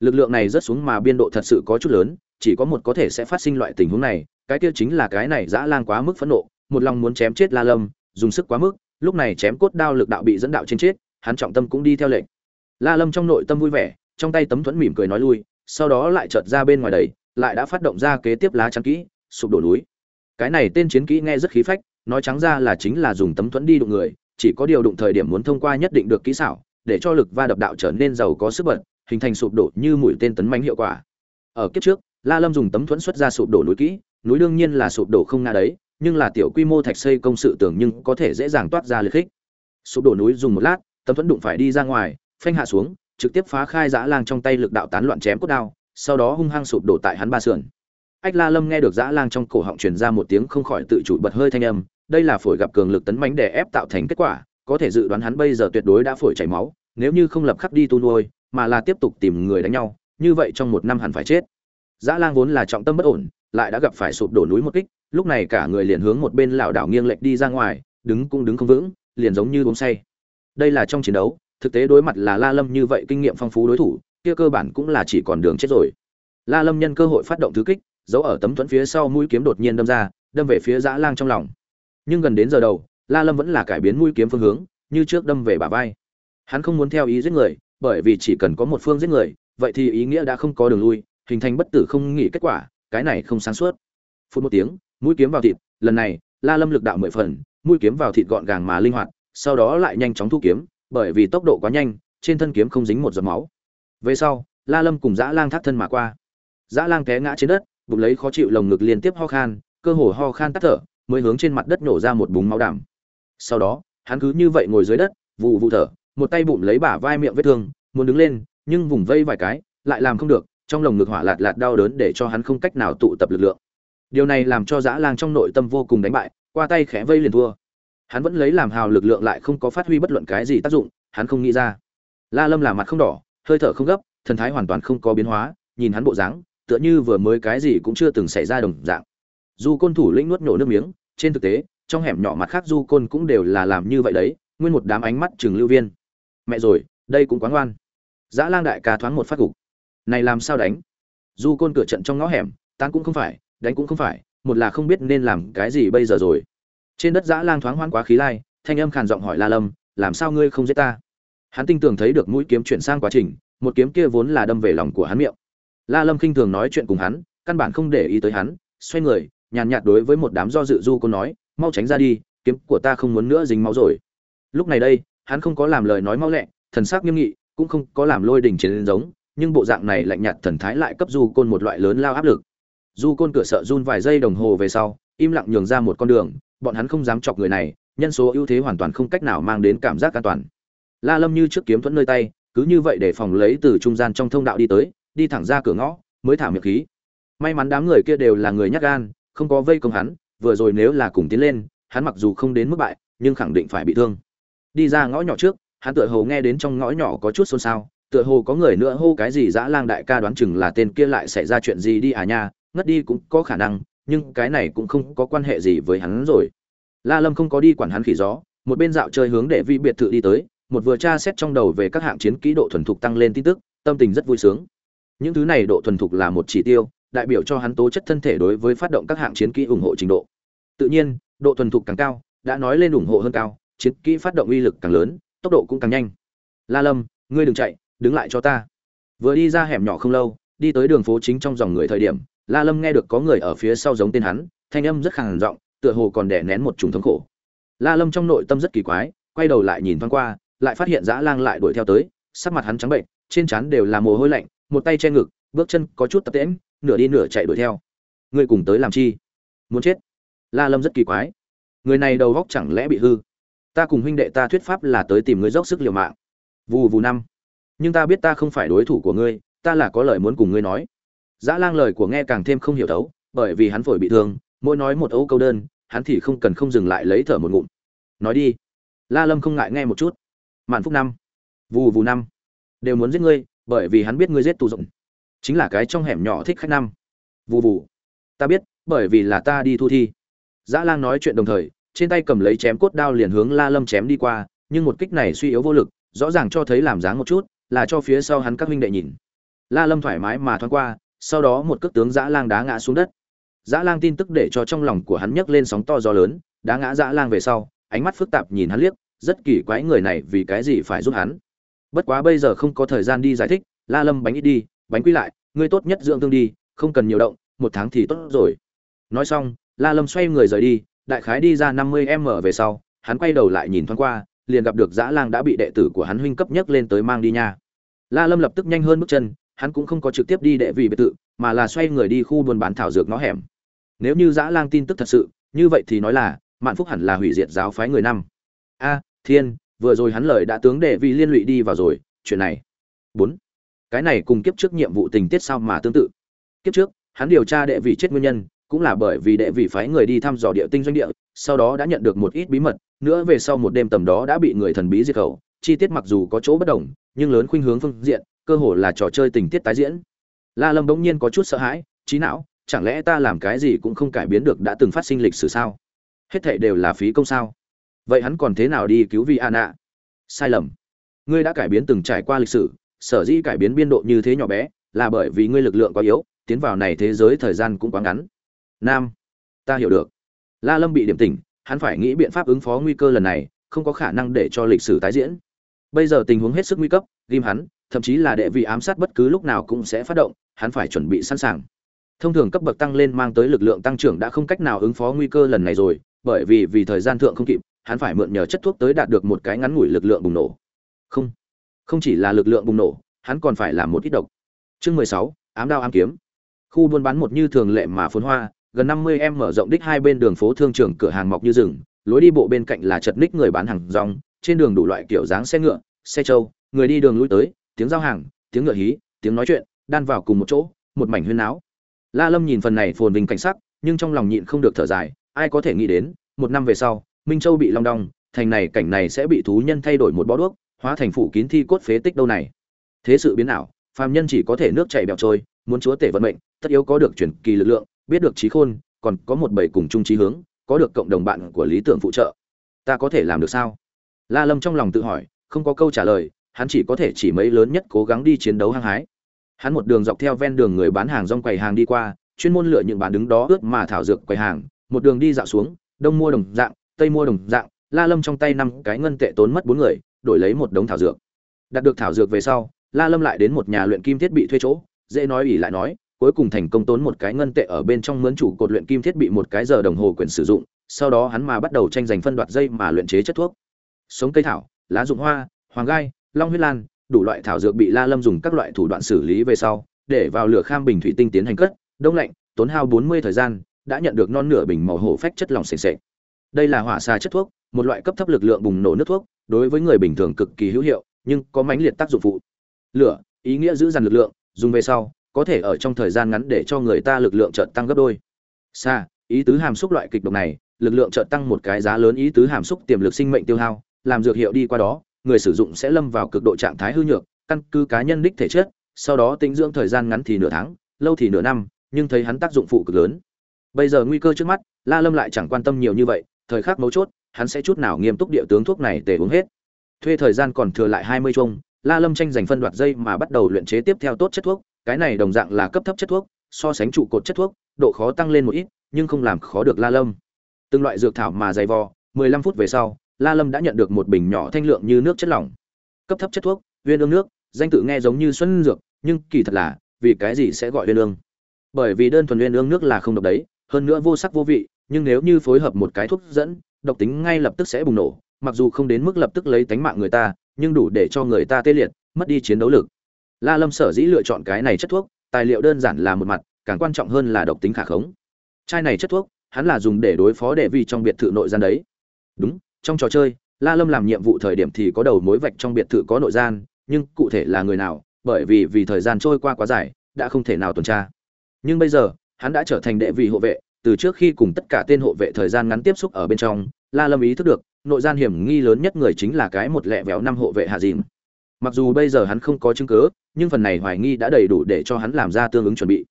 Lực lượng này rất xuống mà biên độ thật sự có chút lớn, chỉ có một có thể sẽ phát sinh loại tình huống này, cái kia chính là cái này dã lang quá mức phẫn nộ, một lòng muốn chém chết la lâm, dùng sức quá mức, lúc này chém cốt đao lực đạo bị dẫn đạo trên chết hắn trọng tâm cũng đi theo lệnh. La lâm trong nội tâm vui vẻ, trong tay tấm thuẫn mỉm cười nói lui, sau đó lại chợt ra bên ngoài đầy, lại đã phát động ra kế tiếp lá chắn kỹ, sụp đổ núi. Cái này tên chiến kỹ nghe rất khí phách, nói trắng ra là chính là dùng tấm thuẫn đi đụng người, chỉ có điều đụng thời điểm muốn thông qua nhất định được kỹ xảo, để cho lực va đập đạo trở nên giàu có sức bật, hình thành sụp đổ như mũi tên tấn mãnh hiệu quả. Ở kiếp trước, la lâm dùng tấm thuẫn xuất ra sụp đổ núi kỹ, núi đương nhiên là sụp đổ không na đấy, nhưng là tiểu quy mô thạch xây công sự tưởng nhưng có thể dễ dàng toát ra liệt khích sụp đổ núi dùng một lát tấm thuẫn đụng phải đi ra ngoài, phanh hạ xuống, trực tiếp phá khai dã lang trong tay lực đạo tán loạn chém cốt đao, sau đó hung hăng sụp đổ tại hắn ba sườn. Ách la lâm nghe được dã lang trong cổ họng truyền ra một tiếng không khỏi tự chủ bật hơi thanh âm, đây là phổi gặp cường lực tấn mánh để ép tạo thành kết quả, có thể dự đoán hắn bây giờ tuyệt đối đã phổi chảy máu, nếu như không lập khắc đi tu nuôi, mà là tiếp tục tìm người đánh nhau, như vậy trong một năm hẳn phải chết. Dã lang vốn là trọng tâm bất ổn, lại đã gặp phải sụp đổ núi một kích, lúc này cả người liền hướng một bên lảo đảo nghiêng lệch đi ra ngoài, đứng cũng đứng không vững, liền giống như uống say đây là trong chiến đấu, thực tế đối mặt là la lâm như vậy kinh nghiệm phong phú đối thủ, kia cơ bản cũng là chỉ còn đường chết rồi. La lâm nhân cơ hội phát động thứ kích, giấu ở tấm thuẫn phía sau mũi kiếm đột nhiên đâm ra, đâm về phía dã lang trong lòng. Nhưng gần đến giờ đầu, la lâm vẫn là cải biến mũi kiếm phương hướng, như trước đâm về bả vai. Hắn không muốn theo ý giết người, bởi vì chỉ cần có một phương giết người, vậy thì ý nghĩa đã không có đường lui, hình thành bất tử không nghĩ kết quả, cái này không sáng suốt. Phút một tiếng, mũi kiếm vào thịt, lần này, la lâm lực đạo mười phần, mũi kiếm vào thịt gọn gàng mà linh hoạt sau đó lại nhanh chóng thu kiếm, bởi vì tốc độ quá nhanh, trên thân kiếm không dính một giọt máu. Về sau, la lâm cùng dã lang thác thân mà qua. Dã lang té ngã trên đất, bụng lấy khó chịu lồng ngực liên tiếp ho khan, cơ hồ ho khan tắt thở, mới hướng trên mặt đất nổ ra một búng máu đảm sau đó, hắn cứ như vậy ngồi dưới đất vụ vụ thở, một tay bụng lấy bả vai miệng vết thương, muốn đứng lên, nhưng vùng vây vài cái, lại làm không được, trong lồng ngực hỏa lạt lạt đau đớn để cho hắn không cách nào tụ tập lực lượng. Điều này làm cho dã lang trong nội tâm vô cùng đánh bại, qua tay khẽ vây liền thua hắn vẫn lấy làm hào lực lượng lại không có phát huy bất luận cái gì tác dụng, hắn không nghĩ ra. La lâm là mặt không đỏ, hơi thở không gấp, thần thái hoàn toàn không có biến hóa, nhìn hắn bộ dáng, tựa như vừa mới cái gì cũng chưa từng xảy ra đồng dạng. Du côn thủ lĩnh nuốt nổ nước miếng, trên thực tế, trong hẻm nhỏ mặt khác du côn cũng đều là làm như vậy đấy, nguyên một đám ánh mắt chừng lưu viên. Mẹ rồi, đây cũng quá ngoan. Dã lang đại ca thoáng một phát gục. Này làm sao đánh? Du côn cửa trận trong ngõ hẻm tan cũng không phải, đánh cũng không phải, một là không biết nên làm cái gì bây giờ rồi trên đất dã lang thoáng hoan quá khí lai, thanh âm khàn giọng hỏi la lâm, làm sao ngươi không giết ta? Hắn tinh tường thấy được mũi kiếm chuyển sang quá trình, một kiếm kia vốn là đâm về lòng của hắn miệng. La lâm khinh thường nói chuyện cùng hắn, căn bản không để ý tới hắn, xoay người, nhàn nhạt đối với một đám do dự du cô nói, mau tránh ra đi, kiếm của ta không muốn nữa dính máu rồi. Lúc này đây, hắn không có làm lời nói mau lẹ, thần sắc nghiêm nghị, cũng không có làm lôi đình chiến giống, nhưng bộ dạng này lạnh nhạt thần thái lại cấp du côn một loại lớn lao áp lực. Du côn cửa sợ run vài giây đồng hồ về sau, im lặng nhường ra một con đường bọn hắn không dám chọc người này, nhân số ưu thế hoàn toàn không cách nào mang đến cảm giác an toàn. La lâm như trước kiếm thuẫn nơi tay, cứ như vậy để phòng lấy từ trung gian trong thông đạo đi tới, đi thẳng ra cửa ngõ, mới thả miệng khí. May mắn đám người kia đều là người nhát gan, không có vây công hắn, vừa rồi nếu là cùng tiến lên, hắn mặc dù không đến mức bại, nhưng khẳng định phải bị thương. Đi ra ngõ nhỏ trước, hắn tựa hồ nghe đến trong ngõ nhỏ có chút xôn xao, tựa hồ có người nữa hô cái gì dã lang đại ca đoán chừng là tên kia lại xảy ra chuyện gì đi à nha, ngất đi cũng có khả năng nhưng cái này cũng không có quan hệ gì với hắn rồi. La lâm không có đi quản hắn khỉ gió, một bên dạo chơi hướng để vi biệt thự đi tới, một vừa tra xét trong đầu về các hạng chiến kỹ độ thuần thục tăng lên tin tức, tâm tình rất vui sướng. Những thứ này độ thuần thục là một chỉ tiêu, đại biểu cho hắn tố chất thân thể đối với phát động các hạng chiến kỹ ủng hộ trình độ. Tự nhiên, độ thuần thục càng cao, đã nói lên ủng hộ hơn cao, chiến kỹ phát động uy lực càng lớn, tốc độ cũng càng nhanh. La lâm, ngươi đừng chạy, đứng lại cho ta. Vừa đi ra hẻm nhỏ không lâu, đi tới đường phố chính trong dòng người thời điểm la lâm nghe được có người ở phía sau giống tên hắn thanh âm rất khàn giọng tựa hồ còn đè nén một trùng thống khổ. La lâm trong nội tâm rất kỳ quái quay đầu lại nhìn thoáng qua lại phát hiện dã lang lại đuổi theo tới sắc mặt hắn trắng bệnh trên trán đều là mồ hôi lạnh một tay che ngực bước chân có chút tập tễnh, nửa đi nửa chạy đuổi theo. Người cùng tới làm chi? Muốn chết? La lâm rất kỳ quái. Người này đầu óc chẳng lẽ bị hư? Ta cùng huynh đệ ta thuyết pháp là tới tìm ngươi dốc sức liều mạng. Vù vù năm. Nhưng ta biết ta không phải đối thủ của ngươi ta là có lời muốn cùng ngươi nói dã lang lời của nghe càng thêm không hiểu thấu bởi vì hắn phổi bị thương mỗi nói một ấu câu đơn hắn thì không cần không dừng lại lấy thở một ngụm. Nói đi. La lâm không ngại nghe một chút. Mạn phúc năm. Vù vù năm. Đều muốn giết ngươi bởi vì hắn biết ngươi giết tù dụng, chính là cái trong hẻm nhỏ thích khách năm. Vù vù. Ta biết bởi vì là ta đi thu thi. Dã lang nói chuyện đồng thời trên tay cầm lấy chém cốt đao liền hướng la lâm chém đi qua nhưng một kích này suy yếu vô lực rõ ràng cho thấy làm dáng một chút là cho phía sau hắn các huynh đệ nhìn. La lâm thoải mái mà thoáng qua sau đó một cước tướng dã lang đá ngã xuống đất. Dã lang tin tức để cho trong lòng của hắn nhấc lên sóng to gió lớn, đá ngã dã lang về sau, ánh mắt phức tạp nhìn hắn liếc, rất kỳ quái người này vì cái gì phải giúp hắn. Bất quá bây giờ không có thời gian đi giải thích, la lâm bánh ít đi, bánh quy lại, ngươi tốt nhất dưỡng thương đi, không cần nhiều động, một tháng thì tốt rồi. Nói xong, la lâm xoay người rời đi, đại khái đi ra năm mươi m về sau, hắn quay đầu lại nhìn thoáng qua, liền gặp được dã lang đã bị đệ tử của hắn huynh cấp nhất lên tới mang đi nha. La lâm lập tức nhanh hơn bước chân hắn cũng không có trực tiếp đi đệ vị biệt tự mà là xoay người đi khu buôn bán thảo dược ngõ hẻm. Nếu như dã lang tin tức thật sự, như vậy thì nói là, mạn phúc hẳn là hủy diệt giáo phái người năm. A, thiên, vừa rồi hắn lời đã tướng đệ vị liên lụy đi vào rồi, chuyện này. Bốn, cái này cùng kiếp trước nhiệm vụ tình tiết sao mà tương tự? Kiếp trước, hắn điều tra đệ vị chết nguyên nhân, cũng là bởi vì đệ vị phái người đi thăm dò địa tinh doanh địa, sau đó đã nhận được một ít bí mật, nữa về sau một đêm tầm đó đã bị người thần bí diệt khẩu. Chi tiết mặc dù có chỗ bất đồng, nhưng lớn khuynh hướng phương diện cơ hồ là trò chơi tình tiết tái diễn. La lâm bỗng nhiên có chút sợ hãi trí não, chẳng lẽ ta làm cái gì cũng không cải biến được đã từng phát sinh lịch sử sao? Hết thảy đều là phí công sao? Vậy hắn còn thế nào đi cứu vi an ạ? Sai lầm. Ngươi đã cải biến từng trải qua lịch sử, sở dĩ cải biến biên độ như thế nhỏ bé, là bởi vì ngươi lực lượng quá yếu, tiến vào này thế giới thời gian cũng quá ngắn. Nam, ta hiểu được. La lâm bị điểm tỉnh, hắn phải nghĩ biện pháp ứng phó nguy cơ lần này, không có khả năng để cho lịch sử tái diễn. Bây giờ tình huống hết sức nguy cấp, ghim hắn thậm chí là đệ vị ám sát bất cứ lúc nào cũng sẽ phát động, hắn phải chuẩn bị sẵn sàng. Thông thường cấp bậc tăng lên mang tới lực lượng tăng trưởng đã không cách nào ứng phó nguy cơ lần này rồi, bởi vì vì thời gian thượng không kịp, hắn phải mượn nhờ chất thuốc tới đạt được một cái ngắn ngủi lực lượng bùng nổ. Không không chỉ là lực lượng bùng nổ, hắn còn phải làm một ít độc. Chương mười sáu, ám đao ám kiếm. Khu buôn bán một như thường lệ mà phồn hoa, gần năm mươi em mở rộng đích hai bên đường phố thương trường cửa hàng mọc như rừng, lối đi bộ bên cạnh là chật ních người bán hàng rong, trên đường đủ loại kiểu dáng xe ngựa, xe trâu, người đi đường lui tới tiếng giao hàng, tiếng ngựa hí, tiếng nói chuyện, đan vào cùng một chỗ, một mảnh huyên náo. La lâm nhìn phần này phồn vinh cảnh sắc, nhưng trong lòng nhịn không được thở dài, ai có thể nghĩ đến, một năm về sau, minh châu bị long đong, thành này cảnh này sẽ bị thú nhân thay đổi một bó đuốc, hóa thành phủ kín thi cốt phế tích đâu này. Thế sự biến ảo, phàm nhân chỉ có thể nước chảy bẹo trôi, muốn chúa tể vận mệnh, tất yếu có được truyền kỳ lực lượng, biết được trí khôn, còn có một bầy cùng chung trí hướng, có được cộng đồng bạn của lý tưởng phụ trợ. Ta có thể làm được sao? La lâm trong lòng tự hỏi, không có câu trả lời hắn chỉ có thể chỉ mấy lớn nhất cố gắng đi chiến đấu hăng hái. Hắn một đường dọc theo ven đường người bán hàng rong quầy hàng đi qua, chuyên môn lựa những bán đứng đó ướt mà thảo dược quầy hàng, một đường đi dạo xuống, đông mua đồng dạng, tây mua đồng dạng, la lâm trong tay năm cái ngân tệ tốn mất bốn người, đổi lấy một đống thảo dược. Đạt được thảo dược về sau, la lâm lại đến một nhà luyện kim thiết bị thuê chỗ, dễ nói ỉ lại nói, cuối cùng thành công tốn một cái ngân tệ ở bên trong mướn chủ cột luyện kim thiết bị một cái giờ đồng hồ quyền sử dụng, sau đó hắn mà bắt đầu tranh giành phân đoạt dây mà luyện chế chất thuốc. Sống cây thảo, lá dụng hoa, hoàng gai long huyết lan, đủ loại thảo dược bị la lâm dùng các loại thủ đoạn xử lý về sau, để vào lửa kham bình thủy tinh tiến hành cất, đông lạnh, tốn hao 40 thời gian, đã nhận được non nửa bình màu hổ phách chất lỏng sền sệt. Đây là hỏa xa chất thuốc, một loại cấp thấp lực lượng bùng nổ nước thuốc, đối với người bình thường cực kỳ hữu hiệu, nhưng có mãnh liệt tác dụng phụ. Lửa, ý nghĩa giữ dằn lực lượng, dùng về sau, có thể ở trong thời gian ngắn để cho người ta lực lượng chợt tăng gấp đôi. Xa ý tứ hàm xúc loại kịch độc này, lực lượng chợt tăng một cái giá lớn ý tứ hàm xúc tiềm lực sinh mệnh tiêu hao, làm dược hiệu đi qua đó người sử dụng sẽ lâm vào cực độ trạng thái hư nhược, căn cứ cá nhân đích thể chất, sau đó tính dưỡng thời gian ngắn thì nửa tháng, lâu thì nửa năm, nhưng thấy hắn tác dụng phụ cực lớn. Bây giờ nguy cơ trước mắt, la lâm lại chẳng quan tâm nhiều như vậy, thời khắc mấu chốt, hắn sẽ chút nào nghiêm túc địa tướng thuốc này để uống hết. Thuê thời gian còn thừa lại hai mươi chung, la lâm tranh giành phân đoạt dây mà bắt đầu luyện chế tiếp theo tốt chất thuốc, cái này đồng dạng là cấp thấp chất thuốc, so sánh trụ cột chất thuốc, độ khó tăng lên một ít, nhưng không làm khó được la lâm. Từng loại dược thảo mà dày vò 15 phút về sau la lâm đã nhận được một bình nhỏ thanh lượng như nước chất lỏng. Cấp thấp chất thuốc viên ương nước, danh tự nghe giống như xuân dược, nhưng kỳ thật là, vì cái gì sẽ gọi viên ương? Bởi vì đơn thuần viên ương nước là không độc đấy, hơn nữa vô sắc vô vị, nhưng nếu như phối hợp một cái thuốc dẫn, độc tính ngay lập tức sẽ bùng nổ, mặc dù không đến mức lập tức lấy tánh mạng người ta, nhưng đủ để cho người ta tê liệt, mất đi chiến đấu lực. La lâm sở dĩ lựa chọn cái này chất thuốc, tài liệu đơn giản là một mặt, càng quan trọng hơn là độc tính khả khống. Chai này chất thuốc, hắn là dùng để đối phó đệ vi trong biệt thự nội gian đấy. Đúng trong trò chơi, la lâm làm nhiệm vụ thời điểm thì có đầu mối vạch trong biệt thự có nội gian, nhưng cụ thể là người nào, bởi vì vì thời gian trôi qua quá dài, đã không thể nào tuần tra. Nhưng bây giờ, hắn đã trở thành đệ vị hộ vệ, từ trước khi cùng tất cả tên hộ vệ thời gian ngắn tiếp xúc ở bên trong, la lâm ý thức được, nội gian hiểm nghi lớn nhất người chính là cái một lẹ véo năm hộ vệ hạ dìm mặc dù bây giờ hắn không có chứng cứ, nhưng phần này hoài nghi đã đầy đủ để cho hắn làm ra tương ứng chuẩn bị.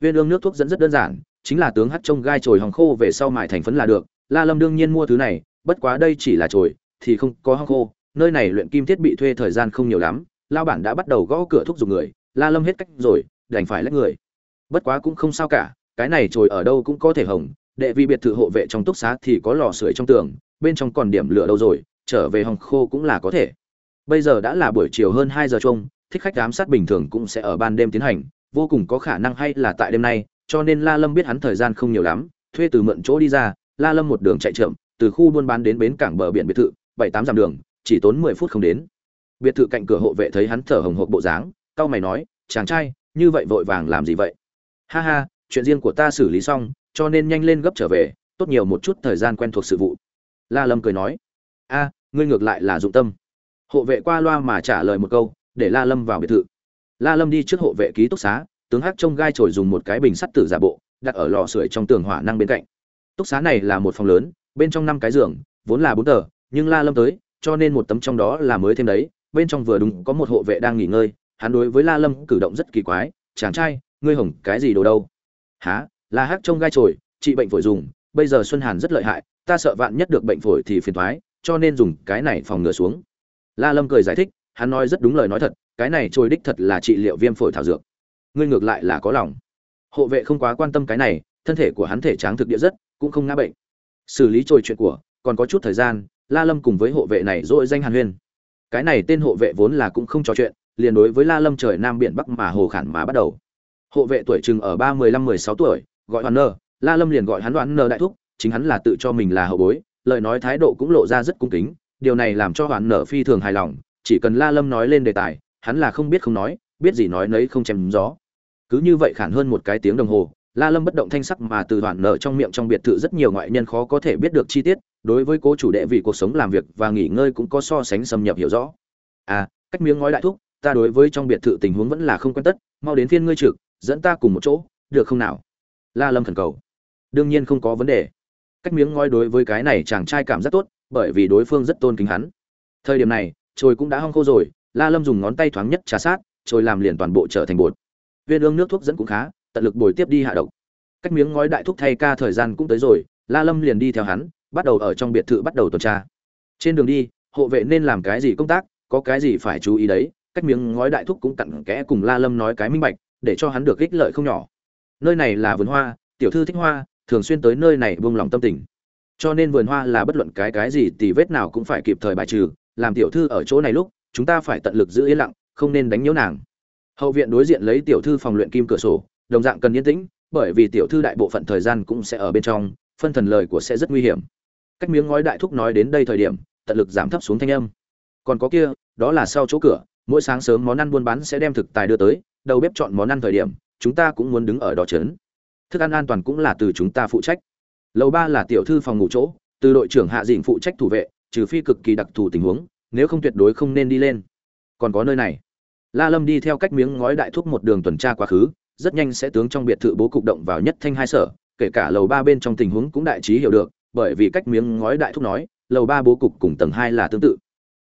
Viên ương nước thuốc dẫn rất đơn giản, chính là tướng hắt trông gai trồi hòng khô về sau mài thành phấn là được, la lâm đương nhiên mua thứ này bất quá đây chỉ là trồi thì không có hong khô, nơi này luyện kim thiết bị thuê thời gian không nhiều lắm lao bản đã bắt đầu gõ cửa thuốc dùng người, la lâm hết cách rồi, đành phải lách người. Bất quá cũng không sao cả, cái này trồi ở đâu cũng có thể hồng đệ vì biệt thự hộ vệ trong túc xá thì có lò sưởi trong tường, bên trong còn điểm lửa đâu rồi, trở về hồng khô cũng là có thể. Bây giờ đã là buổi chiều hơn hai giờ chung thích khách giám sát bình thường cũng sẽ ở ban đêm tiến hành, vô cùng có khả năng hay là tại đêm nay, cho nên la lâm biết hắn thời gian không nhiều lắm, thuê từ mượn chỗ đi ra, la lâm một đường chạy trượm từ khu buôn bán đến bến cảng bờ biển biệt thự, bảy tám dặm đường, chỉ tốn mười phút không đến. Biệt thự cạnh cửa hộ vệ thấy hắn thở hồng hộc bộ dáng, cau mày nói, chàng trai, như vậy vội vàng làm gì vậy? Ha ha, chuyện riêng của ta xử lý xong, cho nên nhanh lên gấp trở về, tốt nhiều một chút thời gian quen thuộc sự vụ. La lâm cười nói, a, ngươi ngược lại là dụng tâm. Hộ vệ qua loa mà trả lời một câu, để la lâm vào biệt thự. La lâm đi trước hộ vệ ký túc xá, tướng hắc trông gai trồi dùng một cái bình sắt tử giả bộ, đặt ở lò sưởi trong tường hỏa năng bên cạnh. Túc xá này là một phòng lớn bên trong năm cái giường, vốn là bốn tờ, nhưng la lâm tới, cho nên một tấm trong đó là mới thêm đấy, bên trong vừa đúng có một hộ vệ đang nghỉ ngơi, hắn đối với la lâm cử động rất kỳ quái, chàng trai, ngươi hồng cái gì đồ đâu? Há là hắc trông gai trồi trị bệnh phổi dùng, bây giờ xuân hàn rất lợi hại, ta sợ vạn nhất được bệnh phổi thì phiền thoái cho nên dùng cái này phòng ngừa xuống. La lâm cười giải thích, hắn nói rất đúng lời nói thật, cái này trôi đích thật là trị liệu viêm phổi thảo dược. Ngươi ngược lại là có lòng. Hộ vệ không quá quan tâm cái này, thân thể của hắn thể tráng thực địa rất, cũng không ngã bệnh xử lý trôi chuyện của, còn có chút thời gian, la lâm cùng với hộ vệ này dội danh hàn huyên. Cái này tên hộ vệ vốn là cũng không trò chuyện, liền đối với la lâm trời nam biển bắc mà hồ khản mà bắt đầu. Hộ vệ tuổi chừng ở ba mười lăm mười sáu tuổi, gọi hoàn nơ, la lâm liền gọi hắn đoán nơ đại thúc, chính hắn là tự cho mình là hậu bối, lời nói thái độ cũng lộ ra rất cung kính, điều này làm cho hoàn nở phi thường hài lòng, chỉ cần la lâm nói lên đề tài, hắn là không biết không nói, biết gì nói nấy không chém gió. Cứ như vậy khản hơn một cái tiếng đồng hồ la lâm bất động thanh sắc mà từ đoạn nở trong miệng trong biệt thự rất nhiều ngoại nhân khó có thể biết được chi tiết, đối với cố chủ đệ vì cuộc sống làm việc và nghỉ ngơi cũng có so sánh xâm nhập hiểu rõ. À cách miếng ngói đại thúc, ta đối với trong biệt thự tình huống vẫn là không quan tất, mau đến phiên ngươi trực, dẫn ta cùng một chỗ, được không nào? La lâm khẩn cầu. Đương nhiên không có vấn đề. Cách miếng ngói đối với cái này chàng trai cảm rất tốt, bởi vì đối phương rất tôn kính hắn. Thời điểm này trồi cũng đã hong khô rồi, la lâm dùng ngón tay thoáng nhất trà sát trồi làm liền toàn bộ trở thành bột. Viên ương nước thuốc dẫn cũng khá tận lực bồi tiếp đi hạ độc. Cách miếng ngói đại thúc thay ca thời gian cũng tới rồi, la lâm liền đi theo hắn, bắt đầu ở trong biệt thự bắt đầu tuần tra. Trên đường đi, hộ vệ nên làm cái gì công tác, có cái gì phải chú ý đấy, cách miếng ngói đại thúc cũng cặn kẽ cùng la lâm nói cái minh bạch, để cho hắn được ích lợi không nhỏ. Nơi này là vườn hoa, tiểu thư thích hoa, thường xuyên tới nơi này buông lòng tâm tình. Cho nên vườn hoa là bất luận cái cái gì thì vết nào cũng phải kịp thời bài trừ, làm tiểu thư ở chỗ này lúc, chúng ta phải tận lực giữ yên lặng, không nên đánh nhiễu nàng. Hậu viện đối diện lấy tiểu thư phòng luyện kim cửa sổ đồng dạng cần yên tĩnh, bởi vì tiểu thư đại bộ phận thời gian cũng sẽ ở bên trong, phân thần lời của sẽ rất nguy hiểm. Cách miếng ngói đại thúc nói đến đây thời điểm, tận lực giảm thấp xuống thanh âm. Còn có kia, đó là sau chỗ cửa, mỗi sáng sớm món ăn buôn bán sẽ đem thực tài đưa tới, đầu bếp chọn món ăn thời điểm, chúng ta cũng muốn đứng ở đó chấn. thức ăn an toàn cũng là từ chúng ta phụ trách. Lầu ba là tiểu thư phòng ngủ chỗ, từ đội trưởng hạ dĩnh phụ trách thủ vệ, trừ phi cực kỳ đặc thù tình huống, nếu không tuyệt đối không nên đi lên. Còn có nơi này. La lâm đi theo cách miếng ngói đại thúc một đường tuần tra quá khứ rất nhanh sẽ tướng trong biệt thự bố cục động vào nhất thanh hai sở, kể cả lầu ba bên trong tình huống cũng đại trí hiểu được, bởi vì cách miếng ngói đại thúc nói, lầu ba bố cục cùng tầng hai là tương tự.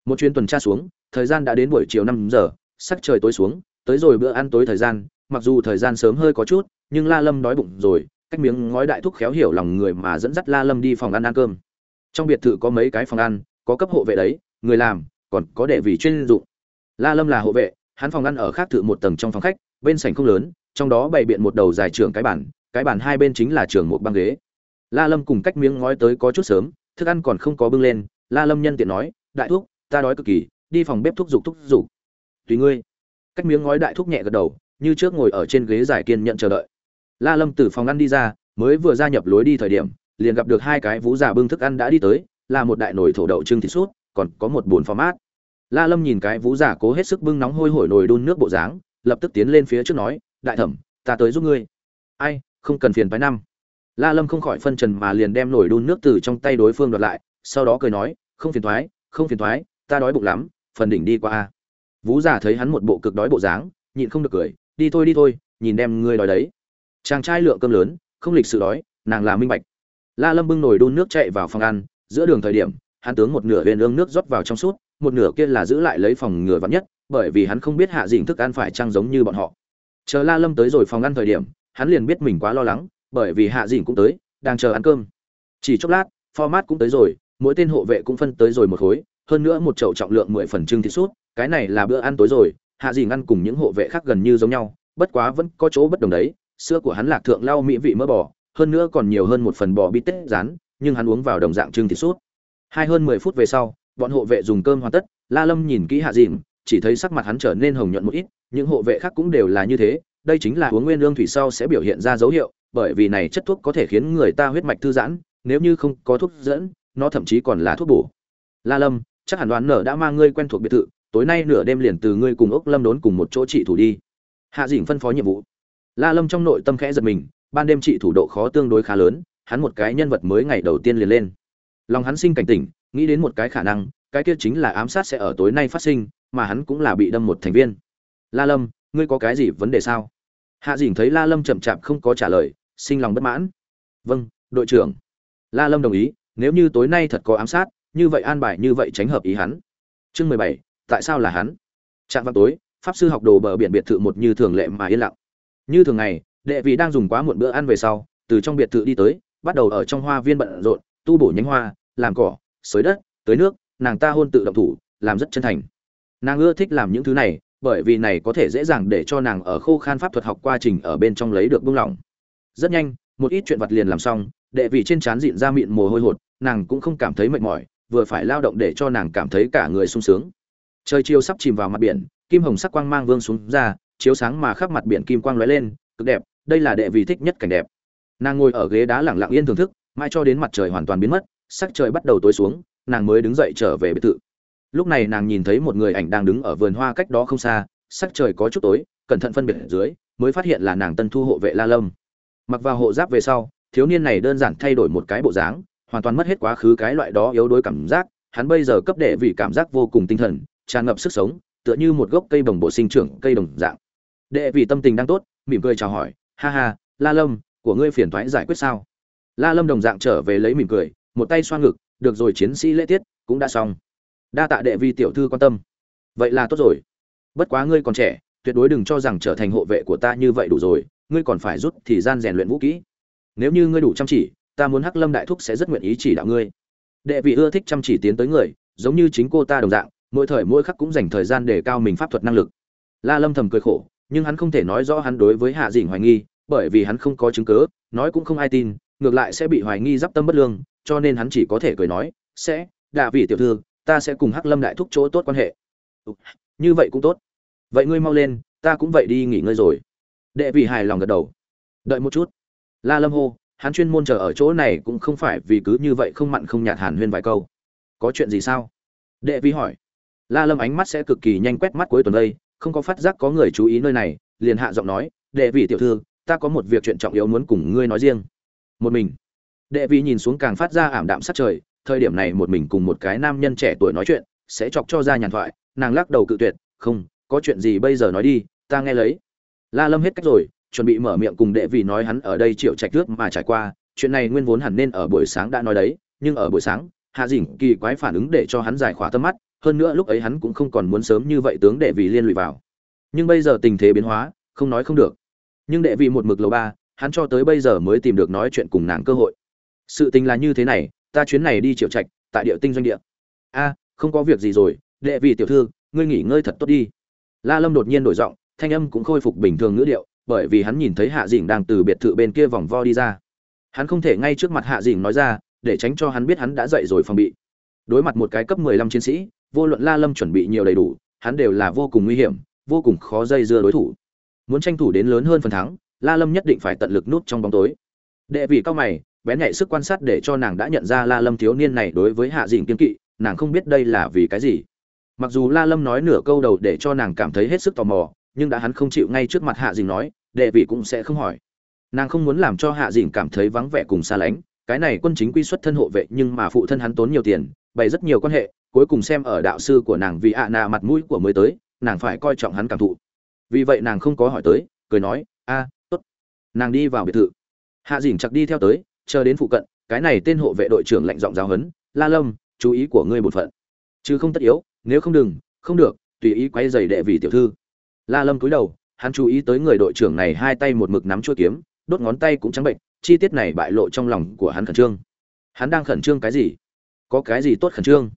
Một chuyến tuần tra xuống, thời gian đã đến buổi chiều năm giờ, sắc trời tối xuống, tới rồi bữa ăn tối thời gian, mặc dù thời gian sớm hơi có chút, nhưng la lâm đói bụng rồi, cách miếng ngói đại thúc khéo hiểu lòng người mà dẫn dắt la lâm đi phòng ăn ăn cơm. Trong biệt thự có mấy cái phòng ăn, có cấp hộ vệ đấy, người làm, còn có đệ vị chuyên dụng. La lâm là hộ vệ, hắn phòng ăn ở khác thự một tầng trong phòng khách, bên sảnh không lớn trong đó bày biện một đầu dài trường cái bản cái bản hai bên chính là trường một băng ghế. La lâm cùng cách miếng ngói tới có chút sớm, thức ăn còn không có bưng lên, la lâm nhân tiện nói, đại thúc, ta đói cực kỳ, đi phòng bếp thúc dục thúc dục. tùy ngươi. Cách miếng ngói đại thúc nhẹ gật đầu, như trước ngồi ở trên ghế giải kiên nhận chờ đợi. La lâm từ phòng ăn đi ra, mới vừa gia nhập lối đi thời điểm, liền gặp được hai cái vú già bưng thức ăn đã đi tới, là một đại nồi thổ đậu trưng thịt sút còn có một bồn phó mát. La lâm nhìn cái vú già cố hết sức bưng nóng hôi hổi nồi đun nước bộ dáng, lập tức tiến lên phía trước nói đại thẩm, ta tới giúp ngươi. Ai, không cần phiền phái năm. La lâm không khỏi phân trần mà liền đem nồi đun nước từ trong tay đối phương đoạt lại, sau đó cười nói, không phiền thoái, không phiền thoái, ta đói bụng lắm, phần đỉnh đi qua a. Vú già thấy hắn một bộ cực đói bộ dáng, nhịn không được cười, đi thôi đi thôi, nhìn đem ngươi đói đấy. Chàng trai lượng cơm lớn, không lịch sự đói, nàng là minh bạch. La lâm bưng nồi đun nước chạy vào phòng ăn, giữa đường thời điểm, hắn tướng một nửa huyền ương nước rót vào trong suốt, một nửa kia là giữ lại lấy phòng ngừa vắn nhất, bởi vì hắn không biết hạ dịnh thức ăn phải trăng giống như bọn họ chờ la lâm tới rồi phòng ăn thời điểm, hắn liền biết mình quá lo lắng, bởi vì hạ dĩnh cũng tới, đang chờ ăn cơm. Chỉ chốc lát, format cũng tới rồi, mỗi tên hộ vệ cũng phân tới rồi một khối, hơn nữa một chậu trọng lượng mười phần trưng thịt sút cái này là bữa ăn tối rồi, hạ dĩnh ăn cùng những hộ vệ khác gần như giống nhau, bất quá vẫn có chỗ bất đồng đấy, sữa của hắn lạc thượng lau mỹ vị mỡ bò, hơn nữa còn nhiều hơn một phần bò bít tết rán, nhưng hắn uống vào đồng dạng trưng thịt sút hai hơn mười phút về sau, bọn hộ vệ dùng cơm hoàn tất, la lâm nhìn kỹ hạ dìn chỉ thấy sắc mặt hắn trở nên hồng nhuận một ít những hộ vệ khác cũng đều là như thế, đây chính là uống nguyên lương thủy sau sẽ biểu hiện ra dấu hiệu, bởi vì này chất thuốc có thể khiến người ta huyết mạch thư giãn, nếu như không có thuốc dẫn, nó thậm chí còn là thuốc bổ. La lâm, chắc hẳn đoán nở đã mang ngươi quen thuộc biệt thự, tối nay nửa đêm liền từ ngươi cùng ốc lâm đốn cùng một chỗ trị thủ đi. Hạ dĩnh phân phó nhiệm vụ. La lâm trong nội tâm khẽ giật mình, ban đêm trị thủ độ khó tương đối khá lớn, hắn một cái nhân vật mới ngày đầu tiên liền lên. Lòng hắn sinh cảnh tỉnh, nghĩ đến một cái khả năng, cái kia chính là ám sát sẽ ở tối nay phát sinh, mà hắn cũng là bị đâm một thành viên la lâm, ngươi có cái gì vấn đề sao? Hạ dĩnh thấy la lâm chậm chạp không có trả lời, sinh lòng bất mãn. Vâng đội trưởng. La lâm đồng ý, nếu như tối nay thật có ám sát, như vậy an bài như vậy tránh hợp ý hắn. Chương mười bảy, tại sao là hắn? Trạng vào tối, pháp sư học đồ bờ biển biệt thự một như thường lệ mà yên lặng. Như thường ngày, đệ vị đang dùng quá muộn bữa ăn về sau, từ trong biệt thự đi tới, bắt đầu ở trong hoa viên bận rộn, tu bổ nhánh hoa, làm cỏ xới đất, tưới nước, nàng ta hôn tự động thủ, làm rất chân thành. Nàng ưa thích làm những thứ này bởi vì này có thể dễ dàng để cho nàng ở khô khan pháp thuật học quá trình ở bên trong lấy được buông lỏng. Rất nhanh, một ít chuyện vật liền làm xong, đệ vị trên trán dịn ra mịn mồ hôi hột, nàng cũng không cảm thấy mệt mỏi, vừa phải lao động để cho nàng cảm thấy cả người sung sướng. Trời chiều sắp chìm vào mặt biển, kim hồng sắc quang mang vương xuống ra, chiếu sáng mà khắp mặt biển kim quang lóe lên, cực đẹp, đây là đệ vị thích nhất cảnh đẹp. Nàng ngồi ở ghế đá lặng lặng yên thưởng thức, mãi cho đến mặt trời hoàn toàn biến mất, sắc trời bắt đầu tối xuống, nàng mới đứng dậy trở về biệt thự lúc này nàng nhìn thấy một người ảnh đang đứng ở vườn hoa cách đó không xa, sắc trời có chút tối, cẩn thận phân biệt ở dưới, mới phát hiện là nàng tân thu hộ vệ la lâm. Mặc vào hộ giáp về sau, thiếu niên này đơn giản thay đổi một cái bộ dáng, hoàn toàn mất hết quá khứ cái loại đó yếu đuối cảm giác, hắn bây giờ cấp đệ vì cảm giác vô cùng tinh thần, tràn ngập sức sống, tựa như một gốc cây bồng bộ sinh trưởng cây đồng dạng. Đệ vì tâm tình đang tốt, mỉm cười chào hỏi, ha ha, la lâm, của ngươi phiền thoái giải quyết sao? La lâm đồng dạng trở về lấy mỉm cười, một tay xoa ngực, được rồi chiến sĩ lễ tiết, cũng đã xong đa tạ đệ vi tiểu thư quan tâm. Vậy là tốt rồi. Bất quá ngươi còn trẻ, tuyệt đối đừng cho rằng trở thành hộ vệ của ta như vậy đủ rồi, ngươi còn phải rút thì gian rèn luyện vũ kỹ. Nếu như ngươi đủ chăm chỉ, ta muốn hắc lâm đại thúc sẽ rất nguyện ý chỉ đạo ngươi. Đệ vị ưa thích chăm chỉ tiến tới người, giống như chính cô ta đồng dạng, mỗi thời mỗi khắc cũng dành thời gian để cao mình pháp thuật năng lực. La lâm thầm cười khổ, nhưng hắn không thể nói rõ hắn đối với hạ dĩnh hoài nghi, bởi vì hắn không có chứng cứ, nói cũng không ai tin, ngược lại sẽ bị hoài nghi d tâm bất lương, cho nên hắn chỉ có thể cười nói, sẽ, đạ vị tiểu thư ta sẽ cùng hắc lâm đại thúc chỗ tốt quan hệ. Ừ, như vậy cũng tốt. Vậy ngươi mau lên, ta cũng vậy đi nghỉ ngơi rồi. Đệ vị hài lòng gật đầu. Đợi một chút. La lâm hô, hắn chuyên môn chờ ở chỗ này cũng không phải vì cứ như vậy không mặn không nhạt hàn huyên vài câu. Có chuyện gì sao? Đệ vị hỏi. La lâm ánh mắt sẽ cực kỳ nhanh quét mắt cuối tuần đây, không có phát giác có người chú ý nơi này, liền hạ giọng nói, đệ vị tiểu thư, ta có một việc chuyện trọng yếu muốn cùng ngươi nói riêng. Một mình. Đệ vị nhìn xuống càng phát ra ảm đạm sát trời thời điểm này một mình cùng một cái nam nhân trẻ tuổi nói chuyện, sẽ chọc cho ra nhàn thoại, nàng lắc đầu cự tuyệt, không, có chuyện gì bây giờ nói đi, ta nghe lấy. La lâm hết cách rồi, chuẩn bị mở miệng cùng đệ vị nói hắn ở đây chịu trạch trước mà trải qua, chuyện này nguyên vốn hẳn nên ở buổi sáng đã nói đấy, nhưng ở buổi sáng, hạ dĩnh kỳ quái phản ứng để cho hắn giải khỏa tâm mắt, hơn nữa lúc ấy hắn cũng không còn muốn sớm như vậy tướng đệ vị liên lụy vào. Nhưng bây giờ tình thế biến hóa, không nói không được. Nhưng đệ vị một mực lầu ba, hắn cho tới bây giờ mới tìm được nói chuyện cùng nàng cơ hội. Sự tình là như thế này ta chuyến này đi triệu trạch, tại địa tinh doanh địa. A, không có việc gì rồi, đệ vị tiểu thư, ngươi nghỉ ngơi thật tốt đi. La lâm đột nhiên đổi giọng, thanh âm cũng khôi phục bình thường ngữ điệu, bởi vì hắn nhìn thấy hạ dĩnh đang từ biệt thự bên kia vòng vo đi ra. Hắn không thể ngay trước mặt hạ dĩnh nói ra, để tránh cho hắn biết hắn đã dậy rồi phòng bị. Đối mặt một cái cấp 15 chiến sĩ, vô luận la lâm chuẩn bị nhiều đầy đủ, hắn đều là vô cùng nguy hiểm, vô cùng khó dây dưa đối thủ. Muốn tranh thủ đến lớn hơn phần thắng, la lâm nhất định phải tận lực nút trong bóng tối. Đệ vị cao mày bén nhạy sức quan sát để cho nàng đã nhận ra la lâm thiếu niên này đối với hạ dĩnh kiên kỵ, nàng không biết đây là vì cái gì. Mặc dù la lâm nói nửa câu đầu để cho nàng cảm thấy hết sức tò mò, nhưng đã hắn không chịu ngay trước mặt hạ dĩnh nói, đệ vị cũng sẽ không hỏi. Nàng không muốn làm cho hạ dĩnh cảm thấy vắng vẻ cùng xa lánh, cái này quân chính quy xuất thân hộ vệ nhưng mà phụ thân hắn tốn nhiều tiền, bày rất nhiều quan hệ, cuối cùng xem ở đạo sư của nàng vì ạ nà mặt mũi của mới tới, nàng phải coi trọng hắn cảm thụ. Vì vậy nàng không có hỏi tới, cười nói, a, tốt. Nàng đi vào biệt thự. Hạ dĩnh chặt đi theo tới chờ đến phụ cận, cái này tên hộ vệ đội trưởng lạnh giọng giáo huấn, la lâm, chú ý của ngươi một phận. Chứ không tất yếu, nếu không đừng, không được, tùy ý quay giày đệ vì tiểu thư. La lâm cúi đầu, hắn chú ý tới người đội trưởng này hai tay một mực nắm chuôi kiếm, đốt ngón tay cũng trắng bệnh, chi tiết này bại lộ trong lòng của hắn khẩn trương. Hắn đang khẩn trương cái gì? Có cái gì tốt khẩn trương?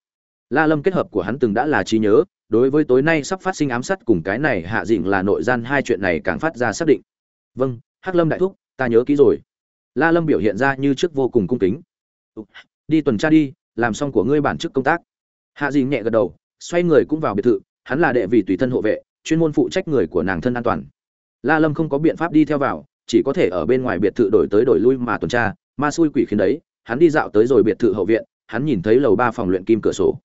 La lâm kết hợp của hắn từng đã là trí nhớ, đối với tối nay sắp phát sinh ám sát cùng cái này hạ dịnh là nội gian hai chuyện này càng phát ra xác định. Vâng hắc lâm đại thúc, ta nhớ kỹ rồi la lâm biểu hiện ra như trước vô cùng cung kính. Đi tuần tra đi, làm xong của ngươi bản chức công tác. Hạ dịnh nhẹ gật đầu, xoay người cũng vào biệt thự, hắn là đệ vị tùy thân hộ vệ, chuyên môn phụ trách người của nàng thân an toàn. La lâm không có biện pháp đi theo vào, chỉ có thể ở bên ngoài biệt thự đổi tới đổi lui mà tuần tra, ma xui quỷ khiến đấy, hắn đi dạo tới rồi biệt thự hậu viện, hắn nhìn thấy lầu ba phòng luyện kim cửa sổ.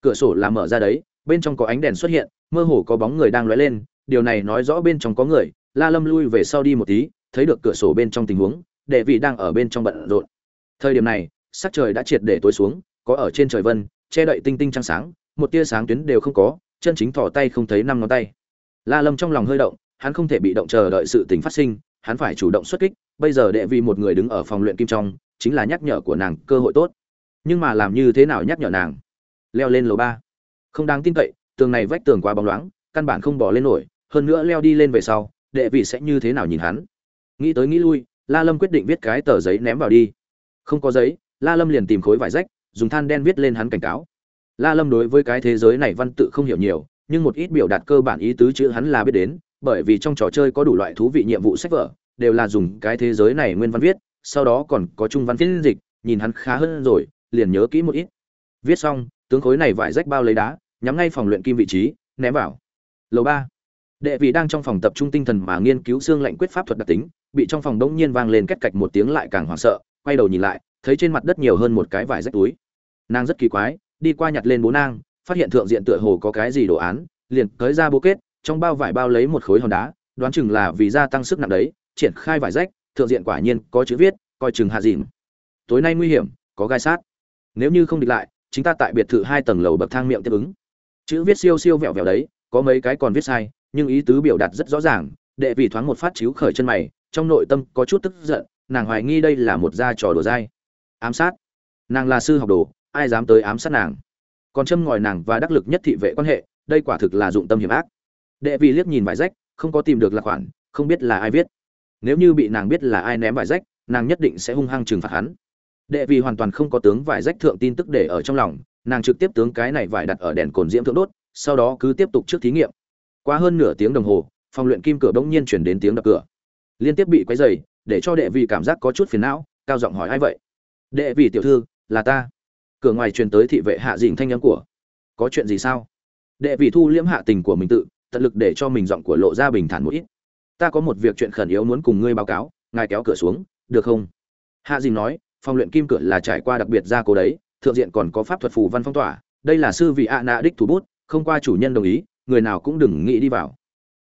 Cửa sổ là mở ra đấy, bên trong có ánh đèn xuất hiện, mơ hồ có bóng người đang lóe lên, điều này nói rõ bên trong có người. La lâm lui về sau đi một tí, thấy được cửa sổ bên trong tình huống đệ vị đang ở bên trong bận rộn. Thời điểm này, sắc trời đã triệt để tối xuống, có ở trên trời vân, che đậy tinh tinh trăng sáng, một tia sáng tuyến đều không có, chân chính thò tay không thấy năm ngón tay. La lâm trong lòng hơi động, hắn không thể bị động chờ đợi sự tình phát sinh, hắn phải chủ động xuất kích, bây giờ đệ vị một người đứng ở phòng luyện kim trong, chính là nhắc nhở của nàng cơ hội tốt. Nhưng mà làm như thế nào nhắc nhở nàng? Leo lên lầu ba. Không đáng tin cậy, tường này vách tường quá bóng loáng, căn bản không bỏ lên nổi, hơn nữa leo đi lên về sau, đệ vị sẽ như thế nào nhìn hắn? Nghĩ tới nghĩ lui la lâm quyết định viết cái tờ giấy ném vào đi. Không có giấy, la lâm liền tìm khối vải rách, dùng than đen viết lên hắn cảnh cáo. La lâm đối với cái thế giới này văn tự không hiểu nhiều, nhưng một ít biểu đạt cơ bản ý tứ chữ hắn là biết đến, bởi vì trong trò chơi có đủ loại thú vị nhiệm vụ sách vở, đều là dùng cái thế giới này nguyên văn viết, sau đó còn có trung văn phiên dịch, nhìn hắn khá hơn rồi, liền nhớ kỹ một ít. Viết xong, tướng khối này vải rách bao lấy đá, nhắm ngay phòng luyện kim vị trí, ném vào. Lầu ba. Đệ vị đang trong phòng tập trung tinh thần mà nghiên cứu xương lạnh quyết pháp thuật đặc tính bị trong phòng đống nhiên vang lên két cạch một tiếng lại càng hoảng sợ, quay đầu nhìn lại, thấy trên mặt đất nhiều hơn một cái vải rách túi. Nàng rất kỳ quái, đi qua nhặt lên bố nang, phát hiện thượng diện tựa hồ có cái gì đồ án, liền tới ra bố kết, trong bao vải bao lấy một khối hòn đá, đoán chừng là vì gia tăng sức nặng đấy, triển khai vải rách, thượng diện quả nhiên có chữ viết, coi chừng hạ dìm tối nay nguy hiểm, có gai sát. Nếu như không địch lại, chúng ta tại biệt thự hai tầng lầu bậc thang miệng tiếp ứng. Chữ viết siêu siêu vẹo vẹo đấy, có mấy cái còn viết sai, nhưng ý tứ biểu đạt rất rõ ràng, đệ vị thoáng một phát chiếu khởi chân mày trong nội tâm có chút tức giận, nàng hoài nghi đây là một gia trò đùa dai. Ám sát. Nàng là sư học đồ, ai dám tới ám sát nàng? Còn châm ngòi nàng và đắc lực nhất thị vệ quan hệ, đây quả thực là dụng tâm hiểm ác. Đệ vị liếc nhìn vải rách, không có tìm được là khoản, không biết là ai viết. Nếu như bị nàng biết là ai ném vải rách, nàng nhất định sẽ hung hăng trừng phạt hắn. Đệ vị hoàn toàn không có tướng vải rách thượng tin tức để ở trong lòng, nàng trực tiếp tướng cái này vải đặt ở đèn cồn diễm thượng đốt, sau đó cứ tiếp tục trước thí nghiệm. Qua hơn nửa tiếng đồng hồ, phòng luyện kim cửa bỗng nhiên chuyển đến tiếng đập cửa liên tiếp bị quấy dày để cho đệ vị cảm giác có chút phiền não, cao giọng hỏi ai vậy? Đệ vị tiểu thư, là ta. Cửa ngoài truyền tới thị vệ hạ dình thanh âm của, có chuyện gì sao? Đệ vị thu liễm hạ tình của mình tự, tận lực để cho mình giọng của lộ ra bình thản một ít. Ta có một việc chuyện khẩn yếu muốn cùng ngươi báo cáo, ngài kéo cửa xuống, được không? Hạ dình nói phòng luyện kim cửa là trải qua đặc biệt gia cố đấy, thượng diện còn có pháp thuật phù văn phong tỏa, đây là sư vị ạ nạ đích thủ bút, không qua chủ nhân đồng ý, người nào cũng đừng nghĩ đi vào.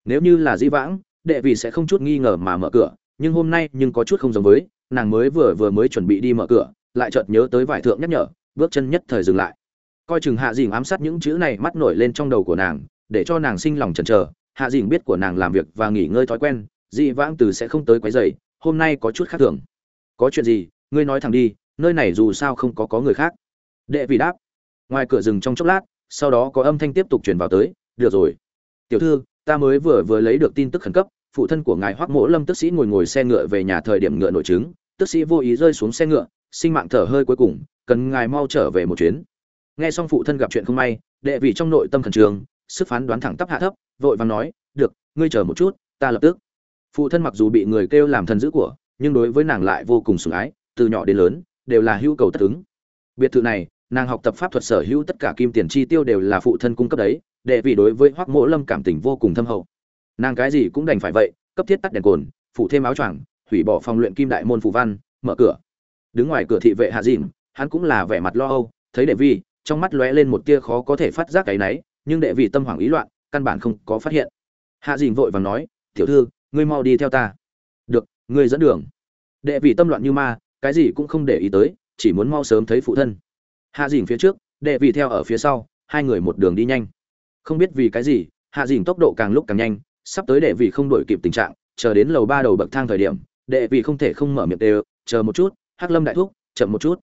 Nếu như là di vãng đệ vị sẽ không chút nghi ngờ mà mở cửa, nhưng hôm nay nhưng có chút không giống với, nàng mới vừa vừa mới chuẩn bị đi mở cửa, lại chợt nhớ tới vải thượng nhắc nhở, bước chân nhất thời dừng lại. Coi chừng hạ dìn ám sát những chữ này mắt nổi lên trong đầu của nàng, để cho nàng sinh lòng chần chờ. Hạ dìn biết của nàng làm việc và nghỉ ngơi thói quen, dị vãng từ sẽ không tới quấy rầy, hôm nay có chút khác thường. Có chuyện gì, ngươi nói thẳng đi, nơi này dù sao không có có người khác. Đệ vị đáp. Ngoài cửa rừng trong chốc lát, sau đó có âm thanh tiếp tục truyền vào tới, được rồi. Tiểu thư ta mới vừa vừa lấy được tin tức khẩn cấp, phụ thân của ngài hoắc mỗ lâm tức sĩ ngồi ngồi xe ngựa về nhà thời điểm ngựa nổi trứng, tức sĩ vô ý rơi xuống xe ngựa, sinh mạng thở hơi cuối cùng, cần ngài mau trở về một chuyến. Nghe xong phụ thân gặp chuyện không may, đệ vị trong nội tâm khẩn trương, sức phán đoán thẳng tắp hạ thấp, vội vàng nói, được, ngươi chờ một chút, ta lập tức. Phụ thân mặc dù bị người kêu làm thần dữ của, nhưng đối với nàng lại vô cùng sủng ái, từ nhỏ đến lớn, đều là hữu cầu tất ứng. Biệt thự này, nàng học tập pháp thuật sở hữu tất cả kim tiền chi tiêu đều là phụ thân cung cấp đấy đệ vị đối với hoắc mỗ lâm cảm tình vô cùng thâm hậu. Nàng cái gì cũng đành phải vậy, cấp thiết tắt đèn cồn phụ thêm áo choàng, hủy bỏ phòng luyện kim đại môn phù văn, mở cửa. Đứng ngoài cửa thị vệ hạ dìn hắn cũng là vẻ mặt lo âu, thấy đệ vi, trong mắt lóe lên một tia khó có thể phát giác cái náy, nhưng đệ vị tâm hoảng ý loạn, căn bản không có phát hiện. Hạ dìn vội vàng nói, tiểu thư, ngươi mau đi theo ta. Được, ngươi dẫn đường. Đệ vị tâm loạn như ma, cái gì cũng không để ý tới, chỉ muốn mau sớm thấy phụ thân. Hạ dìn phía trước, đệ vị theo ở phía sau, hai người một đường đi nhanh không biết vì cái gì, hạ dìn tốc độ càng lúc càng nhanh, sắp tới đệ vị không đổi kịp tình trạng, chờ đến lầu ba đầu bậc thang thời điểm, đệ vị không thể không mở miệng đều, chờ một chút, hắc lâm đại thúc, chậm một chút.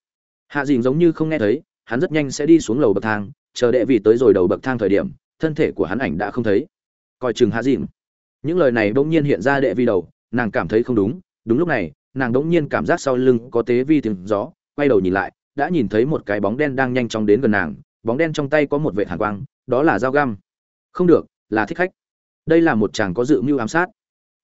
Hạ dìn giống như không nghe thấy, hắn rất nhanh sẽ đi xuống lầu bậc thang, chờ đệ vị tới rồi đầu bậc thang thời điểm, thân thể của hắn ảnh đã không thấy. Coi chừng hạ dìn những lời này bỗng nhiên hiện ra đệ vi đầu, nàng cảm thấy không đúng đúng lúc này, nàng bỗng nhiên cảm giác sau lưng có tế vi tiếng gió, quay đầu nhìn lại, đã nhìn thấy một cái bóng đen đang nhanh chóng đến gần nàng, bóng đen trong tay có một vệ hàn quang đó là dao găm. Không được, là thích khách. Đây là một chàng có dự mưu ám sát.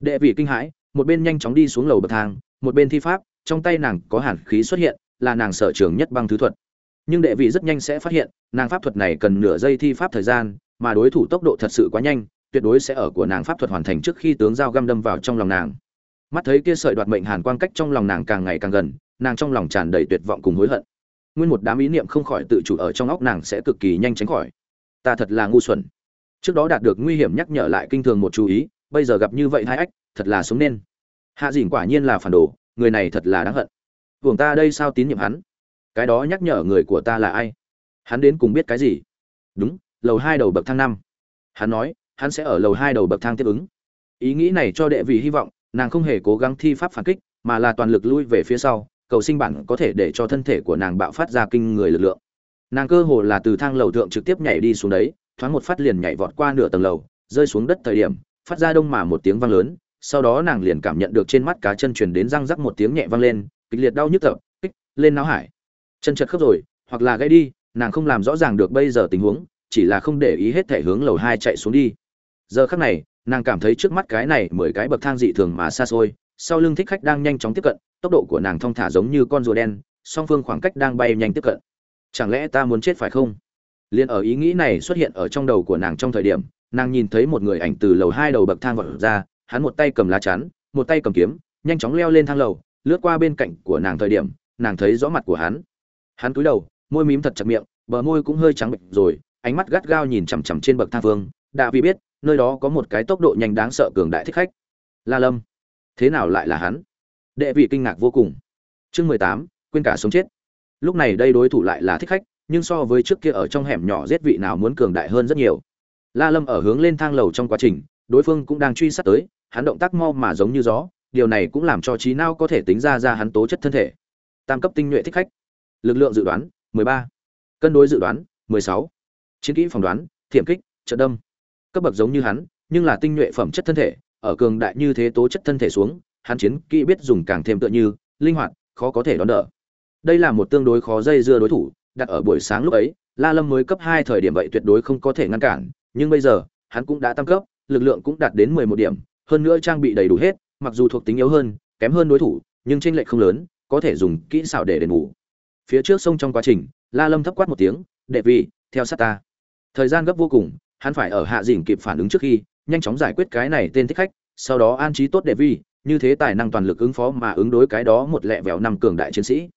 Đệ vị kinh hãi, một bên nhanh chóng đi xuống lầu bậc thang, một bên thi pháp, trong tay nàng có hàn khí xuất hiện, là nàng sở trường nhất băng thứ thuật. Nhưng đệ vị rất nhanh sẽ phát hiện, nàng pháp thuật này cần nửa giây thi pháp thời gian, mà đối thủ tốc độ thật sự quá nhanh, tuyệt đối sẽ ở của nàng pháp thuật hoàn thành trước khi tướng dao găm đâm vào trong lòng nàng. Mắt thấy kia sợi đoạt mệnh hàn quang cách trong lòng nàng càng ngày càng gần, nàng trong lòng tràn đầy tuyệt vọng cùng hối hận. Nguyên một đám ý niệm không khỏi tự chủ ở trong óc nàng sẽ cực kỳ nhanh tránh khỏi ta thật là ngu xuẩn. Trước đó đạt được nguy hiểm nhắc nhở lại kinh thường một chú ý, bây giờ gặp như vậy hai ách, thật là sống nên. Hạ dìn quả nhiên là phản đồ, người này thật là đáng hận. Buồng ta đây sao tín nhiệm hắn? Cái đó nhắc nhở người của ta là ai? Hắn đến cùng biết cái gì? Đúng, lầu hai đầu bậc thang năm. Hắn nói, hắn sẽ ở lầu hai đầu bậc thang tiếp ứng. Ý nghĩ này cho đệ vị hy vọng, nàng không hề cố gắng thi pháp phản kích, mà là toàn lực lui về phía sau, cầu sinh bản có thể để cho thân thể của nàng bạo phát ra kinh người lực lượng nàng cơ hồ là từ thang lầu thượng trực tiếp nhảy đi xuống đấy, thoáng một phát liền nhảy vọt qua nửa tầng lầu, rơi xuống đất thời điểm, phát ra đông mà một tiếng vang lớn, sau đó nàng liền cảm nhận được trên mắt cá chân truyền đến răng rắc một tiếng nhẹ vang lên, kịch liệt đau nhức tập kích, lên não hải. Chân chật khớp rồi, hoặc là gãy đi, nàng không làm rõ ràng được bây giờ tình huống, chỉ là không để ý hết thể hướng lầu hai chạy xuống đi. Giờ khắc này, nàng cảm thấy trước mắt cái này mười cái bậc thang dị thường mà xa xôi, sau lưng thích khách đang nhanh chóng tiếp cận, tốc độ của nàng thong thả giống như con rùa đen, song phương khoảng cách đang bay nhanh tiếp cận chẳng lẽ ta muốn chết phải không? Liền ở ý nghĩ này xuất hiện ở trong đầu của nàng trong thời điểm, nàng nhìn thấy một người ảnh từ lầu hai đầu bậc thang vọt ra, hắn một tay cầm lá chắn, một tay cầm kiếm, nhanh chóng leo lên thang lầu, lướt qua bên cạnh của nàng thời điểm, nàng thấy rõ mặt của hắn. Hắn cúi đầu, môi mím thật chặt miệng, bờ môi cũng hơi trắng bệnh rồi, ánh mắt gắt gao nhìn chằm chằm trên bậc thang vương. Đã vì biết, nơi đó có một cái tốc độ nhanh đáng sợ cường đại thích khách. La lâm. Thế nào lại là hắn? Đệ vị kinh ngạc vô cùng. Chương mười tám, quên cả sống chết lúc này đây đối thủ lại là thích khách, nhưng so với trước kia ở trong hẻm nhỏ giết vị nào muốn cường đại hơn rất nhiều. La lâm ở hướng lên thang lầu trong quá trình, đối phương cũng đang truy sát tới, hắn động tác mau mà giống như gió, điều này cũng làm cho trí não có thể tính ra ra hắn tố chất thân thể. Tam cấp tinh nhuệ thích khách. Lực lượng dự đoán 13. cân đối dự đoán 16. chiến kỹ phỏng đoán, thiểm kích trợ đâm. Cấp bậc giống như hắn, nhưng là tinh nhuệ phẩm chất thân thể, ở cường đại như thế tố chất thân thể xuống, hắn chiến kỹ biết dùng càng thêm tựa như, linh hoạt, khó có thể đón đỡ đây là một tương đối khó dây dưa đối thủ, đặt ở buổi sáng lúc ấy, la lâm mới cấp hai thời điểm vậy tuyệt đối không có thể ngăn cản, nhưng bây giờ, hắn cũng đã tăng cấp, lực lượng cũng đạt đến mười một điểm, hơn nữa trang bị đầy đủ hết, mặc dù thuộc tính yếu hơn, kém hơn đối thủ, nhưng tranh lệch không lớn, có thể dùng kỹ xảo để đền bù. Phía trước sông trong quá trình, la lâm thấp quát một tiếng, đệ vị, theo sát ta. Thời gian gấp vô cùng, hắn phải ở hạ dỉn kịp phản ứng trước khi, nhanh chóng giải quyết cái này tên thích khách, sau đó an trí tốt đệ vi như thế tài năng toàn lực ứng phó mà ứng đối cái đó một lẹ vẹo năm cường đại chiến sĩ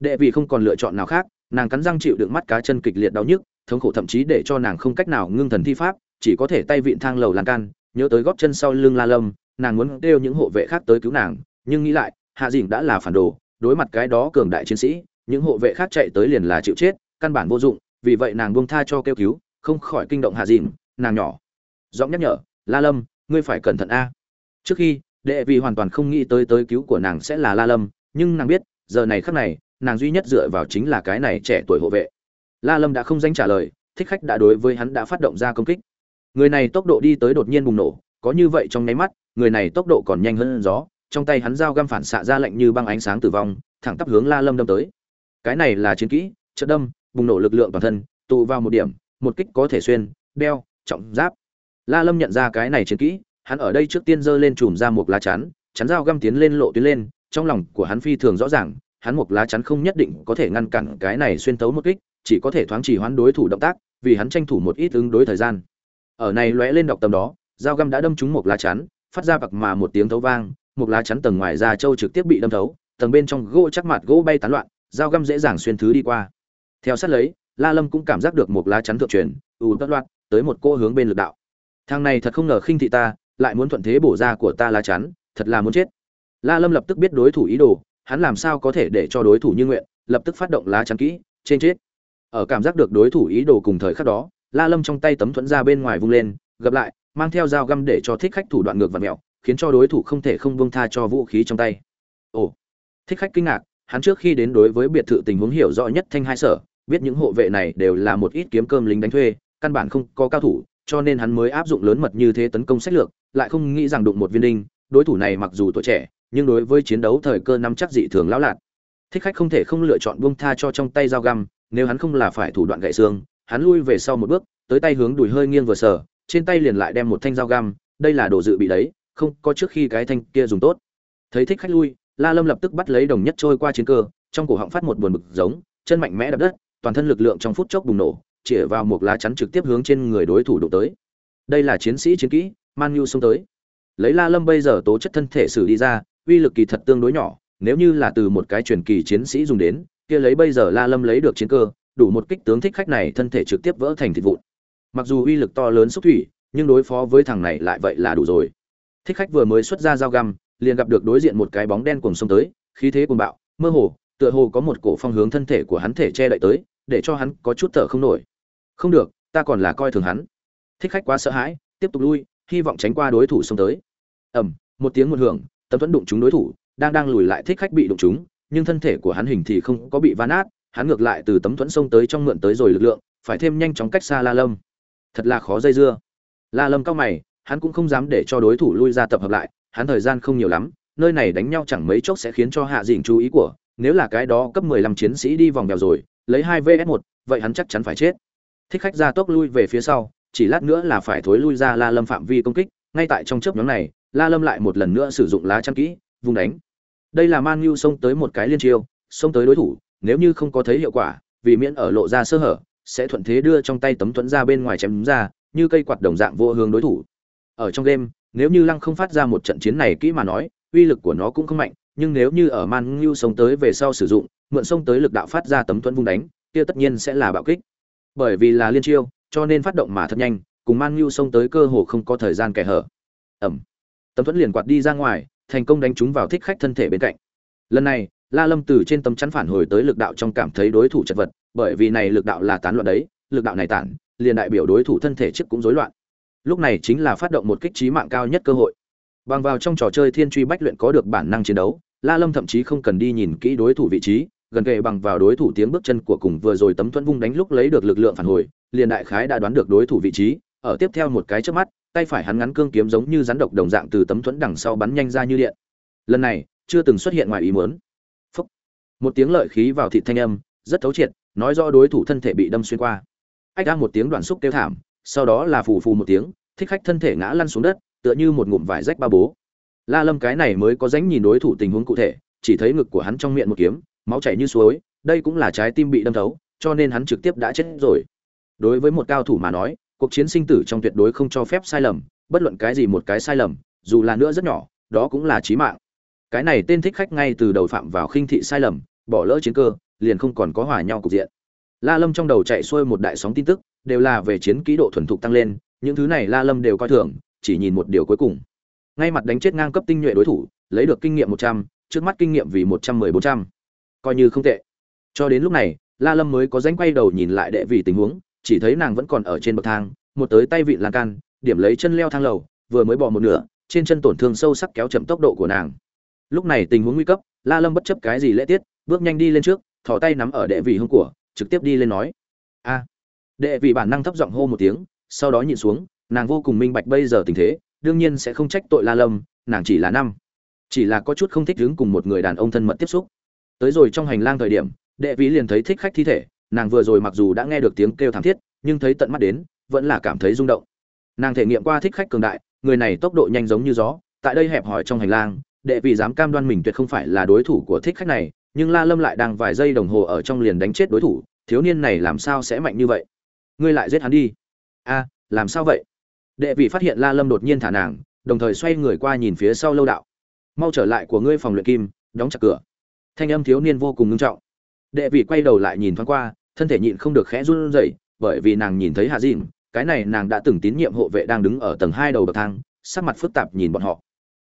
đệ vì không còn lựa chọn nào khác, nàng cắn răng chịu đựng mắt cá chân kịch liệt đau nhức, thống khổ thậm chí để cho nàng không cách nào ngưng thần thi pháp, chỉ có thể tay vịn thang lầu lan can, nhớ tới góp chân sau lưng la lâm, nàng muốn kêu những hộ vệ khác tới cứu nàng, nhưng nghĩ lại, hạ dìn đã là phản đồ, đối mặt cái đó cường đại chiến sĩ, những hộ vệ khác chạy tới liền là chịu chết, căn bản vô dụng, vì vậy nàng buông tha cho kêu cứu, không khỏi kinh động hạ dìn nàng nhỏ. Giọng nhắc nhở, la lâm, ngươi phải cẩn thận a. Trước khi, đệ vì hoàn toàn không nghĩ tới tới cứu của nàng sẽ là la lâm, nhưng nàng biết, giờ này khắc này nàng duy nhất dựa vào chính là cái này trẻ tuổi hộ vệ. La lâm đã không danh trả lời, thích khách đã đối với hắn đã phát động ra công kích. Người này tốc độ đi tới đột nhiên bùng nổ, có như vậy trong nháy mắt, người này tốc độ còn nhanh hơn gió, trong tay hắn dao găm phản xạ ra lạnh như băng ánh sáng tử vong, thẳng tắp hướng la lâm đâm tới. Cái này là chiến kỹ trợ đâm, bùng nổ lực lượng toàn thân, tụ vào một điểm, một kích có thể xuyên, đeo, trọng giáp. La lâm nhận ra cái này chiến kỹ, hắn ở đây trước tiên giơ lên chùm ra một lá chắn chắn dao găm tiến lên lộ tuyến lên, trong lòng của hắn phi thường rõ ràng hắn một lá chắn không nhất định có thể ngăn cản cái này xuyên tấu một kích, chỉ có thể thoáng chỉ hoán đối thủ động tác, vì hắn tranh thủ một ít ứng đối thời gian. Ở này lóe lên độc tầm đó, dao găm đã đâm trúng một lá chắn, phát ra bạc mà một tiếng thấu vang một lá chắn tầng ngoài da châu trực tiếp bị đâm thấu, tầng bên trong gỗ chắc mặt gỗ bay tán loạn, dao găm dễ dàng xuyên thứ đi qua. Theo sát lấy, la lâm cũng cảm giác được một lá chắn thượng truyền, ù tất loạn, tới một cô hướng bên lực đạo. Thằng này thật không ngờ khinh thị ta, lại muốn thuận thế bổ ra của ta lá chắn, thật là muốn chết. La lâm lập tức biết đối thủ ý đồ hắn làm sao có thể để cho đối thủ như nguyện, lập tức phát động lá chắn kỹ, trên chết. Ở cảm giác được đối thủ ý đồ cùng thời khắc đó, la lâm trong tay tấm thuẫn ra bên ngoài vung lên, gặp lại, mang theo dao găm để cho thích khách thủ đoạn ngược và mẹo, khiến cho đối thủ không thể không buông tha cho vũ khí trong tay. Ồ, thích khách kinh ngạc, hắn trước khi đến đối với biệt thự tình huống hiểu rõ nhất thanh hai sở, biết những hộ vệ này đều là một ít kiếm cơm lính đánh thuê, căn bản không có cao thủ, cho nên hắn mới áp dụng lớn mật như thế tấn công sách lược, lại không nghĩ rằng đụng một viên đinh, đối thủ này mặc dù tuổi trẻ nhưng đối với chiến đấu thời cơ nắm chắc dị thường lão lạt. Thích khách không thể không lựa chọn buông tha cho trong tay dao găm, nếu hắn không là phải thủ đoạn gãy xương, hắn lui về sau một bước, tới tay hướng đùi hơi nghiêng vừa sở trên tay liền lại đem một thanh dao găm, đây là đồ dự bị đấy, không có trước khi cái thanh kia dùng tốt. Thấy thích khách lui, la lâm lập tức bắt lấy đồng nhất trôi qua chiến cơ, trong cổ họng phát một buồn bực giống, chân mạnh mẽ đập đất, toàn thân lực lượng trong phút chốc bùng nổ, chĩa vào một lá chắn trực tiếp hướng trên người đối thủ đụng tới. Đây là chiến sĩ chiến kỹ, man nhu xông tới. Lấy la lâm bây giờ tố chất thân thể xử đi ra uy lực kỳ thật tương đối nhỏ, nếu như là từ một cái truyền kỳ chiến sĩ dùng đến, kia lấy bây giờ la lâm lấy được chiến cơ, đủ một kích tướng thích khách này thân thể trực tiếp vỡ thành thịt vụn. Mặc dù uy lực to lớn xúc thủy, nhưng đối phó với thằng này lại vậy là đủ rồi. Thích khách vừa mới xuất ra dao găm, liền gặp được đối diện một cái bóng đen cuồng xông tới, khí thế cuồng bạo, mơ hồ, tựa hồ có một cổ phong hướng thân thể của hắn thể che đậy tới, để cho hắn có chút thở không nổi. Không được, ta còn là coi thường hắn. Thích khách quá sợ hãi, tiếp tục lui, hy vọng tránh qua đối thủ xông tới. Ầm, một tiếng một hưởng tấm thuẫn đụng chúng đối thủ, đang đang lùi lại thích khách bị đụng chúng, nhưng thân thể của hắn hình thì không có bị va nát hắn ngược lại từ tấm thuẫn xông tới trong mượn tới rồi lực lượng, phải thêm nhanh chóng cách xa la lâm. Thật là khó dây dưa. La lâm cao mày, hắn cũng không dám để cho đối thủ lui ra tập hợp lại, hắn thời gian không nhiều lắm, nơi này đánh nhau chẳng mấy chốc sẽ khiến cho hạ dình chú ý của, nếu là cái đó cấp 15 chiến sĩ đi vòng bèo rồi, lấy hai vs 1 vậy hắn chắc chắn phải chết. Thích khách ra tốc lui về phía sau, chỉ lát nữa là phải thối lui ra la lâm phạm vi công kích, ngay tại trong chớp nhóm này la lâm lại một lần nữa sử dụng lá chắn kỹ, vùng đánh. Đây là man nhu xông tới một cái liên chiêu, xông tới đối thủ, nếu như không có thấy hiệu quả, vì miễn ở lộ ra sơ hở, sẽ thuận thế đưa trong tay tấm thuẫn ra bên ngoài chém ra, như cây quạt đồng dạng vô hướng đối thủ. Ở trong game, nếu như lăng không phát ra một trận chiến này kỹ mà nói, uy lực của nó cũng không mạnh, nhưng nếu như ở man nhu xông tới về sau sử dụng, mượn xông tới lực đạo phát ra tấm thuẫn vung đánh, kia tất nhiên sẽ là bạo kích. Bởi vì là liên chiêu, cho nên phát động mà thật nhanh, cùng man nhu xông tới cơ hồ không có thời gian kẻ hở. Ẩm tấm thuẫn liền quạt đi ra ngoài, thành công đánh trúng vào thích khách thân thể bên cạnh. Lần này, la lâm từ trên tấm chắn phản hồi tới lực đạo trong cảm thấy đối thủ chật vật, bởi vì này lực đạo là tán loạn đấy, lực đạo này tản, liền đại biểu đối thủ thân thể trước cũng rối loạn. Lúc này chính là phát động một kích trí mạng cao nhất cơ hội. Bằng vào trong trò chơi thiên truy bách luyện có được bản năng chiến đấu, la lâm thậm chí không cần đi nhìn kỹ đối thủ vị trí, gần kề bằng vào đối thủ tiếng bước chân của cùng vừa rồi tấm thuẫn vung đánh lúc lấy được lực lượng phản hồi, liền đại khái đã đoán được đối thủ vị trí ở tiếp theo một cái trước mắt, tay phải hắn ngắn cương kiếm giống như rắn độc đồng dạng từ tấm thuẫn đằng sau bắn nhanh ra như điện. Lần này, chưa từng xuất hiện ngoài ý muốn. Phúc. một tiếng lợi khí vào thịt thanh âm, rất thấu triệt, nói rõ đối thủ thân thể bị đâm xuyên qua. Ách ra một tiếng đoạn xúc kêu thảm, sau đó là phù phù một tiếng, thích khách thân thể ngã lăn xuống đất, tựa như một ngụm vải rách ba bố. La lâm cái này mới có dánh nhìn đối thủ tình huống cụ thể, chỉ thấy ngực của hắn trong miệng một kiếm, máu chảy như suối, đây cũng là trái tim bị đâm thấu, cho nên hắn trực tiếp đã chết rồi. Đối với một cao thủ mà nói cuộc chiến sinh tử trong tuyệt đối không cho phép sai lầm, bất luận cái gì một cái sai lầm, dù là nữa rất nhỏ, đó cũng là chí mạng. Cái này tên thích khách ngay từ đầu phạm vào khinh thị sai lầm, bỏ lỡ chiến cơ, liền không còn có hòa nhau cục diện. La lâm trong đầu chạy xuôi một đại sóng tin tức, đều là về chiến kỹ độ thuần thục tăng lên, những thứ này la lâm đều coi thường, chỉ nhìn một điều cuối cùng. Ngay mặt đánh chết ngang cấp tinh nhuệ đối thủ, lấy được kinh nghiệm một trăm, trước mắt kinh nghiệm vì một trăm mười bốn trăm. Coi như không tệ. Cho đến lúc này, la lâm mới có danh quay đầu nhìn lại đệ vì tình huống chỉ thấy nàng vẫn còn ở trên bậc thang, một tới tay vị lan can, điểm lấy chân leo thang lầu, vừa mới bỏ một nửa, trên chân tổn thương sâu sắc kéo chậm tốc độ của nàng. Lúc này tình huống nguy cấp, la lâm bất chấp cái gì lễ tiết, bước nhanh đi lên trước, thò tay nắm ở đệ vị hông của, trực tiếp đi lên nói. A. Đệ vị bản năng thấp giọng hô một tiếng, sau đó nhìn xuống, nàng vô cùng minh bạch bây giờ tình thế, đương nhiên sẽ không trách tội la lâm, nàng chỉ là năm. Chỉ là có chút không thích đứng cùng một người đàn ông thân mật tiếp xúc. Tới rồi trong hành lang thời điểm, đệ vị liền thấy thích khách thi thể nàng vừa rồi mặc dù đã nghe được tiếng kêu thảm thiết, nhưng thấy tận mắt đến, vẫn là cảm thấy rung động. Nàng thể nghiệm qua thích khách cường đại, người này tốc độ nhanh giống như gió, tại đây hẹp hòi trong hành lang, đệ vị dám cam đoan mình tuyệt không phải là đối thủ của thích khách này, nhưng la lâm lại đang vài giây đồng hồ ở trong liền đánh chết đối thủ, thiếu niên này làm sao sẽ mạnh như vậy? Ngươi lại giết hắn đi. A, làm sao vậy? Đệ vị phát hiện la lâm đột nhiên thả nàng, đồng thời xoay người qua nhìn phía sau lâu đạo. Mau trở lại của ngươi phòng luyện kim, đóng chặt cửa. Thanh âm thiếu niên vô cùng ngưng trọng. Đệ vị quay đầu lại nhìn thoáng qua thân thể nhịn không được khẽ run rẩy, bởi vì nàng nhìn thấy hạ dìn cái này nàng đã từng tín nhiệm hộ vệ đang đứng ở tầng hai đầu bậc thang, sắc mặt phức tạp nhìn bọn họ.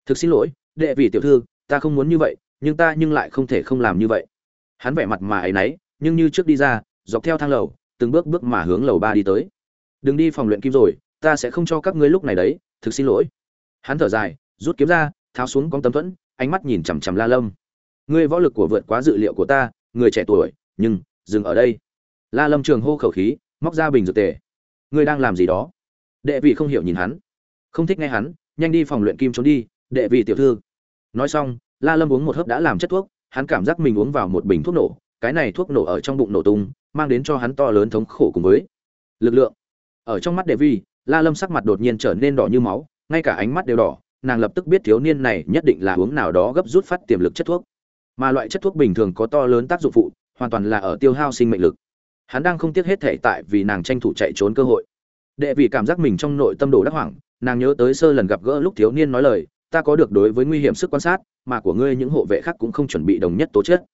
Thực xin lỗi, đệ vị tiểu thư, ta không muốn như vậy, nhưng ta nhưng lại không thể không làm như vậy. Hắn vẻ mặt mà ấy nấy, nhưng như trước đi ra, dọc theo thang lầu, từng bước bước mà hướng lầu ba đi tới. Đừng đi phòng luyện kim rồi, ta sẽ không cho các ngươi lúc này đấy, thực xin lỗi. Hắn thở dài, rút kiếm ra, tháo xuống con tấm thuẫn, ánh mắt nhìn chằm chằm la lâm. Ngươi võ lực của vượt quá dự liệu của ta, người trẻ tuổi, nhưng dừng ở đây la lâm trường hô khẩu khí, móc ra bình dược tề. Ngươi đang làm gì đó? Đệ vị không hiểu nhìn hắn. Không thích nghe hắn, nhanh đi phòng luyện kim trốn đi, đệ vị tiểu thư. Nói xong, la lâm uống một hớp đã làm chất thuốc, hắn cảm giác mình uống vào một bình thuốc nổ, cái này thuốc nổ ở trong bụng nổ tung, mang đến cho hắn to lớn thống khổ cùng với lực lượng. Ở trong mắt đệ vi la lâm sắc mặt đột nhiên trở nên đỏ như máu, ngay cả ánh mắt đều đỏ, nàng lập tức biết thiếu niên này nhất định là uống nào đó gấp rút phát tiềm lực chất thuốc. Mà loại chất thuốc bình thường có to lớn tác dụng phụ, hoàn toàn là ở tiêu hao sinh mệnh lực hắn đang không tiếc hết thể tại vì nàng tranh thủ chạy trốn cơ hội. Đệ vị cảm giác mình trong nội tâm đồ đắc hoảng, nàng nhớ tới sơ lần gặp gỡ lúc thiếu niên nói lời, ta có được đối với nguy hiểm sức quan sát, mà của ngươi những hộ vệ khác cũng không chuẩn bị đồng nhất tố chất.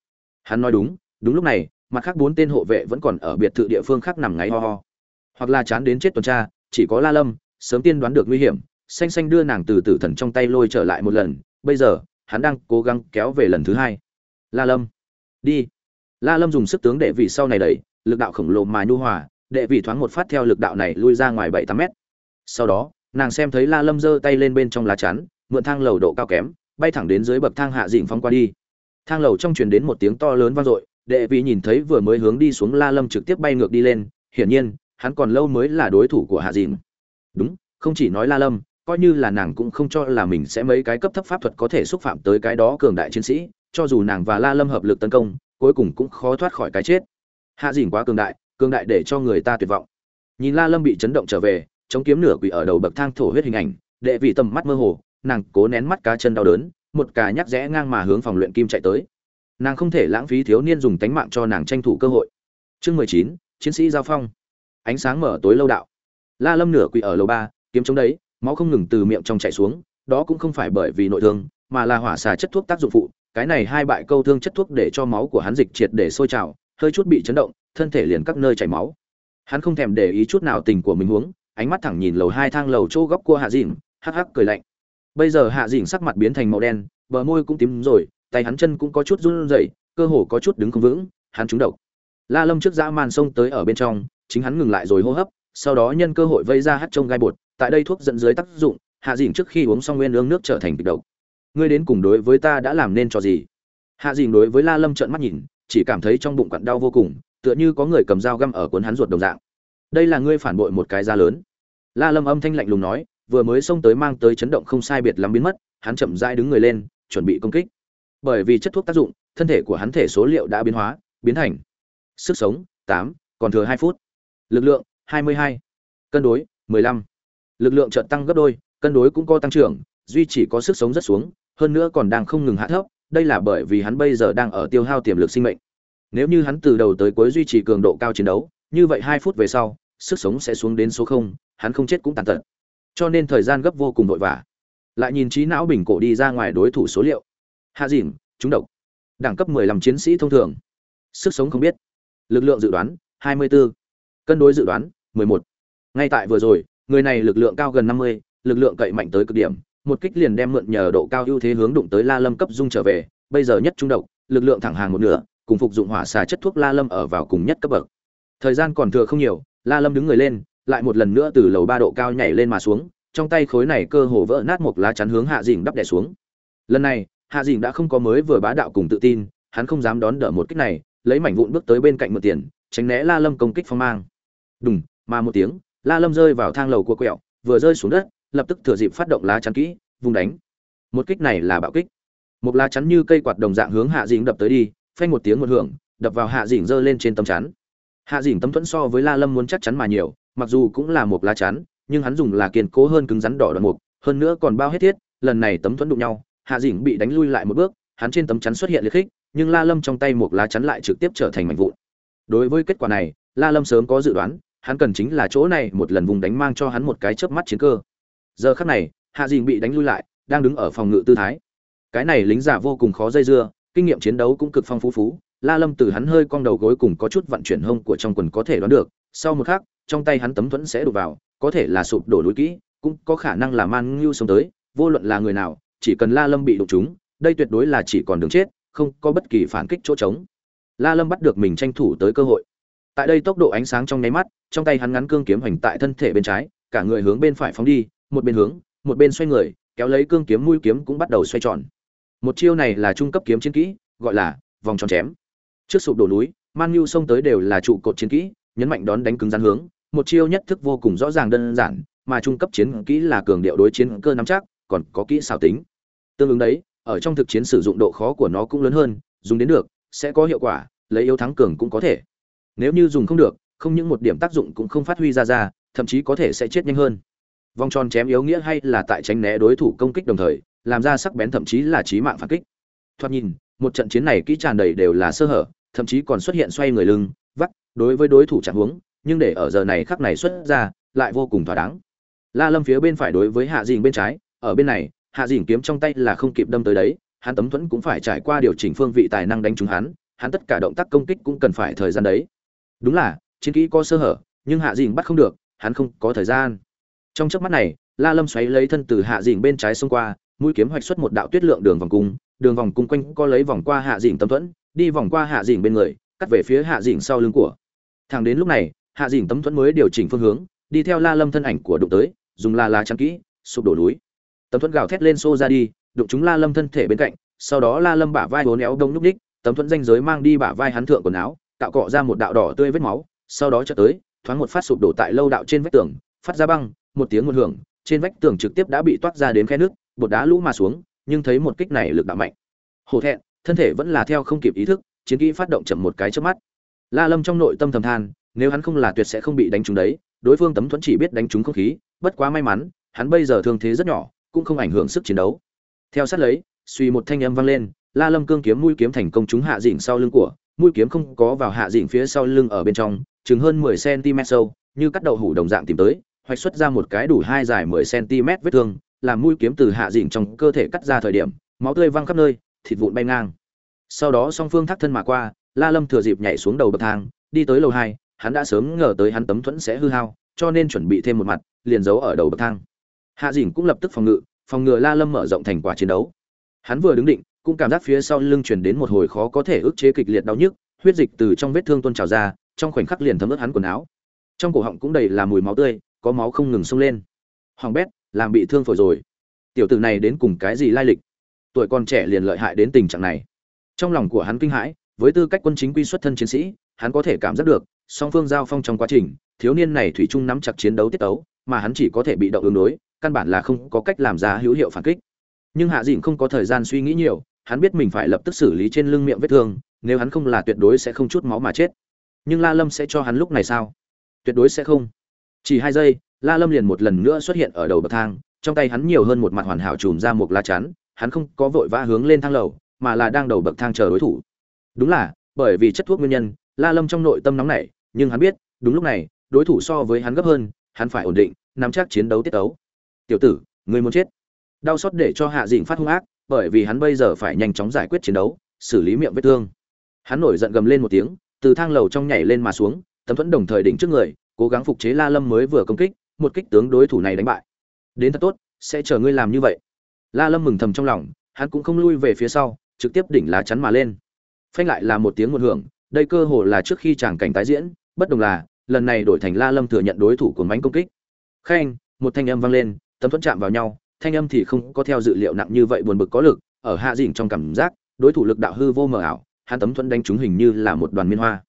Hắn nói đúng đúng lúc này, mặt khác bốn tên hộ vệ vẫn còn ở biệt thự địa phương khác nằm ngáy ho ho. Hoặc là chán đến chết tuần tra, chỉ có la lâm, sớm tiên đoán được nguy hiểm, xanh xanh đưa nàng từ tử thần trong tay lôi trở lại một lần, bây giờ, hắn đang cố gắng kéo về lần thứ hai. La lâm, đi. La lâm dùng sức tướng đệ vị sau này đẩy lực đạo khổng lồ mà nhu hòa, đệ vị thoáng một phát theo lực đạo này lui ra ngoài bảy tám mét. Sau đó, nàng xem thấy la lâm giơ tay lên bên trong lá chắn, mượn thang lầu độ cao kém, bay thẳng đến dưới bậc thang hạ dịnh phong qua đi. Thang lầu trong truyền đến một tiếng to lớn vang dội, đệ vị nhìn thấy vừa mới hướng đi xuống la lâm trực tiếp bay ngược đi lên, hiển nhiên, hắn còn lâu mới là đối thủ của hạ dịnh. Đúng, không chỉ nói la lâm, coi như là nàng cũng không cho là mình sẽ mấy cái cấp thấp pháp thuật có thể xúc phạm tới cái đó cường đại chiến sĩ, cho dù nàng và la lâm hợp lực tấn công, cuối cùng cũng khó thoát khỏi cái chết hạ dịnh quá cường đại cường đại để cho người ta tuyệt vọng. Nhìn la lâm bị chấn động trở về, chống kiếm nửa quỷ ở đầu bậc thang thổ huyết hình ảnh, đệ vị tầm mắt mơ hồ, nàng cố nén mắt cá chân đau đớn, một cá nhắc rẽ ngang mà hướng phòng luyện kim chạy tới. Nàng không thể lãng phí thiếu niên dùng tánh mạng cho nàng tranh thủ cơ hội. Chương mười chín, chiến sĩ giao phong. Ánh sáng mở tối lâu đạo. La lâm nửa quỷ ở lầu ba, kiếm chống đấy, máu không ngừng từ miệng trong chạy xuống, đó cũng không phải bởi vì nội thương, mà là hỏa xà chất thuốc tác dụng phụ. Cái này hai bại câu thương chất thuốc để cho máu của hắn dịch triệt để sôi trào hơi chút bị chấn động, thân thể liền các nơi chảy máu. Hắn không thèm để ý chút nào tình của mình huống, ánh mắt thẳng nhìn lầu hai thang lầu chỗ góc cua hạ dìn hắc hắc cười lạnh. Bây giờ hạ dìn sắc mặt biến thành màu đen, bờ môi cũng tím rồi, tay hắn chân cũng có chút run rẩy, cơ hồ có chút đứng không vững, hắn trúng độc. La lâm trước dã man xông tới ở bên trong, chính hắn ngừng lại rồi hô hấp, sau đó nhân cơ hội vây ra hắt trông gai bột, tại đây thuốc dẫn dưới tác dụng, hạ dìn trước khi uống xong nguyên ương nước trở thành kịch độc. Ngươi đến cùng đối với ta đã làm nên cho gì? Hạ dìn đối với la lâm trợn mắt nhìn chỉ cảm thấy trong bụng quặn đau vô cùng, tựa như có người cầm dao găm ở cuốn hắn ruột đồng dạng. Đây là ngươi phản bội một cái gia lớn. La lâm âm thanh lạnh lùng nói, vừa mới xông tới mang tới chấn động không sai biệt lắm biến mất, hắn chậm rãi đứng người lên, chuẩn bị công kích. Bởi vì chất thuốc tác dụng, thân thể của hắn thể số liệu đã biến hóa, biến thành sức sống tám, còn thừa hai phút. Lực lượng hai mươi hai, cân đối mười lăm. Lực lượng chợt tăng gấp đôi, cân đối cũng có tăng trưởng, duy chỉ có sức sống rất xuống, hơn nữa còn đang không ngừng hạ thấp đây là bởi vì hắn bây giờ đang ở tiêu hao tiềm lực sinh mệnh. Nếu như hắn từ đầu tới cuối duy trì cường độ cao chiến đấu như vậy hai phút về sau sức sống sẽ xuống đến số không hắn không chết cũng tàn tật. Cho nên thời gian gấp vô cùng vội vã. Lại nhìn trí não bình cổ đi ra ngoài đối thủ số liệu. Hạ dìm chúng độc. Đẳng cấp 15 chiến sĩ thông thường. Sức sống không biết. Lực lượng dự đoán 24. cân đối dự đoán 11. ngay tại vừa rồi người này lực lượng cao gần 50, lực lượng cậy mạnh tới cực điểm một kích liền đem mượn nhờ độ cao ưu thế hướng đụng tới la lâm cấp dung trở về, bây giờ nhất trung độc, lực lượng thẳng hàng một nửa, cùng phục dụng hỏa xà chất thuốc la lâm ở vào cùng nhất cấp bậc. Thời gian còn thừa không nhiều, la lâm đứng người lên, lại một lần nữa từ lầu ba độ cao nhảy lên mà xuống, trong tay khối này cơ hồ vỡ nát một lá chắn hướng hạ Dĩnh đắp đè xuống. Lần này, hạ Dĩnh đã không có mới vừa bá đạo cùng tự tin, hắn không dám đón đỡ một kích này, lấy mảnh vụn bước tới bên cạnh mượn tiền, tránh né la lâm công kích phong mang. Đùng, mà một tiếng, la lâm rơi vào thang lầu của quẹo, vừa rơi xuống đất lập tức thừa dịp phát động lá chắn kỹ, vùng đánh. Một kích này là bạo kích. Một lá chắn như cây quạt đồng dạng hướng hạ dĩnh đập tới đi, phanh một tiếng một hưởng, đập vào hạ dĩnh giơ lên trên tấm chắn. Hạ dĩnh tấm thuẫn so với la lâm muốn chắc chắn mà nhiều, mặc dù cũng là một lá chắn, nhưng hắn dùng là kiên cố hơn cứng rắn đỏ đoạn mục, hơn nữa còn bao hết thiết, lần này tấm thuẫn đụng nhau, hạ dĩnh bị đánh lui lại một bước, hắn trên tấm chắn xuất hiện liệt khích, nhưng la lâm trong tay một lá chắn lại trực tiếp trở thành mảnh vụn. Đối với kết quả này, la lâm sớm có dự đoán, hắn cần chính là chỗ này một lần vùng đánh mang cho hắn một cái chớp mắt chiến cơ giờ khắc này, hạ dình bị đánh lui lại, đang đứng ở phòng ngự tư thái. Cái này lính giả vô cùng khó dây dưa, kinh nghiệm chiến đấu cũng cực phong phú phú. La lâm từ hắn hơi cong đầu gối cùng có chút vận chuyển hông của trong quần có thể đoán được, sau một khắc, trong tay hắn tấm thuẫn sẽ đổ vào, có thể là sụp đổ lối kỹ, cũng có khả năng là man ngưu sống tới, vô luận là người nào, chỉ cần la lâm bị đụng chúng đây tuyệt đối là chỉ còn đường chết, không có bất kỳ phản kích chỗ trống. La lâm bắt được mình tranh thủ tới cơ hội. Tại đây tốc độ ánh sáng trong nháy mắt, trong tay hắn ngắn cương kiếm hoành tại thân thể bên trái, cả người hướng bên phải phóng đi một bên hướng, một bên xoay người, kéo lấy cương kiếm mũi kiếm cũng bắt đầu xoay tròn. Một chiêu này là trung cấp kiếm chiến kỹ, gọi là vòng tròn chém. Trước sụp đổ núi, man nhu xông tới đều là trụ cột chiến kỹ, nhấn mạnh đón đánh cứng rắn hướng. Một chiêu nhất thức vô cùng rõ ràng đơn giản, mà trung cấp chiến kỹ là cường điệu đối chiến cơ nắm chắc, còn có kỹ xảo tính. Tương ứng đấy, ở trong thực chiến sử dụng độ khó của nó cũng lớn hơn, dùng đến được, sẽ có hiệu quả, lấy yếu thắng cường cũng có thể. Nếu như dùng không được, không những một điểm tác dụng cũng không phát huy ra ra, thậm chí có thể sẽ chết nhanh hơn vòng tròn chém yếu nghĩa hay là tại tránh né đối thủ công kích đồng thời, làm ra sắc bén thậm chí là chí mạng phản kích. Thoạt nhìn, một trận chiến này kỹ tràn đầy đều là sơ hở, thậm chí còn xuất hiện xoay người lưng, vắt, đối với đối thủ chẳng huống nhưng để ở giờ này khắc này xuất ra, lại vô cùng thỏa đáng. La lâm phía bên phải đối với hạ dìn bên trái, ở bên này, hạ dìn kiếm trong tay là không kịp đâm tới đấy, hắn tấm thuẫn cũng phải trải qua điều chỉnh phương vị tài năng đánh trúng hắn hắn tất cả động tác công kích cũng cần phải thời gian đấy. Đúng là, chiến kỹ có sơ hở, nhưng hạ dìn bắt không được, hắn không có thời gian trong chớp mắt này, la lâm xoáy lấy thân từ hạ dìn bên trái xông qua, mũi kiếm hoạch xuất một đạo tuyết lượng đường vòng cung, đường vòng cung quanh co lấy vòng qua hạ dìn tấm thuẫn, đi vòng qua hạ dìn bên người, cắt về phía hạ dìn sau lưng của. Thẳng đến lúc này, hạ dìn tấm thuẫn mới điều chỉnh phương hướng, đi theo la lâm thân ảnh của đụng tới, dùng la la chắn kỹ, sụp đổ núi. Tấm thuẫn gào thét lên xô ra đi, đụng chúng la lâm thân thể bên cạnh, sau đó la lâm bả vai hố néo đông nhúc ních tấm thuẫn danh giới mang đi bả vai hắn thượng quần áo tạo cọ ra một đạo đỏ tươi vết máu, sau đó cho tới, thoáng một phát sụp đổ tại lâu đạo trên vách tường, phát ra băng một tiếng một hưởng, trên vách tường trực tiếp đã bị toát ra đến khe nước, bột đá lũ mà xuống, nhưng thấy một kích này lực đạo mạnh. Hổ thẹn, thân thể vẫn là theo không kịp ý thức, chiến kỹ phát động chậm một cái trước mắt. La lâm trong nội tâm thầm than, nếu hắn không là tuyệt sẽ không bị đánh trúng đấy, đối phương tấm thuẫn chỉ biết đánh trúng không khí, bất quá may mắn, hắn bây giờ thương thế rất nhỏ, cũng không ảnh hưởng sức chiến đấu. Theo sát lấy, suy một thanh âm vang lên, la lâm cương kiếm mũi kiếm thành công trúng hạ dịnh sau lưng của, mũi kiếm không có vào hạ dịnh phía sau lưng ở bên trong, chừng hơn 10 cm sâu, như cắt đậu hủ đồng dạng tìm tới hoạch xuất ra một cái đủ hai dài 10 cm vết thương, làm mũi kiếm từ hạ dịnh trong cơ thể cắt ra thời điểm, máu tươi văng khắp nơi, thịt vụn bay ngang. Sau đó song phương thác thân mà qua, la lâm thừa dịp nhảy xuống đầu bậc thang, đi tới lầu hai, hắn đã sớm ngờ tới hắn tấm thuẫn sẽ hư hao, cho nên chuẩn bị thêm một mặt, liền giấu ở đầu bậc thang. Hạ dìn cũng lập tức phòng ngự, phòng ngừa la lâm mở rộng thành quả chiến đấu. Hắn vừa đứng định, cũng cảm giác phía sau lưng truyền đến một hồi khó có thể ức chế kịch liệt đau nhức, huyết dịch từ trong vết thương tuôn trào ra, trong khoảnh khắc liền thấm ướt hắn quần áo. Trong cổ họng cũng đầy là mùi máu tươi có máu không ngừng xông lên. Hoàng bét, làm bị thương phổi rồi. Tiểu tử này đến cùng cái gì lai lịch? Tuổi còn trẻ liền lợi hại đến tình trạng này. Trong lòng của hắn kinh hãi, với tư cách quân chính quy xuất thân chiến sĩ, hắn có thể cảm giác được, song phương giao phong trong quá trình, thiếu niên này thủy chung nắm chặt chiến đấu tiết tấu, mà hắn chỉ có thể bị động ứng đối, căn bản là không có cách làm ra hữu hiệu phản kích. Nhưng hạ dịn không có thời gian suy nghĩ nhiều, hắn biết mình phải lập tức xử lý trên lưng miệng vết thương, nếu hắn không là tuyệt đối sẽ không chút máu mà chết. Nhưng la lâm sẽ cho hắn lúc này sao? Tuyệt đối sẽ không chỉ hai giây, la lâm liền một lần nữa xuất hiện ở đầu bậc thang, trong tay hắn nhiều hơn một mặt hoàn hảo chùm ra một lá chắn, hắn không có vội vã hướng lên thang lầu, mà là đang đầu bậc thang chờ đối thủ. Đúng là, bởi vì chất thuốc nguyên nhân, la lâm trong nội tâm nóng nảy, nhưng hắn biết, đúng lúc này, đối thủ so với hắn gấp hơn, hắn phải ổn định, nắm chắc chiến đấu tiết tấu. Tiểu tử, ngươi muốn chết? Đau xót để cho hạ Dịnh phát hung ác, bởi vì hắn bây giờ phải nhanh chóng giải quyết chiến đấu, xử lý miệng vết thương. Hắn nổi giận gầm lên một tiếng, từ thang lầu trong nhảy lên mà xuống, tấm thuẫn đồng thời đỉnh trước người cố gắng phục chế la lâm mới vừa công kích một kích tướng đối thủ này đánh bại. Đến thật tốt sẽ chờ ngươi làm như vậy. La lâm mừng thầm trong lòng hắn cũng không lui về phía sau trực tiếp đỉnh lá chắn mà lên. Phanh lại là một tiếng một hưởng đây cơ hồ là trước khi chàng cảnh tái diễn bất đồng là lần này đổi thành la lâm thừa nhận đối thủ của mãnh công kích. Khen, một thanh âm vang lên tấm thuẫn chạm vào nhau thanh âm thì không có theo dự liệu nặng như vậy buồn bực có lực ở hạ dỉnh trong cảm giác đối thủ lực đạo hư vô mờ ảo hắn tấm thuẫn đánh trúng hình như là một đoàn miên hoa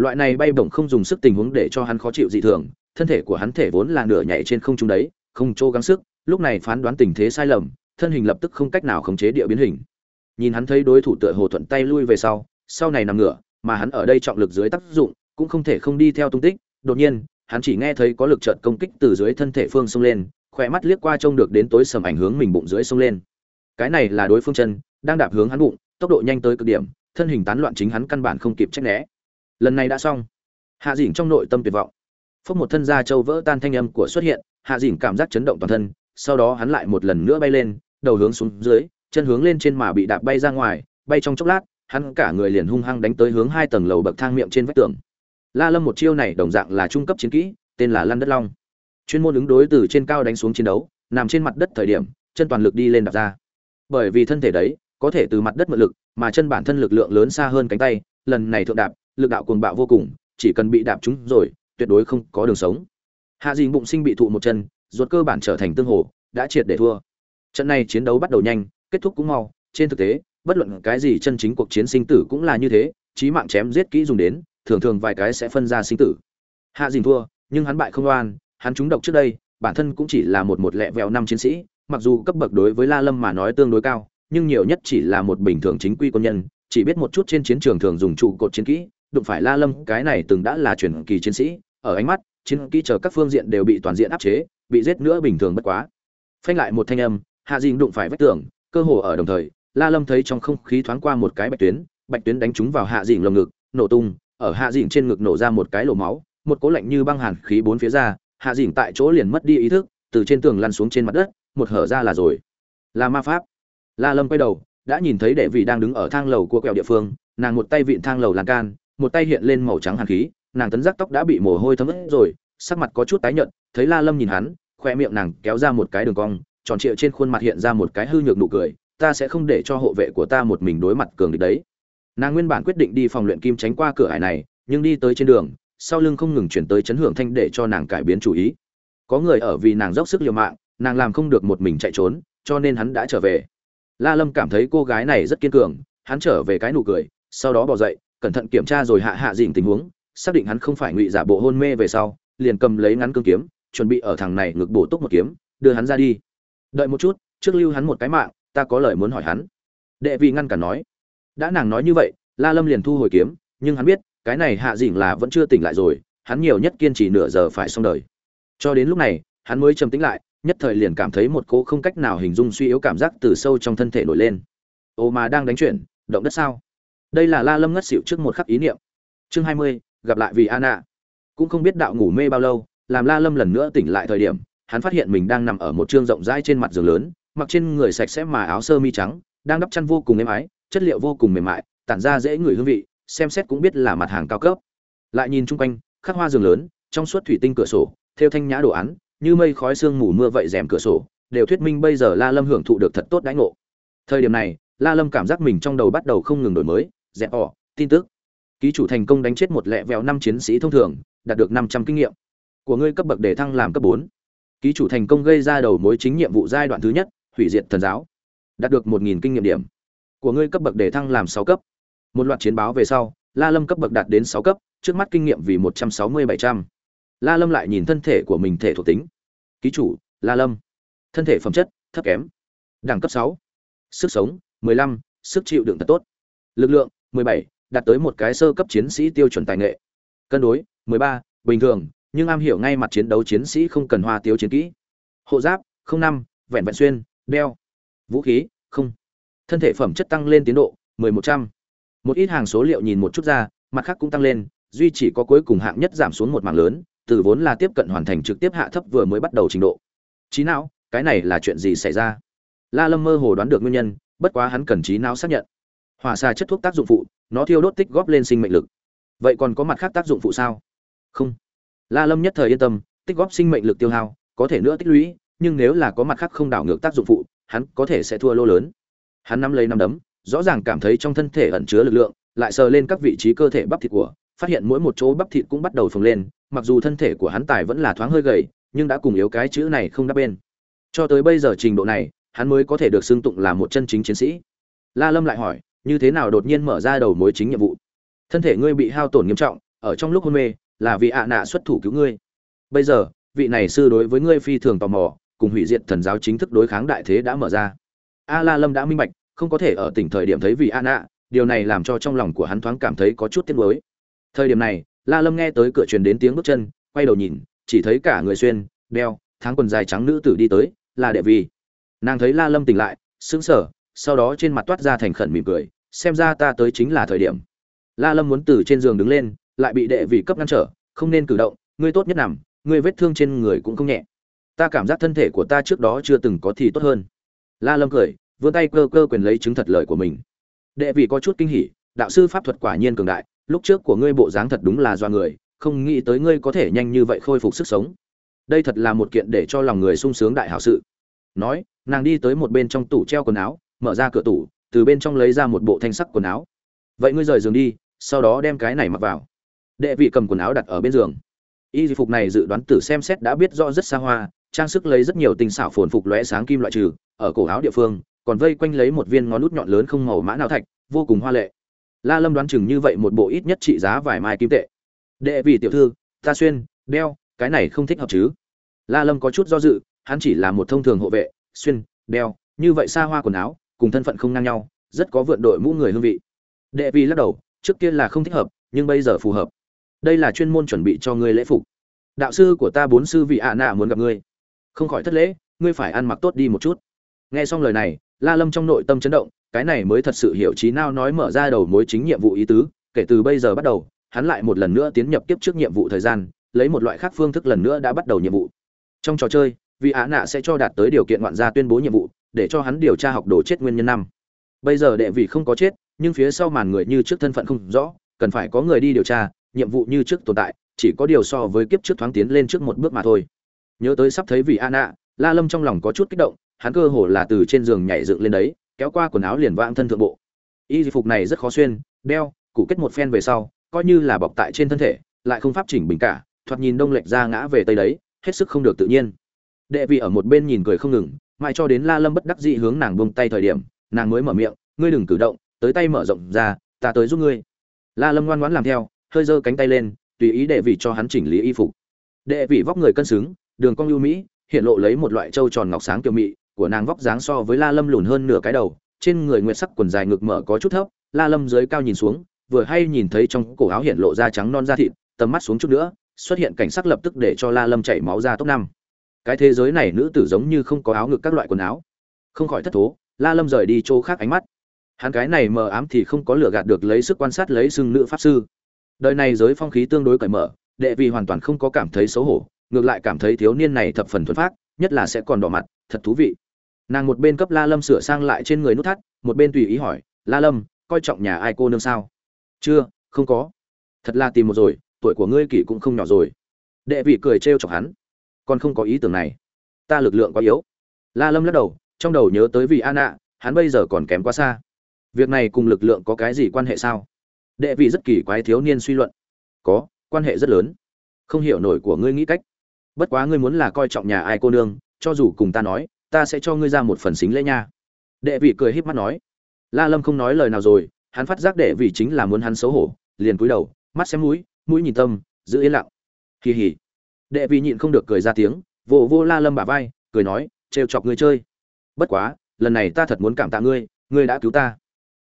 loại này bay bổng không dùng sức tình huống để cho hắn khó chịu dị thường, thân thể của hắn thể vốn là nửa nhảy trên không trung đấy, không chỗ gắng sức, lúc này phán đoán tình thế sai lầm, thân hình lập tức không cách nào khống chế địa biến hình. Nhìn hắn thấy đối thủ tựa hồ thuận tay lui về sau sau này nằm ngửa, mà hắn ở đây trọng lực dưới tác dụng, cũng không thể không đi theo tung tích. Đột nhiên, hắn chỉ nghe thấy có lực trợt công kích từ dưới thân thể phương xông lên khỏe mắt liếc qua trông được đến tối sầm ảnh hướng mình bụng dưới xông lên. Cái này là đối phương chân, đang đạp hướng hắn bụng, tốc độ nhanh tới cực điểm, thân hình tán loạn chính hắn căn bản không kịp trách né lần này đã xong. Hạ dĩnh trong nội tâm tuyệt vọng. Phốc một thân da châu vỡ tan thanh âm của xuất hiện, hạ dĩnh cảm giác chấn động toàn thân, sau đó hắn lại một lần nữa bay lên, đầu hướng xuống dưới, chân hướng lên trên mà bị đạp bay ra ngoài, bay trong chốc lát, hắn cả người liền hung hăng đánh tới hướng hai tầng lầu bậc thang miệng trên vách tường. La lâm một chiêu này đồng dạng là trung cấp chiến kỹ, tên là lăn đất long. Chuyên môn ứng đối từ trên cao đánh xuống chiến đấu, nằm trên mặt đất thời điểm, chân toàn lực đi lên đạp ra. Bởi vì thân thể đấy, có thể từ mặt đất mượn lực, mà chân bản thân lực lượng lớn xa hơn cánh tay, lần này thượng đạp lực đạo cuồng bạo vô cùng, chỉ cần bị đạp trúng rồi, tuyệt đối không có đường sống. Hạ Dĩnh bụng sinh bị thụ một chân, ruột cơ bản trở thành tương hồ, đã triệt để thua. Trận này chiến đấu bắt đầu nhanh, kết thúc cũng mau. Trên thực tế, bất luận cái gì chân chính cuộc chiến sinh tử cũng là như thế, chí mạng chém giết kỹ dùng đến, thường thường vài cái sẽ phân ra sinh tử. Hạ Dĩnh thua, nhưng hắn bại không oan, hắn trúng độc trước đây, bản thân cũng chỉ là một một lẹ vẹo năm chiến sĩ, mặc dù cấp bậc đối với la lâm mà nói tương đối cao, nhưng nhiều nhất chỉ là một bình thường chính quy quân nhân, chỉ biết một chút trên chiến trường thường dùng trụ cột chiến kỹ đụng phải la lâm, cái này từng đã là truyền kỳ chiến sĩ, ở ánh mắt, chiến kỹ chờ các phương diện đều bị toàn diện áp chế, bị giết nữa bình thường bất quá. Phanh lại một thanh âm, hạ Dĩnh đụng phải vách tường, cơ hồ ở đồng thời, la lâm thấy trong không khí thoáng qua một cái bạch tuyến bạch tuyến đánh trúng vào hạ Dĩnh lồng ngực, nổ tung, ở hạ Dĩnh trên ngực nổ ra một cái lỗ máu, một cỗ lạnh như băng hàn khí bốn phía ra, hạ Dĩnh tại chỗ liền mất đi ý thức, từ trên tường lăn xuống trên mặt đất, một hở ra là rồi. Là ma pháp. La lâm quay đầu, đã nhìn thấy đệ vị đang đứng ở thang lầu của quẹo địa phương, nàng một tay vịn thang lầu lan can một tay hiện lên màu trắng hàn khí, nàng tấn giác tóc đã bị mồ hôi thấm ướt rồi, sắc mặt có chút tái nhợt, thấy la lâm nhìn hắn, khoe miệng nàng kéo ra một cái đường cong, tròn trịa trên khuôn mặt hiện ra một cái hư nhược nụ cười, ta sẽ không để cho hộ vệ của ta một mình đối mặt cường địch đấy. Nàng nguyên bản quyết định đi phòng luyện kim tránh qua cửa hải này, nhưng đi tới trên đường, sau lưng không ngừng chuyển tới chấn hưởng thanh để cho nàng cải biến chủ ý. Có người ở vì nàng dốc sức liều mạng, nàng làm không được một mình chạy trốn, cho nên hắn đã trở về. La lâm cảm thấy cô gái này rất kiên cường, hắn trở về cái nụ cười, sau đó bỏ dậy cẩn thận kiểm tra rồi hạ hạ dịnh tình huống, xác định hắn không phải ngụy giả bộ hôn mê về sau, liền cầm lấy ngắn cương kiếm, chuẩn bị ở thằng này ngực bổ túc một kiếm, đưa hắn ra đi. Đợi một chút, trước lưu hắn một cái mạng, ta có lời muốn hỏi hắn. Đệ vị ngăn cản nói. Đã nàng nói như vậy, la lâm liền thu hồi kiếm, nhưng hắn biết, cái này hạ dịnh là vẫn chưa tỉnh lại rồi, hắn nhiều nhất kiên trì nửa giờ phải xong đời. Cho đến lúc này, hắn mới trầm tĩnh lại, nhất thời liền cảm thấy một cỗ không cách nào hình dung suy yếu cảm giác từ sâu trong thân thể nổi lên. Ô mà đang đánh chuyển, động đất sao? Đây là la lâm ngất xỉu trước một khắc ý niệm chương hai mươi gặp lại vì Anna. Cũng không biết đạo ngủ mê bao lâu, làm La Lâm lần nữa tỉnh lại thời điểm, hắn phát hiện mình đang nằm ở một trương rộng rãi trên mặt giường lớn, mặc trên người sạch sẽ mà áo sơ mi trắng, đang đắp chăn vô cùng êm ái, chất liệu vô cùng mềm mại, tản ra dễ ngửi hương vị, xem xét cũng biết là mặt hàng cao cấp. Lại nhìn chung quanh, khắc hoa giường lớn, trong suốt thủy tinh cửa sổ, theo thanh nhã đồ án, như mây khói sương mù mưa vậy rèm cửa sổ, đều thuyết minh bây giờ La Lâm hưởng thụ được thật tốt đãi ngộ. Thời điểm này, La Lâm cảm giác mình trong đầu bắt đầu không ngừng đổi mới, dẹp ỏ, tin tức, ký chủ thành công đánh chết một lẹ vẹo năm chiến sĩ thông thường đạt được năm trăm kinh nghiệm. Của ngươi cấp bậc để thăng làm cấp bốn. Ký chủ thành công gây ra đầu mối chính nhiệm vụ giai đoạn thứ nhất hủy diệt thần giáo. Đạt được một nghìn kinh nghiệm điểm. Của ngươi cấp bậc để thăng làm sáu cấp. Một loạt chiến báo về sau la lâm cấp bậc đạt đến sáu cấp trước mắt kinh nghiệm vì một trăm sáu mươi bảy trăm. La lâm lại nhìn thân thể của mình thể thuộc tính. Ký chủ la lâm. Thân thể phẩm chất thấp kém. Đẳng cấp sáu. Sức sống mười lăm sức chịu đựng thật tốt. Lực lượng mười bảy đạt tới một cái sơ cấp chiến sĩ tiêu chuẩn tài nghệ. Cân đối 13, bình thường nhưng am hiểu ngay mặt chiến đấu chiến sĩ không cần hoa tiêu chiến kỹ. Hộ giáp không năm vẹn vẹn xuyên đeo. Vũ khí không. Thân thể phẩm chất tăng lên tiến độ 1100. một ít hàng số liệu nhìn một chút ra mặt khác cũng tăng lên duy chỉ có cuối cùng hạng nhất giảm xuống một mảng lớn từ vốn là tiếp cận hoàn thành trực tiếp hạ thấp vừa mới bắt đầu trình độ. Trí não cái này là chuyện gì xảy ra? La lâm mơ hồ đoán được nguyên nhân bất quá hắn cần trí não xác nhận hỏa xà chất thuốc tác dụng phụ, nó thiêu đốt tích góp lên sinh mệnh lực. Vậy còn có mặt khác tác dụng phụ sao? Không. La lâm nhất thời yên tâm, tích góp sinh mệnh lực tiêu hao, có thể nữa tích lũy, nhưng nếu là có mặt khác không đảo ngược tác dụng phụ, hắn có thể sẽ thua lô lớn. Hắn nắm lấy nắm đấm, rõ ràng cảm thấy trong thân thể ẩn chứa lực lượng, lại sờ lên các vị trí cơ thể bắp thịt của, phát hiện mỗi một chỗ bắp thịt cũng bắt đầu phồng lên, mặc dù thân thể của hắn tài vẫn là thoáng hơi gầy, nhưng đã cùng yếu cái chữ này không đáp bên. Cho tới bây giờ trình độ này, hắn mới có thể được xưng tụng là một chân chính chiến sĩ. La lâm lại hỏi như thế nào đột nhiên mở ra đầu mối chính nhiệm vụ? Thân thể ngươi bị hao tổn nghiêm trọng, ở trong lúc hôn mê, là vị ạ nạ xuất thủ cứu ngươi. Bây giờ, vị này sư đối với ngươi phi thường tò mò, cùng hủy diệt thần giáo chính thức đối kháng đại thế đã mở ra. A la lâm đã minh bạch, không có thể ở tỉnh thời điểm thấy vị ạ nạ, điều này làm cho trong lòng của hắn thoáng cảm thấy có chút tiếc nuối. Thời điểm này la lâm nghe tới cửa truyền đến tiếng bước chân, quay đầu nhìn, chỉ thấy cả người xuyên, đeo, tháng quần dài trắng nữ tử đi tới, là đệ vi. Nàng thấy la lâm tỉnh lại, sững sờ sau đó trên mặt toát ra thành khẩn mỉm cười, xem ra ta tới chính là thời điểm. La lâm muốn từ trên giường đứng lên, lại bị đệ vị cấp ngăn trở, không nên cử động, ngươi tốt nhất nằm, ngươi vết thương trên người cũng không nhẹ. Ta cảm giác thân thể của ta trước đó chưa từng có thì tốt hơn. La lâm cười, vươn tay cơ cơ quyền lấy chứng thật lời của mình. Đệ vị có chút kinh hỉ, đạo sư pháp thuật quả nhiên cường đại, lúc trước của ngươi bộ dáng thật đúng là do người, không nghĩ tới ngươi có thể nhanh như vậy khôi phục sức sống. Đây thật là một kiện để cho lòng người sung sướng đại hảo sự. Nói, nàng đi tới một bên trong tủ treo quần áo mở ra cửa tủ, từ bên trong lấy ra một bộ thanh sắc quần áo. Vậy ngươi rời giường đi, sau đó đem cái này mặc vào. Đệ vị cầm quần áo đặt ở bên giường. Y phục này dự đoán tử xem xét đã biết rõ rất xa hoa, trang sức lấy rất nhiều tình xảo phồn phục lóe sáng kim loại trừ, ở cổ áo địa phương, còn vây quanh lấy một viên ngón nút nhọn lớn không màu mã nào thạch, vô cùng hoa lệ. La lâm đoán chừng như vậy một bộ ít nhất trị giá vài mai kim tệ. Đệ vị tiểu thư, ta xuyên, đeo, cái này không thích hợp chứ? La lâm có chút do dự, hắn chỉ là một thông thường hộ vệ, xuyên, đeo, như vậy xa hoa quần áo cùng thân phận không ngang nhau, rất có vượn đội mũ người hương vị. Đệ vi lắc đầu, trước kia là không thích hợp, nhưng bây giờ phù hợp. Đây là chuyên môn chuẩn bị cho ngươi lễ phục. Đạo sư của ta bốn sư vị ạ nạ muốn gặp ngươi. Không khỏi thất lễ, ngươi phải ăn mặc tốt đi một chút. Nghe xong lời này, la lâm trong nội tâm chấn động, cái này mới thật sự hiểu trí nào nói mở ra đầu mối chính nhiệm vụ ý tứ, kể từ bây giờ bắt đầu, hắn lại một lần nữa tiến nhập tiếp trước nhiệm vụ thời gian, lấy một loại khác phương thức lần nữa đã bắt đầu nhiệm vụ. Trong trò chơi, vị ạ nạ sẽ cho đạt tới điều kiện ngoạn gia tuyên bố nhiệm vụ để cho hắn điều tra học đồ chết nguyên nhân năm. Bây giờ đệ vị không có chết, nhưng phía sau màn người như trước thân phận không rõ, cần phải có người đi điều tra, nhiệm vụ như trước tồn tại, chỉ có điều so với kiếp trước thoáng tiến lên trước một bước mà thôi. Nhớ tới sắp thấy vị an nạ la lâm trong lòng có chút kích động, hắn cơ hồ là từ trên giường nhảy dựng lên đấy, kéo qua quần áo liền vãng thân thượng bộ. Y phục này rất khó xuyên, đeo cụ kết một phen về sau, coi như là bọc tại trên thân thể, lại không pháp chỉnh bình cả, thoạt nhìn đông lệch ra ngã về tây đấy, hết sức không được tự nhiên. Đệ vị ở một bên nhìn cười không ngừng mãi cho đến la lâm bất đắc dĩ hướng nàng buông tay thời điểm, nàng mới mở miệng, ngươi đừng cử động, tới tay mở rộng ra, ta tới giúp ngươi. La lâm ngoan ngoãn làm theo, hơi giơ cánh tay lên, tùy ý đệ vị cho hắn chỉnh lý y phục. Đệ vị vóc người cân xứng, đường cong ưu mỹ, hiện lộ lấy một loại trâu tròn ngọc sáng kiều mị của nàng vóc dáng so với la lâm lùn hơn nửa cái đầu, trên người nguyệt sắc quần dài ngực mở có chút thấp, la lâm dưới cao nhìn xuống, vừa hay nhìn thấy trong cổ áo hiện lộ da trắng non da thịt, tầm mắt xuống chút nữa, xuất hiện cảnh sắc lập tức để cho la lâm chảy máu ra tốc năm cái thế giới này nữ tử giống như không có áo ngực các loại quần áo. Không khỏi thất thố, la lâm rời đi chỗ khác ánh mắt. Hắn cái này mờ ám thì không có lửa gạt được lấy sức quan sát lấy xưng nữ pháp sư. Đời này giới phong khí tương đối cởi mở, đệ vì hoàn toàn không có cảm thấy xấu hổ, ngược lại cảm thấy thiếu niên này thập phần thuần phát nhất là sẽ còn đỏ mặt, thật thú vị. Nàng một bên cấp la lâm sửa sang lại trên người nút thắt, một bên tùy ý hỏi, la lâm, coi trọng nhà ai cô nương sao? Chưa, không có. Thật là tìm một rồi, tuổi của ngươi kỷ cũng không nhỏ rồi. Đệ vị cười trêu chọc hắn còn không có ý tưởng này. Ta lực lượng quá yếu. La lâm lắc đầu, trong đầu nhớ tới vị an ạ hắn bây giờ còn kém quá xa. Việc này cùng lực lượng có cái gì quan hệ sao? Đệ vị rất kỳ quái thiếu niên suy luận. Có, quan hệ rất lớn. Không hiểu nổi của ngươi nghĩ cách. Bất quá ngươi muốn là coi trọng nhà ai cô nương, cho dù cùng ta nói, ta sẽ cho ngươi ra một phần xính lễ nha. Đệ vị cười híp mắt nói. La lâm không nói lời nào rồi, hắn phát giác đệ vị chính là muốn hắn xấu hổ, liền cúi đầu, mắt xem mũi mũi nhìn tâm, giữ yên lặng. Kỳ hỉ đệ vị nhịn không được cười ra tiếng, vỗ vô la lâm bà vai, cười nói, trêu chọc ngươi chơi. Bất quá, lần này ta thật muốn cảm tạ ngươi ngươi đã cứu ta.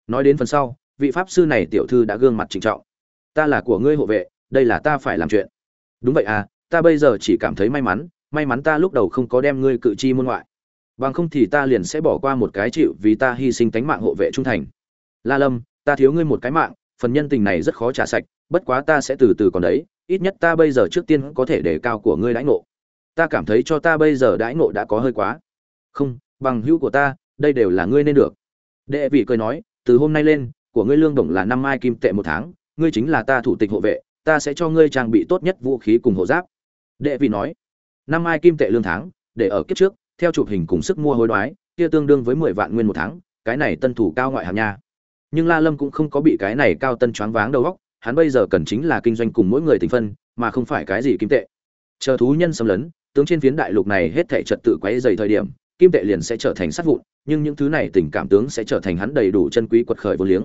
Nói đến phần sau, vị pháp sư này tiểu thư đã gương mặt trịnh trọng. Ta là của ngươi hộ vệ, đây là ta phải làm chuyện. Đúng vậy à ta bây giờ chỉ cảm thấy may mắn may mắn ta lúc đầu không có đem ngươi cự chi môn ngoại. Bằng không thì ta liền sẽ bỏ qua một cái chịu vì ta hy sinh tánh mạng hộ vệ trung thành. La lâm, ta thiếu ngươi một cái mạng, phần nhân tình này rất khó trả sạch, bất quá ta sẽ từ từ còn đấy ít nhất ta bây giờ trước tiên có thể đề cao của ngươi đãi ngộ. Ta cảm thấy cho ta bây giờ đãi ngộ đã có hơi quá. Không, bằng hữu của ta, đây đều là ngươi nên được. Đệ vị cười nói, từ hôm nay lên, của ngươi lương đồng là năm mai kim tệ một tháng, ngươi chính là ta thủ tịch hộ vệ, ta sẽ cho ngươi trang bị tốt nhất vũ khí cùng hộ giáp. Đệ vị nói, năm mai kim tệ lương tháng, để ở kiếp trước, theo chụp hình cùng sức mua hối đoái, kia tương đương với mười vạn nguyên một tháng, cái này tân thủ cao ngoại hạng nha. Nhưng la lâm cũng không có bị cái này cao tân choáng váng đầu óc hắn bây giờ cần chính là kinh doanh cùng mỗi người tình phân, mà không phải cái gì kim tệ. Chờ thú nhân xâm lấn, tướng trên phiến đại lục này hết thảy trật tự quấy rầy thời điểm, kim tệ liền sẽ trở thành sát vụn, nhưng những thứ này tình cảm tướng sẽ trở thành hắn đầy đủ chân quý quật khởi vô liếng.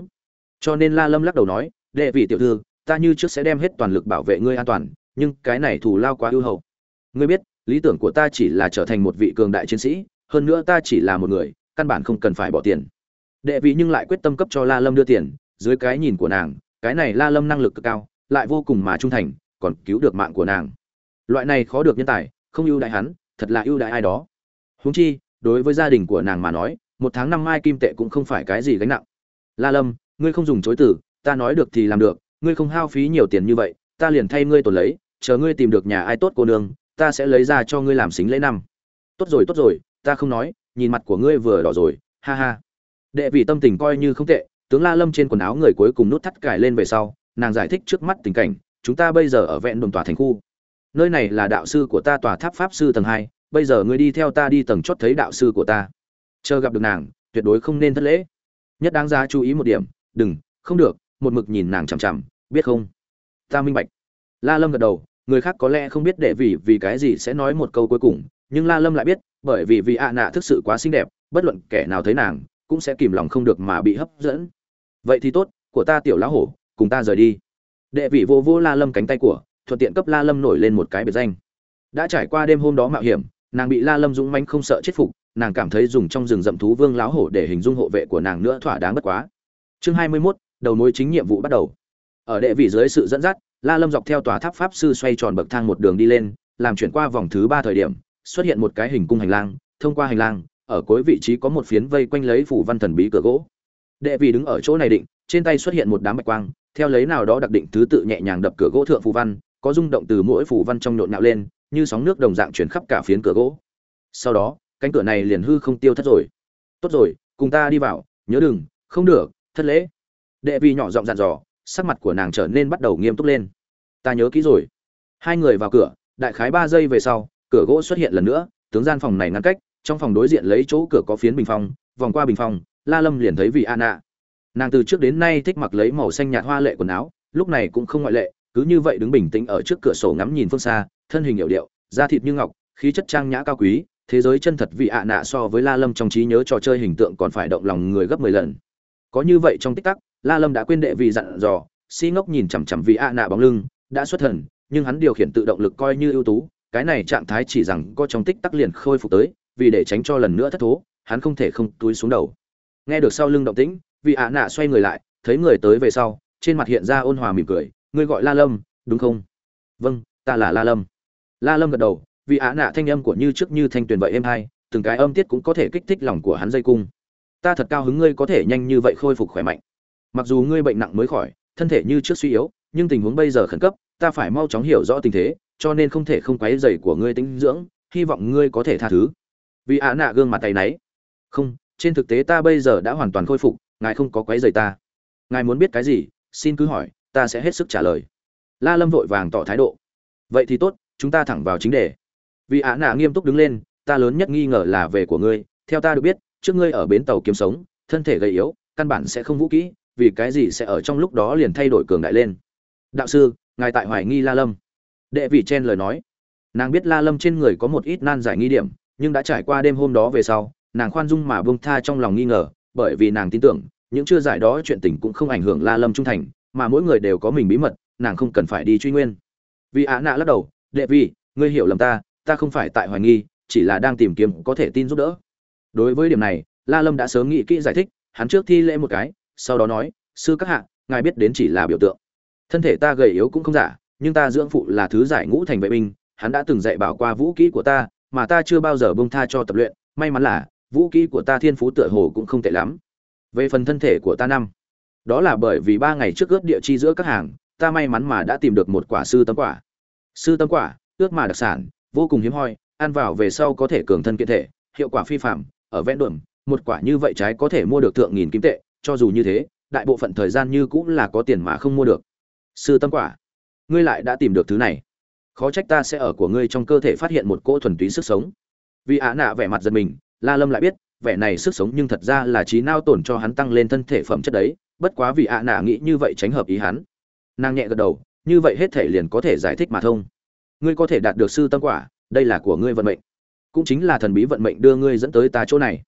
Cho nên la lâm lắc đầu nói, đệ vị tiểu thư, ta như trước sẽ đem hết toàn lực bảo vệ ngươi an toàn, nhưng cái này thù lao quá ưu hậu. Ngươi biết, lý tưởng của ta chỉ là trở thành một vị cường đại chiến sĩ, hơn nữa ta chỉ là một người, căn bản không cần phải bỏ tiền. Đệ vị nhưng lại quyết tâm cấp cho la lâm đưa tiền, dưới cái nhìn của nàng cái này la lâm năng lực cực cao, lại vô cùng mà trung thành, còn cứu được mạng của nàng. Loại này khó được nhân tài, không ưu đại hắn, thật là ưu đại ai đó. Huống chi, đối với gia đình của nàng mà nói, một tháng năm mai kim tệ cũng không phải cái gì gánh nặng. La lâm, ngươi không dùng chối từ, ta nói được thì làm được, ngươi không hao phí nhiều tiền như vậy, ta liền thay ngươi tổn lấy, chờ ngươi tìm được nhà ai tốt cô nương, ta sẽ lấy ra cho ngươi làm xính lễ năm. Tốt rồi tốt rồi, ta không nói, nhìn mặt của ngươi vừa đỏ rồi, ha ha. Đệ vị tâm tình coi như không tệ tướng la lâm trên quần áo người cuối cùng nút thắt cài lên về sau, nàng giải thích trước mắt tình cảnh, chúng ta bây giờ ở vẹn đồn tòa thành khu. Nơi này là đạo sư của ta tòa tháp pháp sư tầng hai, bây giờ ngươi đi theo ta đi tầng chót thấy đạo sư của ta. Chờ gặp được nàng, tuyệt đối không nên thất lễ. Nhất đáng ra chú ý một điểm, đừng, không được. Một mực nhìn nàng chằm chằm, biết không? Ta minh bạch. La lâm gật đầu, người khác có lẽ không biết đệ vì vì cái gì sẽ nói một câu cuối cùng, nhưng la lâm lại biết, bởi vì vì ạ nạ thực sự quá xinh đẹp, bất luận kẻ nào thấy nàng, cũng sẽ kìm lòng không được mà bị hấp dẫn vậy thì tốt của ta tiểu lão hổ cùng ta rời đi. Đệ vị vô vô la lâm cánh tay của thuận tiện cấp la lâm nổi lên một cái biệt danh. Đã trải qua đêm hôm đó mạo hiểm nàng bị la lâm dũng manh không sợ chết phục nàng cảm thấy dùng trong rừng rậm thú vương lão hổ để hình dung hộ vệ của nàng nữa thỏa đáng bất quá. Chương hai mươi 21, đầu mối chính nhiệm vụ bắt đầu. Ở đệ vị dưới sự dẫn dắt la lâm dọc theo tòa tháp pháp sư xoay tròn bậc thang một đường đi lên làm chuyển qua vòng thứ ba thời điểm xuất hiện một cái hình cung hành lang thông qua hành lang ở cuối vị trí có một phiến vây quanh lấy phủ văn thần bí cửa gỗ đệ vì đứng ở chỗ này định, trên tay xuất hiện một đám bạch quang, theo lấy nào đó đặc định thứ tự nhẹ nhàng đập cửa gỗ thượng phù văn, có rung động từ mỗi phù văn trong nhộn nhạo lên, như sóng nước đồng dạng chuyển khắp cả phiến cửa gỗ. Sau đó, cánh cửa này liền hư không tiêu thất rồi. Tốt rồi, cùng ta đi vào, nhớ đừng, không được, thất lễ. Đệ vì nhỏ giọng dặn dò, sắc mặt của nàng trở nên bắt đầu nghiêm túc lên. Ta nhớ kỹ rồi. Hai người vào cửa, đại khái ba giây về sau, cửa gỗ xuất hiện lần nữa, tướng gian phòng này ngăn cách, trong phòng đối diện lấy chỗ cửa có phiến bình phong, vòng qua bình phong la lâm liền thấy vị anna nàng từ trước đến nay thích mặc lấy màu xanh nhạt hoa lệ quần áo, lúc này cũng không ngoại lệ, cứ như vậy đứng bình tĩnh ở trước cửa sổ ngắm nhìn phương xa, thân hình hiệu điệu, da thịt như ngọc, khí chất trang nhã cao quý, thế giới chân thật vị ạ nạ so với la lâm trong trí nhớ trò chơi hình tượng còn phải động lòng người gấp mười lần. Có như vậy trong tích tắc, la lâm đã quên đệ vị dặn dò, si ngốc nhìn chằm chằm vị ạ nạ bóng lưng, đã xuất thần, nhưng hắn điều khiển tự động lực coi như ưu tú, cái này trạng thái chỉ rằng có trong tích tắc liền khôi phục tới, vì để tránh cho lần nữa thất thố, hắn không thể không túi xuống đầu nghe được sau lưng động tĩnh, vị ạ nạ xoay người lại, thấy người tới về sau, trên mặt hiện ra ôn hòa mỉm cười, ngươi gọi la lâm, đúng không? Vâng ta là la lâm. La lâm gật đầu, vị ạ nạ thanh âm của như trước như thanh tuyền vậy êm hai từng cái âm tiết cũng có thể kích thích lòng của hắn dây cung. Ta thật cao hứng ngươi có thể nhanh như vậy khôi phục khỏe mạnh. Mặc dù ngươi bệnh nặng mới khỏi, thân thể như trước suy yếu, nhưng tình huống bây giờ khẩn cấp, ta phải mau chóng hiểu rõ tình thế, cho nên không thể không quấy dày của ngươi tính dưỡng, hy vọng ngươi có thể tha thứ. Vì ạ nạ gương mặt tay náy. Không trên thực tế ta bây giờ đã hoàn toàn khôi phục, ngài không có quấy rầy ta. Ngài muốn biết cái gì, xin cứ hỏi, ta sẽ hết sức trả lời. La lâm vội vàng tỏ thái độ. Vậy thì tốt, chúng ta thẳng vào chính đề. Vì ạ nạ nghiêm túc đứng lên, ta lớn nhất nghi ngờ là về của ngươi. Theo ta được biết, trước ngươi ở bến tàu kiếm sống, thân thể gầy yếu, căn bản sẽ không vũ kỹ, vì cái gì sẽ ở trong lúc đó liền thay đổi cường đại lên. Đạo sư, ngài tại hoài nghi la lâm. Đệ vị chen lời nói. Nàng biết la lâm trên người có một ít nan giải nghi điểm, nhưng đã trải qua đêm hôm đó về sau nàng khoan dung mà buông tha trong lòng nghi ngờ, bởi vì nàng tin tưởng, những chưa giải đó chuyện tình cũng không ảnh hưởng la lâm trung thành, mà mỗi người đều có mình bí mật, nàng không cần phải đi truy nguyên. Vì á nạ lắc đầu, đệ vi, ngươi hiểu lầm ta ta không phải tại hoài nghi, chỉ là đang tìm kiếm có thể tin giúp đỡ. Đối với điểm này, la lâm đã sớm nghĩ kỹ giải thích, hắn trước thi lễ một cái, sau đó nói, sư các hạ, ngài biết đến chỉ là biểu tượng. Thân thể ta gầy yếu cũng không giả, nhưng ta dưỡng phụ là thứ giải ngũ thành vệ binh, hắn đã từng dạy bảo qua vũ kỹ của ta, mà ta chưa bao giờ buông tha cho tập luyện, may mắn là vũ kỹ của ta thiên phú tựa hồ cũng không tệ lắm. Về phần thân thể của ta năm, đó là bởi vì ba ngày trước ướp địa chi giữa các hàng, ta may mắn mà đã tìm được một quả sư tâm quả. Sư tâm quả ướt mà đặc sản, vô cùng hiếm hoi, ăn vào về sau có thể cường thân kiện thể, hiệu quả phi phạm ở ven đường một quả như vậy trái có thể mua được thượng nghìn kim tệ, cho dù như thế, đại bộ phận thời gian như cũng là có tiền mà không mua được. Sư tâm quả, ngươi lại đã tìm được thứ này. Khó trách ta sẽ ở của ngươi trong cơ thể phát hiện một cỗ thuần túy sức sống. Vì ạ nạ vẻ mặt giật mình la lâm lại biết, vẻ này sức sống nhưng thật ra là trí nao tổn cho hắn tăng lên thân thể phẩm chất đấy, bất quá vì ạ nạ nghĩ như vậy tránh hợp ý hắn. Nàng nhẹ gật đầu, như vậy hết thể liền có thể giải thích mà thông. Ngươi có thể đạt được sư tâm quả, đây là của ngươi vận mệnh. Cũng chính là thần bí vận mệnh đưa ngươi dẫn tới ta chỗ này.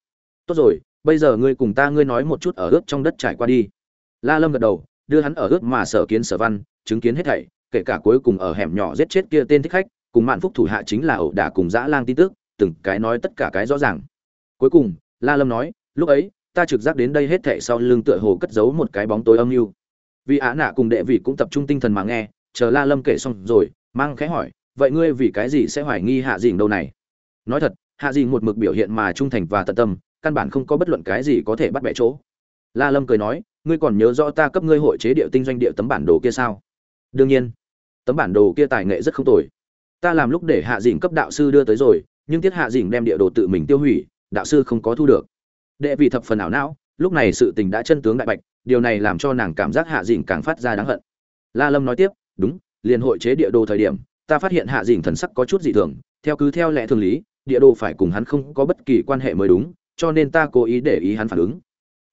Tốt rồi, bây giờ ngươi cùng ta ngươi nói một chút ở ướt trong đất trải qua đi. La lâm gật đầu, đưa hắn ở ướt mà sở kiến sở văn, chứng kiến hết thảy, kể cả cuối cùng ở hẻm nhỏ giết chết kia tên thích khách, cùng mạn phúc thủ hạ chính là ẩu đả cùng dã lang tin tức, từng cái nói tất cả cái rõ ràng cuối cùng, la lâm nói, lúc ấy, ta trực giác đến đây hết thảy sau lưng tựa hồ cất giấu một cái bóng tối âm mưu. Vì á nạ cùng đệ vị cũng tập trung tinh thần mà nghe, chờ la lâm kể xong rồi, mang khẽ hỏi, vậy ngươi vì cái gì sẽ hoài nghi hạ dình đâu này? Nói thật, hạ dình một mực biểu hiện mà trung thành và tận tâm, căn bản không có bất luận cái gì có thể bắt bẻ chỗ. La lâm cười nói, ngươi còn nhớ rõ ta cấp ngươi hội chế địa tinh doanh địa tấm bản đồ kia sao? Đương nhiên, tấm bản đồ kia tài nghệ rất không tồi. Ta làm lúc để hạ dình cấp đạo sư đưa tới rồi, nhưng tiết hạ dình đem địa đồ tự mình tiêu hủy đạo sư không có thu được. Đệ vị thập phần ảo não, lúc này sự tình đã chân tướng đại bạch, điều này làm cho nàng cảm giác hạ dình càng phát ra đáng hận. La lâm nói tiếp, đúng, liền hội chế địa đồ thời điểm, ta phát hiện hạ dình thần sắc có chút dị thường, theo cứ theo lẽ thường lý, địa đồ phải cùng hắn không có bất kỳ quan hệ mới đúng, cho nên ta cố ý để ý hắn phản ứng.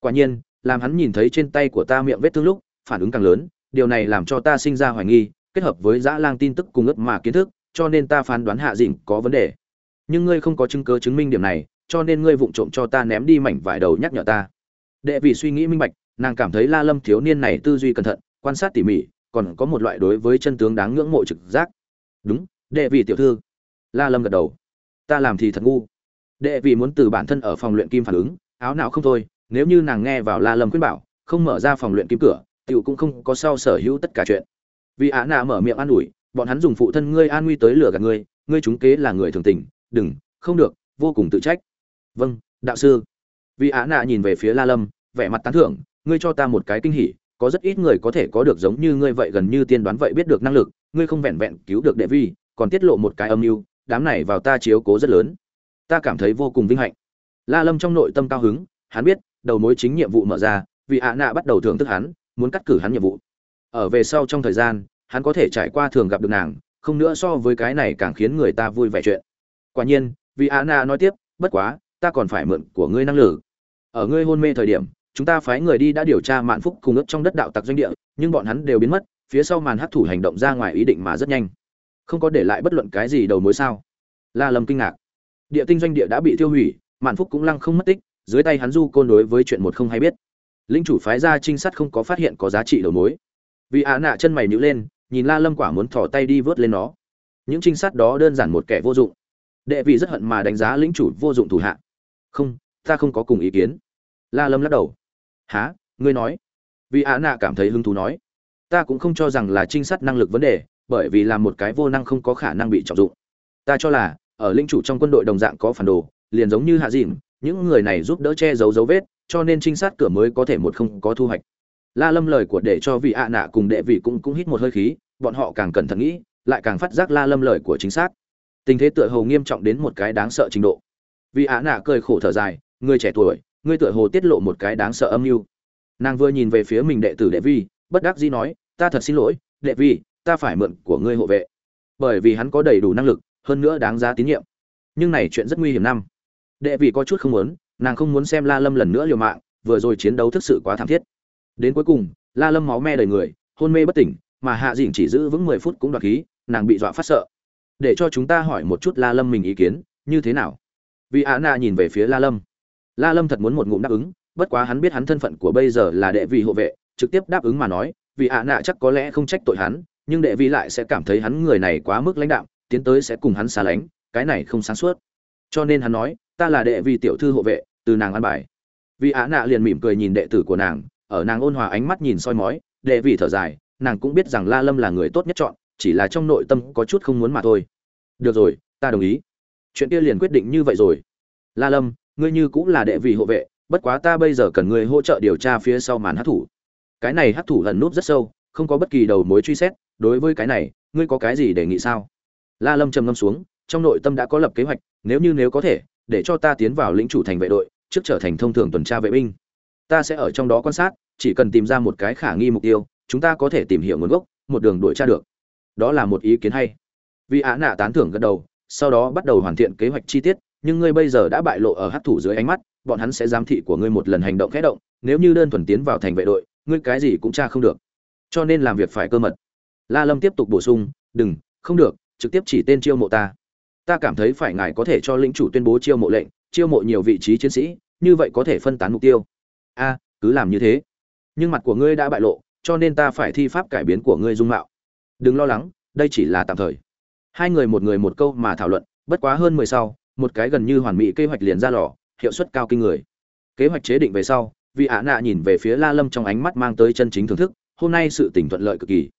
Quả nhiên, làm hắn nhìn thấy trên tay của ta miệng vết thương lúc, phản ứng càng lớn, điều này làm cho ta sinh ra hoài nghi, kết hợp với dã lang tin tức cùng ức mà kiến thức, cho nên ta phán đoán hạ dĩnh có vấn đề. Nhưng ngươi không có chứng cứ chứng minh điểm này cho nên ngươi vụng trộm cho ta ném đi mảnh vải đầu nhắc nhở ta. Đệ vì suy nghĩ minh bạch, nàng cảm thấy la lâm thiếu niên này tư duy cẩn thận, quan sát tỉ mỉ, còn có một loại đối với chân tướng đáng ngưỡng mộ trực giác. Đúng, đệ vì tiểu thư. La lâm gật đầu. Ta làm thì thật ngu. Đệ vì muốn từ bản thân ở phòng luyện kim phản ứng, áo não không thôi, nếu như nàng nghe vào la lâm khuyên bảo, không mở ra phòng luyện kim cửa, tiểu cũng không có sao sở hữu tất cả chuyện. Vì á nạ mở miệng an ủi, bọn hắn dùng phụ thân ngươi an nguy tới lửa gạt ngươi ngươi chúng kế là người thường tình, đừng, không được, vô cùng tự trách vâng đạo sư. Vì á nạ nhìn về phía la lâm, vẻ mặt tán thưởng, ngươi cho ta một cái kinh hỉ, có rất ít người có thể có được giống như ngươi vậy gần như tiên đoán vậy biết được năng lực, ngươi không vẹn vẹn cứu được đệ vi, còn tiết lộ một cái âm mưu, đám này vào ta chiếu cố rất lớn. Ta cảm thấy vô cùng vinh hạnh. La lâm trong nội tâm cao hứng, hắn biết, đầu mối chính nhiệm vụ mở ra, vì ạ nạ bắt đầu thưởng thức hắn, muốn cắt cử hắn nhiệm vụ. Ở về sau trong thời gian, hắn có thể trải qua thường gặp được nàng, không nữa so với cái này càng khiến người ta vui vẻ chuyện. Quả nhiên, vì ạ nạ nói tiếp, bất quá ta còn phải mượn của ngươi năng lực. Ở ngươi hôn mê thời điểm, chúng ta phái người đi đã điều tra mạn phúc cùng ước trong đất đạo tặc doanh địa, nhưng bọn hắn đều biến mất, phía sau màn hắc thủ hành động ra ngoài ý định mà rất nhanh. Không có để lại bất luận cái gì đầu mối sao? La lâm kinh ngạc. Địa tinh doanh địa đã bị tiêu hủy, mạn phúc cũng lăng không mất tích, dưới tay hắn du côn đối với chuyện một không hay biết. Linh chủ phái ra trinh sát không có phát hiện có giá trị đầu mối. Vì ạ nạ chân mày nhíu lên, nhìn la lâm quả muốn thò tay đi vớt lên nó. Những trinh sát đó đơn giản một kẻ vô dụng. Đệ vị rất hận mà đánh giá lĩnh chủ vô dụng thủ hạ không, ta không có cùng ý kiến. La lâm lắc đầu. Há ngươi nói? Vì ạ nạ cảm thấy hứng thú nói. Ta cũng không cho rằng là trinh sát năng lực vấn đề, bởi vì là một cái vô năng không có khả năng bị trọng dụng. Ta cho là, ở linh chủ trong quân đội đồng dạng có phản đồ, liền giống như hạ dìm những người này giúp đỡ che giấu dấu vết, cho nên trinh sát cửa mới có thể một không có thu hoạch. La lâm lời của để cho vị ạ nạ cùng đệ vị cũng cũng hít một hơi khí, bọn họ càng cẩn thận nghĩ, lại càng phát giác la lâm lời của chính xác. Tình thế tựa hồ nghiêm trọng đến một cái đáng sợ trình độ. Vì ạ nạ cười khổ thở dài, người trẻ tuổi, ngươi tựa hồ tiết lộ một cái đáng sợ âm mưu. Nàng vừa nhìn về phía mình đệ tử đệ vi, bất đắc dĩ nói, ta thật xin lỗi, đệ vi, ta phải mượn của ngươi hộ vệ. Bởi vì hắn có đầy đủ năng lực, hơn nữa đáng giá tín nhiệm. Nhưng này chuyện rất nguy hiểm năm. Đệ vi có chút không muốn, nàng không muốn xem la lâm lần nữa liều mạng, vừa rồi chiến đấu thực sự quá thảm thiết. Đến cuối cùng, la lâm máu me đầy người, hôn mê bất tỉnh, mà hạ dĩnh chỉ giữ vững mười phút cũng đoạt khí, nàng bị dọa phát sợ. Để cho chúng ta hỏi một chút la lâm mình ý kiến, như thế nào? Vì á na nhìn về phía la lâm. La lâm thật muốn một ngụm đáp ứng, bất quá hắn biết hắn thân phận của bây giờ là đệ vị hộ vệ, trực tiếp đáp ứng mà nói, vì ạ nạ chắc có lẽ không trách tội hắn, nhưng đệ vị lại sẽ cảm thấy hắn người này quá mức lãnh đạo tiến tới sẽ cùng hắn xa lánh, cái này không sáng suốt. Cho nên hắn nói, ta là đệ vị tiểu thư hộ vệ, từ nàng ăn bài. Vì á nạ liền mỉm cười nhìn đệ tử của nàng, ở nàng ôn hòa ánh mắt nhìn soi mói, đệ vị thở dài, nàng cũng biết rằng la lâm là người tốt nhất chọn, chỉ là trong nội tâm có chút không muốn mà thôi. Được rồi, ta đồng ý chuyện kia liền quyết định như vậy rồi. La lâm, ngươi như cũng là đệ vị hộ vệ, bất quá ta bây giờ cần ngươi hỗ trợ điều tra phía sau màn hát thủ. Cái này hát thủ lần núp rất sâu, không có bất kỳ đầu mối truy xét, đối với cái này, ngươi có cái gì đề nghị sao? La lâm trầm ngâm xuống, trong nội tâm đã có lập kế hoạch, nếu như nếu có thể, để cho ta tiến vào lĩnh chủ thành vệ đội, trước trở thành thông thường tuần tra vệ binh. Ta sẽ ở trong đó quan sát, chỉ cần tìm ra một cái khả nghi mục tiêu, chúng ta có thể tìm hiểu nguồn gốc, một đường đuổi tra được. Đó là một ý kiến hay. Vì ạ nạ tán thưởng gật đầu sau đó bắt đầu hoàn thiện kế hoạch chi tiết, nhưng ngươi bây giờ đã bại lộ ở hát thủ dưới ánh mắt, bọn hắn sẽ giám thị của ngươi một lần hành động khẽ động, nếu như đơn thuần tiến vào thành vệ đội, ngươi cái gì cũng tra không được. Cho nên làm việc phải cơ mật. La lâm tiếp tục bổ sung, đừng, không được, trực tiếp chỉ tên chiêu mộ ta. Ta cảm thấy phải ngài có thể cho lĩnh chủ tuyên bố chiêu mộ lệnh, chiêu mộ nhiều vị trí chiến sĩ, như vậy có thể phân tán mục tiêu. A, cứ làm như thế. Nhưng mặt của ngươi đã bại lộ, cho nên ta phải thi pháp cải biến của ngươi dung mạo. Đừng lo lắng, đây chỉ là tạm thời hai người một người một câu mà thảo luận, bất quá hơn mười sau, một cái gần như hoàn mỹ kế hoạch liền ra lò, hiệu suất cao kinh người. Kế hoạch chế định về sau vì ả nạ nhìn về phía la lâm trong ánh mắt mang tới chân chính thưởng thức, hôm nay sự tỉnh thuận lợi cực kỳ.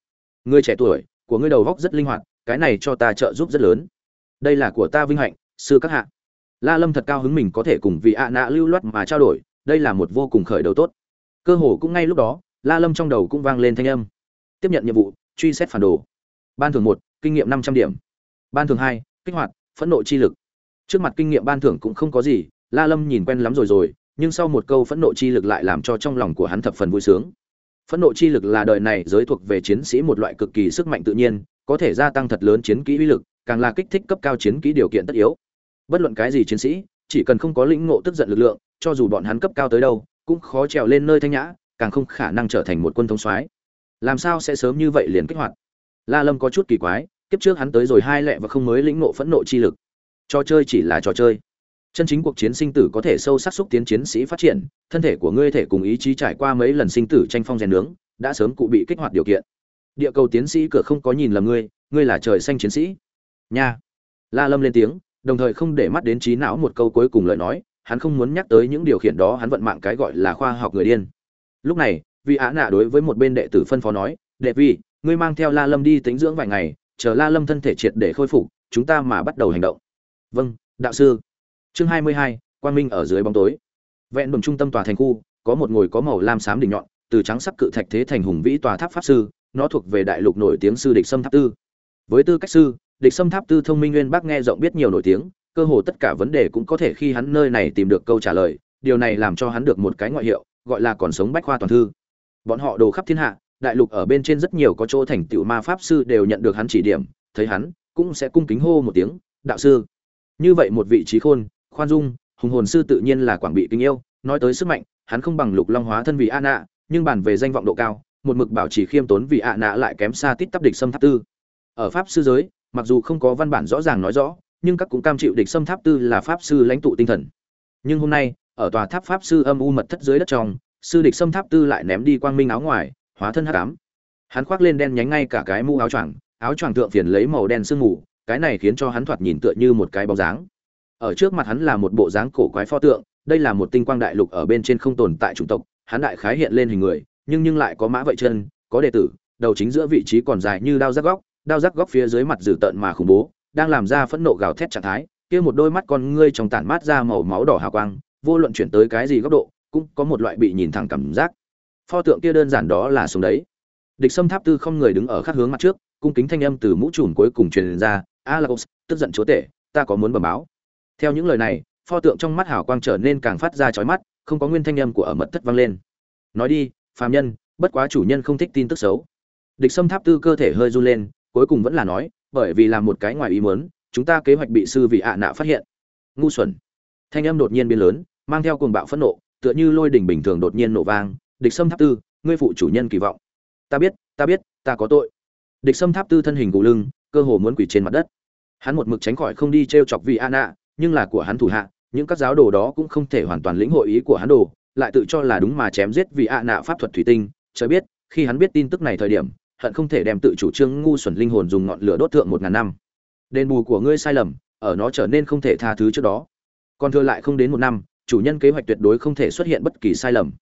Người trẻ tuổi, của ngươi đầu góc rất linh hoạt, cái này cho ta trợ giúp rất lớn. Đây là của ta vinh hạnh, sư các hạ. La lâm thật cao hứng mình có thể cùng vị ạ nạ lưu loát mà trao đổi, đây là một vô cùng khởi đầu tốt. Cơ hồ cũng ngay lúc đó, la lâm trong đầu cũng vang lên thanh âm. Tiếp nhận nhiệm vụ, truy xét phản đồ. Ban thường một kinh nghiệm năm trăm điểm. Ban thường hai, kích hoạt, phẫn nộ chi lực. Trước mặt kinh nghiệm ban thưởng cũng không có gì, la lâm nhìn quen lắm rồi rồi, nhưng sau một câu phẫn nộ chi lực lại làm cho trong lòng của hắn thập phần vui sướng. Phẫn nộ chi lực là đời này giới thuộc về chiến sĩ một loại cực kỳ sức mạnh tự nhiên, có thể gia tăng thật lớn chiến kỹ uy lực, càng là kích thích cấp cao chiến kỹ điều kiện tất yếu. Bất luận cái gì chiến sĩ, chỉ cần không có lĩnh ngộ tức giận lực lượng, cho dù bọn hắn cấp cao tới đâu, cũng khó trèo lên nơi thanh nhã, càng không khả năng trở thành một quân thống soái. Làm sao sẽ sớm như vậy liền kích hoạt? La lâm có chút kỳ quái kiếp trước hắn tới rồi hai lẹ và không mới lĩnh nộ phẫn nộ chi lực. Trò chơi chỉ là trò chơi. Chân chính cuộc chiến sinh tử có thể sâu sắc xúc tiến chiến sĩ phát triển, thân thể của ngươi thể cùng ý chí trải qua mấy lần sinh tử tranh phong rèn nướng, đã sớm cụ bị kích hoạt điều kiện. Địa cầu tiến sĩ cửa không có nhìn lầm ngươi ngươi là trời xanh chiến sĩ. Nha. La lâm lên tiếng, đồng thời không để mắt đến trí não một câu cuối cùng lời nói, hắn không muốn nhắc tới những điều khiển đó hắn vận mạng cái gọi là khoa học người điên. Lúc này, vị á nạ đối với một bên đệ tử phân phó nói, đệ vi, ngươi mang theo la lâm đi tính dưỡng vài ngày chờ la lâm thân thể triệt để khôi phục, chúng ta mà bắt đầu hành động. Vâng đạo sư. Chương hai mươi hai, quang minh ở dưới bóng tối. Vẹn đồn trung tâm tòa thành khu, có một ngồi có màu lam xám đỉnh nhọn, từ trắng sắc cự thạch thế thành hùng vĩ tòa tháp pháp sư, nó thuộc về đại lục nổi tiếng sư địch sâm tháp tư. Với tư cách sư, địch sâm tháp tư thông minh nguyên bác nghe rộng biết nhiều nổi tiếng, cơ hồ tất cả vấn đề cũng có thể khi hắn nơi này tìm được câu trả lời, điều này làm cho hắn được một cái ngoại hiệu, gọi là còn sống bách khoa toàn thư. Bọn họ đồ khắp thiên hạ đại lục ở bên trên rất nhiều có chỗ thành tựu ma pháp sư đều nhận được hắn chỉ điểm, thấy hắn cũng sẽ cung kính hô một tiếng, đạo sư. Như vậy một vị trí khôn, khoan dung, hùng hồn sư tự nhiên là quảng bị kính yêu, nói tới sức mạnh, hắn không bằng lục long hóa thân vì an nạ nhưng bàn về danh vọng độ cao, một mực bảo trì khiêm tốn vì an nạ lại kém xa tít tắp địch xâm tháp tư. Ở pháp sư giới, mặc dù không có văn bản rõ ràng nói rõ, nhưng các cũng cam chịu địch xâm tháp tư là pháp sư lãnh tụ tinh thần. Nhưng hôm nay, ở tòa tháp pháp sư âm u mật thất dưới đất trong, sư địch xâm tháp tư lại ném đi quang minh áo ngoài hóa thân hắc ám. Hắn khoác lên đen nhánh ngay cả cái mũ áo choàng áo choàng thượng phiền lấy màu đen sương mù, cái này khiến cho hắn thoạt nhìn tựa như một cái bóng dáng. Ở trước mặt hắn là một bộ dáng cổ quái pho tượng, đây là một tinh quang đại lục ở bên trên không tồn tại chủng tộc, hắn đại khái hiện lên hình người, nhưng nhưng lại có mã vậy chân, có đệ tử, đầu chính giữa vị trí còn dài như đao rắc góc, đao rắc góc phía dưới mặt dữ tợn mà khủng bố, đang làm ra phẫn nộ gào thét trạng thái, kia một đôi mắt con ngươi trong tản mát ra màu máu đỏ hào quang, vô luận chuyển tới cái gì góc độ, cũng có một loại bị nhìn thẳng cảm giác pho tượng kia đơn giản đó là xuống đấy. Địch sâm tháp tư không người đứng ở khắc hướng mặt trước, cung kính thanh âm từ mũ trùm cuối cùng truyền ra, A alagos tức giận chúa tể, ta có muốn bẩm báo. Theo những lời này, pho tượng trong mắt hào quang trở nên càng phát ra chói mắt, không có nguyên thanh âm của ở mật thất vang lên. Nói đi, phàm nhân, bất quá chủ nhân không thích tin tức xấu. Địch sâm tháp tư cơ thể hơi run lên, cuối cùng vẫn là nói, bởi vì làm một cái ngoài ý muốn, chúng ta kế hoạch bị sư vị ạ nạ phát hiện. Ngu xuẩn. Thanh âm đột nhiên biến lớn, mang theo cuồng bạo phẫn nộ, tựa như lôi đỉnh bình thường đột nhiên nổ vang địch sâm tháp tư, ngươi phụ chủ nhân kỳ vọng. Ta biết ta biết, ta có tội. Địch sâm tháp tư thân hình gù lưng, cơ hồ muốn quỳ trên mặt đất. Hắn một mực tránh khỏi không đi t r e o chọc vị a ạ nhưng là của hắn thủ hạ, những các giáo đồ đó cũng không thể hoàn toàn lĩnh hội ý của hắn đồ, lại tự cho là đúng mà chém giết vị a nạ pháp thuật thủy tinh. Chớ biết, khi hắn biết tin tức này thời điểm, hận không thể đem tự chủ trương ngu xuẩn linh hồn dùng ngọn lửa đốt thượng một ngàn năm. Đền bù của ngươi sai lầm, ở nó trở nên không thể tha thứ trước đó. Còn thừa lại không đến một năm, chủ nhân kế hoạch tuyệt đối không thể xuất hiện bất kỳ sai lầm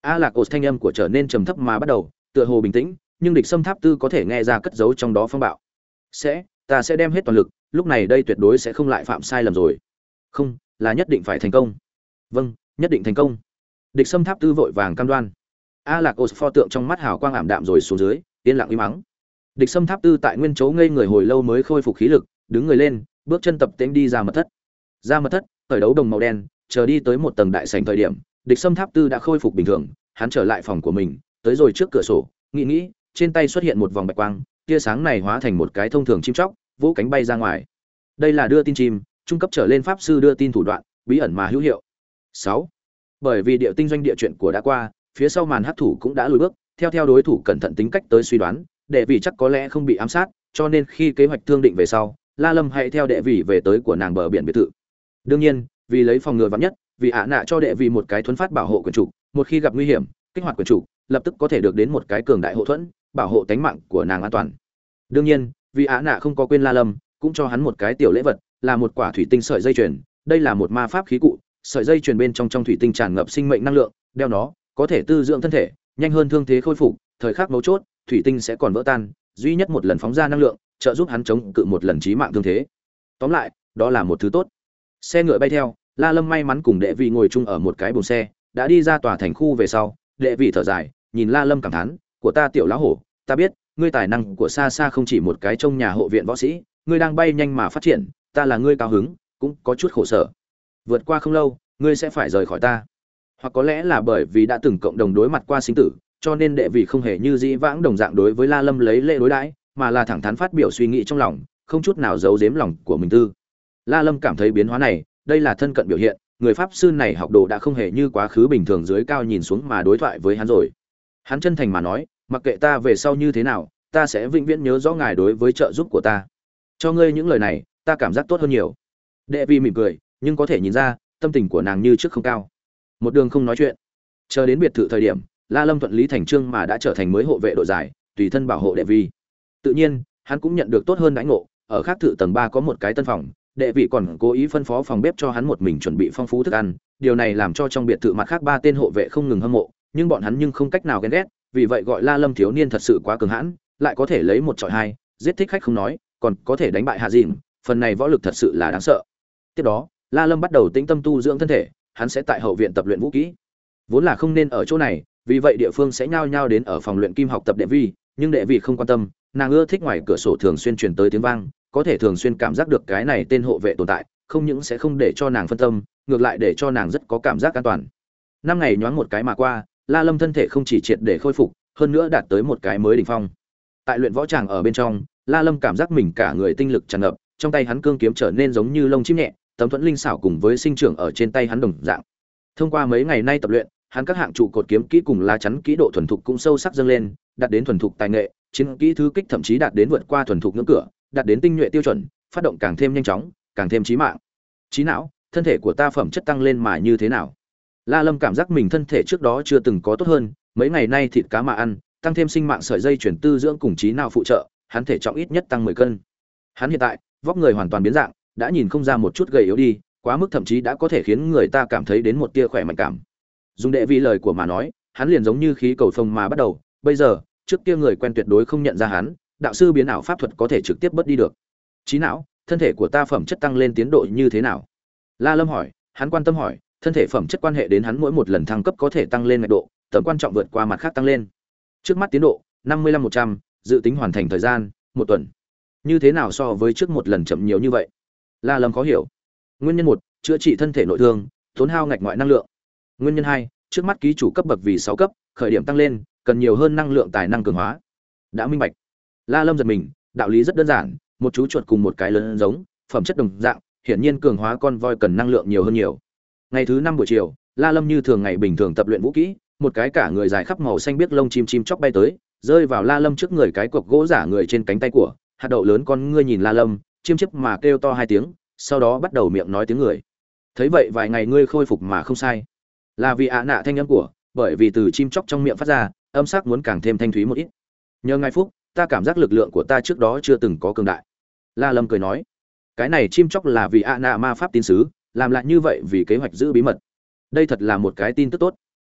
a lạc ột thanh âm của trở nên trầm thấp mà bắt đầu, tựa hồ bình tĩnh, nhưng địch xâm tháp tư có thể nghe ra cất giấu trong đó phong bạo. Sẽ, ta sẽ đem hết toàn lực, lúc này đây tuyệt đối sẽ không lại phạm sai lầm rồi. Không, là nhất định phải thành công. Vâng nhất định thành công. Địch xâm tháp tư vội vàng cam đoan. A lạc ột pho tượng trong mắt hào quang ảm đạm rồi xuống dưới, yên lặng im mắng địch xâm tháp tư tại nguyên chỗ ngây người hồi lâu mới khôi phục khí lực, đứng người lên, bước chân tập tễnh đi ra mật thất. Ra mật thất, khởi đấu đồng màu đen, chờ đi tới một tầng đại sảnh thời điểm địch sâm tháp tư đã khôi phục bình thường, hắn trở lại phòng của mình, tới rồi trước cửa sổ, nghĩ nghĩ, trên tay xuất hiện một vòng bạch quang, tia sáng này hóa thành một cái thông thường chim chóc, vỗ cánh bay ra ngoài. Đây là đưa tin chim, trung cấp trở lên pháp sư đưa tin thủ đoạn, bí ẩn mà hữu hiệu. Sáu. Bởi vì địa tinh doanh địa chuyện của đã qua, phía sau màn hấp thủ cũng đã lùi bước, theo theo đối thủ cẩn thận tính cách tới suy đoán, đệ vị chắc có lẽ không bị ám sát, cho nên khi kế hoạch thương định về sau, la lâm hãy theo đệ vị về tới của nàng bờ biển biệt thự. Đương nhiên, vì lấy phòng ngừa vắng nhất vì ạ nạ cho đệ vị một cái thuấn phát bảo hộ quyền chủ, một khi gặp nguy hiểm, kích hoạt quyền chủ, lập tức có thể được đến một cái cường đại hộ thuẫn, bảo hộ tánh mạng của nàng an toàn. Đương nhiên, vì ạ nạ không có quên la lâm, cũng cho hắn một cái tiểu lễ vật, là một quả thủy tinh sợi dây chuyền. Đây là một ma pháp khí cụ, sợi dây chuyền bên trong trong thủy tinh tràn ngập sinh mệnh năng lượng, đeo nó, có thể tư dưỡng thân thể, nhanh hơn thương thế khôi phục, thời khắc mấu chốt, thủy tinh sẽ còn vỡ tan, duy nhất một lần phóng ra năng lượng, trợ giúp hắn chống cự một lần chí mạng thương thế. Tóm lại, đó là một thứ tốt. Xe ngựa bay theo la lâm may mắn cùng đệ vị ngồi chung ở một cái buồng xe, đã đi ra tòa thành khu về sau, đệ vị thở dài, nhìn la lâm cảm thán, của ta tiểu lão hổ, ta biết, ngươi tài năng của xa xa không chỉ một cái trong nhà hộ viện võ sĩ, ngươi đang bay nhanh mà phát triển, ta là ngươi cao hứng, cũng có chút khổ sở. Vượt qua không lâu, ngươi sẽ phải rời khỏi ta. Hoặc có lẽ là bởi vì đã từng cộng đồng đối mặt qua sinh tử, cho nên đệ vị không hề như dĩ vãng đồng dạng đối với la lâm lấy lễ đối đãi, mà là thẳng thắn phát biểu suy nghĩ trong lòng, không chút nào giấu giếm lòng của mình tư. La lâm cảm thấy biến hóa này đây là thân cận biểu hiện, người pháp sư này học đồ đã không hề như quá khứ bình thường dưới cao nhìn xuống mà đối thoại với hắn rồi. Hắn chân thành mà nói, mặc kệ ta về sau như thế nào, ta sẽ vĩnh viễn nhớ rõ ngài đối với trợ giúp của ta. Cho ngươi những lời này, ta cảm giác tốt hơn nhiều. Đệ vi mỉm cười, nhưng có thể nhìn ra, tâm tình của nàng như trước không cao. Một đường không nói chuyện. Chờ đến biệt thự thời điểm, la lâm thuận lý thành trương mà đã trở thành mới hộ vệ đội giải, tùy thân bảo hộ đệ vi. Tự nhiên, hắn cũng nhận được tốt hơn đãi ngộ, ở khác thự tầng ba có một cái tân phòng đệ vị còn cố ý phân phó phòng bếp cho hắn một mình chuẩn bị phong phú thức ăn, điều này làm cho trong biệt thự mặt khác ba tên hộ vệ không ngừng hâm mộ, nhưng bọn hắn nhưng không cách nào ghen ghét, vì vậy gọi la lâm thiếu niên thật sự quá cường hãn, lại có thể lấy một trọi hai, giết thích khách không nói, còn có thể đánh bại hạ dìn phần này võ lực thật sự là đáng sợ. Tiếp đó, la lâm bắt đầu tĩnh tâm tu dưỡng thân thể, hắn sẽ tại hậu viện tập luyện vũ kỹ. Vốn là không nên ở chỗ này, vì vậy địa phương sẽ nhao nhao đến ở phòng luyện kim học tập đệ vi, nhưng đệ vi không quan tâm, nàng ưa thích ngoài cửa sổ thường xuyên truyền tới tiếng vang có thể thường xuyên cảm giác được cái này tên hộ vệ tồn tại, không những sẽ không để cho nàng phân tâm, ngược lại để cho nàng rất có cảm giác an toàn. Năm ngày nhoáng một cái mà qua, la lâm thân thể không chỉ triệt để khôi phục, hơn nữa đạt tới một cái mới đỉnh phong. Tại luyện võ tràng ở bên trong, la lâm cảm giác mình cả người tinh lực tràn ngập, trong tay hắn cương kiếm trở nên giống như lông chim nhẹ, tấm thuẫn linh xảo cùng với sinh trưởng ở trên tay hắn đồng dạng. Thông qua mấy ngày nay tập luyện, hắn các hạng trụ cột kiếm kỹ cùng lá chắn kỹ độ thuần thục cũng sâu sắc dâng lên, đạt đến thuần thục tài nghệ, chiến kỹ thứ kích thậm chí đạt đến vượt qua thuần thục ngưỡng cửa đạt đến tinh nhuệ tiêu chuẩn, phát động càng thêm nhanh chóng, càng thêm trí mạng. Trí não, thân thể của ta phẩm chất tăng lên mà như thế nào? La lâm cảm giác mình thân thể trước đó chưa từng có tốt hơn, mấy ngày nay thịt cá mà ăn, tăng thêm sinh mạng sợi dây chuyển tư dưỡng cùng trí não phụ trợ, hắn thể trọng ít nhất tăng 10 cân. Hắn hiện tại, vóc người hoàn toàn biến dạng, đã nhìn không ra một chút gầy yếu đi, quá mức thậm chí đã có thể khiến người ta cảm thấy đến một tia khỏe mạnh cảm. Dùng đệ vi lời của mà nói, hắn liền giống như khí cầu phồng mà bắt đầu, bây giờ, trước kia người quen tuyệt đối không nhận ra hắn đạo sư biến ảo pháp thuật có thể trực tiếp bớt đi được. Trí não, thân thể của ta phẩm chất tăng lên tiến độ như thế nào? La lâm hỏi, hắn quan tâm hỏi, thân thể phẩm chất quan hệ đến hắn mỗi một lần thăng cấp có thể tăng lên ngạch độ, tầm quan trọng vượt qua mặt khác tăng lên. Trước mắt tiến độ, năm mươi lăm một trăm, dự tính hoàn thành thời gian, một tuần. Như thế nào so với trước một lần chậm nhiều như vậy? La lâm khó hiểu. Nguyên nhân một, chữa trị thân thể nội thương, tốn hao ngạch ngoại năng lượng. Nguyên nhân hai, trước mắt ký chủ cấp bậc vì sáu cấp, khởi điểm tăng lên, cần nhiều hơn năng lượng tài năng cường hóa. Đã minh bạch la lâm giật mình, đạo lý rất đơn giản, một chú chuột cùng một cái lớn giống, phẩm chất đồng dạng, hiển nhiên cường hóa con voi cần năng lượng nhiều hơn nhiều. Ngày thứ năm buổi chiều, la lâm như thường ngày bình thường tập luyện vũ kỹ, một cái cả người dài khắp màu xanh biết lông chim chim chóc bay tới, rơi vào la lâm trước người cái cục gỗ giả người trên cánh tay của, hạt đậu lớn con ngươi nhìn la lâm chim chiếp mà kêu to hai tiếng, sau đó bắt đầu miệng nói tiếng người. Thấy vậy vài ngày ngươi khôi phục mà không sai. Là vì ạ nạ thanh âm của, bởi vì từ chim chóc trong miệng phát ra, âm sắc muốn càng thêm thanh thúy một ít. Nhờ ngài phúc ta cảm giác lực lượng của ta trước đó chưa từng có cường đại. La lâm cười nói, cái này chim chóc là vì ạ nạ ma pháp tín sứ, làm lại như vậy vì kế hoạch giữ bí mật. Đây thật là một cái tin tức tốt.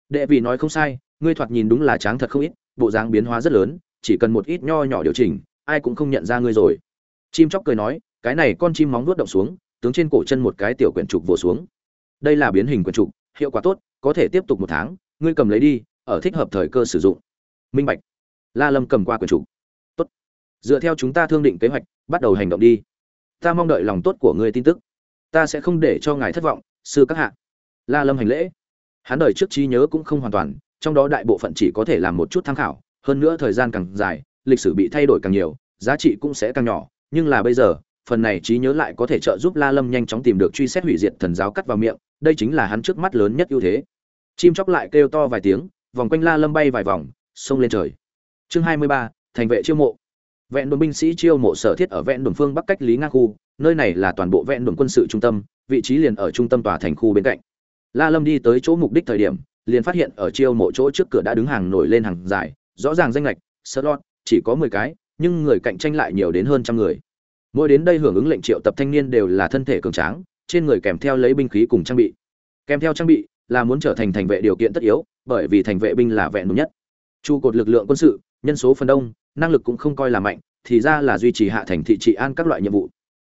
Đệ vị nói không sai, ngươi thoạt nhìn đúng là tráng thật không ít, bộ dáng biến hóa rất lớn, chỉ cần một ít nho nhỏ điều chỉnh, ai cũng không nhận ra ngươi rồi. Chim chóc cười nói, cái này con chim móng nuốt động xuống, tướng trên cổ chân một cái tiểu quyển trục vồ xuống. Đây là biến hình quyển trục, hiệu quả tốt, có thể tiếp tục một tháng, ngươi cầm lấy đi, ở thích hợp thời cơ sử dụng. Minh bạch. La lâm cầm qua quyển trục dựa theo chúng ta thương định kế hoạch, bắt đầu hành động đi. Ta mong đợi lòng tốt của ngươi tin tức. Ta sẽ không để cho ngài thất vọng, sư các hạ. La lâm hành lễ. Hắn đời trước trí nhớ cũng không hoàn toàn, trong đó đại bộ phận chỉ có thể làm một chút tham khảo, hơn nữa thời gian càng dài, lịch sử bị thay đổi càng nhiều, giá trị cũng sẽ càng nhỏ. Nhưng là bây giờ, phần này trí nhớ lại có thể trợ giúp la lâm nhanh chóng tìm được truy xét hủy diệt thần giáo cắt vào miệng, đây chính là hắn trước mắt lớn nhất ưu thế. Chim chóc lại kêu to vài tiếng, vòng quanh la lâm bay vài vòng, xông lên trời. Chương hai mươi ba, thành vệ chiêu mộ vẹn đồn binh sĩ chiêu mộ sở thiết ở vẹn đồn phương bắc cách lý ngang khu, nơi này là toàn bộ vẹn đồn quân sự trung tâm, vị trí liền ở trung tâm tòa thành khu bên cạnh. La lâm đi tới chỗ mục đích thời điểm, liền phát hiện ở chiêu mộ chỗ trước cửa đã đứng hàng nổi lên hàng dài, rõ ràng danh lệch slot, chỉ có mười cái, nhưng người cạnh tranh lại nhiều đến hơn trăm người. Mỗi đến đây hưởng ứng lệnh triệu tập thanh niên đều là thân thể cường tráng, trên người kèm theo lấy binh khí cùng trang bị. Kèm theo trang bị là muốn trở thành thành vệ điều kiện tất yếu, bởi vì thành vệ binh là vẹn đủ nhất. Trụ cột lực lượng quân sự, nhân số phần đông năng lực cũng không coi là mạnh, thì ra là duy trì hạ thành thị trị an các loại nhiệm vụ.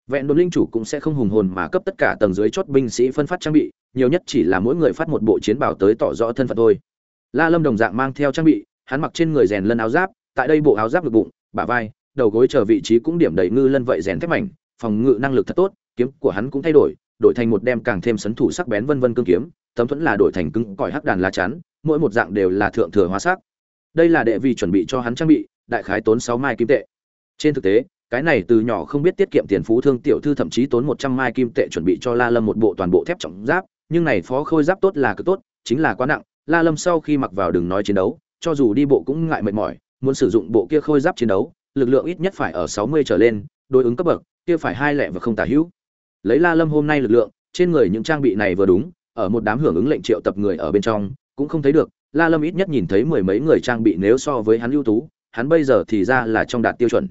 Vẹn đồn linh chủ cũng sẽ không hùng hồn mà cấp tất cả tầng dưới chốt binh sĩ phân phát trang bị, nhiều nhất chỉ là mỗi người phát một bộ chiến bảo tới tỏ rõ thân phận thôi. La lâm đồng dạng mang theo trang bị, hắn mặc trên người rèn lân áo giáp, tại đây bộ áo giáp ngực bụng, bả vai, đầu gối chờ vị trí cũng điểm đầy ngư lân vậy rèn thép mảnh, phòng ngự năng lực thật tốt, kiếm của hắn cũng thay đổi đổi thành một đem càng thêm sấn thủ sắc bén vân vân cương kiếm, tấm thuẫn là đổi thành cứng cỏi hắc đàn lá chắn, mỗi một dạng đều là thượng thừa hóa sắc. Đây là đệ vì chuẩn bị cho hắn trang bị đại khái tốn sáu mai kim tệ. Trên thực tế, cái này từ nhỏ không biết tiết kiệm tiền phú thương tiểu thư thậm chí tốn một trăm mai kim tệ chuẩn bị cho la lâm một bộ toàn bộ thép trọng giáp, nhưng này phó khôi giáp tốt là cực tốt, chính là quá nặng, la lâm sau khi mặc vào đừng nói chiến đấu, cho dù đi bộ cũng ngại mệt mỏi, muốn sử dụng bộ kia khôi giáp chiến đấu, lực lượng ít nhất phải ở sáu mươi trở lên, đối ứng cấp bậc, kia phải hai lẻ và không tả hữu. Lấy la lâm hôm nay lực lượng, trên người những trang bị này vừa đúng, ở một đám hưởng ứng lệnh triệu tập người ở bên trong, cũng không thấy được, la lâm ít nhất nhìn thấy mười mấy người trang bị nếu so với hắn ưu tú hắn bây giờ thì ra là trong đạt tiêu chuẩn.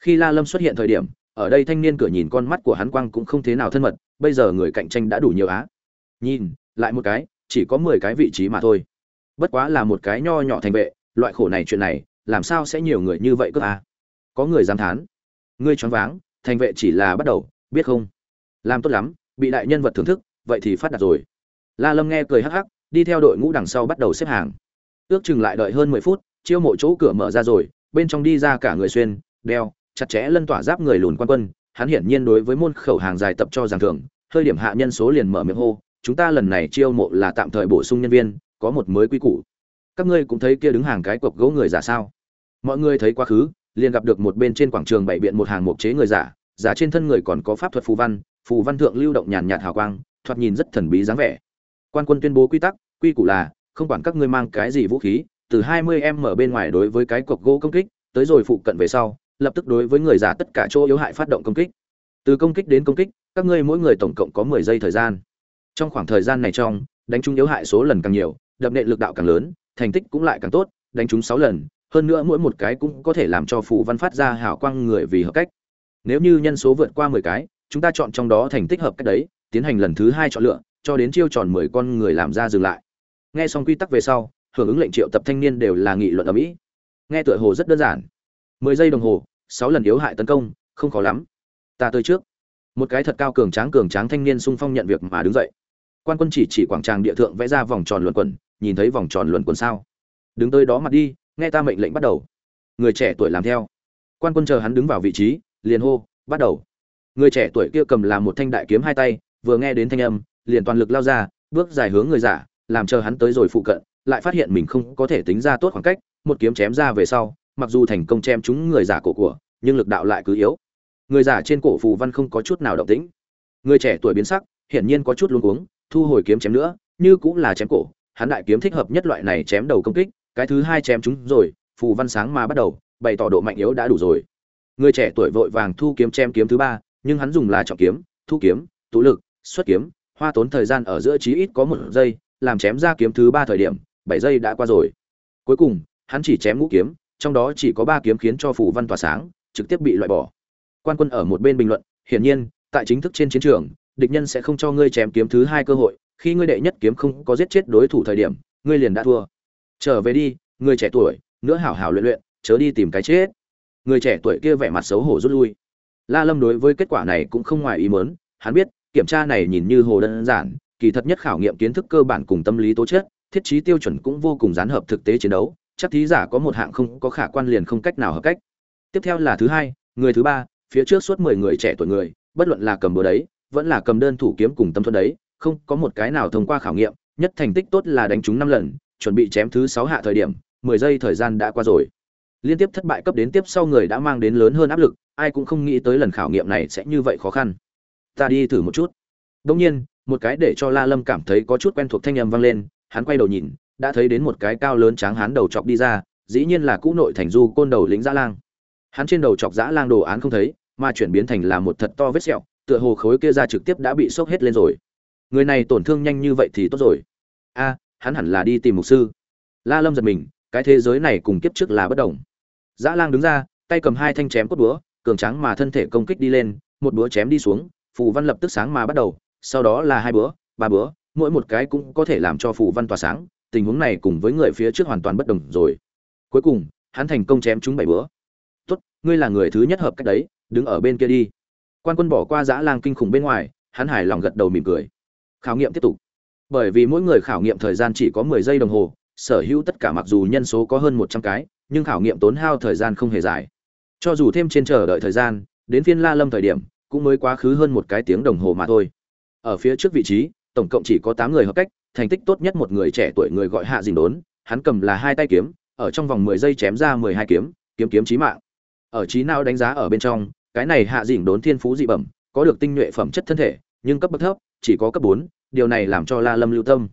Khi la lâm xuất hiện thời điểm, ở đây thanh niên cửa nhìn con mắt của hắn quang cũng không thế nào thân mật, bây giờ người cạnh tranh đã đủ nhiều á. Nhìn, lại một cái, chỉ có mười cái vị trí mà thôi. Bất quá là một cái nho nhỏ thành vệ, loại khổ này chuyện này, làm sao sẽ nhiều người như vậy cơ à? có người dám thán. Ngươi choáng váng, thành vệ chỉ là bắt đầu, biết không? Làm tốt lắm, bị đại nhân vật thưởng thức, vậy thì phát đạt rồi. La lâm nghe cười hắc hắc, đi theo đội ngũ đằng sau bắt đầu xếp hàng. Ước chừng lại đợi hơn mười phút chiêu mộ chỗ cửa mở ra rồi, bên trong đi ra cả người xuyên, đeo, chặt chẽ lân tỏa giáp người lùn quan quân, hắn hiển nhiên đối với môn khẩu hàng dài tập cho giảng thưởng, hơi điểm hạ nhân số liền mở miệng hô, chúng ta lần này chiêu mộ là tạm thời bổ sung nhân viên, có một mới quy củ. Các ngươi cũng thấy kia đứng hàng cái cọc gỗ người giả sao? Mọi người thấy quá khứ, liền gặp được một bên trên quảng trường bảy biện một hàng mục chế người giả giả trên thân người còn có pháp thuật phù văn phù văn thượng lưu động nhàn nhạt hào quang, thoạt nhìn rất thần bí dáng vẻ. Quan quân tuyên bố quy tắc, quy củ là, không quản các ngươi mang cái gì vũ khí từ 20 em mở bên ngoài đối với cái cọc gỗ công kích, tới rồi phụ cận về sau, lập tức đối với người giả tất cả chỗ yếu hại phát động công kích. Từ công kích đến công kích, các ngươi mỗi người tổng cộng có 10 giây thời gian. Trong khoảng thời gian này trong, đánh trúng yếu hại số lần càng nhiều, đập nện lực đạo càng lớn, thành tích cũng lại càng tốt, đánh trúng 6 lần, hơn nữa mỗi một cái cũng có thể làm cho phụ văn phát ra hào quang người vì hợp cách. Nếu như nhân số vượt qua 10 cái, chúng ta chọn trong đó thành tích hợp cách đấy, tiến hành lần thứ hai chọn lựa, cho đến chiêu tròn 10 con người làm ra dừng lại. Nghe xong quy tắc về sau hưởng ứng lệnh triệu tập thanh niên đều là nghị luận ở mỹ. Nghe tựa hồ rất đơn giản. 10 giây đồng hồ, sáu lần yếu hại tấn công, không khó lắm. Ta tới trước. Một cái thật cao cường tráng cường tráng thanh niên sung phong nhận việc mà đứng dậy. Quan quân chỉ chỉ quảng tràng địa thượng vẽ ra vòng tròn luẩn quẩn nhìn thấy vòng tròn luẩn quẩn sao? Đứng tới đó mặt đi, nghe ta mệnh lệnh bắt đầu. Người trẻ tuổi làm theo. Quan quân chờ hắn đứng vào vị trí, liền hô, bắt đầu. Người trẻ tuổi kia cầm làm một thanh đại kiếm hai tay, vừa nghe đến thanh âm, liền toàn lực lao ra, bước dài hướng người giả, làm chờ hắn tới rồi phụ cận lại phát hiện mình không có thể tính ra tốt khoảng cách, một kiếm chém ra về sau, mặc dù thành công chém trúng người giả cổ của, nhưng lực đạo lại cứ yếu. Người giả trên cổ phù văn không có chút nào động tĩnh. Người trẻ tuổi biến sắc, hiển nhiên có chút luống cuống, thu hồi kiếm chém nữa, như cũng là chém cổ, hắn đại kiếm thích hợp nhất loại này chém đầu công kích, cái thứ hai chém chúng rồi, phù văn sáng mà bắt đầu, bày tỏ độ mạnh yếu đã đủ rồi. Người trẻ tuổi vội vàng thu kiếm chém kiếm thứ ba, nhưng hắn dùng là trọng kiếm, thu kiếm, tụ lực, xuất kiếm, hoa tốn thời gian ở giữa chí ít có một giây, làm chém ra kiếm thứ ba thời điểm bảy giây đã qua rồi. Cuối cùng, hắn chỉ chém ngũ kiếm, trong đó chỉ có ba kiếm khiến cho phù văn tỏa sáng, trực tiếp bị loại bỏ. Quan quân ở một bên bình luận, hiển nhiên, tại chính thức trên chiến trường, địch nhân sẽ không cho ngươi chém kiếm thứ hai cơ hội, khi ngươi đệ nhất kiếm không có giết chết đối thủ thời điểm, ngươi liền đã thua. Trở về đi, người trẻ tuổi, nữa hảo hảo luyện luyện, chớ đi tìm cái chết. Người trẻ tuổi kia vẻ mặt xấu hổ rút lui. La lâm đối với kết quả này cũng không ngoài ý mớn hắn biết, kiểm tra này nhìn như hồ đơn giản, kỳ thật nhất khảo nghiệm kiến thức cơ bản cùng tâm lý tố chất thiết trí tiêu chuẩn cũng vô cùng gián hợp thực tế chiến đấu, chắc thí giả có một hạng không có khả quan liền không cách nào hợp cách. Tiếp theo là thứ hai, người thứ ba, phía trước suốt mười người trẻ tuổi người, bất luận là cầm búa đấy, vẫn là cầm đơn thủ kiếm cùng tâm thuẫn đấy, không có một cái nào thông qua khảo nghiệm, nhất thành tích tốt là đánh trúng năm lần, chuẩn bị chém thứ sáu hạ thời điểm, mười giây thời gian đã qua rồi. Liên tiếp thất bại cấp đến tiếp sau người đã mang đến lớn hơn áp lực, ai cũng không nghĩ tới lần khảo nghiệm này sẽ như vậy khó khăn. Ta đi thử một chút. Đông nhiên, một cái để cho la lâm cảm thấy có chút quen thuộc thanh âm vang lên hắn quay đầu nhìn, đã thấy đến một cái cao lớn tráng hán đầu chọc đi ra, dĩ nhiên là cũ nội thành du côn đầu lĩnh dã lang. Hắn trên đầu chọc dã lang đồ án không thấy, mà chuyển biến thành là một thật to vết sẹo, tựa hồ khối kia ra trực tiếp đã bị sốc hết lên rồi. Người này tổn thương nhanh như vậy thì tốt rồi. A, hắn hẳn là đi tìm mục sư. La lâm giật mình, cái thế giới này cùng kiếp trước là bất đồng. Dã lang đứng ra, tay cầm hai thanh chém cốt búa, cường tráng mà thân thể công kích đi lên, một búa chém đi xuống, phù văn lập tức sáng mà bắt đầu, sau đó là hai búa, ba búa mỗi một cái cũng có thể làm cho phù văn tỏa sáng, tình huống này cùng với người phía trước hoàn toàn bất đồng rồi. Cuối cùng, hắn thành công chém chúng bảy bữa. tốt, ngươi là người thứ nhất hợp cách đấy, đứng ở bên kia đi. Quan quân bỏ qua dã lang kinh khủng bên ngoài, hắn hài lòng gật đầu mỉm cười. Khảo nghiệm tiếp tục. Bởi vì mỗi người khảo nghiệm thời gian chỉ có mười giây đồng hồ, sở hữu tất cả mặc dù nhân số có hơn một trăm cái, nhưng khảo nghiệm tốn hao thời gian không hề dài. Cho dù thêm trên chờ đợi thời gian, đến phiên la lâm thời điểm, cũng mới quá khứ hơn một cái tiếng đồng hồ mà thôi. Ở phía trước vị trí tổng cộng chỉ có tám người hợp cách, thành tích tốt nhất một người trẻ tuổi người gọi hạ dình đốn, hắn cầm là hai tay kiếm, ở trong vòng mười giây chém ra mười hai kiếm kiếm kiếm chí mạng. Ở trí nào đánh giá ở bên trong, cái này hạ dình đốn thiên phú dị bẩm, có được tinh nhuệ phẩm chất thân thể, nhưng cấp bậc thấp, chỉ có cấp bốn, điều này làm cho la lâm lưu tâm.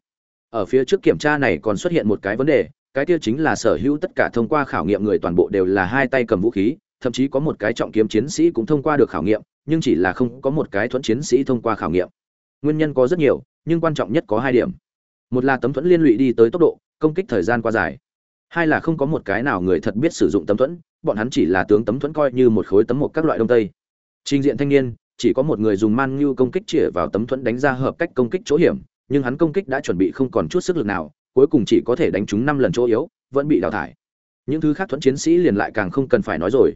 Ở phía trước kiểm tra này còn xuất hiện một cái vấn đề, cái kia chính là sở hữu tất cả thông qua khảo nghiệm người toàn bộ đều là hai tay cầm vũ khí, thậm chí có một cái trọng kiếm chiến sĩ cũng thông qua được khảo nghiệm, nhưng chỉ là không có một cái thuẫn chiến sĩ thông qua khảo nghiệm. Nguyên nhân có rất nhiều nhưng quan trọng nhất có hai điểm. Một là tấm thuẫn liên lụy đi tới tốc độ, công kích thời gian quá dài. Hai là không có một cái nào người thật biết sử dụng tấm thuẫn, bọn hắn chỉ là tướng tấm thuẫn coi như một khối tấm một các loại đông tây. Trình diện thanh niên, chỉ có một người dùng man như công kích chĩa vào tấm thuẫn đánh ra hợp cách công kích chỗ hiểm, nhưng hắn công kích đã chuẩn bị không còn chút sức lực nào, cuối cùng chỉ có thể đánh trúng năm lần chỗ yếu, vẫn bị đào thải. Những thứ khác thuẫn chiến sĩ liền lại càng không cần phải nói rồi.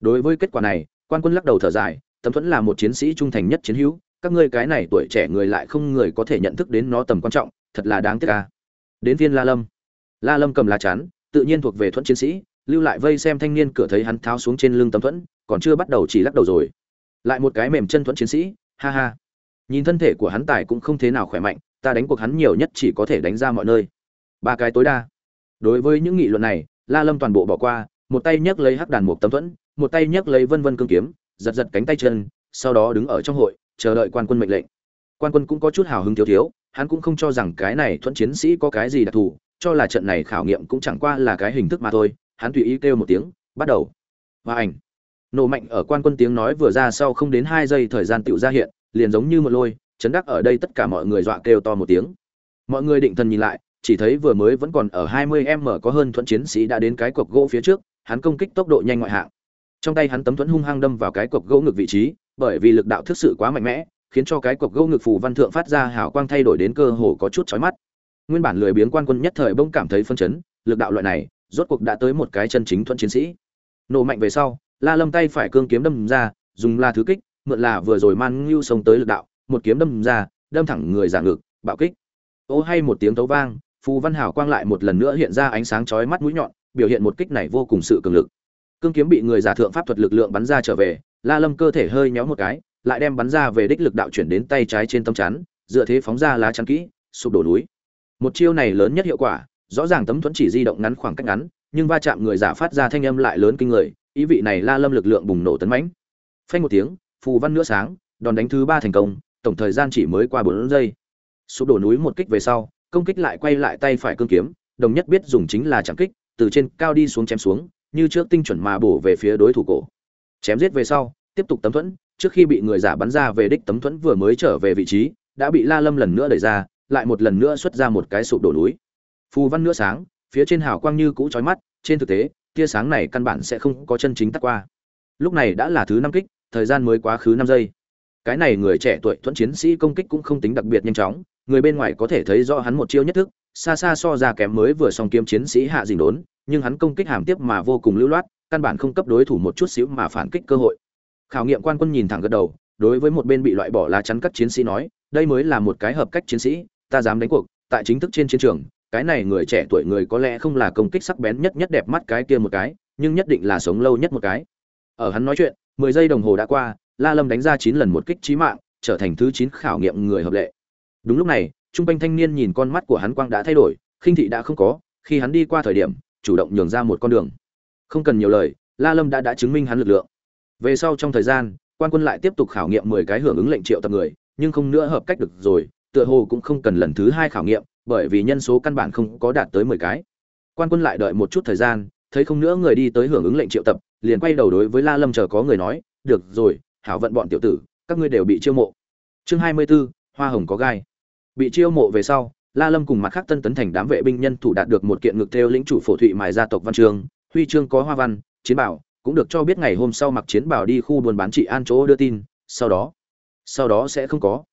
Đối với kết quả này, quan quân lắc đầu thở dài, tấm thuẫn là một chiến sĩ trung thành nhất chiến hữu các ngươi cái này tuổi trẻ người lại không người có thể nhận thức đến nó tầm quan trọng, thật là đáng tiếc ca đến viên la lâm. La lâm cầm lá chắn, tự nhiên thuộc về thuẫn chiến sĩ, lưu lại vây xem thanh niên cửa thấy hắn tháo xuống trên lưng tấm thuẫn, còn chưa bắt đầu chỉ lắc đầu rồi. Lại một cái mềm chân thuẫn chiến sĩ, ha ha. Nhìn thân thể của hắn tài cũng không thế nào khỏe mạnh, ta đánh cuộc hắn nhiều nhất chỉ có thể đánh ra mọi nơi. Ba cái tối đa. Đối với những nghị luận này, la lâm toàn bộ bỏ qua, một tay nhấc lấy hắc đàn một tấm thuẫn, một tay nhấc lấy vân vân cương kiếm, giật giật cánh tay chân, sau đó đứng ở trong hội chờ đợi quan quân mệnh lệnh. Quan quân cũng có chút hào hứng thiếu thiếu, hắn cũng không cho rằng cái này thuẫn chiến sĩ có cái gì đặc thù, cho là trận này khảo nghiệm cũng chẳng qua là cái hình thức mà thôi, hắn tùy ý kêu một tiếng, bắt đầu. Và ảnh. Nổ mạnh ở quan quân tiếng nói vừa ra sau không đến hai giây thời gian tựu ra hiện, liền giống như một lôi, chấn đắc ở đây tất cả mọi người dọa kêu to một tiếng. Mọi người định thần nhìn lại, chỉ thấy vừa mới vẫn còn ở 20 m có hơn thuẫn chiến sĩ đã đến cái cọc gỗ phía trước, hắn công kích tốc độ nhanh ngoại hạng. Trong tay hắn tấm thuẫn hung hăng đâm vào cái cọc gỗ ngực vị trí bởi vì lực đạo thực sự quá mạnh mẽ, khiến cho cái cọc gỗ ngực phù văn thượng phát ra hào quang thay đổi đến cơ hồ có chút chói mắt. Nguyên bản lười biếng quan quân nhất thời bỗng cảm thấy phân chấn, lực đạo loại này, rốt cuộc đã tới một cái chân chính thuận chiến sĩ. Nổ mạnh về sau, la lâm tay phải cương kiếm đâm ra, dùng là thứ kích, mượn là vừa rồi man ngưu sống tới lực đạo, một kiếm đâm ra, đâm thẳng người giả ngực, bạo kích. Ô hay một tiếng tấu vang, phù văn hào quang lại một lần nữa hiện ra ánh sáng chói mắt mũi nhọn, biểu hiện một kích này vô cùng sự cường lực. Cương kiếm bị người giả thượng pháp thuật lực lượng bắn ra trở về la lâm cơ thể hơi nhéo một cái, lại đem bắn ra về đích lực đạo chuyển đến tay trái trên tấm chắn, dựa thế phóng ra lá chắn kỹ, sụp đổ núi. Một chiêu này lớn nhất hiệu quả, rõ ràng tấm thuẫn chỉ di động ngắn khoảng cách ngắn, nhưng va chạm người giả phát ra thanh âm lại lớn kinh người, ý vị này la lâm lực lượng bùng nổ tấn mãnh. Phanh một tiếng, phù văn nữa sáng, đòn đánh thứ ba thành công, tổng thời gian chỉ mới qua bốn giây. Sụp đổ núi một kích về sau, công kích lại quay lại tay phải cương kiếm, đồng nhất biết dùng chính là chạm kích, từ trên cao đi xuống chém xuống, như trước tinh chuẩn mà bổ về phía đối thủ cổ chém giết về sau, tiếp tục tấm thuẫn, trước khi bị người giả bắn ra về đích tấm thuẫn vừa mới trở về vị trí, đã bị la lâm lần nữa đẩy ra, lại một lần nữa xuất ra một cái sụp đổ núi. Phù văn nữa sáng, phía trên hào quang như cũ chói mắt, trên thực tế, tia sáng này căn bản sẽ không có chân chính tắt qua. Lúc này đã là thứ năm kích, thời gian mới quá khứ năm giây. Cái này người trẻ tuổi thuẫn chiến sĩ công kích cũng không tính đặc biệt nhanh chóng, người bên ngoài có thể thấy rõ hắn một chiêu nhất thức, xa xa so ra kém mới vừa xong kiếm chiến sĩ hạ dình đốn, nhưng hắn công kích hàm tiếp mà vô cùng lưu loát căn bản không cấp đối thủ một chút xíu mà phản kích cơ hội. Khảo nghiệm quan quân nhìn thẳng gật đầu, đối với một bên bị loại bỏ lá chắn các chiến sĩ nói, đây mới là một cái hợp cách chiến sĩ, ta dám đánh cuộc, tại chính thức trên chiến trường, cái này người trẻ tuổi người có lẽ không là công kích sắc bén nhất nhất đẹp mắt cái kia một cái, nhưng nhất định là sống lâu nhất một cái. Ở hắn nói chuyện, mười giây đồng hồ đã qua, la lâm đánh ra chín lần một kích trí mạng, trở thành thứ chín khảo nghiệm người hợp lệ. Đúng lúc này, trung quanh thanh niên nhìn con mắt của hắn quang đã thay đổi, khinh thị đã không có, khi hắn đi qua thời điểm, chủ động nhường ra một con đường không cần nhiều lời la lâm đã đã chứng minh hắn lực lượng. Về sau trong thời gian quan quân lại tiếp tục khảo nghiệm mười cái hưởng ứng lệnh triệu tập người nhưng không nữa hợp cách được rồi tựa hồ cũng không cần lần thứ hai khảo nghiệm bởi vì nhân số căn bản không có đạt tới mười cái. Quan quân lại đợi một chút thời gian thấy không nữa người đi tới hưởng ứng lệnh triệu tập liền quay đầu đối với la lâm chờ có người nói được rồi hảo vận bọn tiểu tử các ngươi đều bị chiêu mộ. Chương hai mươi 24, hoa hồng có gai. Bị chiêu mộ về sau la lâm cùng mặt khác tân tấn thành đám vệ binh nhân thủ đạt được một kiện ngực theo lĩnh chủ phổ thụy mài gia tộc văn trường huy chương có hoa văn, chiến bảo, cũng được cho biết ngày hôm sau mặc chiến bảo đi khu buôn bán trị an chỗ đưa tin, sau đó sau đó sẽ không có.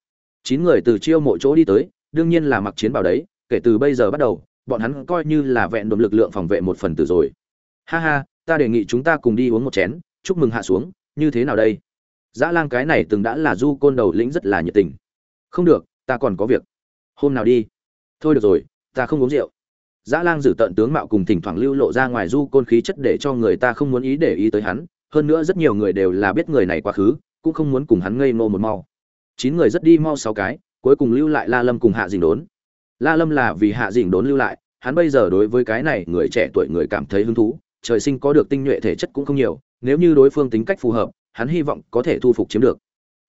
Chín người từ chiêu mộ chỗ đi tới, đương nhiên là mặc chiến bảo đấy, kể từ bây giờ bắt đầu, bọn hắn coi như là vẹn đồn lực lượng phòng vệ một phần từ rồi. Ha ha, ta đề nghị chúng ta cùng đi uống một chén, chúc mừng hạ xuống, như thế nào đây? Dã lang cái này từng đã là du côn đầu lĩnh rất là nhiệt tình. Không được, ta còn có việc. Hôm nào đi? Thôi được rồi, ta không uống rượu dã lang giữ tận tướng mạo cùng thỉnh thoảng lưu lộ ra ngoài du côn khí chất để cho người ta không muốn ý để ý tới hắn, hơn nữa rất nhiều người đều là biết người này quá khứ, cũng không muốn cùng hắn ngây ngô một mau. Chín người rất đi mau sáu cái, cuối cùng lưu lại la lâm cùng hạ Dĩnh đốn. La lâm là vì hạ Dĩnh đốn lưu lại, hắn bây giờ đối với cái này người trẻ tuổi người cảm thấy hứng thú, trời sinh có được tinh nhuệ thể chất cũng không nhiều, nếu như đối phương tính cách phù hợp, hắn hy vọng có thể thu phục chiếm được.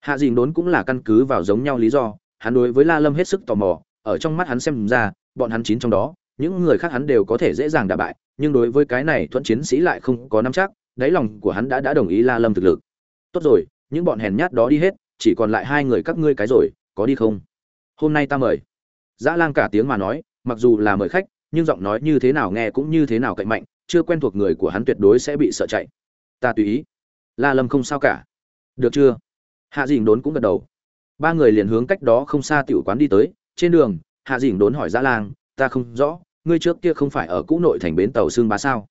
Hạ Dĩnh đốn cũng là căn cứ vào giống nhau lý do, hắn đối với la lâm hết sức tò mò, ở trong mắt hắn xem ra, bọn hắn chín trong đó những người khác hắn đều có thể dễ dàng đả bại, nhưng đối với cái này thuận chiến sĩ lại không có nắm chắc, đáy lòng của hắn đã đã đồng ý la lâm thực lực. Tốt rồi, những bọn hèn nhát đó đi hết, chỉ còn lại hai người các ngươi cái rồi, có đi không? Hôm nay ta mời. Dã lang cả tiếng mà nói, mặc dù là mời khách, nhưng giọng nói như thế nào nghe cũng như thế nào cạnh mạnh, chưa quen thuộc người của hắn tuyệt đối sẽ bị sợ chạy. Ta tùy ý. La lâm không sao cả. Được chưa? Hạ Dĩnh đốn cũng gật đầu. Ba người liền hướng cách đó không xa tiểu quán đi tới, trên đường, hạ Dĩnh đốn hỏi dã lang ta không rõ, ngươi trước kia không phải ở cũ nội thành bến tàu xương bá sao?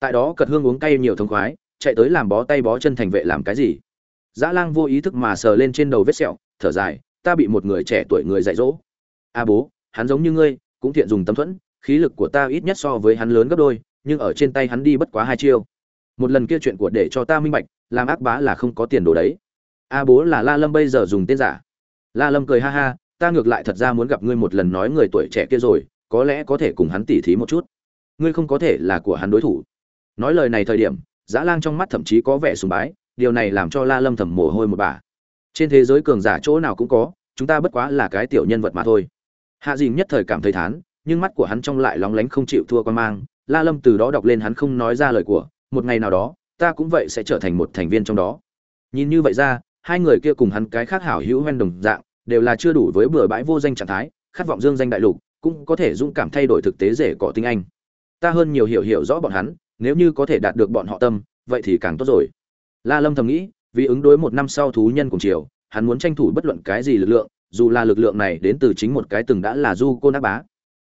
Tại đó cật hương uống cay nhiều thông khoái, chạy tới làm bó tay bó chân thành vệ làm cái gì? Dã lang vô ý thức mà sờ lên trên đầu vết sẹo, thở dài, ta bị một người trẻ tuổi người dạy dỗ. A bố, hắn giống như ngươi, cũng thiện dùng tâm thuẫn, khí lực của ta ít nhất so với hắn lớn gấp đôi, nhưng ở trên tay hắn đi bất quá hai chiêu. Một lần kia chuyện của để cho ta minh bạch, làm ác bá là không có tiền đồ đấy. A bố là la lâm bây giờ dùng tên giả. La lâm cười ha ha, ta ngược lại thật ra muốn gặp ngươi một lần nói người tuổi trẻ kia rồi có lẽ có thể cùng hắn tỉ thí một chút. Ngươi không có thể là của hắn đối thủ. Nói lời này thời điểm dã lang trong mắt thậm chí có vẻ sùng bái, điều này làm cho la lâm thầm mồ hôi một bà. Trên thế giới cường giả chỗ nào cũng có, chúng ta bất quá là cái tiểu nhân vật mà thôi. Hạ dìn nhất thời cảm thấy thán, nhưng mắt của hắn trong lại lóng lánh không chịu thua quan mang. La lâm từ đó đọc lên hắn không nói ra lời của, một ngày nào đó, ta cũng vậy sẽ trở thành một thành viên trong đó. Nhìn như vậy ra, hai người kia cùng hắn cái khác hảo hữu hoen đồng dạng, đều là chưa đủ với bừa bãi vô danh trạng thái, khát vọng dương danh đại lục cũng có thể dũng cảm thay đổi thực tế rể cỏ tinh anh. Ta hơn nhiều hiểu hiểu rõ bọn hắn, nếu như có thể đạt được bọn họ tâm, vậy thì càng tốt rồi. La lâm thầm nghĩ, vì ứng đối một năm sau thú nhân cùng chiều hắn muốn tranh thủ bất luận cái gì lực lượng, dù là lực lượng này đến từ chính một cái từng đã là du cô nát bá.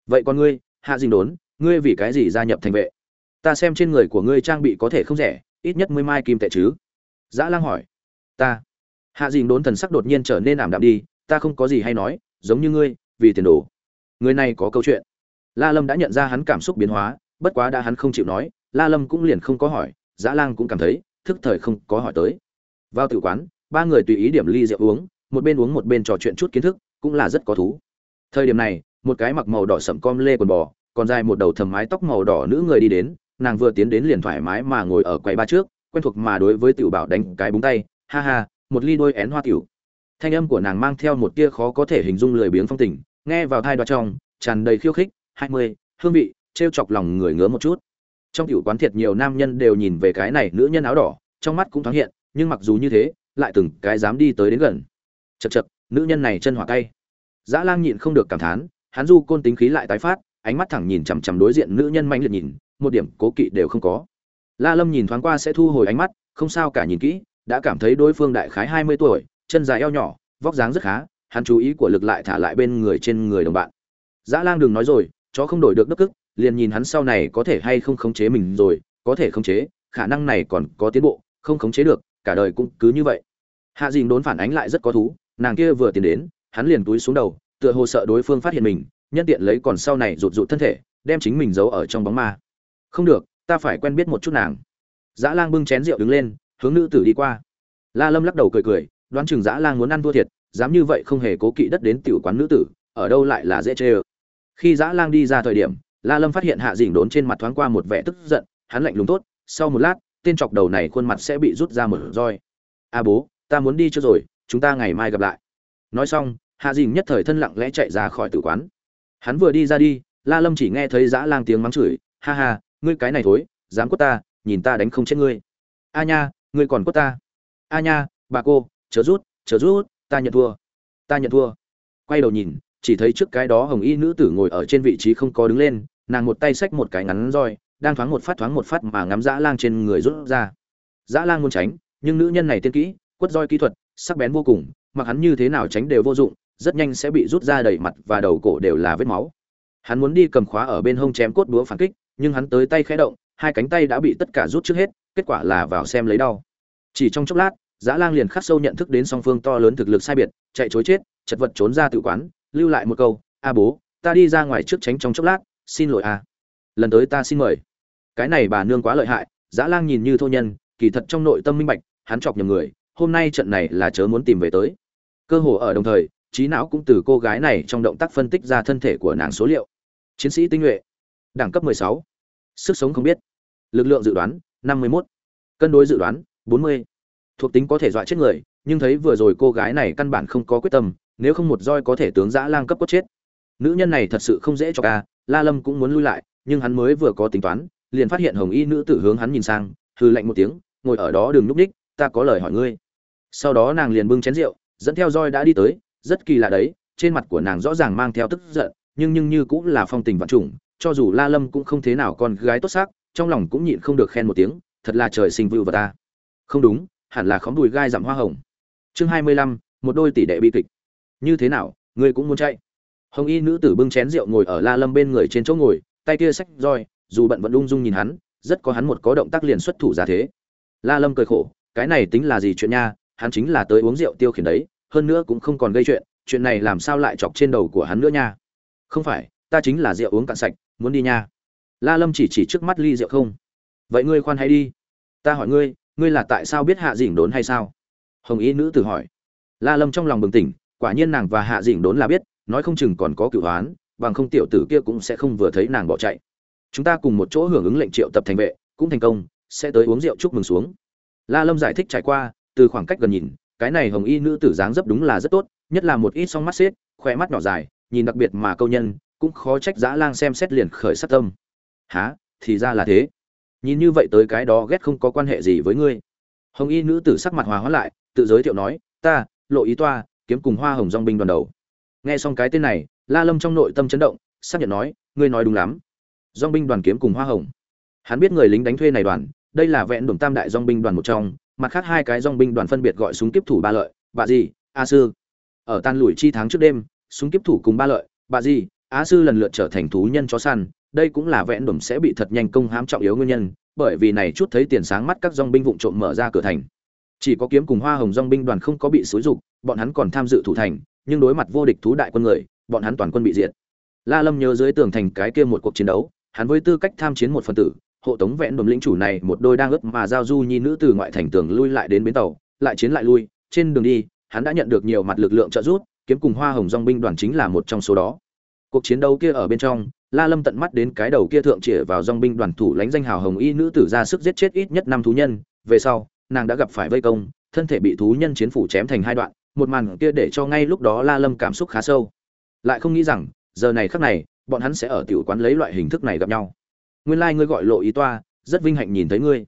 Vậy còn ngươi, hạ dinh đốn, ngươi vì cái gì gia nhập thành vệ? Ta xem trên người của ngươi trang bị có thể không rẻ, ít nhất mươi mai kim tệ chứ? Dã lang hỏi. Ta. Hạ dinh đốn thần sắc đột nhiên trở nên ảm đạm đi, ta không có gì hay nói, giống như ngươi, vì tiền đồ người này có câu chuyện. La lâm đã nhận ra hắn cảm xúc biến hóa, bất quá đã hắn không chịu nói, la lâm cũng liền không có hỏi dã lang cũng cảm thấy, thức thời không có hỏi tới. Vào tử quán, ba người tùy ý điểm ly rượu uống, một bên uống một bên trò chuyện chút kiến thức, cũng là rất có thú. Thời điểm này, một cái mặc màu đỏ sậm com lê quần bò, còn dài một đầu thầm mái tóc màu đỏ nữ người đi đến, nàng vừa tiến đến liền thoải mái mà ngồi ở quầy ba trước, quen thuộc mà đối với tiểu bảo đánh cái búng tay, ha ha, một ly đôi én hoa tiểu. Thanh âm của nàng mang theo một tia khó có thể hình dung lười biếng phong tình nghe vào thai đoạt trong, tràn đầy khiêu khích hai mươi hương vị, trêu chọc lòng người ngứa một chút. Trong cựu quán thiệt nhiều nam nhân đều nhìn về cái này nữ nhân áo đỏ, trong mắt cũng thoáng hiện, nhưng mặc dù như thế, lại từng cái dám đi tới đến gần. Chật chật nữ nhân này chân hỏa cay. Dã lang nhịn không được cảm thán, hắn du côn tính khí lại tái phát, ánh mắt thẳng nhìn chằm chằm đối diện nữ nhân manh liệt nhìn, một điểm cố kỵ đều không có. La lâm nhìn thoáng qua sẽ thu hồi ánh mắt, không sao cả nhìn kỹ, đã cảm thấy đối phương đại khái hai mươi tuổi, chân dài eo nhỏ, vóc dáng rất khá hắn chú ý của lực lại thả lại bên người trên người đồng bạn. Dã lang đừng nói rồi, chó không đổi được đức ức liền nhìn hắn sau này có thể hay không khống chế mình rồi, có thể khống chế, khả năng này còn có tiến bộ, không khống chế được, cả đời cũng cứ như vậy. Hạ dình đốn phản ánh lại rất có thú, nàng kia vừa tiến đến, hắn liền túi xuống đầu, tựa hồ sợ đối phương phát hiện mình, nhân tiện lấy còn sau này rụt rụt thân thể, đem chính mình giấu ở trong bóng ma. Không được, ta phải quen biết một chút nàng. Dã lang bưng chén rượu đứng lên, hướng nữ tử đi qua. La lâm lắc đầu cười cười, đoán chừng dã lang muốn ăn thua thiệt dám như vậy không hề cố kỵ đất đến tiểu quán nữ tử, ở đâu lại là dễ chê khi dã lang đi ra thời điểm, la lâm phát hiện hạ dĩnh đốn trên mặt thoáng qua một vẻ tức giận, hắn lạnh lùng tốt, sau một lát, tên chọc đầu này khuôn mặt sẽ bị rút ra một roi. A bố, ta muốn đi chưa rồi, chúng ta ngày mai gặp lại. Nói xong, hạ dĩnh nhất thời thân lặng lẽ chạy ra khỏi tử quán. Hắn vừa đi ra đi, la lâm chỉ nghe thấy dã lang tiếng mắng chửi, ha ha, ngươi cái này thối, dám quất ta, nhìn ta đánh không chết ngươi. A nha, ngươi còn quất ta. A nha, bà cô chớ rút chớ rút ta nhận thua. Ta nhận thua. Quay đầu nhìn, chỉ thấy trước cái đó hồng y nữ tử ngồi ở trên vị trí không có đứng lên, nàng một tay xách một cái ngắn roi, đang thoáng một phát thoáng một phát mà ngắm dã lang trên người rút ra. Dã lang muốn tránh, nhưng nữ nhân này tiên kỹ, quất roi kỹ thuật, sắc bén vô cùng, mặc hắn như thế nào tránh đều vô dụng, rất nhanh sẽ bị rút ra đầy mặt và đầu cổ đều là vết máu. Hắn muốn đi cầm khóa ở bên hông chém cốt đũa phản kích, nhưng hắn tới tay khẽ động, hai cánh tay đã bị tất cả rút trước hết, kết quả là vào xem lấy đau. Chỉ trong chốc lát dã lang liền khắc sâu nhận thức đến song phương to lớn thực lực sai biệt, chạy chối chết, chật vật trốn ra tự quán, lưu lại một câu, a bố, ta đi ra ngoài trước tránh trong chốc lát, xin lỗi a lần tới ta xin mời cái này bà nương quá lợi hại dã lang nhìn như thô nhân, kỳ thật trong nội tâm minh bạch, hắn chọc nhầm người, hôm nay trận này là chớ muốn tìm về tới cơ hồ ở đồng thời, trí não cũng từ cô gái này trong động tác phân tích ra thân thể của nàng số liệu chiến sĩ tinh nhuệ, đẳng cấp 16. sức sống không biết, lực lượng dự đoán 51. cân đối dự đoán 40 thuộc tính có thể dọa chết người, nhưng thấy vừa rồi cô gái này căn bản không có quyết tâm, nếu không một roi có thể tướng dã lang cấp cốt chết. Nữ nhân này thật sự không dễ cho ca, la lâm cũng muốn lui lại, nhưng hắn mới vừa có tính toán, liền phát hiện hồng y nữ tử hướng hắn nhìn sang hư lạnh một tiếng, ngồi ở đó đừng núp đích ta có lời hỏi ngươi. Sau đó nàng liền bưng chén rượu, dẫn theo roi đã đi tới, rất kỳ lạ đấy, trên mặt của nàng rõ ràng mang theo tức giận, nhưng nhưng như cũng là phong tình vạn trùng, cho dù la lâm cũng không thế nào con gái tốt sắc, trong lòng cũng nhịn không được khen một tiếng, thật là trời sinh vưu vật ta. Không đúng hẳn là khóm đùi gai giảm hoa hồng. Chương hai mươi lăm, một đôi tỷ đệ bi kịch. Như thế nào, ngươi cũng muốn chạy? Hồng y nữ tử bưng chén rượu ngồi ở la lâm bên người trên chỗ ngồi, tay kia sách roi, dù bận vẫn ung dung nhìn hắn, rất có hắn một có động tác liền xuất thủ ra thế. La lâm cười khổ, cái này tính là gì chuyện nha, hắn chính là tới uống rượu tiêu khiển đấy, hơn nữa cũng không còn gây chuyện chuyện này làm sao lại chọc trên đầu của hắn nữa nha? Không phải, ta chính là rượu uống cạn sạch, muốn đi nha. La lâm chỉ chỉ trước mắt ly rượu không. Vậy ngươi khoan hay đi? Ta hỏi ngươi ngươi là tại sao biết hạ dỉnh đốn hay sao? Hồng y nữ tử hỏi. La lâm trong lòng bừng tỉnh, quả nhiên nàng và hạ dỉnh đốn là biết, nói không chừng còn có cựu hoán bằng không tiểu tử kia cũng sẽ không vừa thấy nàng bỏ chạy. Chúng ta cùng một chỗ hưởng ứng lệnh triệu tập thành vệ, cũng thành công, sẽ tới uống rượu chúc mừng xuống. La lâm giải thích trải qua, từ khoảng cách gần nhìn, cái này hồng y nữ tử dáng dấp đúng là rất tốt, nhất là một ít song mắt xếp khoe mắt nhỏ dài, nhìn đặc biệt mà câu nhân, cũng khó trách dã lang xem xét liền khởi sát tâm. Há thì ra là thế nhìn như vậy tới cái đó ghét không có quan hệ gì với ngươi. Hồng y nữ tử sắc mặt hòa hóa lại, tự giới thiệu nói, ta, lộ ý toa, kiếm cùng hoa hồng dong binh đoàn đầu. Nghe xong cái tên này, la lâm trong nội tâm chấn động, xác nhận nói, ngươi nói đúng lắm. Dong binh đoàn kiếm cùng hoa hồng. Hắn biết người lính đánh thuê này đoàn, đây là vẹn đồn tam đại dong binh đoàn một trong, mặt khác hai cái dong binh đoàn phân biệt gọi súng kiếp thủ ba lợi bà gì a sư. Ở tan lủi chi tháng trước đêm, súng kiếp thủ cùng ba lợi bà gì a sư lần lượt trở thành thú nhân chó săn đây cũng là vẹn đùm sẽ bị thật nhanh công hãm trọng yếu nguyên nhân, bởi vì này chút thấy tiền sáng mắt các dong binh vụng trộm mở ra cửa thành. Chỉ có kiếm cùng hoa hồng dong binh đoàn không có bị xúi dục, bọn hắn còn tham dự thủ thành, nhưng đối mặt vô địch thú đại quân người, bọn hắn toàn quân bị diệt. La lâm nhớ dưới tường thành cái kia một cuộc chiến đấu, hắn với tư cách tham chiến một phần tử, hộ tống vẹn đùm lĩnh chủ này một đôi đang ướt mà giao du nhi nữ từ ngoại thành tường lui lại đến bến tàu, lại chiến lại lui, trên đường đi, hắn đã nhận được nhiều mặt lực lượng trợ giúp, kiếm cùng hoa hồng dong binh đoàn chính là một trong số đó. Cuộc chiến đấu kia ở bên trong la lâm tận mắt đến cái đầu kia thượng trịa vào dòng binh đoàn thủ lãnh danh hào hồng y nữ tử ra sức giết chết ít nhất năm thú nhân. Về sau, nàng đã gặp phải vây công, thân thể bị thú nhân chiến phủ chém thành hai đoạn, một màn kia để cho ngay lúc đó la lâm cảm xúc khá sâu. Lại không nghĩ rằng, giờ này khắc này, bọn hắn sẽ ở tiểu quán lấy loại hình thức này gặp nhau. Nguyên lai like ngươi gọi lộ ý toa, rất vinh hạnh nhìn thấy ngươi.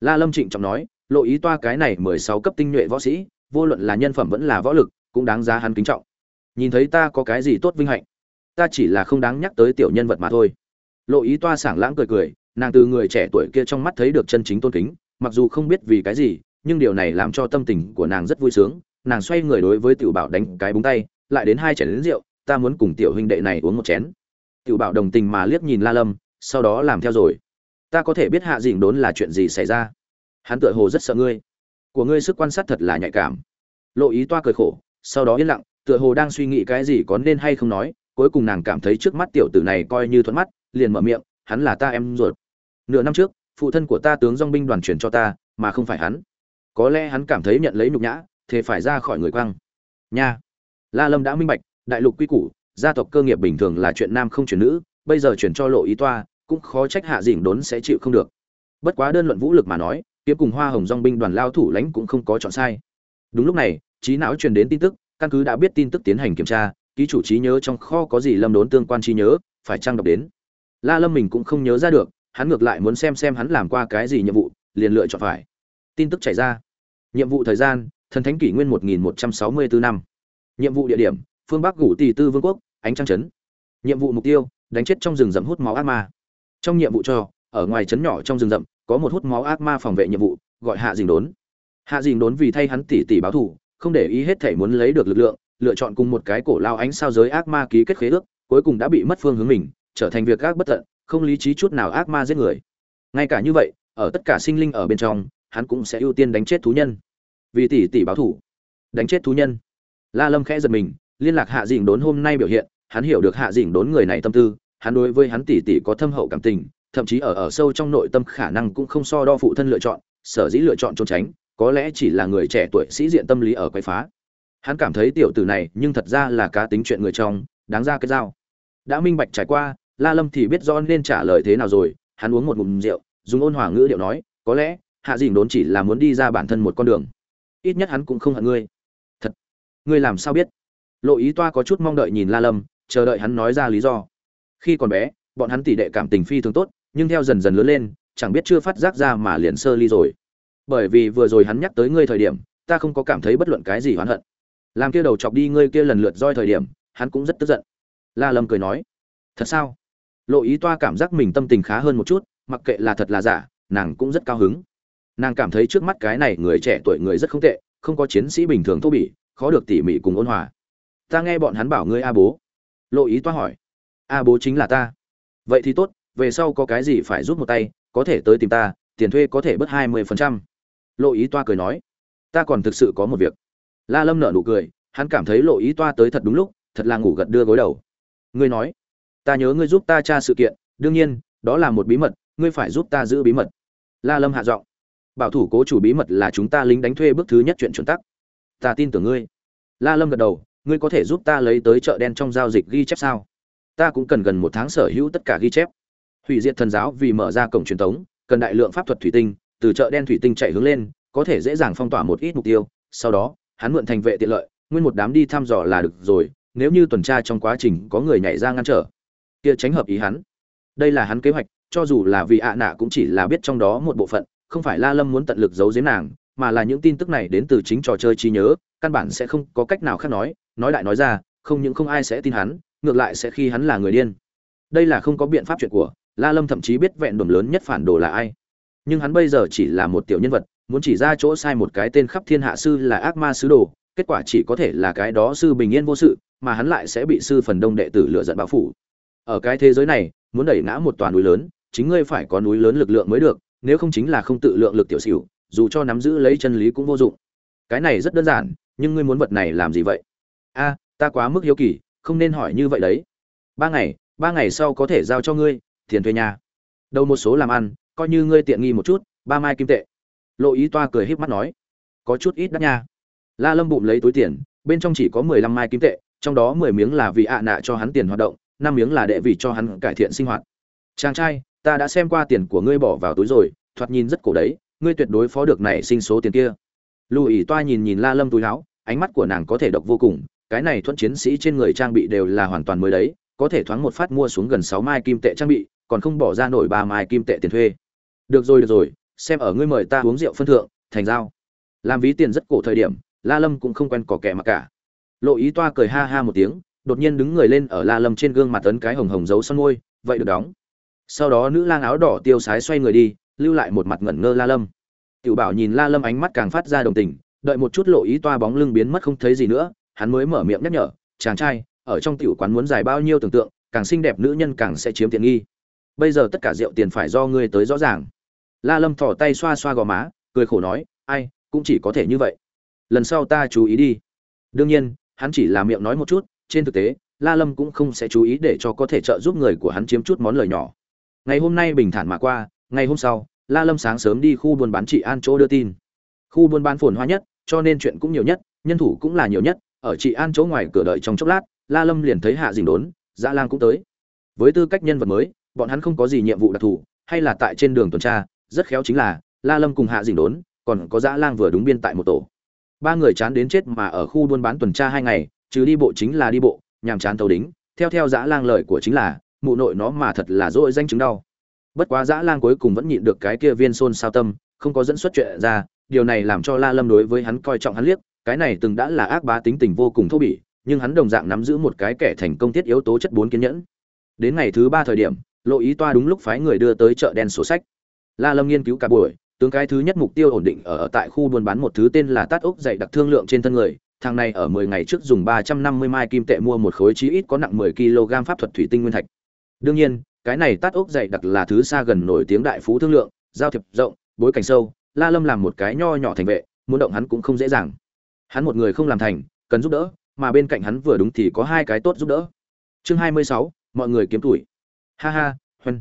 La lâm trịnh trọng nói, lộ ý toa cái này mười sáu cấp tinh nhuệ võ sĩ, vô luận là nhân phẩm vẫn là võ lực, cũng đáng giá hắn kính trọng. Nhìn thấy ta có cái gì tốt vinh hạnh? Ta chỉ là không đáng nhắc tới tiểu nhân vật mà thôi. Lộ ý toa sảng lãng cười cười, nàng từ người trẻ tuổi kia trong mắt thấy được chân chính tôn kính, mặc dù không biết vì cái gì, nhưng điều này làm cho tâm tình của nàng rất vui sướng. Nàng xoay người đối với tiểu bảo đánh cái búng tay, lại đến hai chén lính rượu, ta muốn cùng tiểu huynh đệ này uống một chén. Tiểu bảo đồng tình mà liếc nhìn la lâm, sau đó làm theo rồi. Ta có thể biết hạ dĩnh đốn là chuyện gì xảy ra? Hắn tựa hồ rất sợ ngươi. Của ngươi sức quan sát thật là nhạy cảm. Lộ ý toa cười khổ, sau đó yên lặng, tựa hồ đang suy nghĩ cái gì có nên hay không nói cuối cùng nàng cảm thấy trước mắt tiểu tử này coi như thuận mắt, liền mở miệng, hắn là ta em ruột. Nửa năm trước, phụ thân của ta tướng dong binh đoàn chuyển cho ta, mà không phải hắn. Có lẽ hắn cảm thấy nhận lấy nhục nhã, thế phải ra khỏi người quăng. Nha. La lâm đã minh bạch, đại lục quy củ, gia tộc cơ nghiệp bình thường là chuyện nam không chuyển nữ, bây giờ chuyển cho lộ ý toa, cũng khó trách hạ dỉnh đốn sẽ chịu không được. Bất quá đơn luận vũ lực mà nói kiếm cùng hoa hồng dong binh đoàn lao thủ lãnh cũng không có chọn sai. Đúng lúc này, trí não truyền đến tin tức, căn cứ đã biết tin tức tiến hành kiểm tra ký chủ trí nhớ trong kho có gì lâm đốn tương quan trí nhớ, phải trang đọc đến? La lâm mình cũng không nhớ ra được, hắn ngược lại muốn xem xem hắn làm qua cái gì nhiệm vụ, liền lựa chọn phải. Tin tức chảy ra. Nhiệm vụ thời gian, thần thánh kỷ nguyên 1164 năm. Nhiệm vụ địa điểm, phương bắc gủ tỷ tư vương quốc, ánh trăng trấn. Nhiệm vụ mục tiêu, đánh chết trong rừng rậm hút máu ác ma. Trong nhiệm vụ cho, ở ngoài trấn nhỏ trong rừng rậm, có một hút máu ác ma phòng vệ nhiệm vụ, gọi hạ dình đốn. Hạ dình đốn vì thay hắn tỉ tỉ báo thù, không để ý hết thể muốn lấy được lực lượng lựa chọn cùng một cái cổ lao ánh sao giới ác ma ký kết khế ước, cuối cùng đã bị mất phương hướng mình, trở thành việc ác bất tận, không lý trí chút nào ác ma giết người. Ngay cả như vậy, ở tất cả sinh linh ở bên trong, hắn cũng sẽ ưu tiên đánh chết thú nhân. Vì tỷ tỷ báo thủ. Đánh chết thú nhân. La lâm khẽ giật mình, liên lạc hạ dĩnh đốn hôm nay biểu hiện, hắn hiểu được hạ dĩnh đốn người này tâm tư, hắn đối với hắn tỷ tỷ có thâm hậu cảm tình, thậm chí ở ở sâu trong nội tâm khả năng cũng không so đo phụ thân lựa chọn, sở dĩ lựa chọn trốn tránh, có lẽ chỉ là người trẻ tuổi sĩ diện tâm lý ở quay phá hắn cảm thấy tiểu tử này nhưng thật ra là cá tính chuyện người trong, đáng ra cái dao. Đã minh bạch trải qua, la lâm thì biết rõ nên trả lời thế nào rồi, hắn uống một ngụm rượu, dùng ôn hòa ngữ điệu nói, có lẽ, hạ dình đốn chỉ là muốn đi ra bản thân một con đường. Ít nhất hắn cũng không hận ngươi. Thật? Ngươi làm sao biết? Lộ ý toa có chút mong đợi nhìn la lâm, chờ đợi hắn nói ra lý do. Khi còn bé, bọn hắn tỷ đệ cảm tình phi thường tốt, nhưng theo dần dần lớn lên, chẳng biết chưa phát giác ra mà liền sơ ly rồi. Bởi vì vừa rồi hắn nhắc tới ngươi thời điểm, ta không có cảm thấy bất luận cái gì oán hận làm kia đầu chọc đi, ngươi kia lần lượt roi thời điểm, hắn cũng rất tức giận. La lâm cười nói, thật sao? Lộ ý toa cảm giác mình tâm tình khá hơn một chút, mặc kệ là thật là giả, nàng cũng rất cao hứng. Nàng cảm thấy trước mắt cái này người trẻ tuổi người rất không tệ, không có chiến sĩ bình thường thô bỉ, khó được tỉ mỉ cùng ôn hòa. Ta nghe bọn hắn bảo ngươi a bố. Lộ ý toa hỏi, a bố chính là ta. Vậy thì tốt, về sau có cái gì phải rút một tay, có thể tới tìm ta, tiền thuê có thể bớt hai mươi phần trăm. Lộ ý toa cười nói, ta còn thực sự có một việc la lâm nở nụ cười, hắn cảm thấy lộ ý toa tới thật đúng lúc, thật là ngủ gật đưa gối đầu. Ngươi nói, ta nhớ ngươi giúp ta tra sự kiện, đương nhiên, đó là một bí mật, ngươi phải giúp ta giữ bí mật. La lâm hạ giọng, bảo thủ cố chủ bí mật là chúng ta lính đánh thuê bước thứ nhất chuyện chuẩn tắc. Ta tin tưởng ngươi. La lâm gật đầu, ngươi có thể giúp ta lấy tới chợ đen trong giao dịch ghi chép sao? Ta cũng cần gần một tháng sở hữu tất cả ghi chép. Hủy diệt thần giáo vì mở ra cổng truyền thống, cần đại lượng pháp thuật thủy tinh, từ chợ đen thủy tinh chạy hướng lên, có thể dễ dàng phong tỏa một ít mục tiêu, sau đó hắn mượn thành vệ tiện lợi, nguyên một đám đi thăm dò là được rồi, nếu như tuần tra trong quá trình có người nhảy ra ngăn trở, kia tránh hợp ý hắn. Đây là hắn kế hoạch, cho dù là vì ạ nạ cũng chỉ là biết trong đó một bộ phận, không phải la lâm muốn tận lực giấu giếm nàng, mà là những tin tức này đến từ chính trò chơi trí nhớ, căn bản sẽ không có cách nào khác nói nói lại nói ra, không những không ai sẽ tin hắn, ngược lại sẽ khi hắn là người điên. Đây là không có biện pháp chuyện của, la lâm thậm chí biết vẹn đồn lớn nhất phản đồ là ai. Nhưng hắn bây giờ chỉ là một tiểu nhân vật muốn chỉ ra chỗ sai một cái tên khắp thiên hạ sư là ác ma sứ đồ, kết quả chỉ có thể là cái đó sư bình yên vô sự, mà hắn lại sẽ bị sư phần đông đệ tử lựa giận bao phủ. Ở cái thế giới này, muốn đẩy ngã một toàn núi lớn, chính ngươi phải có núi lớn lực lượng mới được, nếu không chính là không tự lượng lực tiểu xỉu, dù cho nắm giữ lấy chân lý cũng vô dụng. Cái này rất đơn giản, nhưng ngươi muốn vật này làm gì vậy? A, ta quá mức hiếu kỳ, không nên hỏi như vậy đấy. Ba ngày ba ngày sau có thể giao cho ngươi, tiền thuê nhà. Đầu một số làm ăn, coi như ngươi tiện nghi một chút, ba mai kim tệ lộ ý toa cười híp mắt nói, có chút ít đắt nha. La lâm bụng lấy túi tiền, bên trong chỉ có mười lăm mai kim tệ, trong đó mười miếng là vì ạ nạ cho hắn tiền hoạt động, năm miếng là đệ vì cho hắn cải thiện sinh hoạt. Chàng trai, ta đã xem qua tiền của ngươi bỏ vào túi rồi, thoạt nhìn rất cổ đấy, ngươi tuyệt đối phó được này sinh số tiền kia. Lưu ý toa nhìn nhìn la lâm túi áo, ánh mắt của nàng có thể độc vô cùng, cái này thuận chiến sĩ trên người trang bị đều là hoàn toàn mới đấy, có thể thoáng một phát mua xuống gần sáu mai kim tệ trang bị, còn không bỏ ra nổi ba mai kim tệ tiền thuê. Được rồi được rồi xem ở ngươi mời ta uống rượu phân thượng, thành giao. Làm ví tiền rất cổ thời điểm, la lâm cũng không quen cỏ kẻ mà cả. Lộ ý toa cười ha ha một tiếng, đột nhiên đứng người lên ở la lâm trên gương mặt ấn cái hồng hồng dấu son môi, vậy được đóng. Sau đó nữ lang áo đỏ tiêu sái xoay người đi, lưu lại một mặt ngẩn ngơ la lâm. Tiểu bảo nhìn la lâm ánh mắt càng phát ra đồng tình, đợi một chút lộ ý toa bóng lưng biến mất không thấy gì nữa, hắn mới mở miệng nhắc nhở, chàng trai, ở trong tiểu quán muốn dài bao nhiêu tưởng tượng, càng xinh đẹp nữ nhân càng sẽ chiếm tiện nghi. Bây giờ tất cả rượu tiền phải do ngươi tới rõ ràng la lâm thỏ tay xoa xoa gò má, cười khổ nói, ai, cũng chỉ có thể như vậy. Lần sau ta chú ý đi. Đương nhiên, hắn chỉ là miệng nói một chút, trên thực tế, la lâm cũng không sẽ chú ý để cho có thể trợ giúp người của hắn chiếm chút món lời nhỏ. Ngày hôm nay bình thản mà qua, ngày hôm sau, la lâm sáng sớm đi khu buôn bán trị an chỗ đưa tin. Khu buôn bán phồn hoa nhất, cho nên chuyện cũng nhiều nhất, nhân thủ cũng là nhiều nhất, ở trị an chỗ ngoài cửa đợi trong chốc lát, la lâm liền thấy hạ dình đốn dã lang cũng tới. Với tư cách nhân vật mới, bọn hắn không có gì nhiệm vụ đặc thù, hay là tại trên đường tuần tra rất khéo chính là, la lâm cùng hạ dình đốn còn có dã lang vừa đúng biên tại một tổ. Ba người chán đến chết mà ở khu buôn bán tuần tra hai ngày, trừ đi bộ chính là đi bộ, nhàm chán thấu đính. Theo theo dã lang lời của chính là, mụ nội nó mà thật là dỗi danh chứng đau. Bất quá dã lang cuối cùng vẫn nhịn được cái kia viên xôn sao tâm, không có dẫn xuất chuyện ra, điều này làm cho la lâm đối với hắn coi trọng hắn liếc, cái này từng đã là ác bá tính tình vô cùng thô bỉ, nhưng hắn đồng dạng nắm giữ một cái kẻ thành công thiết yếu tố chất bốn kiên nhẫn. Đến ngày thứ ba thời điểm, lộ ý toa đúng lúc phái người đưa tới chợ đen sổ sách la lâm nghiên cứu cả buổi tướng cái thứ nhất mục tiêu ổn định ở tại khu buôn bán một thứ tên là tát ốc dày đặc thương lượng trên thân người. Thằng này ở 10 ngày trước dùng 350 mai kim tệ mua một khối chí ít có nặng 10 kg pháp thuật thủy tinh nguyên thạch. Đương nhiên cái này tát ốc dày đặc là thứ xa gần nổi tiếng đại phú thương lượng giao thiệp rộng bối cảnh sâu la lâm làm một cái nho nhỏ thành vệ muốn động hắn cũng không dễ dàng. Hắn một người không làm thành cần giúp đỡ mà bên cạnh hắn vừa đúng thì có hai cái tốt giúp đỡ. Chương 26, mọi người kiếm tuổi. Ha ha huân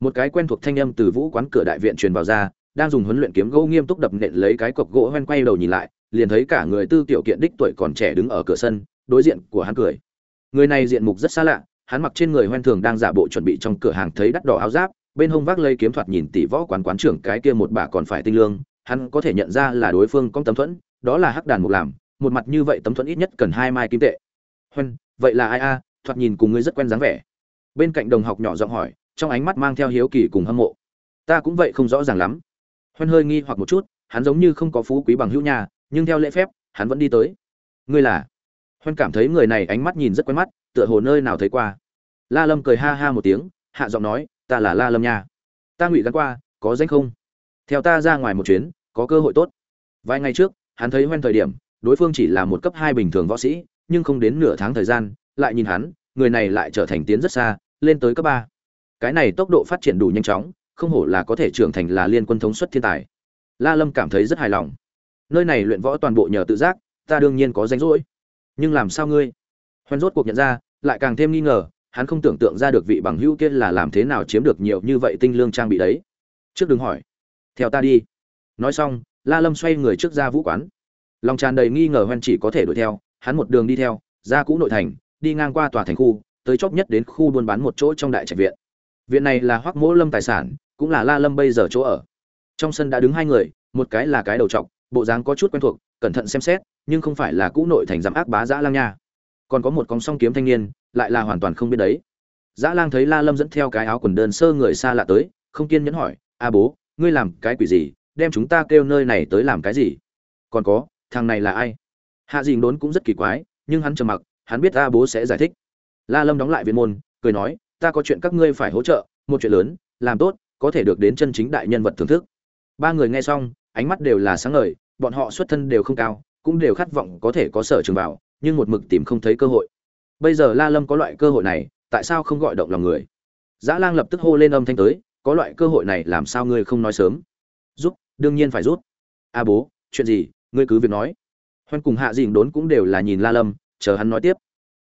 một cái quen thuộc thanh âm từ vũ quán cửa đại viện truyền vào ra, đang dùng huấn luyện kiếm gỗ nghiêm túc đập nện lấy cái cọc gỗ hoen quay đầu nhìn lại, liền thấy cả người tư tiểu kiện đích tuổi còn trẻ đứng ở cửa sân, đối diện của hắn cười. Người này diện mục rất xa lạ, hắn mặc trên người hoen thường đang giả bộ chuẩn bị trong cửa hàng thấy đắt đỏ áo giáp, bên hông vác lây kiếm thoạt nhìn tỷ võ quán quán trưởng cái kia một bà còn phải tinh lương, hắn có thể nhận ra là đối phương có tấm thuẫn, đó là hắc đàn mục làm, một mặt như vậy tấm thuẫn ít nhất cần hai mai kim tệ. Hoen, vậy là ai a? Thoạt nhìn cùng ngươi rất quen dáng vẻ. Bên cạnh đồng học nhỏ giọng hỏi trong ánh mắt mang theo hiếu kỳ cùng hâm mộ. Ta cũng vậy không rõ ràng lắm. Hoen hơi nghi hoặc một chút, hắn giống như không có phú quý bằng hữu nhà nhưng theo lễ phép, hắn vẫn đi tới. Ngươi là? Hoen cảm thấy người này ánh mắt nhìn rất quen mắt, tựa hồ nơi nào thấy qua. La lâm cười ha ha một tiếng, hạ giọng nói, ta là la lâm nha. Ta ngụy gắn qua, có danh không? Theo ta ra ngoài một chuyến, có cơ hội tốt. Vài ngày trước, hắn thấy hoen thời điểm, đối phương chỉ là một cấp hai bình thường võ sĩ, nhưng không đến nửa tháng thời gian, lại nhìn hắn, người này lại trở thành tiến rất xa, lên tới cấp ba cái này tốc độ phát triển đủ nhanh chóng, không hổ là có thể trưởng thành là liên quân thống suất thiên tài. La lâm cảm thấy rất hài lòng. Nơi này luyện võ toàn bộ nhờ tự giác, ta đương nhiên có danh rỗi. Nhưng làm sao ngươi? Hoen rốt cuộc nhận ra, lại càng thêm nghi ngờ, hắn không tưởng tượng ra được vị bằng hữu kia là làm thế nào chiếm được nhiều như vậy tinh lương trang bị đấy. Trước đừng hỏi. Theo ta đi. Nói xong, la lâm xoay người trước ra vũ quán. Lòng tràn đầy nghi ngờ hoen chỉ có thể đuổi theo, hắn một đường đi theo, ra cũ nội thành, đi ngang qua tòa thành khu, tới chóp nhất đến khu buôn bán một chỗ trong đại trạch viện viện này là hoắc mỗ lâm tài sản, cũng là la lâm bây giờ chỗ ở. Trong sân đã đứng hai người, một cái là cái đầu trọc, bộ dáng có chút quen thuộc, cẩn thận xem xét, nhưng không phải là cũ nội thành giám ác bá dã lang nha. Còn có một con song kiếm thanh niên, lại là hoàn toàn không biết đấy. Dã lang thấy la lâm dẫn theo cái áo quần đơn sơ người xa lạ tới, không kiên nhẫn hỏi, a bố, ngươi làm cái quỷ gì, đem chúng ta kêu nơi này tới làm cái gì? Còn có, thằng này là ai? Hạ dình đốn cũng rất kỳ quái, nhưng hắn trầm mặc, hắn biết a bố sẽ giải thích. La lâm đóng lại viên môn, cười nói ta có chuyện các ngươi phải hỗ trợ, một chuyện lớn, làm tốt, có thể được đến chân chính đại nhân vật thưởng thức. Ba người nghe xong, ánh mắt đều là sáng ngời, bọn họ xuất thân đều không cao, cũng đều khát vọng có thể có sở trường vào, nhưng một mực tìm không thấy cơ hội. Bây giờ la lâm có loại cơ hội này, tại sao không gọi động lòng người? Dã lang lập tức hô lên âm thanh tới, có loại cơ hội này làm sao ngươi không nói sớm? Giúp, đương nhiên phải rút a bố, chuyện gì, ngươi cứ việc nói. Hoan cùng hạ dình đốn cũng đều là nhìn la lâm, chờ hắn nói tiếp.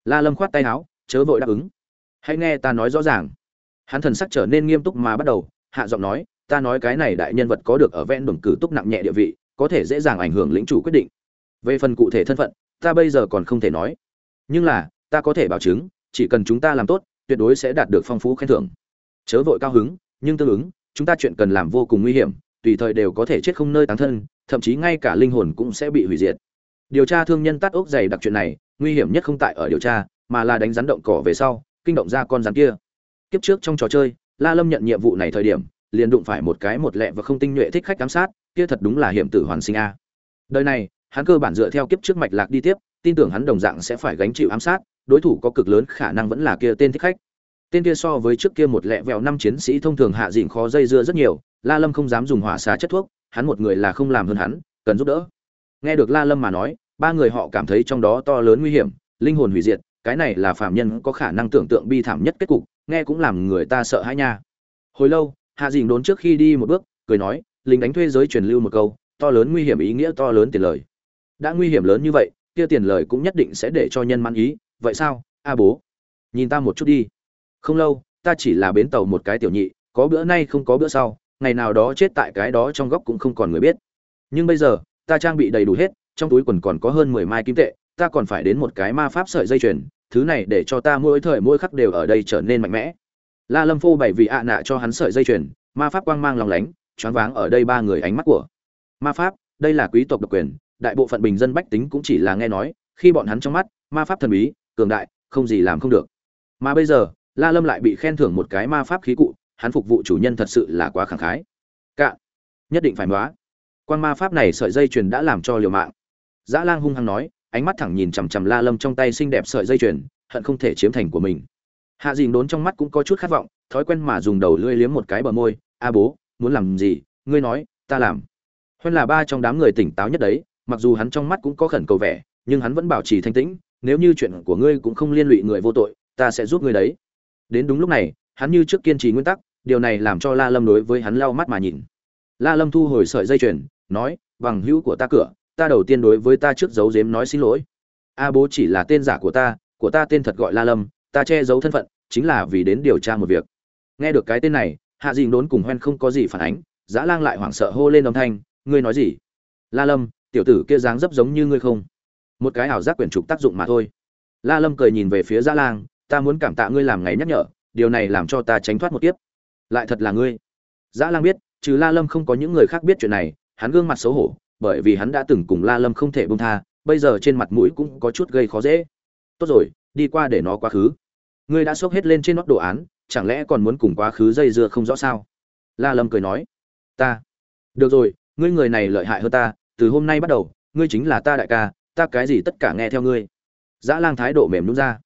La lâm khoát tay áo, chớ vội đáp ứng hãy nghe ta nói rõ ràng. Hắn thần sắc trở nên nghiêm túc mà bắt đầu, hạ giọng nói, ta nói cái này đại nhân vật có được ở ven đồn cử túc nặng nhẹ địa vị, có thể dễ dàng ảnh hưởng lĩnh chủ quyết định. Về phần cụ thể thân phận, ta bây giờ còn không thể nói. Nhưng là, ta có thể bảo chứng, chỉ cần chúng ta làm tốt, tuyệt đối sẽ đạt được phong phú khen thưởng. Chớ vội cao hứng, nhưng tương ứng, chúng ta chuyện cần làm vô cùng nguy hiểm, tùy thời đều có thể chết không nơi tán thân, thậm chí ngay cả linh hồn cũng sẽ bị hủy diệt. Điều tra thương nhân tắt ốc dày đặc chuyện này, nguy hiểm nhất không tại ở điều tra, mà là đánh rắn động cỏ về sau kinh động ra con rắn kia. Kiếp trước trong trò chơi, la lâm nhận nhiệm vụ này thời điểm, liền đụng phải một cái một lẹ và không tinh nhuệ thích khách giám sát, kia thật đúng là hiểm tử hoàn sinh a. Đời này, hắn cơ bản dựa theo kiếp trước mạch lạc đi tiếp, tin tưởng hắn đồng dạng sẽ phải gánh chịu ám sát, đối thủ có cực lớn khả năng vẫn là kia tên thích khách. Tên kia so với trước kia một lẹ vẹo năm chiến sĩ thông thường hạ dịnh khó dây dưa rất nhiều, la lâm không dám dùng hỏa xá chất thuốc, hắn một người là không làm hơn hắn, cần giúp đỡ. Nghe được la lâm mà nói, ba người họ cảm thấy trong đó to lớn nguy hiểm, linh hồn hủy diệt cái này là phạm nhân có khả năng tưởng tượng bi thảm nhất kết cục, nghe cũng làm người ta sợ hãi nha. Hồi lâu, hạ dình đốn trước khi đi một bước, cười nói, lính đánh thuê giới truyền lưu một câu, to lớn nguy hiểm ý nghĩa to lớn tiền lời. Đã nguy hiểm lớn như vậy, kia tiền lời cũng nhất định sẽ để cho nhân mãn ý, vậy sao, a bố? Nhìn ta một chút đi. Không lâu, ta chỉ là bến tàu một cái tiểu nhị, có bữa nay không có bữa sau, ngày nào đó chết tại cái đó trong góc cũng không còn người biết. Nhưng bây giờ, ta trang bị đầy đủ hết, trong túi quần còn có hơn mười mai kim tệ ta còn phải đến một cái ma pháp sợi dây chuyền, thứ này để cho ta mỗi thời mỗi khắc đều ở đây trở nên mạnh mẽ. La lâm phô bày vì ạ nạ cho hắn sợi dây chuyền, ma pháp quang mang lòng lánh, choáng váng ở đây ba người ánh mắt của. Ma pháp, đây là quý tộc độc quyền, đại bộ phận bình dân bách tính cũng chỉ là nghe nói, khi bọn hắn trong mắt, ma pháp thần bí, cường đại, không gì làm không được. Mà bây giờ, la lâm lại bị khen thưởng một cái ma pháp khí cụ, hắn phục vụ chủ nhân thật sự là quá khẳng khái. Cạn nhất định phải nói quan ma pháp này sợi dây chuyền đã làm cho liều mạng. Dã lang hung hăng nói ánh mắt thẳng nhìn chằm chằm la lâm trong tay xinh đẹp sợi dây chuyền, hận không thể chiếm thành của mình. Hạ dìn đốn trong mắt cũng có chút khát vọng, thói quen mà dùng đầu lưỡi liếm một cái bờ môi, a bố, muốn làm gì? Ngươi nói, ta làm. Huân là ba trong đám người tỉnh táo nhất đấy, mặc dù hắn trong mắt cũng có khẩn cầu vẻ, nhưng hắn vẫn bảo trì thanh tĩnh, nếu như chuyện của ngươi cũng không liên lụy người vô tội, ta sẽ giúp ngươi đấy. Đến đúng lúc này, hắn như trước kiên trì nguyên tắc, điều này làm cho la lâm đối với hắn lau mắt mà nhìn. La lâm thu hồi sợi dây chuyền, nói, bằng hữu của ta cửa ta đầu tiên đối với ta trước giấu giếm nói xin lỗi. A bố chỉ là tên giả của ta của ta tên thật gọi la lâm, ta che giấu thân phận, chính là vì đến điều tra một việc. Nghe được cái tên này, hạ dìn đốn cùng hoen không có gì phản ánh dã lang lại hoảng sợ hô lên âm thanh, ngươi nói gì? La lâm, tiểu tử kia dáng dấp giống như ngươi không? Một cái ảo giác quyển trục tác dụng mà thôi. La lâm cười nhìn về phía dã lang, ta muốn cảm tạ ngươi làm ngày nhắc nhở, điều này làm cho ta tránh thoát một kiếp. Lại thật là ngươi? Dã lang biết, trừ la lâm không có những người khác biết chuyện này, hắn gương mặt xấu hổ bởi vì hắn đã từng cùng la lâm không thể buông tha, bây giờ trên mặt mũi cũng có chút gây khó dễ. Tốt rồi, đi qua để nó quá khứ. Ngươi đã xốc hết lên trên nót đồ án, chẳng lẽ còn muốn cùng quá khứ dây dưa không rõ sao? La lâm cười nói. Ta. Được rồi, ngươi người này lợi hại hơn ta, từ hôm nay bắt đầu, ngươi chính là ta đại ca, ta cái gì tất cả nghe theo ngươi. Dã lang thái độ mềm nứt ra.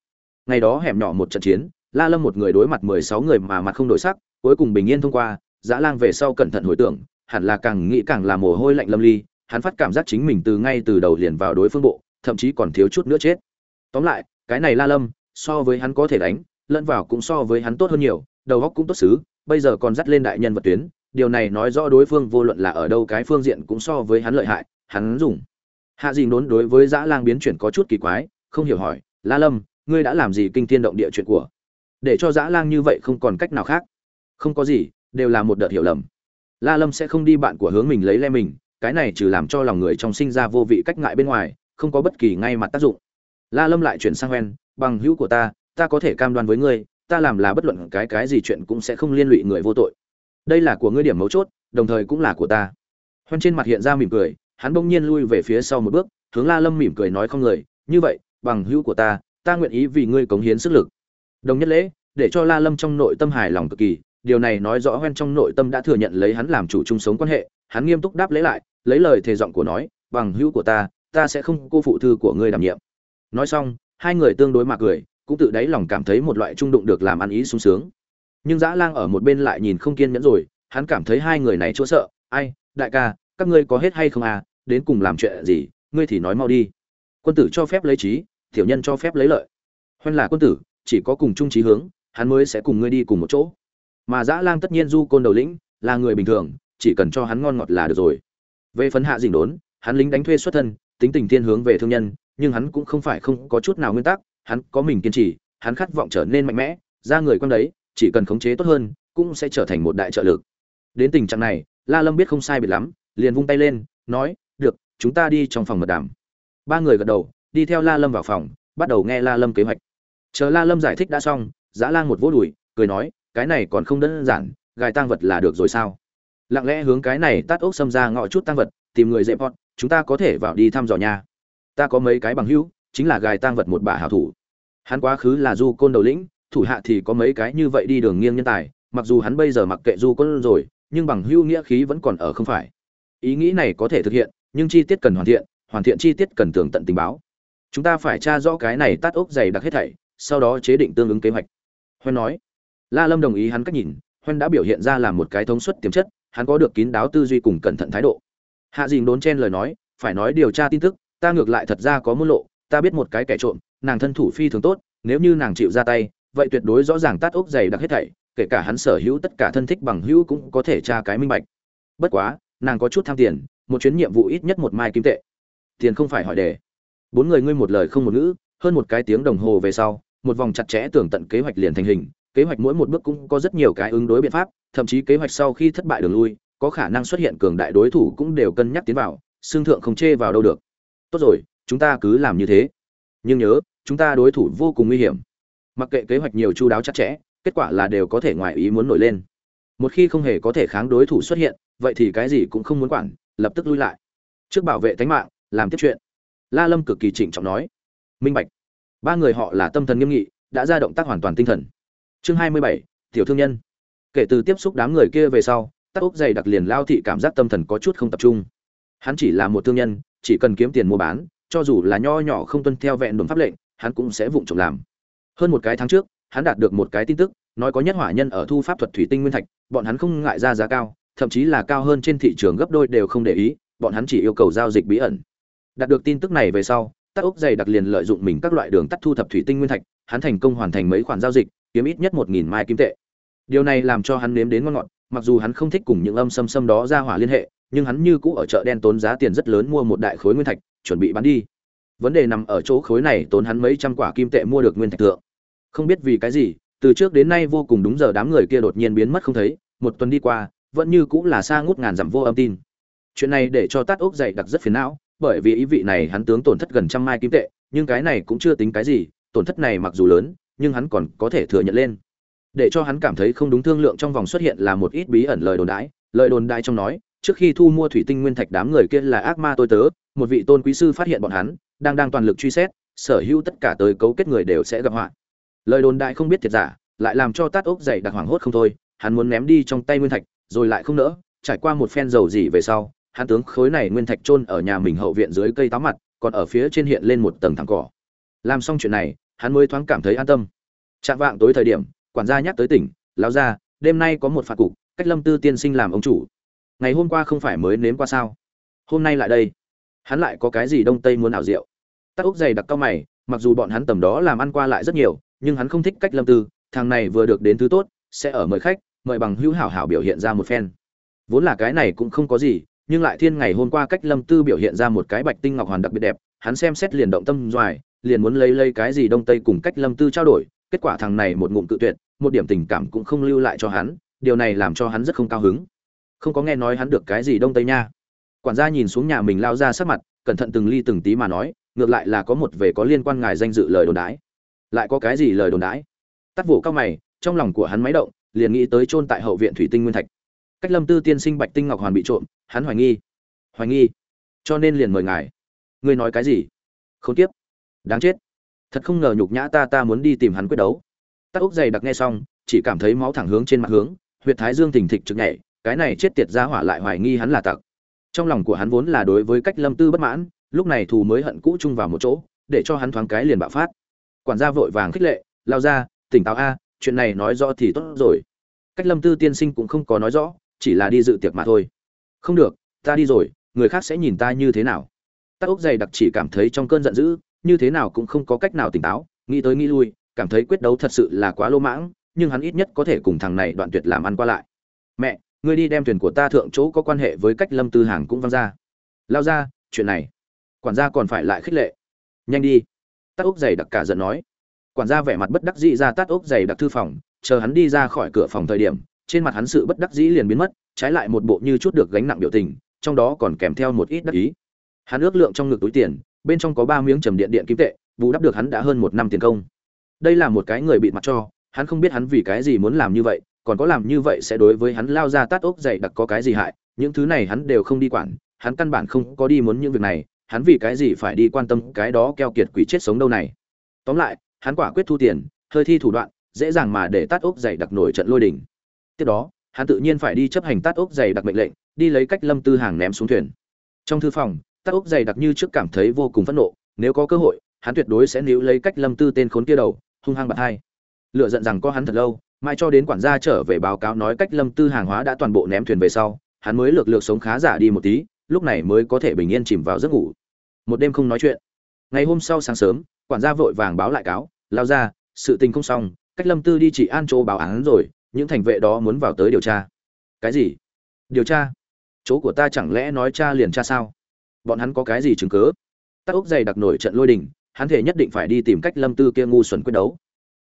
Ngày đó hẻm nhỏ một trận chiến, la lâm một người đối mặt mười sáu người mà mặt không đổi sắc, cuối cùng bình yên thông qua, dã lang về sau cẩn thận hồi tưởng, hẳn là càng nghĩ càng là mồ hôi lạnh lâm ly hắn phát cảm giác chính mình từ ngay từ đầu liền vào đối phương bộ, thậm chí còn thiếu chút nữa chết. Tóm lại, cái này la lâm, so với hắn có thể đánh, lẫn vào cũng so với hắn tốt hơn nhiều, đầu óc cũng tốt xứ, bây giờ còn dắt lên đại nhân vật tuyến, điều này nói rõ đối phương vô luận là ở đâu cái phương diện cũng so với hắn lợi hại, hắn dùng. Hạ Dĩ đốn đối với dã lang biến chuyển có chút kỳ quái, không hiểu hỏi, la lâm, ngươi đã làm gì kinh thiên động địa chuyện của? Để cho dã lang như vậy không còn cách nào khác. Không có gì, đều là một đợt hiểu lầm. La lâm sẽ không đi bạn của hướng mình lấy le mình cái này trừ làm cho lòng người trong sinh ra vô vị cách ngại bên ngoài, không có bất kỳ ngay mặt tác dụng. La lâm lại chuyển sang hoen, bằng hữu của ta ta có thể cam đoan với ngươi, ta làm là bất luận cái cái gì chuyện cũng sẽ không liên lụy người vô tội. Đây là của ngươi điểm mấu chốt, đồng thời cũng là của ta. Hoen trên mặt hiện ra mỉm cười, hắn bỗng nhiên lui về phía sau một bước, hướng la lâm mỉm cười nói không lời, như vậy, bằng hữu của ta ta nguyện ý vì ngươi cống hiến sức lực. Đồng nhất lễ, để cho la lâm trong nội tâm hài lòng cực kỳ, điều này nói rõ hoen trong nội tâm đã thừa nhận lấy hắn làm chủ chung sống quan hệ hắn nghiêm túc đáp lễ lại, lấy lời thề giọng của nói, bằng hữu của ta ta sẽ không cô phụ thư của ngươi đảm nhiệm. Nói xong, hai người tương đối mà cười, cũng tự đáy lòng cảm thấy một loại trung đụng được làm ăn ý sung sướng. Nhưng dã lang ở một bên lại nhìn không kiên nhẫn rồi, hắn cảm thấy hai người này chỗ sợ, ai, đại ca, các ngươi có hết hay không à? Đến cùng làm chuyện gì? Ngươi thì nói mau đi. Quân tử cho phép lấy trí, tiểu nhân cho phép lấy lợi. Huân là quân tử, chỉ có cùng chung trí hướng, hắn mới sẽ cùng ngươi đi cùng một chỗ. Mà dã lang tất nhiên du côn đầu lĩnh, là người bình thường chỉ cần cho hắn ngon ngọt là được rồi. Về phấn hạ dình đốn, hắn lính đánh thuê xuất thân, tính tình thiên hướng về thương nhân, nhưng hắn cũng không phải không có chút nào nguyên tắc, hắn có mình kiên trì, hắn khát vọng trở nên mạnh mẽ, ra người con đấy, chỉ cần khống chế tốt hơn, cũng sẽ trở thành một đại trợ lực. Đến tình trạng này, la lâm biết không sai biệt lắm, liền vung tay lên, nói, được, chúng ta đi trong phòng mật đàm. Ba người gật đầu, đi theo la lâm vào phòng, bắt đầu nghe la lâm kế hoạch. Chờ la lâm giải thích đã xong Giá lang một vỗ đùi, cười nói, cái này còn không đơn giản, gài tang vật là được rồi sao? Lặng lẽ hướng cái này tát ốc xâm ra ngọ chút tăng vật, tìm người dễ bọn, chúng ta có thể vào đi thăm dò nhà. Ta có mấy cái bằng hữu, chính là gài tang vật một bà hảo thủ. Hắn quá khứ là du côn đầu lĩnh, thủ hạ thì có mấy cái như vậy đi đường nghiêng nhân tài, mặc dù hắn bây giờ mặc kệ du côn rồi, nhưng bằng hữu nghĩa khí vẫn còn ở không phải. Ý nghĩ này có thể thực hiện, nhưng chi tiết cần hoàn thiện hoàn thiện chi tiết cần tường tận tình báo. Chúng ta phải tra rõ cái này tát ốc dày đặc hết thảy, sau đó chế định tương ứng kế hoạch. Hoen nói. La lâm đồng ý hắn cách nhìn, hoen đã biểu hiện ra là một cái thống suất tiềm chất hắn có được kín đáo tư duy cùng cẩn thận thái độ. Hạ Dĩnh đốn chen lời nói, phải nói điều tra tin tức, ta ngược lại thật ra có môn lộ, ta biết một cái kẻ trộm, nàng thân thủ phi thường tốt, nếu như nàng chịu ra tay, vậy tuyệt đối rõ ràng tát ốc dày đặc hết thảy, kể cả hắn sở hữu tất cả thân thích bằng hữu cũng có thể tra cái minh bạch. Bất quá, nàng có chút tham tiền, một chuyến nhiệm vụ ít nhất một mai kim tệ. Tiền không phải hỏi đề. Bốn người ngươi một lời không một ngữ, hơn một cái tiếng đồng hồ về sau, một vòng chặt chẽ tưởng tận kế hoạch liền thành hình, kế hoạch mỗi một bước cũng có rất nhiều cái ứng đối biện pháp thậm chí kế hoạch sau khi thất bại đường lui, có khả năng xuất hiện cường đại đối thủ cũng đều cân nhắc tiến vào, xương thượng không chê vào đâu được. Tốt rồi, chúng ta cứ làm như thế. Nhưng nhớ, chúng ta đối thủ vô cùng nguy hiểm. Mặc kệ kế hoạch nhiều chu đáo chặt chẽ, kết quả là đều có thể ngoài ý muốn nổi lên. Một khi không hề có thể kháng đối thủ xuất hiện, vậy thì cái gì cũng không muốn quản, lập tức lui lại. Trước bảo vệ tính mạng, làm tiếp chuyện. La lâm cực kỳ trịnh trọng nói. Minh bạch. Ba người họ là tâm thần nghiêm nghị, đã ra động tác hoàn toàn tinh thần. Chương hai mươi bảy, tiểu thương nhân kể từ tiếp xúc đám người kia về sau, tắc úc dày đặc liền lao thị cảm giác tâm thần có chút không tập trung. Hắn chỉ là một thương nhân, chỉ cần kiếm tiền mua bán, cho dù là nho nhỏ không tuân theo vẹn đồn pháp lệnh, hắn cũng sẽ vụng trộm làm. Hơn một cái tháng trước, hắn đạt được một cái tin tức, nói có nhất hỏa nhân ở thu pháp thuật thủy tinh nguyên thạch, bọn hắn không ngại ra giá cao, thậm chí là cao hơn trên thị trường gấp đôi đều không để ý, bọn hắn chỉ yêu cầu giao dịch bí ẩn. Đạt được tin tức này về sau, tắc úc dày đặc liền lợi dụng mình các loại đường tắt thu thập thủy tinh nguyên thạch, hắn thành công hoàn thành mấy khoản giao dịch, kiếm ít nhất một nghìn mai kim tệ điều này làm cho hắn nếm đến ngon ngọt, mặc dù hắn không thích cùng những âm xâm xâm đó ra hỏa liên hệ, nhưng hắn như cũ ở chợ đen tốn giá tiền rất lớn mua một đại khối nguyên thạch, chuẩn bị bán đi. Vấn đề nằm ở chỗ khối này tốn hắn mấy trăm quả kim tệ mua được nguyên thạch tượng không biết vì cái gì, từ trước đến nay vô cùng đúng giờ đám người kia đột nhiên biến mất không thấy, một tuần đi qua, vẫn như cũng là xa ngút ngàn dặm vô âm tin. Chuyện này để cho tát ốc dậy đặc rất phiền não, bởi vì ý vị này hắn tướng tổn thất gần trăm mai kim tệ, nhưng cái này cũng chưa tính cái gì, tổn thất này mặc dù lớn, nhưng hắn còn có thể thừa nhận lên để cho hắn cảm thấy không đúng thương lượng trong vòng xuất hiện là một ít bí ẩn lời đồn đãi. Lời đồn đãi trong nói, trước khi thu mua thủy tinh nguyên thạch đám người kia là ác ma tôi tớ, một vị tôn quý sư phát hiện bọn hắn, đang đang toàn lực truy xét, sở hữu tất cả tới cấu kết người đều sẽ gặp họa. Lời đồn đại không biết thiệt giả, lại làm cho tát ốc dày đặc hoảng hốt không thôi, hắn muốn ném đi trong tay nguyên thạch, rồi lại không nỡ, trải qua một phen dầu dỉ về sau, hắn tướng khối này nguyên thạch chôn ở nhà mình hậu viện dưới cây táo mặt, còn ở phía trên hiện lên một tầng thẳng cỏ. Làm xong chuyện này, hắn mới thoáng cảm thấy an tâm. Chạm vạng tối thời điểm quản gia nhắc tới tỉnh, lao gia đêm nay có một phạt cục, cách lâm tư tiên sinh làm ông chủ. Ngày hôm qua không phải mới nếm qua sao? Hôm nay lại đây. Hắn lại có cái gì đông tây muốn ảo rượu tắc úc dày đặc cao mày, mặc dù bọn hắn tầm đó làm ăn qua lại rất nhiều, nhưng hắn không thích cách lâm tư, thằng này vừa được đến thứ tốt, sẽ ở mời khách, mời bằng hữu hảo hảo biểu hiện ra một phen. Vốn là cái này cũng không có gì, nhưng lại thiên ngày hôm qua cách lâm tư biểu hiện ra một cái bạch tinh ngọc hoàn đặc biệt đẹp, hắn xem xét liền động tâm doài, liền muốn lấy lấy cái gì đông tây cùng cách lâm tư trao đổi, kết quả thằng này một ngụm tự tuyệt một điểm tình cảm cũng không lưu lại cho hắn, điều này làm cho hắn rất không cao hứng. Không có nghe nói hắn được cái gì đông tây nha. Quản gia nhìn xuống nhà mình lao ra sắc mặt, cẩn thận từng ly từng tí mà nói, ngược lại là có một về có liên quan ngài danh dự lời đồn đái lại có cái gì lời đồn đái tắt vụ cao mày, trong lòng của hắn máy động, liền nghĩ tới chôn tại hậu viện thủy tinh nguyên thạch. Cách lâm tư tiên sinh bạch tinh ngọc hoàn bị trộm, hắn hoài nghi. Hoài nghi. Cho nên liền mời ngài. Ngươi nói cái gì? Không tiếp đáng chết. Thật không ngờ nhục nhã ta ta muốn đi tìm hắn quyết đấu tắc úc dày đặc nghe xong, chỉ cảm thấy máu thẳng hướng trên mặt hướng, huyệt thái dương thình thịch trực nhảy, cái này chết tiệt ra hỏa lại hoài nghi hắn là tặc. Trong lòng của hắn vốn là đối với cách lâm tư bất mãn, lúc này thù mới hận cũ chung vào một chỗ, để cho hắn thoáng cái liền bạo phát. Quản gia vội vàng khích lệ, lao ra, tỉnh táo a, chuyện này nói rõ thì tốt rồi. Cách lâm tư tiên sinh cũng không có nói rõ, chỉ là đi dự tiệc mà thôi. Không được, ta đi rồi, người khác sẽ nhìn ta như thế nào? Tắc ốc dày đặc chỉ cảm thấy trong cơn giận dữ, như thế nào cũng không có cách nào tỉnh táo, nghĩ tới nghĩ lui cảm thấy quyết đấu thật sự là quá lô mãng, nhưng hắn ít nhất có thể cùng thằng này đoạn tuyệt làm ăn qua lại. Mẹ, ngươi đi đem thuyền của ta thượng chỗ có quan hệ với cách lâm tư hàng cũng văng ra. Lao ra, chuyện này. Quản gia còn phải lại khích lệ. Nhanh đi. Tát ốc giày đặc cả giận nói. Quản gia vẻ mặt bất đắc dĩ ra tát ốc giày đặc thư phòng, chờ hắn đi ra khỏi cửa phòng thời điểm, trên mặt hắn sự bất đắc dĩ liền biến mất, trái lại một bộ như chút được gánh nặng biểu tình, trong đó còn kèm theo một ít đắc ý. Hắn ước lượng trong ngực túi tiền, bên trong có ba miếng trầm điện điện kim tệ, bù đắp được hắn đã hơn một năm tiền công đây là một cái người bị mặt cho, hắn không biết hắn vì cái gì muốn làm như vậy, còn có làm như vậy sẽ đối với hắn lao ra tát ốc dày đặc có cái gì hại, những thứ này hắn đều không đi quản, hắn căn bản không có đi muốn những việc này, hắn vì cái gì phải đi quan tâm cái đó keo kiệt quỷ chết sống đâu này. Tóm lại, hắn quả quyết thu tiền, hơi thi thủ đoạn, dễ dàng mà để tát ốc dày đặc nổi trận lôi đình. Tiếp đó, hắn tự nhiên phải đi chấp hành tát ốc dày đặc mệnh lệnh, đi lấy cách lâm tư hàng ném xuống thuyền. Trong thư phòng, tát ốc dày đặc như trước cảm thấy vô cùng phẫn nộ, nếu có cơ hội, hắn tuyệt đối sẽ níu lấy cách lâm tư tên khốn kia đầu hung hăng bạc hai. Lựa giận rằng có hắn thật lâu, mai cho đến quản gia trở về báo cáo nói cách lâm tư hàng hóa đã toàn bộ ném thuyền về sau, hắn mới lược lược sống khá giả đi một tí, lúc này mới có thể bình yên chìm vào giấc ngủ. Một đêm không nói chuyện. Ngày hôm sau sáng sớm, quản gia vội vàng báo lại cáo, lao ra, sự tình không xong, cách lâm tư đi chỉ an chỗ báo án rồi, những thành vệ đó muốn vào tới điều tra. Cái gì? Điều tra. Chỗ của ta chẳng lẽ nói cha liền cha sao? Bọn hắn có cái gì chứng cớ tắc ốc dày đặc nổi trận lôi đình hắn thể nhất định phải đi tìm cách lâm tư kia ngu xuẩn quyết đấu.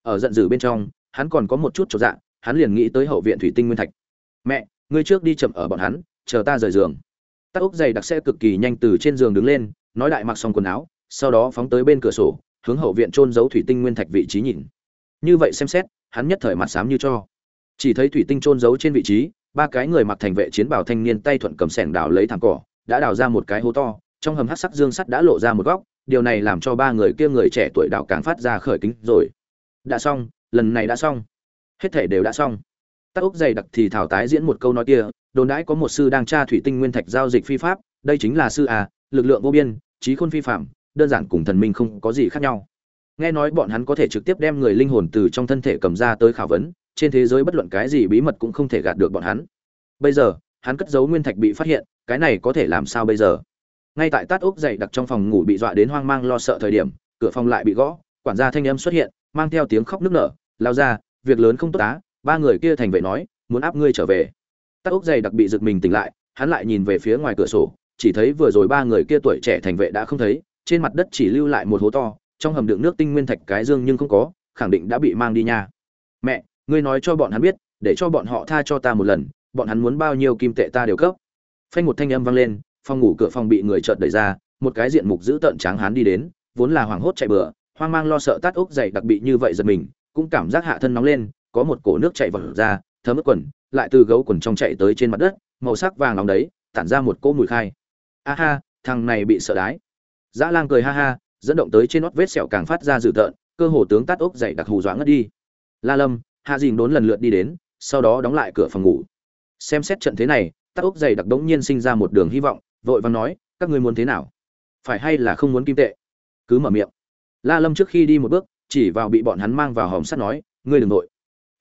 Ở giận dữ bên trong, hắn còn có một chút chỗ dạ hắn liền nghĩ tới hậu viện thủy tinh nguyên thạch. Mẹ, ngươi trước đi chậm ở bọn hắn, chờ ta rời giường. Tắc úc dày đặc xe cực kỳ nhanh từ trên giường đứng lên, nói đại mặc xong quần áo, sau đó phóng tới bên cửa sổ, hướng hậu viện trôn giấu thủy tinh nguyên thạch vị trí nhìn. Như vậy xem xét, hắn nhất thời mặt xám như cho. Chỉ thấy thủy tinh trôn giấu trên vị trí, ba cái người mặc thành vệ chiến bảo thanh niên tay thuận cầm sẻng đào lấy thảm cỏ, đã đào ra một cái hố to, trong hầm hát sắc dương sắt đã lộ ra một góc điều này làm cho ba người kia người trẻ tuổi đào càng phát ra khởi kính rồi. Đã xong, lần này đã xong. Hết thể đều đã xong. Tắc úc dày đặc thì thảo tái diễn một câu nói kia, đồn đãi có một sư đang tra thủy tinh nguyên thạch giao dịch phi pháp, đây chính là sư à lực lượng vô biên, trí khôn phi phạm, đơn giản cùng thần minh không có gì khác nhau. Nghe nói bọn hắn có thể trực tiếp đem người linh hồn từ trong thân thể cầm ra tới khảo vấn, trên thế giới bất luận cái gì bí mật cũng không thể gạt được bọn hắn. Bây giờ, hắn cất giấu nguyên thạch bị phát hiện, cái này có thể làm sao bây giờ? Ngay tại tát úc Dày đặc trong phòng ngủ bị dọa đến hoang mang lo sợ thời điểm, cửa phòng lại bị gõ, quản gia thanh âm xuất hiện, mang theo tiếng khóc nức nở, lao ra, việc lớn không tốt á, ba người kia thành vệ nói, muốn áp ngươi trở về. Tát úc dày đặc bị giật mình tỉnh lại, hắn lại nhìn về phía ngoài cửa sổ, chỉ thấy vừa rồi ba người kia tuổi trẻ thành vệ đã không thấy, trên mặt đất chỉ lưu lại một hố to, trong hầm đựng nước tinh nguyên thạch cái dương nhưng không có, khẳng định đã bị mang đi nha. Mẹ, ngươi nói cho bọn hắn biết, để cho bọn họ tha cho ta một lần, bọn hắn muốn bao nhiêu kim tệ ta đều cấp. Phanh một thanh âm vang lên phòng ngủ cửa phòng bị người chợt đẩy ra, một cái diện mục dữ tợn tráng hán đi đến, vốn là hoảng hốt chạy bừa, hoang mang lo sợ tát ốc dày đặc bị như vậy giật mình, cũng cảm giác hạ thân nóng lên, có một cổ nước chảy vào ra, thấm ướt quần, lại từ gấu quần trong chạy tới trên mặt đất, màu sắc vàng nóng đấy, tản ra một cỗ mùi khai. A ha, thằng này bị sợ đái. Dã lang cười ha ha, dẫn động tới trên nót vết sẹo càng phát ra dữ tợn, cơ hồ tướng tát ốc dày đặc hù dọa ngất đi. La lâm, hạ Dĩnh đốn lần lượt đi đến, sau đó đóng lại cửa phòng ngủ. Xem xét trận thế này, tát ốc dày đặc đống nhiên sinh ra một đường hy vọng vội vàng nói, các ngươi muốn thế nào? Phải hay là không muốn kim tệ? Cứ mở miệng. La lâm trước khi đi một bước, chỉ vào bị bọn hắn mang vào hòm sắt nói, ngươi đừng nội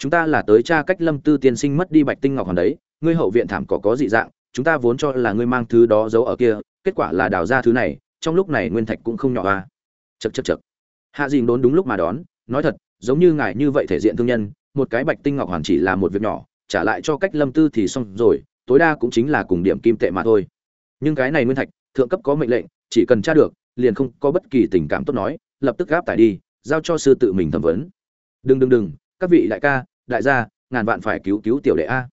chúng ta là tới cha cách lâm tư tiên sinh mất đi bạch tinh ngọc hòn đấy, ngươi hậu viện thảm cỏ có dị dạng, chúng ta vốn cho là ngươi mang thứ đó giấu ở kia, kết quả là đào ra thứ này, trong lúc này nguyên thạch cũng không nhỏ à. chật chật chật hạ dìn đốn đúng lúc mà đón, nói thật, giống như ngài như vậy thể diện thương nhân, một cái bạch tinh ngọc hoàn chỉ là một việc nhỏ, trả lại cho cách lâm tư thì xong rồi, tối đa cũng chính là cùng điểm kim tệ mà thôi nhưng cái này nguyên thạch, thượng cấp có mệnh lệnh, chỉ cần tra được, liền không có bất kỳ tình cảm tốt nói, lập tức gáp tải đi, giao cho sư tự mình thẩm vấn. Đừng đừng đừng, các vị đại ca, đại gia, ngàn vạn phải cứu cứu tiểu đệ a.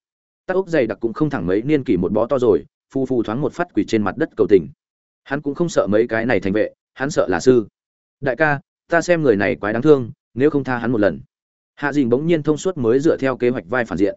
Tắc ốc dày đặc cũng không thẳng mấy niên kỷ một bó to rồi, phu phu thoáng một phát quỷ trên mặt đất cầu tình. Hắn cũng không sợ mấy cái này thành vệ, hắn sợ là sư. Đại ca, ta xem người này quái đáng thương, nếu không tha hắn một lần. Hạ dìn bỗng nhiên thông suốt mới dựa theo kế hoạch vai phản diện.